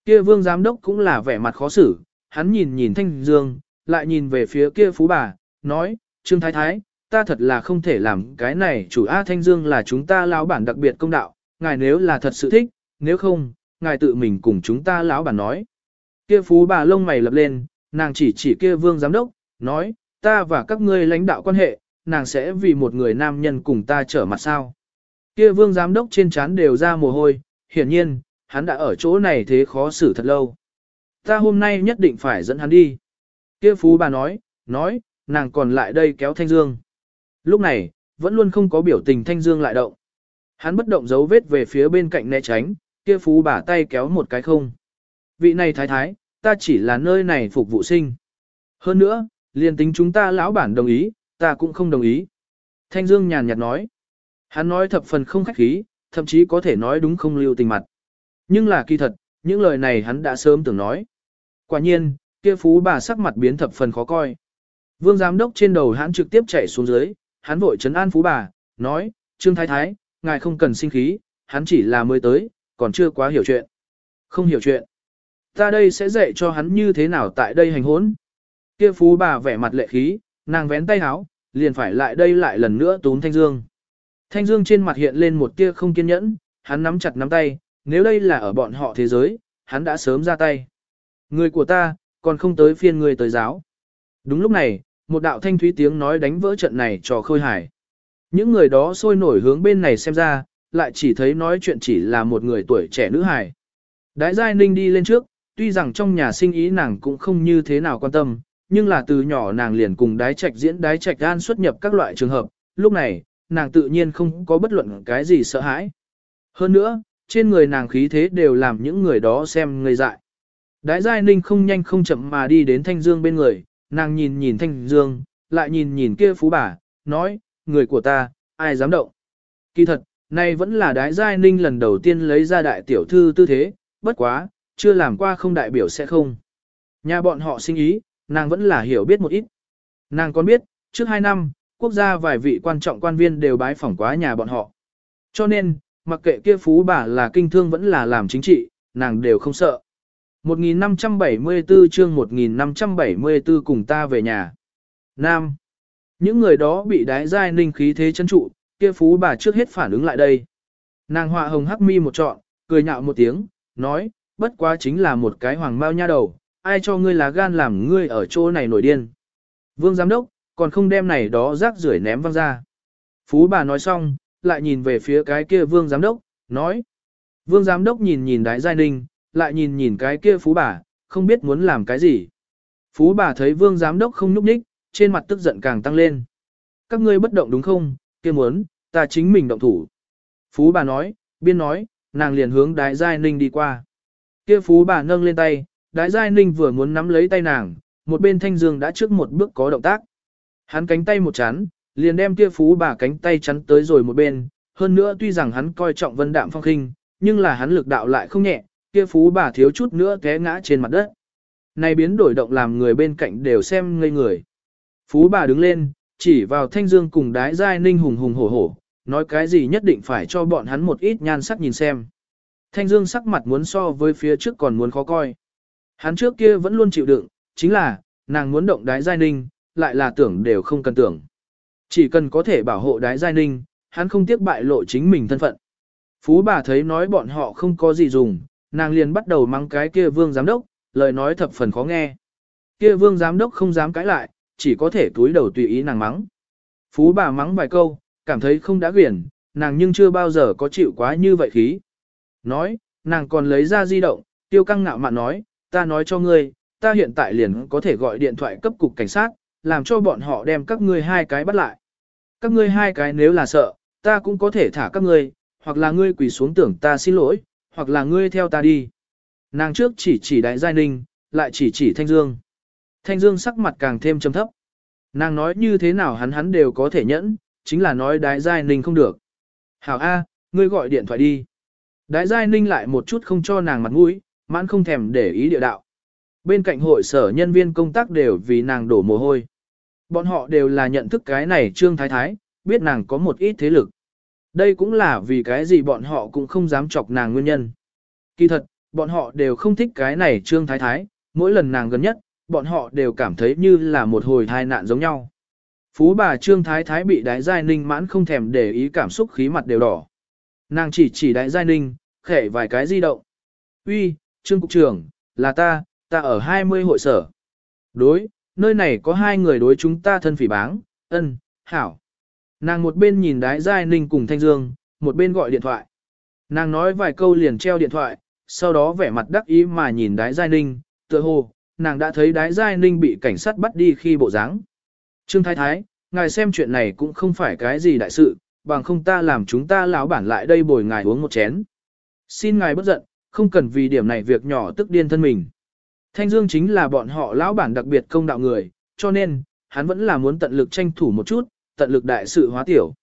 Kia vương giám đốc cũng là vẻ mặt khó xử, hắn nhìn nhìn Thanh Dương, lại nhìn về phía kia phú bà, nói, Trương Thái Thái, ta thật là không thể làm cái này chủ A Thanh Dương là chúng ta lão bản đặc biệt công đạo, ngài nếu là thật sự thích, nếu không, ngài tự mình cùng chúng ta lão bản nói. Kia phú bà lông mày lập lên, nàng chỉ chỉ kia vương giám đốc, nói, ta và các ngươi lãnh đạo quan hệ, nàng sẽ vì một người nam nhân cùng ta trở mặt sao. Kia vương giám đốc trên trán đều ra mồ hôi, hiển nhiên, hắn đã ở chỗ này thế khó xử thật lâu. Ta hôm nay nhất định phải dẫn hắn đi. Kia phú bà nói, nói, nàng còn lại đây kéo Thanh Dương. Lúc này, vẫn luôn không có biểu tình Thanh Dương lại động. Hắn bất động dấu vết về phía bên cạnh né tránh, kia phú bà tay kéo một cái không. Vị này thái thái, ta chỉ là nơi này phục vụ sinh. Hơn nữa, liền tính chúng ta lão bản đồng ý, ta cũng không đồng ý. Thanh Dương nhàn nhạt nói. Hắn nói thập phần không khách khí, thậm chí có thể nói đúng không lưu tình mặt. Nhưng là kỳ thật, những lời này hắn đã sớm tưởng nói. Quả nhiên, kia phú bà sắc mặt biến thập phần khó coi. Vương giám đốc trên đầu hắn trực tiếp chạy xuống dưới, hắn vội trấn an phú bà, nói, Trương Thái Thái, ngài không cần sinh khí, hắn chỉ là mới tới, còn chưa quá hiểu chuyện. Không hiểu chuyện. Ta đây sẽ dạy cho hắn như thế nào tại đây hành hốn. Kia phú bà vẻ mặt lệ khí, nàng vén tay háo, liền phải lại đây lại lần nữa túm Thanh Dương. Thanh Dương trên mặt hiện lên một tia không kiên nhẫn, hắn nắm chặt nắm tay, nếu đây là ở bọn họ thế giới, hắn đã sớm ra tay. Người của ta, còn không tới phiên người tới giáo. Đúng lúc này, một đạo thanh thúy tiếng nói đánh vỡ trận này cho khôi hải. Những người đó sôi nổi hướng bên này xem ra, lại chỉ thấy nói chuyện chỉ là một người tuổi trẻ nữ hài. Đái Giai Ninh đi lên trước, tuy rằng trong nhà sinh ý nàng cũng không như thế nào quan tâm, nhưng là từ nhỏ nàng liền cùng đái trạch diễn đái trạch gan xuất nhập các loại trường hợp, lúc này, nàng tự nhiên không có bất luận cái gì sợ hãi. Hơn nữa, trên người nàng khí thế đều làm những người đó xem ngây dại. Đái Giai Ninh không nhanh không chậm mà đi đến Thanh Dương bên người, nàng nhìn nhìn Thanh Dương, lại nhìn nhìn kia phú bà, nói, người của ta, ai dám động. Kỳ thật, này vẫn là Đái Giai Ninh lần đầu tiên lấy ra đại tiểu thư tư thế, bất quá, chưa làm qua không đại biểu sẽ không. Nhà bọn họ sinh ý, nàng vẫn là hiểu biết một ít. Nàng còn biết, trước hai năm, quốc gia vài vị quan trọng quan viên đều bái phỏng quá nhà bọn họ. Cho nên, mặc kệ kia phú bà là kinh thương vẫn là làm chính trị, nàng đều không sợ. 1574 chương 1574 cùng ta về nhà. Nam. Những người đó bị đái giai ninh khí thế chân trụ, kia phú bà trước hết phản ứng lại đây. Nàng họa hồng hắc mi một trọn, cười nhạo một tiếng, nói, bất quá chính là một cái hoàng mao nha đầu, ai cho ngươi lá gan làm ngươi ở chỗ này nổi điên. Vương giám đốc, còn không đem này đó rác rưởi ném văng ra. Phú bà nói xong, lại nhìn về phía cái kia vương giám đốc, nói. Vương giám đốc nhìn nhìn đái giai ninh, lại nhìn nhìn cái kia phú bà, không biết muốn làm cái gì. Phú bà thấy vương giám đốc không nhúc nhích, trên mặt tức giận càng tăng lên. Các ngươi bất động đúng không, kia muốn, ta chính mình động thủ. Phú bà nói, biên nói, nàng liền hướng đái giai ninh đi qua. Kia phú bà nâng lên tay, đái giai ninh vừa muốn nắm lấy tay nàng, một bên thanh dương đã trước một bước có động tác. Hắn cánh tay một chán, liền đem kia phú bà cánh tay chắn tới rồi một bên, hơn nữa tuy rằng hắn coi trọng vân đạm phong khinh, nhưng là hắn lực đạo lại không nhẹ, kia phú bà thiếu chút nữa té ngã trên mặt đất. Này biến đổi động làm người bên cạnh đều xem ngây người. Phú bà đứng lên, chỉ vào thanh dương cùng đái giai ninh hùng hùng hổ hổ, nói cái gì nhất định phải cho bọn hắn một ít nhan sắc nhìn xem. Thanh dương sắc mặt muốn so với phía trước còn muốn khó coi. Hắn trước kia vẫn luôn chịu đựng, chính là, nàng muốn động đái giai ninh, lại là tưởng đều không cần tưởng. Chỉ cần có thể bảo hộ đái giai ninh, hắn không tiếc bại lộ chính mình thân phận. Phú bà thấy nói bọn họ không có gì dùng, nàng liền bắt đầu mắng cái kia vương giám đốc, lời nói thập phần khó nghe. Kia vương giám đốc không dám cãi lại, chỉ có thể túi đầu tùy ý nàng mắng. Phú bà mắng vài câu, cảm thấy không đã quyển, nàng nhưng chưa bao giờ có chịu quá như vậy khí. Nói, nàng còn lấy ra di động, tiêu căng ngạo mạn nói, ta nói cho ngươi, ta hiện tại liền có thể gọi điện thoại cấp cục cảnh sát, làm cho bọn họ đem các ngươi hai cái bắt lại. Các ngươi hai cái nếu là sợ, ta cũng có thể thả các ngươi, hoặc là ngươi quỳ xuống tưởng ta xin lỗi, hoặc là ngươi theo ta đi. Nàng trước chỉ chỉ đại giai ninh, lại chỉ chỉ thanh dương. Thanh dương sắc mặt càng thêm trầm thấp. Nàng nói như thế nào hắn hắn đều có thể nhẫn, chính là nói đái giai ninh không được. Hảo A, ngươi gọi điện thoại đi. Đái giai ninh lại một chút không cho nàng mặt mũi, mãn không thèm để ý địa đạo. Bên cạnh hội sở nhân viên công tác đều vì nàng đổ mồ hôi. Bọn họ đều là nhận thức cái này trương thái thái, biết nàng có một ít thế lực. Đây cũng là vì cái gì bọn họ cũng không dám chọc nàng nguyên nhân. Kỳ thật, bọn họ đều không thích cái này trương thái thái, mỗi lần nàng gần nhất, bọn họ đều cảm thấy như là một hồi tai nạn giống nhau. Phú bà trương thái thái bị đái giai ninh mãn không thèm để ý cảm xúc khí mặt đều đỏ. Nàng chỉ chỉ đái giai ninh, khẽ vài cái di động. Uy, trương cục trưởng, là ta, ta ở 20 hội sở. Đối, nơi này có hai người đối chúng ta thân phỉ báng, ân, hảo. Nàng một bên nhìn đái giai ninh cùng Thanh Dương, một bên gọi điện thoại. Nàng nói vài câu liền treo điện thoại, sau đó vẻ mặt đắc ý mà nhìn đái giai ninh, tựa hồ, nàng đã thấy đái giai ninh bị cảnh sát bắt đi khi bộ dáng. Trương Thái Thái, ngài xem chuyện này cũng không phải cái gì đại sự, bằng không ta làm chúng ta lão bản lại đây bồi ngài uống một chén. Xin ngài bất giận, không cần vì điểm này việc nhỏ tức điên thân mình. Thanh Dương chính là bọn họ lão bản đặc biệt công đạo người, cho nên, hắn vẫn là muốn tận lực tranh thủ một chút, tận lực đại sự hóa tiểu.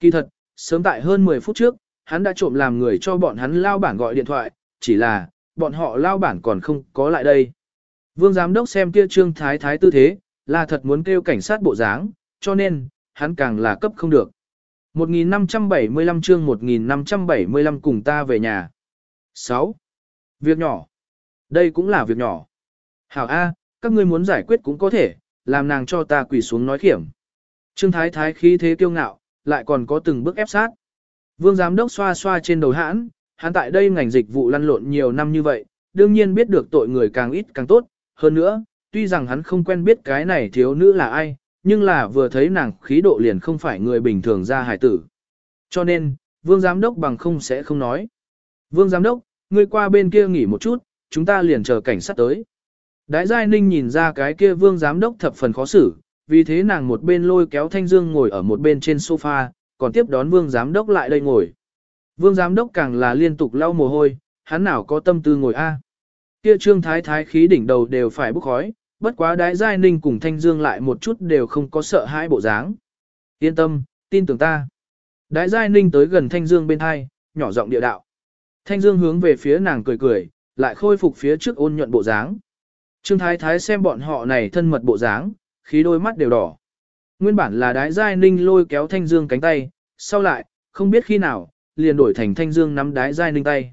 Kỳ thật, sớm tại hơn 10 phút trước, hắn đã trộm làm người cho bọn hắn lao bản gọi điện thoại, chỉ là, bọn họ lao bản còn không có lại đây. Vương giám đốc xem kia trương thái thái tư thế, là thật muốn kêu cảnh sát bộ dáng, cho nên, hắn càng là cấp không được. 1575 chương 1575 cùng ta về nhà. 6. Việc nhỏ. Đây cũng là việc nhỏ. Hảo A, các ngươi muốn giải quyết cũng có thể, làm nàng cho ta quỳ xuống nói khiểm. Trương Thái Thái khí thế kiêu ngạo, lại còn có từng bước ép sát. Vương Giám Đốc xoa xoa trên đầu hãn, hắn tại đây ngành dịch vụ lăn lộn nhiều năm như vậy, đương nhiên biết được tội người càng ít càng tốt. Hơn nữa, tuy rằng hắn không quen biết cái này thiếu nữ là ai, nhưng là vừa thấy nàng khí độ liền không phải người bình thường ra hải tử. Cho nên, Vương Giám Đốc bằng không sẽ không nói. Vương Giám Đốc, ngươi qua bên kia nghỉ một chút, chúng ta liền chờ cảnh sát tới. Đái Giai Ninh nhìn ra cái kia Vương Giám Đốc thập phần khó xử, vì thế nàng một bên lôi kéo Thanh Dương ngồi ở một bên trên sofa, còn tiếp đón Vương Giám Đốc lại đây ngồi. Vương Giám Đốc càng là liên tục lau mồ hôi, hắn nào có tâm tư ngồi a? Kia Trương Thái Thái khí đỉnh đầu đều phải bốc khói, bất quá Đái Giai Ninh cùng Thanh Dương lại một chút đều không có sợ hãi bộ dáng. Yên tâm, tin tưởng ta. Đái Giai Ninh tới gần Thanh Dương bên hai, nhỏ giọng địa đạo. Thanh Dương hướng về phía nàng cười cười, lại khôi phục phía trước ôn nhuận bộ dáng. Trương Thái Thái xem bọn họ này thân mật bộ dáng, khí đôi mắt đều đỏ. Nguyên bản là đái giai ninh lôi kéo Thanh Dương cánh tay, sau lại, không biết khi nào, liền đổi thành Thanh Dương nắm đái giai ninh tay.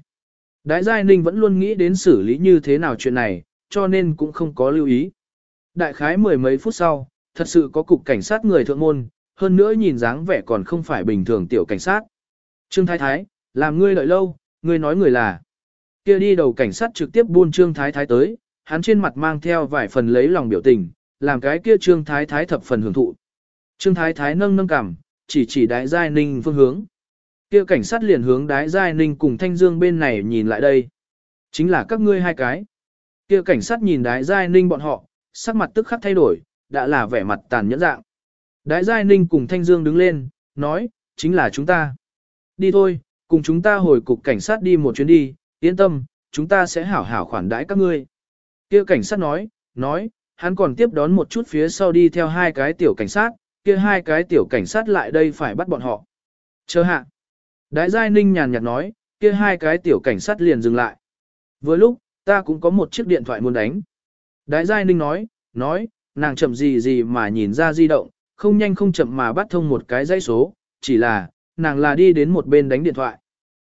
Đái giai ninh vẫn luôn nghĩ đến xử lý như thế nào chuyện này, cho nên cũng không có lưu ý. Đại khái mười mấy phút sau, thật sự có cục cảnh sát người thượng môn, hơn nữa nhìn dáng vẻ còn không phải bình thường tiểu cảnh sát. Trương Thái Thái, làm ngươi đợi lâu, ngươi nói người là. Kia đi đầu cảnh sát trực tiếp buôn Trương Thái Thái tới, hắn trên mặt mang theo vài phần lấy lòng biểu tình, làm cái kia Trương Thái Thái thập phần hưởng thụ. Trương Thái Thái nâng nâng cằm, chỉ chỉ đái giai ninh phương hướng. Kia cảnh sát liền hướng đái giai ninh cùng Thanh Dương bên này nhìn lại đây. Chính là các ngươi hai cái. Kia cảnh sát nhìn đái giai ninh bọn họ, sắc mặt tức khắc thay đổi, đã là vẻ mặt tàn nhẫn dạng. Đái giai ninh cùng Thanh Dương đứng lên, nói, chính là chúng ta. Đi thôi, cùng chúng ta hồi cục cảnh sát đi một chuyến đi, yên tâm, chúng ta sẽ hảo hảo khoản đãi các ngươi. Kia cảnh sát nói, nói, hắn còn tiếp đón một chút phía sau đi theo hai cái tiểu cảnh sát, kia hai cái tiểu cảnh sát lại đây phải bắt bọn họ. Chờ hạ. đại Giai Ninh nhàn nhạt nói, kia hai cái tiểu cảnh sát liền dừng lại. Vừa lúc, ta cũng có một chiếc điện thoại muốn đánh. đại Giai Ninh nói, nói, nàng chậm gì gì mà nhìn ra di động, không nhanh không chậm mà bắt thông một cái dãy số, chỉ là, nàng là đi đến một bên đánh điện thoại.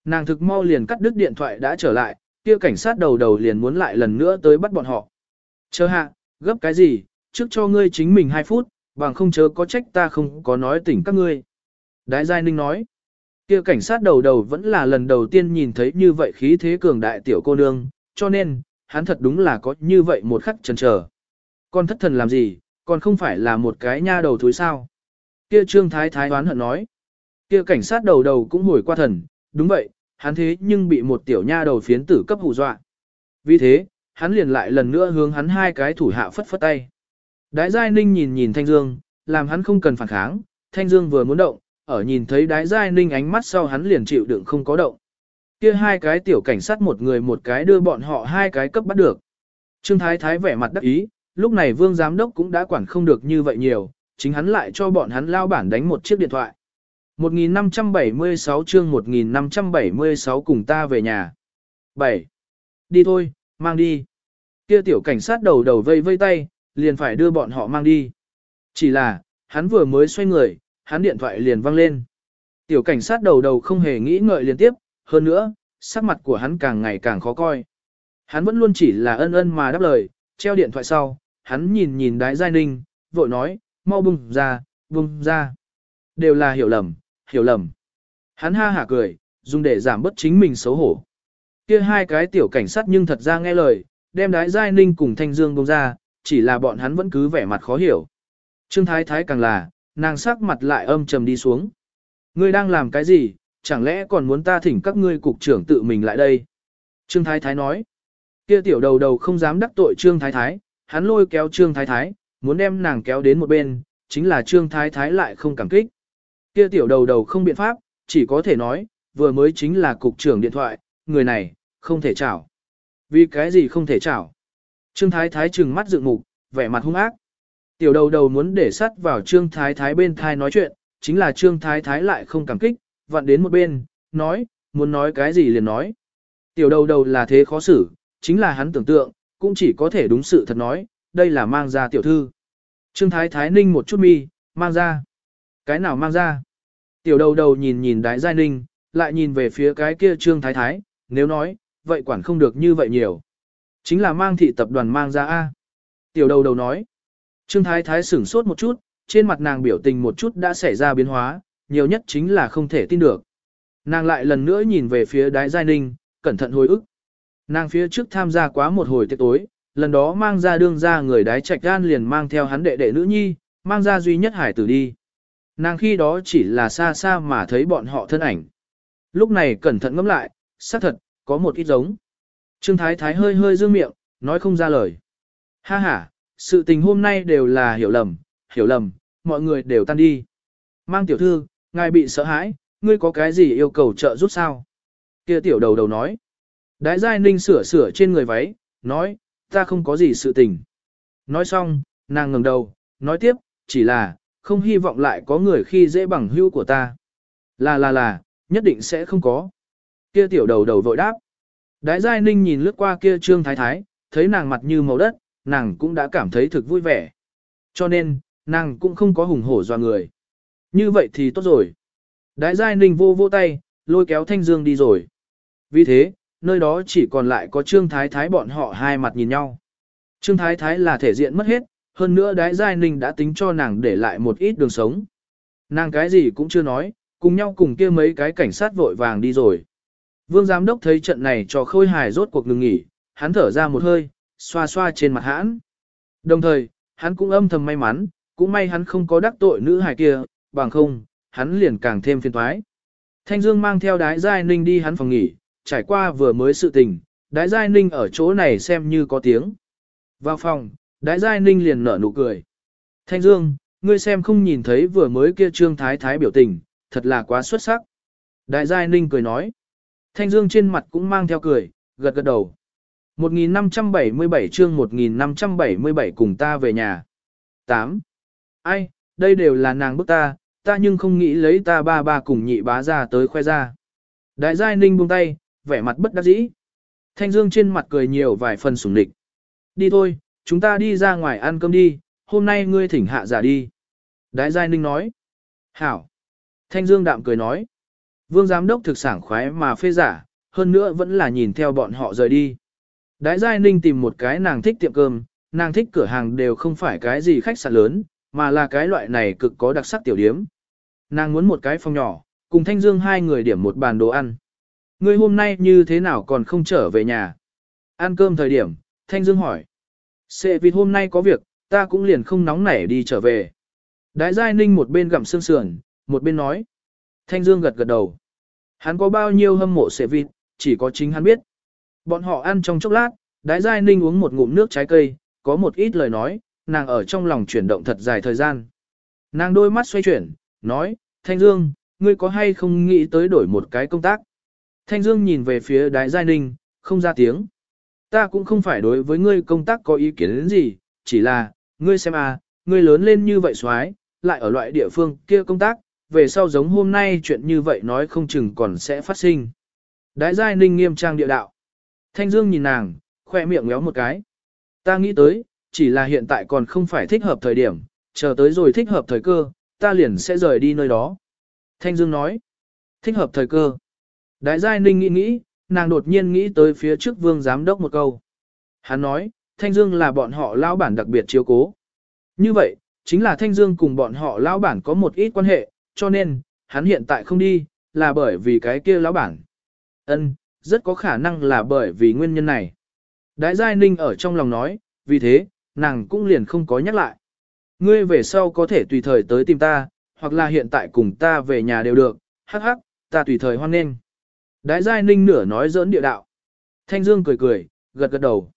Nàng thực mau liền cắt đứt điện thoại đã trở lại, kia cảnh sát đầu đầu liền muốn lại lần nữa tới bắt bọn họ. Chờ hạ, gấp cái gì, trước cho ngươi chính mình 2 phút, bằng không chớ có trách ta không có nói tỉnh các ngươi. đại Giai Ninh nói, kia cảnh sát đầu đầu vẫn là lần đầu tiên nhìn thấy như vậy khí thế cường đại tiểu cô nương, cho nên, hắn thật đúng là có như vậy một khắc chần chờ. Con thất thần làm gì, còn không phải là một cái nha đầu thối sao. Kia trương thái thái đoán hận nói, kia cảnh sát đầu đầu cũng hồi qua thần, đúng vậy, hắn thế nhưng bị một tiểu nha đầu phiến tử cấp hù dọa. Vì thế, hắn liền lại lần nữa hướng hắn hai cái thủ hạ phất phất tay. Đái Giai Ninh nhìn nhìn Thanh Dương, làm hắn không cần phản kháng, Thanh Dương vừa muốn động, ở nhìn thấy Đái Giai Ninh ánh mắt sau hắn liền chịu đựng không có động. Kia hai cái tiểu cảnh sát một người một cái đưa bọn họ hai cái cấp bắt được. Trương Thái Thái vẻ mặt đắc ý, lúc này Vương Giám Đốc cũng đã quản không được như vậy nhiều, chính hắn lại cho bọn hắn lao bản đánh một chiếc điện thoại. 1576 chương 1576 cùng ta về nhà. 7. Đi thôi, mang đi. Kia tiểu cảnh sát đầu đầu vây vây tay, liền phải đưa bọn họ mang đi. Chỉ là, hắn vừa mới xoay người, hắn điện thoại liền văng lên. Tiểu cảnh sát đầu đầu không hề nghĩ ngợi liên tiếp, hơn nữa, sắc mặt của hắn càng ngày càng khó coi. Hắn vẫn luôn chỉ là ân ân mà đáp lời, treo điện thoại sau, hắn nhìn nhìn đái giai ninh, vội nói, mau bung ra, bung ra. Đều là hiểu lầm, hiểu lầm. Hắn ha hả cười, dùng để giảm bớt chính mình xấu hổ. Kia hai cái tiểu cảnh sát nhưng thật ra nghe lời, đem đái giai ninh cùng thanh dương bông ra, chỉ là bọn hắn vẫn cứ vẻ mặt khó hiểu. Trương Thái Thái càng là, nàng sắc mặt lại âm trầm đi xuống. Ngươi đang làm cái gì, chẳng lẽ còn muốn ta thỉnh các ngươi cục trưởng tự mình lại đây? Trương Thái Thái nói. Kia tiểu đầu đầu không dám đắc tội Trương Thái Thái, hắn lôi kéo Trương Thái Thái, muốn đem nàng kéo đến một bên, chính là Trương Thái Thái lại không cảm kích. Kia tiểu đầu đầu không biện pháp, chỉ có thể nói, vừa mới chính là cục trưởng điện thoại, người này, không thể chảo. Vì cái gì không thể chảo? Trương Thái Thái trừng mắt dựng mục, vẻ mặt hung ác. Tiểu đầu đầu muốn để sắt vào Trương Thái Thái bên thai nói chuyện, chính là Trương Thái Thái lại không cảm kích, vặn đến một bên, nói, muốn nói cái gì liền nói. Tiểu đầu đầu là thế khó xử, chính là hắn tưởng tượng, cũng chỉ có thể đúng sự thật nói, đây là mang ra tiểu thư. Trương Thái Thái Ninh một chút mi, mang ra. Cái nào mang ra? Tiểu đầu đầu nhìn nhìn đái giai ninh, lại nhìn về phía cái kia Trương Thái Thái, nếu nói, vậy quản không được như vậy nhiều. Chính là mang thị tập đoàn mang ra A. Tiểu đầu đầu nói. Trương Thái Thái sửng sốt một chút, trên mặt nàng biểu tình một chút đã xảy ra biến hóa, nhiều nhất chính là không thể tin được. Nàng lại lần nữa nhìn về phía đái giai ninh, cẩn thận hồi ức. Nàng phía trước tham gia quá một hồi tiệc tối, lần đó mang ra đương ra người đái trạch gan liền mang theo hắn đệ đệ nữ nhi, mang ra duy nhất hải tử đi. Nàng khi đó chỉ là xa xa mà thấy bọn họ thân ảnh. Lúc này cẩn thận ngẫm lại, xác thật, có một ít giống. Trương Thái Thái hơi hơi dương miệng, nói không ra lời. Ha ha, sự tình hôm nay đều là hiểu lầm, hiểu lầm, mọi người đều tan đi. Mang tiểu thư, ngài bị sợ hãi, ngươi có cái gì yêu cầu trợ giúp sao? Kia tiểu đầu đầu nói. Đái giai ninh sửa sửa trên người váy, nói, ta không có gì sự tình. Nói xong, nàng ngẩng đầu, nói tiếp, chỉ là, không hy vọng lại có người khi dễ bằng hữu của ta. Là là là, nhất định sẽ không có. Kia tiểu đầu đầu vội đáp. Đái giai ninh nhìn lướt qua kia trương thái thái, thấy nàng mặt như màu đất, nàng cũng đã cảm thấy thực vui vẻ. Cho nên, nàng cũng không có hùng hổ doa người. Như vậy thì tốt rồi. Đái giai ninh vô vô tay, lôi kéo thanh dương đi rồi. Vì thế, nơi đó chỉ còn lại có trương thái thái bọn họ hai mặt nhìn nhau. Trương thái thái là thể diện mất hết, hơn nữa đái giai ninh đã tính cho nàng để lại một ít đường sống. Nàng cái gì cũng chưa nói, cùng nhau cùng kia mấy cái cảnh sát vội vàng đi rồi. Vương giám đốc thấy trận này cho khôi hài rốt cuộc ngừng nghỉ, hắn thở ra một hơi, xoa xoa trên mặt hãn. Đồng thời, hắn cũng âm thầm may mắn, cũng may hắn không có đắc tội nữ hài kia, bằng không, hắn liền càng thêm phiền toái. Thanh Dương mang theo đái giai ninh đi hắn phòng nghỉ, trải qua vừa mới sự tình, đái giai ninh ở chỗ này xem như có tiếng. Vào phòng, đái giai ninh liền nở nụ cười. Thanh Dương, ngươi xem không nhìn thấy vừa mới kia trương thái thái biểu tình, thật là quá xuất sắc. Đại giai ninh cười nói. Thanh Dương trên mặt cũng mang theo cười, gật gật đầu. 1577 chương 1577 cùng ta về nhà. 8. Ai, đây đều là nàng bức ta, ta nhưng không nghĩ lấy ta ba ba cùng nhị bá ra tới khoe ra. Đại giai ninh buông tay, vẻ mặt bất đắc dĩ. Thanh Dương trên mặt cười nhiều vài phần sủng địch. Đi thôi, chúng ta đi ra ngoài ăn cơm đi, hôm nay ngươi thỉnh hạ giả đi. Đại giai ninh nói. Hảo. Thanh Dương đạm cười nói. Vương giám đốc thực sảng khoái mà phê giả, hơn nữa vẫn là nhìn theo bọn họ rời đi. Đái Giai Ninh tìm một cái nàng thích tiệm cơm, nàng thích cửa hàng đều không phải cái gì khách sạn lớn, mà là cái loại này cực có đặc sắc tiểu điếm. Nàng muốn một cái phòng nhỏ, cùng Thanh Dương hai người điểm một bàn đồ ăn. Ngươi hôm nay như thế nào còn không trở về nhà? Ăn cơm thời điểm, Thanh Dương hỏi. Sệ vịt hôm nay có việc, ta cũng liền không nóng nảy đi trở về. Đái Giai Ninh một bên gặm xương sườn, một bên nói. Thanh Dương gật gật đầu. Hắn có bao nhiêu hâm mộ sệ vịt, chỉ có chính hắn biết. Bọn họ ăn trong chốc lát, đái giai ninh uống một ngụm nước trái cây, có một ít lời nói, nàng ở trong lòng chuyển động thật dài thời gian. Nàng đôi mắt xoay chuyển, nói, Thanh Dương, ngươi có hay không nghĩ tới đổi một cái công tác? Thanh Dương nhìn về phía đái giai ninh, không ra tiếng. Ta cũng không phải đối với ngươi công tác có ý kiến đến gì, chỉ là, ngươi xem à, ngươi lớn lên như vậy xoái, lại ở loại địa phương kia công tác, về sau giống hôm nay chuyện như vậy nói không chừng còn sẽ phát sinh. Đái giai ninh nghiêm trang địa đạo. Thanh Dương nhìn nàng, khoe miệng ngéo một cái. Ta nghĩ tới, chỉ là hiện tại còn không phải thích hợp thời điểm, chờ tới rồi thích hợp thời cơ, ta liền sẽ rời đi nơi đó. Thanh Dương nói, thích hợp thời cơ. Đái giai ninh nghĩ nghĩ, nàng đột nhiên nghĩ tới phía trước vương giám đốc một câu. Hắn nói, Thanh Dương là bọn họ lão bản đặc biệt chiếu cố. Như vậy, chính là Thanh Dương cùng bọn họ lão bản có một ít quan hệ, cho nên, hắn hiện tại không đi, là bởi vì cái kia lão bản. Ân, rất có khả năng là bởi vì nguyên nhân này. Đại Giai Ninh ở trong lòng nói, vì thế, nàng cũng liền không có nhắc lại. Ngươi về sau có thể tùy thời tới tìm ta, hoặc là hiện tại cùng ta về nhà đều được, hắc hắc, ta tùy thời hoan nghênh. Đại Giai Ninh nửa nói giỡn địa đạo. Thanh Dương cười cười, gật gật đầu.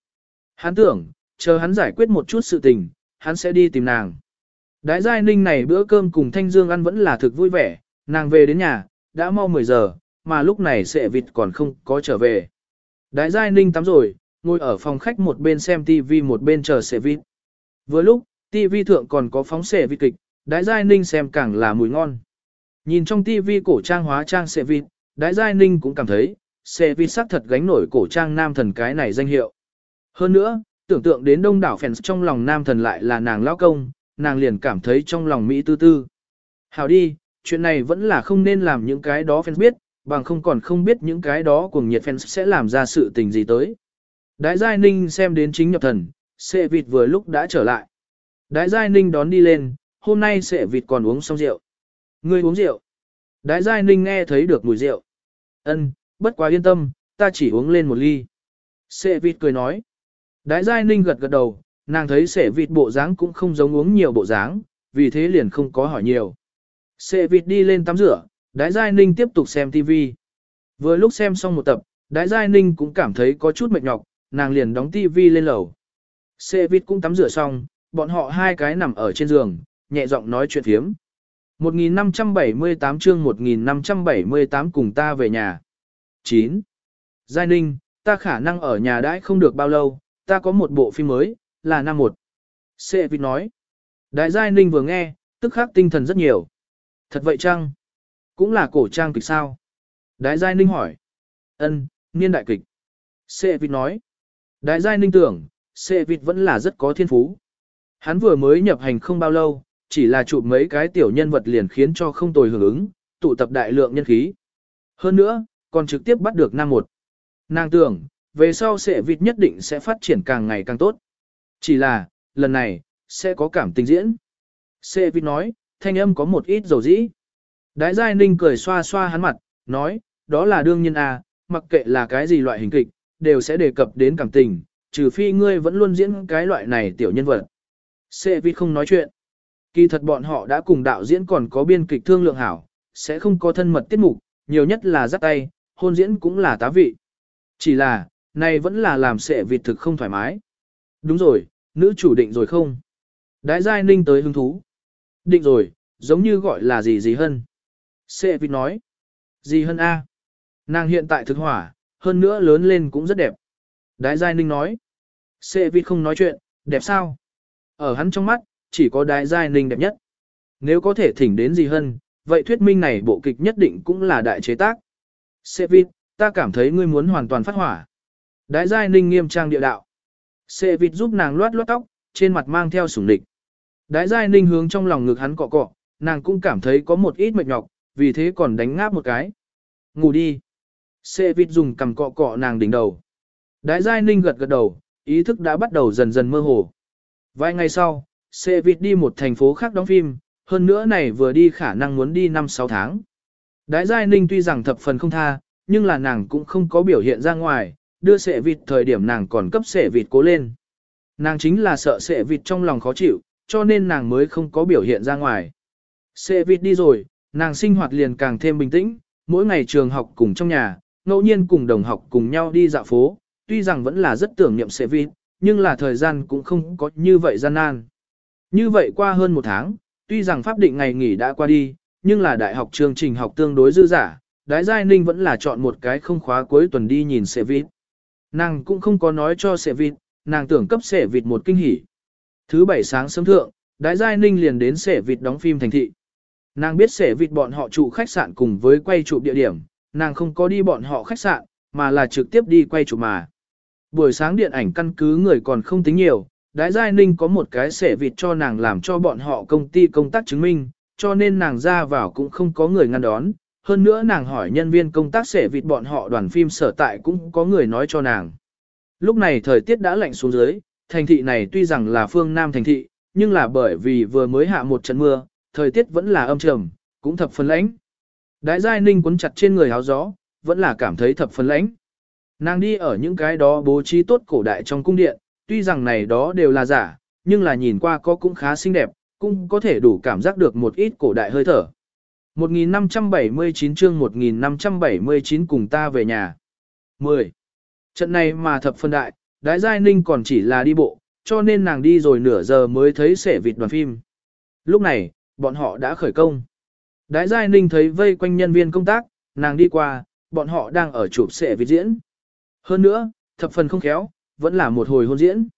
Hắn tưởng, chờ hắn giải quyết một chút sự tình, hắn sẽ đi tìm nàng. Đại Giai Ninh này bữa cơm cùng Thanh Dương ăn vẫn là thực vui vẻ, nàng về đến nhà, đã mau 10 giờ, mà lúc này sệ vịt còn không có trở về. Đại Giai Ninh tắm rồi, ngồi ở phòng khách một bên xem TV một bên chờ sệ vịt. Vừa lúc, TV thượng còn có phóng sệ vịt kịch, Đại Giai Ninh xem càng là mùi ngon. Nhìn trong TV cổ trang hóa trang sệ vịt, Đái Giai Ninh cũng cảm thấy, xe vi sắc thật gánh nổi cổ trang nam thần cái này danh hiệu. Hơn nữa, tưởng tượng đến đông đảo fans trong lòng nam thần lại là nàng lão công, nàng liền cảm thấy trong lòng Mỹ tư tư. Hào đi, chuyện này vẫn là không nên làm những cái đó fans biết, bằng không còn không biết những cái đó cuồng nhiệt fans sẽ làm ra sự tình gì tới. Đái Giai Ninh xem đến chính nhập thần, xe vịt vừa lúc đã trở lại. Đái Giai Ninh đón đi lên, hôm nay sẽ vịt còn uống xong rượu. Ngươi uống rượu. Đái Giai Ninh nghe thấy được mùi rượu. Ân, bất quá yên tâm, ta chỉ uống lên một ly. Sệ vịt cười nói. Đái Giai Ninh gật gật đầu, nàng thấy sệ vịt bộ dáng cũng không giống uống nhiều bộ dáng, vì thế liền không có hỏi nhiều. Sệ vịt đi lên tắm rửa, Đái Giai Ninh tiếp tục xem TV. Vừa lúc xem xong một tập, Đái Giai Ninh cũng cảm thấy có chút mệt nhọc, nàng liền đóng TV lên lầu. Sệ vịt cũng tắm rửa xong, bọn họ hai cái nằm ở trên giường, nhẹ giọng nói chuyện phiếm. 1578 chương 1578 cùng ta về nhà. 9. Giai Ninh, ta khả năng ở nhà đãi không được bao lâu, ta có một bộ phim mới, là năm một. Sệ vịt nói. Đại Giai Ninh vừa nghe, tức khắc tinh thần rất nhiều. Thật vậy chăng? Cũng là cổ trang kịch sao? Đại Giai Ninh hỏi. Ân, niên đại kịch. Sệ vịt nói. Đại Giai Ninh tưởng, Sệ vịt vẫn là rất có thiên phú. Hắn vừa mới nhập hành không bao lâu, chỉ là chụp mấy cái tiểu nhân vật liền khiến cho không tồi hưởng ứng, tụ tập đại lượng nhân khí. Hơn nữa, còn trực tiếp bắt được Nam một. Nàng tưởng, về sau sẽ vịt nhất định sẽ phát triển càng ngày càng tốt. Chỉ là, lần này, sẽ có cảm tình diễn. Sệ vịt nói, thanh âm có một ít dầu dĩ. Đái Giai Ninh cười xoa xoa hắn mặt, nói, đó là đương nhiên à, mặc kệ là cái gì loại hình kịch, đều sẽ đề cập đến cảm tình, trừ phi ngươi vẫn luôn diễn cái loại này tiểu nhân vật. Sệ vịt không nói chuyện. Kỳ thật bọn họ đã cùng đạo diễn còn có biên kịch thương lượng hảo, sẽ không có thân mật tiết mục, nhiều nhất là dắt tay, hôn diễn cũng là tá vị. Chỉ là, này vẫn là làm sệ vịt thực không thoải mái. Đúng rồi, nữ chủ định rồi không? Đái giai ninh tới hứng thú. Định rồi, giống như gọi là gì gì hơn. Sệ vịt nói. Gì hơn A. Nàng hiện tại thực hỏa, hơn nữa lớn lên cũng rất đẹp. Đái giai ninh nói. Sệ vịt không nói chuyện, đẹp sao? Ở hắn trong mắt, chỉ có đái giai ninh đẹp nhất. Nếu có thể thỉnh đến gì hơn, vậy thuyết minh này bộ kịch nhất định cũng là đại chế tác. Sevit, ta cảm thấy ngươi muốn hoàn toàn phát hỏa. Đái giai ninh nghiêm trang địa đạo. Sevit giúp nàng loát loát tóc, trên mặt mang theo sủng địch. Đái giai ninh hướng trong lòng ngực hắn cọ cọ, nàng cũng cảm thấy có một ít mệt nhọc, vì thế còn đánh ngáp một cái. Ngủ đi. Sevit dùng cầm cọ cọ nàng đỉnh đầu. Đái giai ninh gật gật đầu, ý thức đã bắt đầu dần dần mơ hồ. Vài ngày sau, Xe vịt đi một thành phố khác đóng phim, hơn nữa này vừa đi khả năng muốn đi 5-6 tháng. Đái Giai Ninh tuy rằng thập phần không tha, nhưng là nàng cũng không có biểu hiện ra ngoài, đưa sệ vịt thời điểm nàng còn cấp sệ vịt cố lên. Nàng chính là sợ sệ vịt trong lòng khó chịu, cho nên nàng mới không có biểu hiện ra ngoài. Sệ vịt đi rồi, nàng sinh hoạt liền càng thêm bình tĩnh, mỗi ngày trường học cùng trong nhà, ngẫu nhiên cùng đồng học cùng nhau đi dạo phố, tuy rằng vẫn là rất tưởng niệm sệ vịt, nhưng là thời gian cũng không có như vậy gian nan. Như vậy qua hơn một tháng, tuy rằng pháp định ngày nghỉ đã qua đi, nhưng là đại học chương trình học tương đối dư giả, Đái Giai Ninh vẫn là chọn một cái không khóa cuối tuần đi nhìn xe vịt. Nàng cũng không có nói cho xe vịt, nàng tưởng cấp xe vịt một kinh hỉ. Thứ bảy sáng sớm thượng, Đái Giai Ninh liền đến xe vịt đóng phim thành thị. Nàng biết xe vịt bọn họ trụ khách sạn cùng với quay chụp địa điểm, nàng không có đi bọn họ khách sạn, mà là trực tiếp đi quay chụp mà. Buổi sáng điện ảnh căn cứ người còn không tính nhiều, Đái Giai Ninh có một cái sẻ vịt cho nàng làm cho bọn họ công ty công tác chứng minh, cho nên nàng ra vào cũng không có người ngăn đón. Hơn nữa nàng hỏi nhân viên công tác sẻ vịt bọn họ đoàn phim sở tại cũng có người nói cho nàng. Lúc này thời tiết đã lạnh xuống dưới, thành thị này tuy rằng là phương Nam thành thị, nhưng là bởi vì vừa mới hạ một trận mưa, thời tiết vẫn là âm trầm, cũng thập phần lãnh. Đái Giai Ninh cuốn chặt trên người áo gió, vẫn là cảm thấy thập phần lãnh. Nàng đi ở những cái đó bố trí tốt cổ đại trong cung điện, tuy rằng này đó đều là giả, nhưng là nhìn qua có cũng khá xinh đẹp, cũng có thể đủ cảm giác được một ít cổ đại hơi thở. 1579 chương 1579 cùng ta về nhà. 10. Trận này mà thập phân đại, đái giai ninh còn chỉ là đi bộ, cho nên nàng đi rồi nửa giờ mới thấy sẻ vịt đoàn phim. Lúc này, bọn họ đã khởi công. Đái giai ninh thấy vây quanh nhân viên công tác, nàng đi qua, bọn họ đang ở chụp sẻ vịt diễn. Hơn nữa, thập phần không khéo, vẫn là một hồi hôn diễn.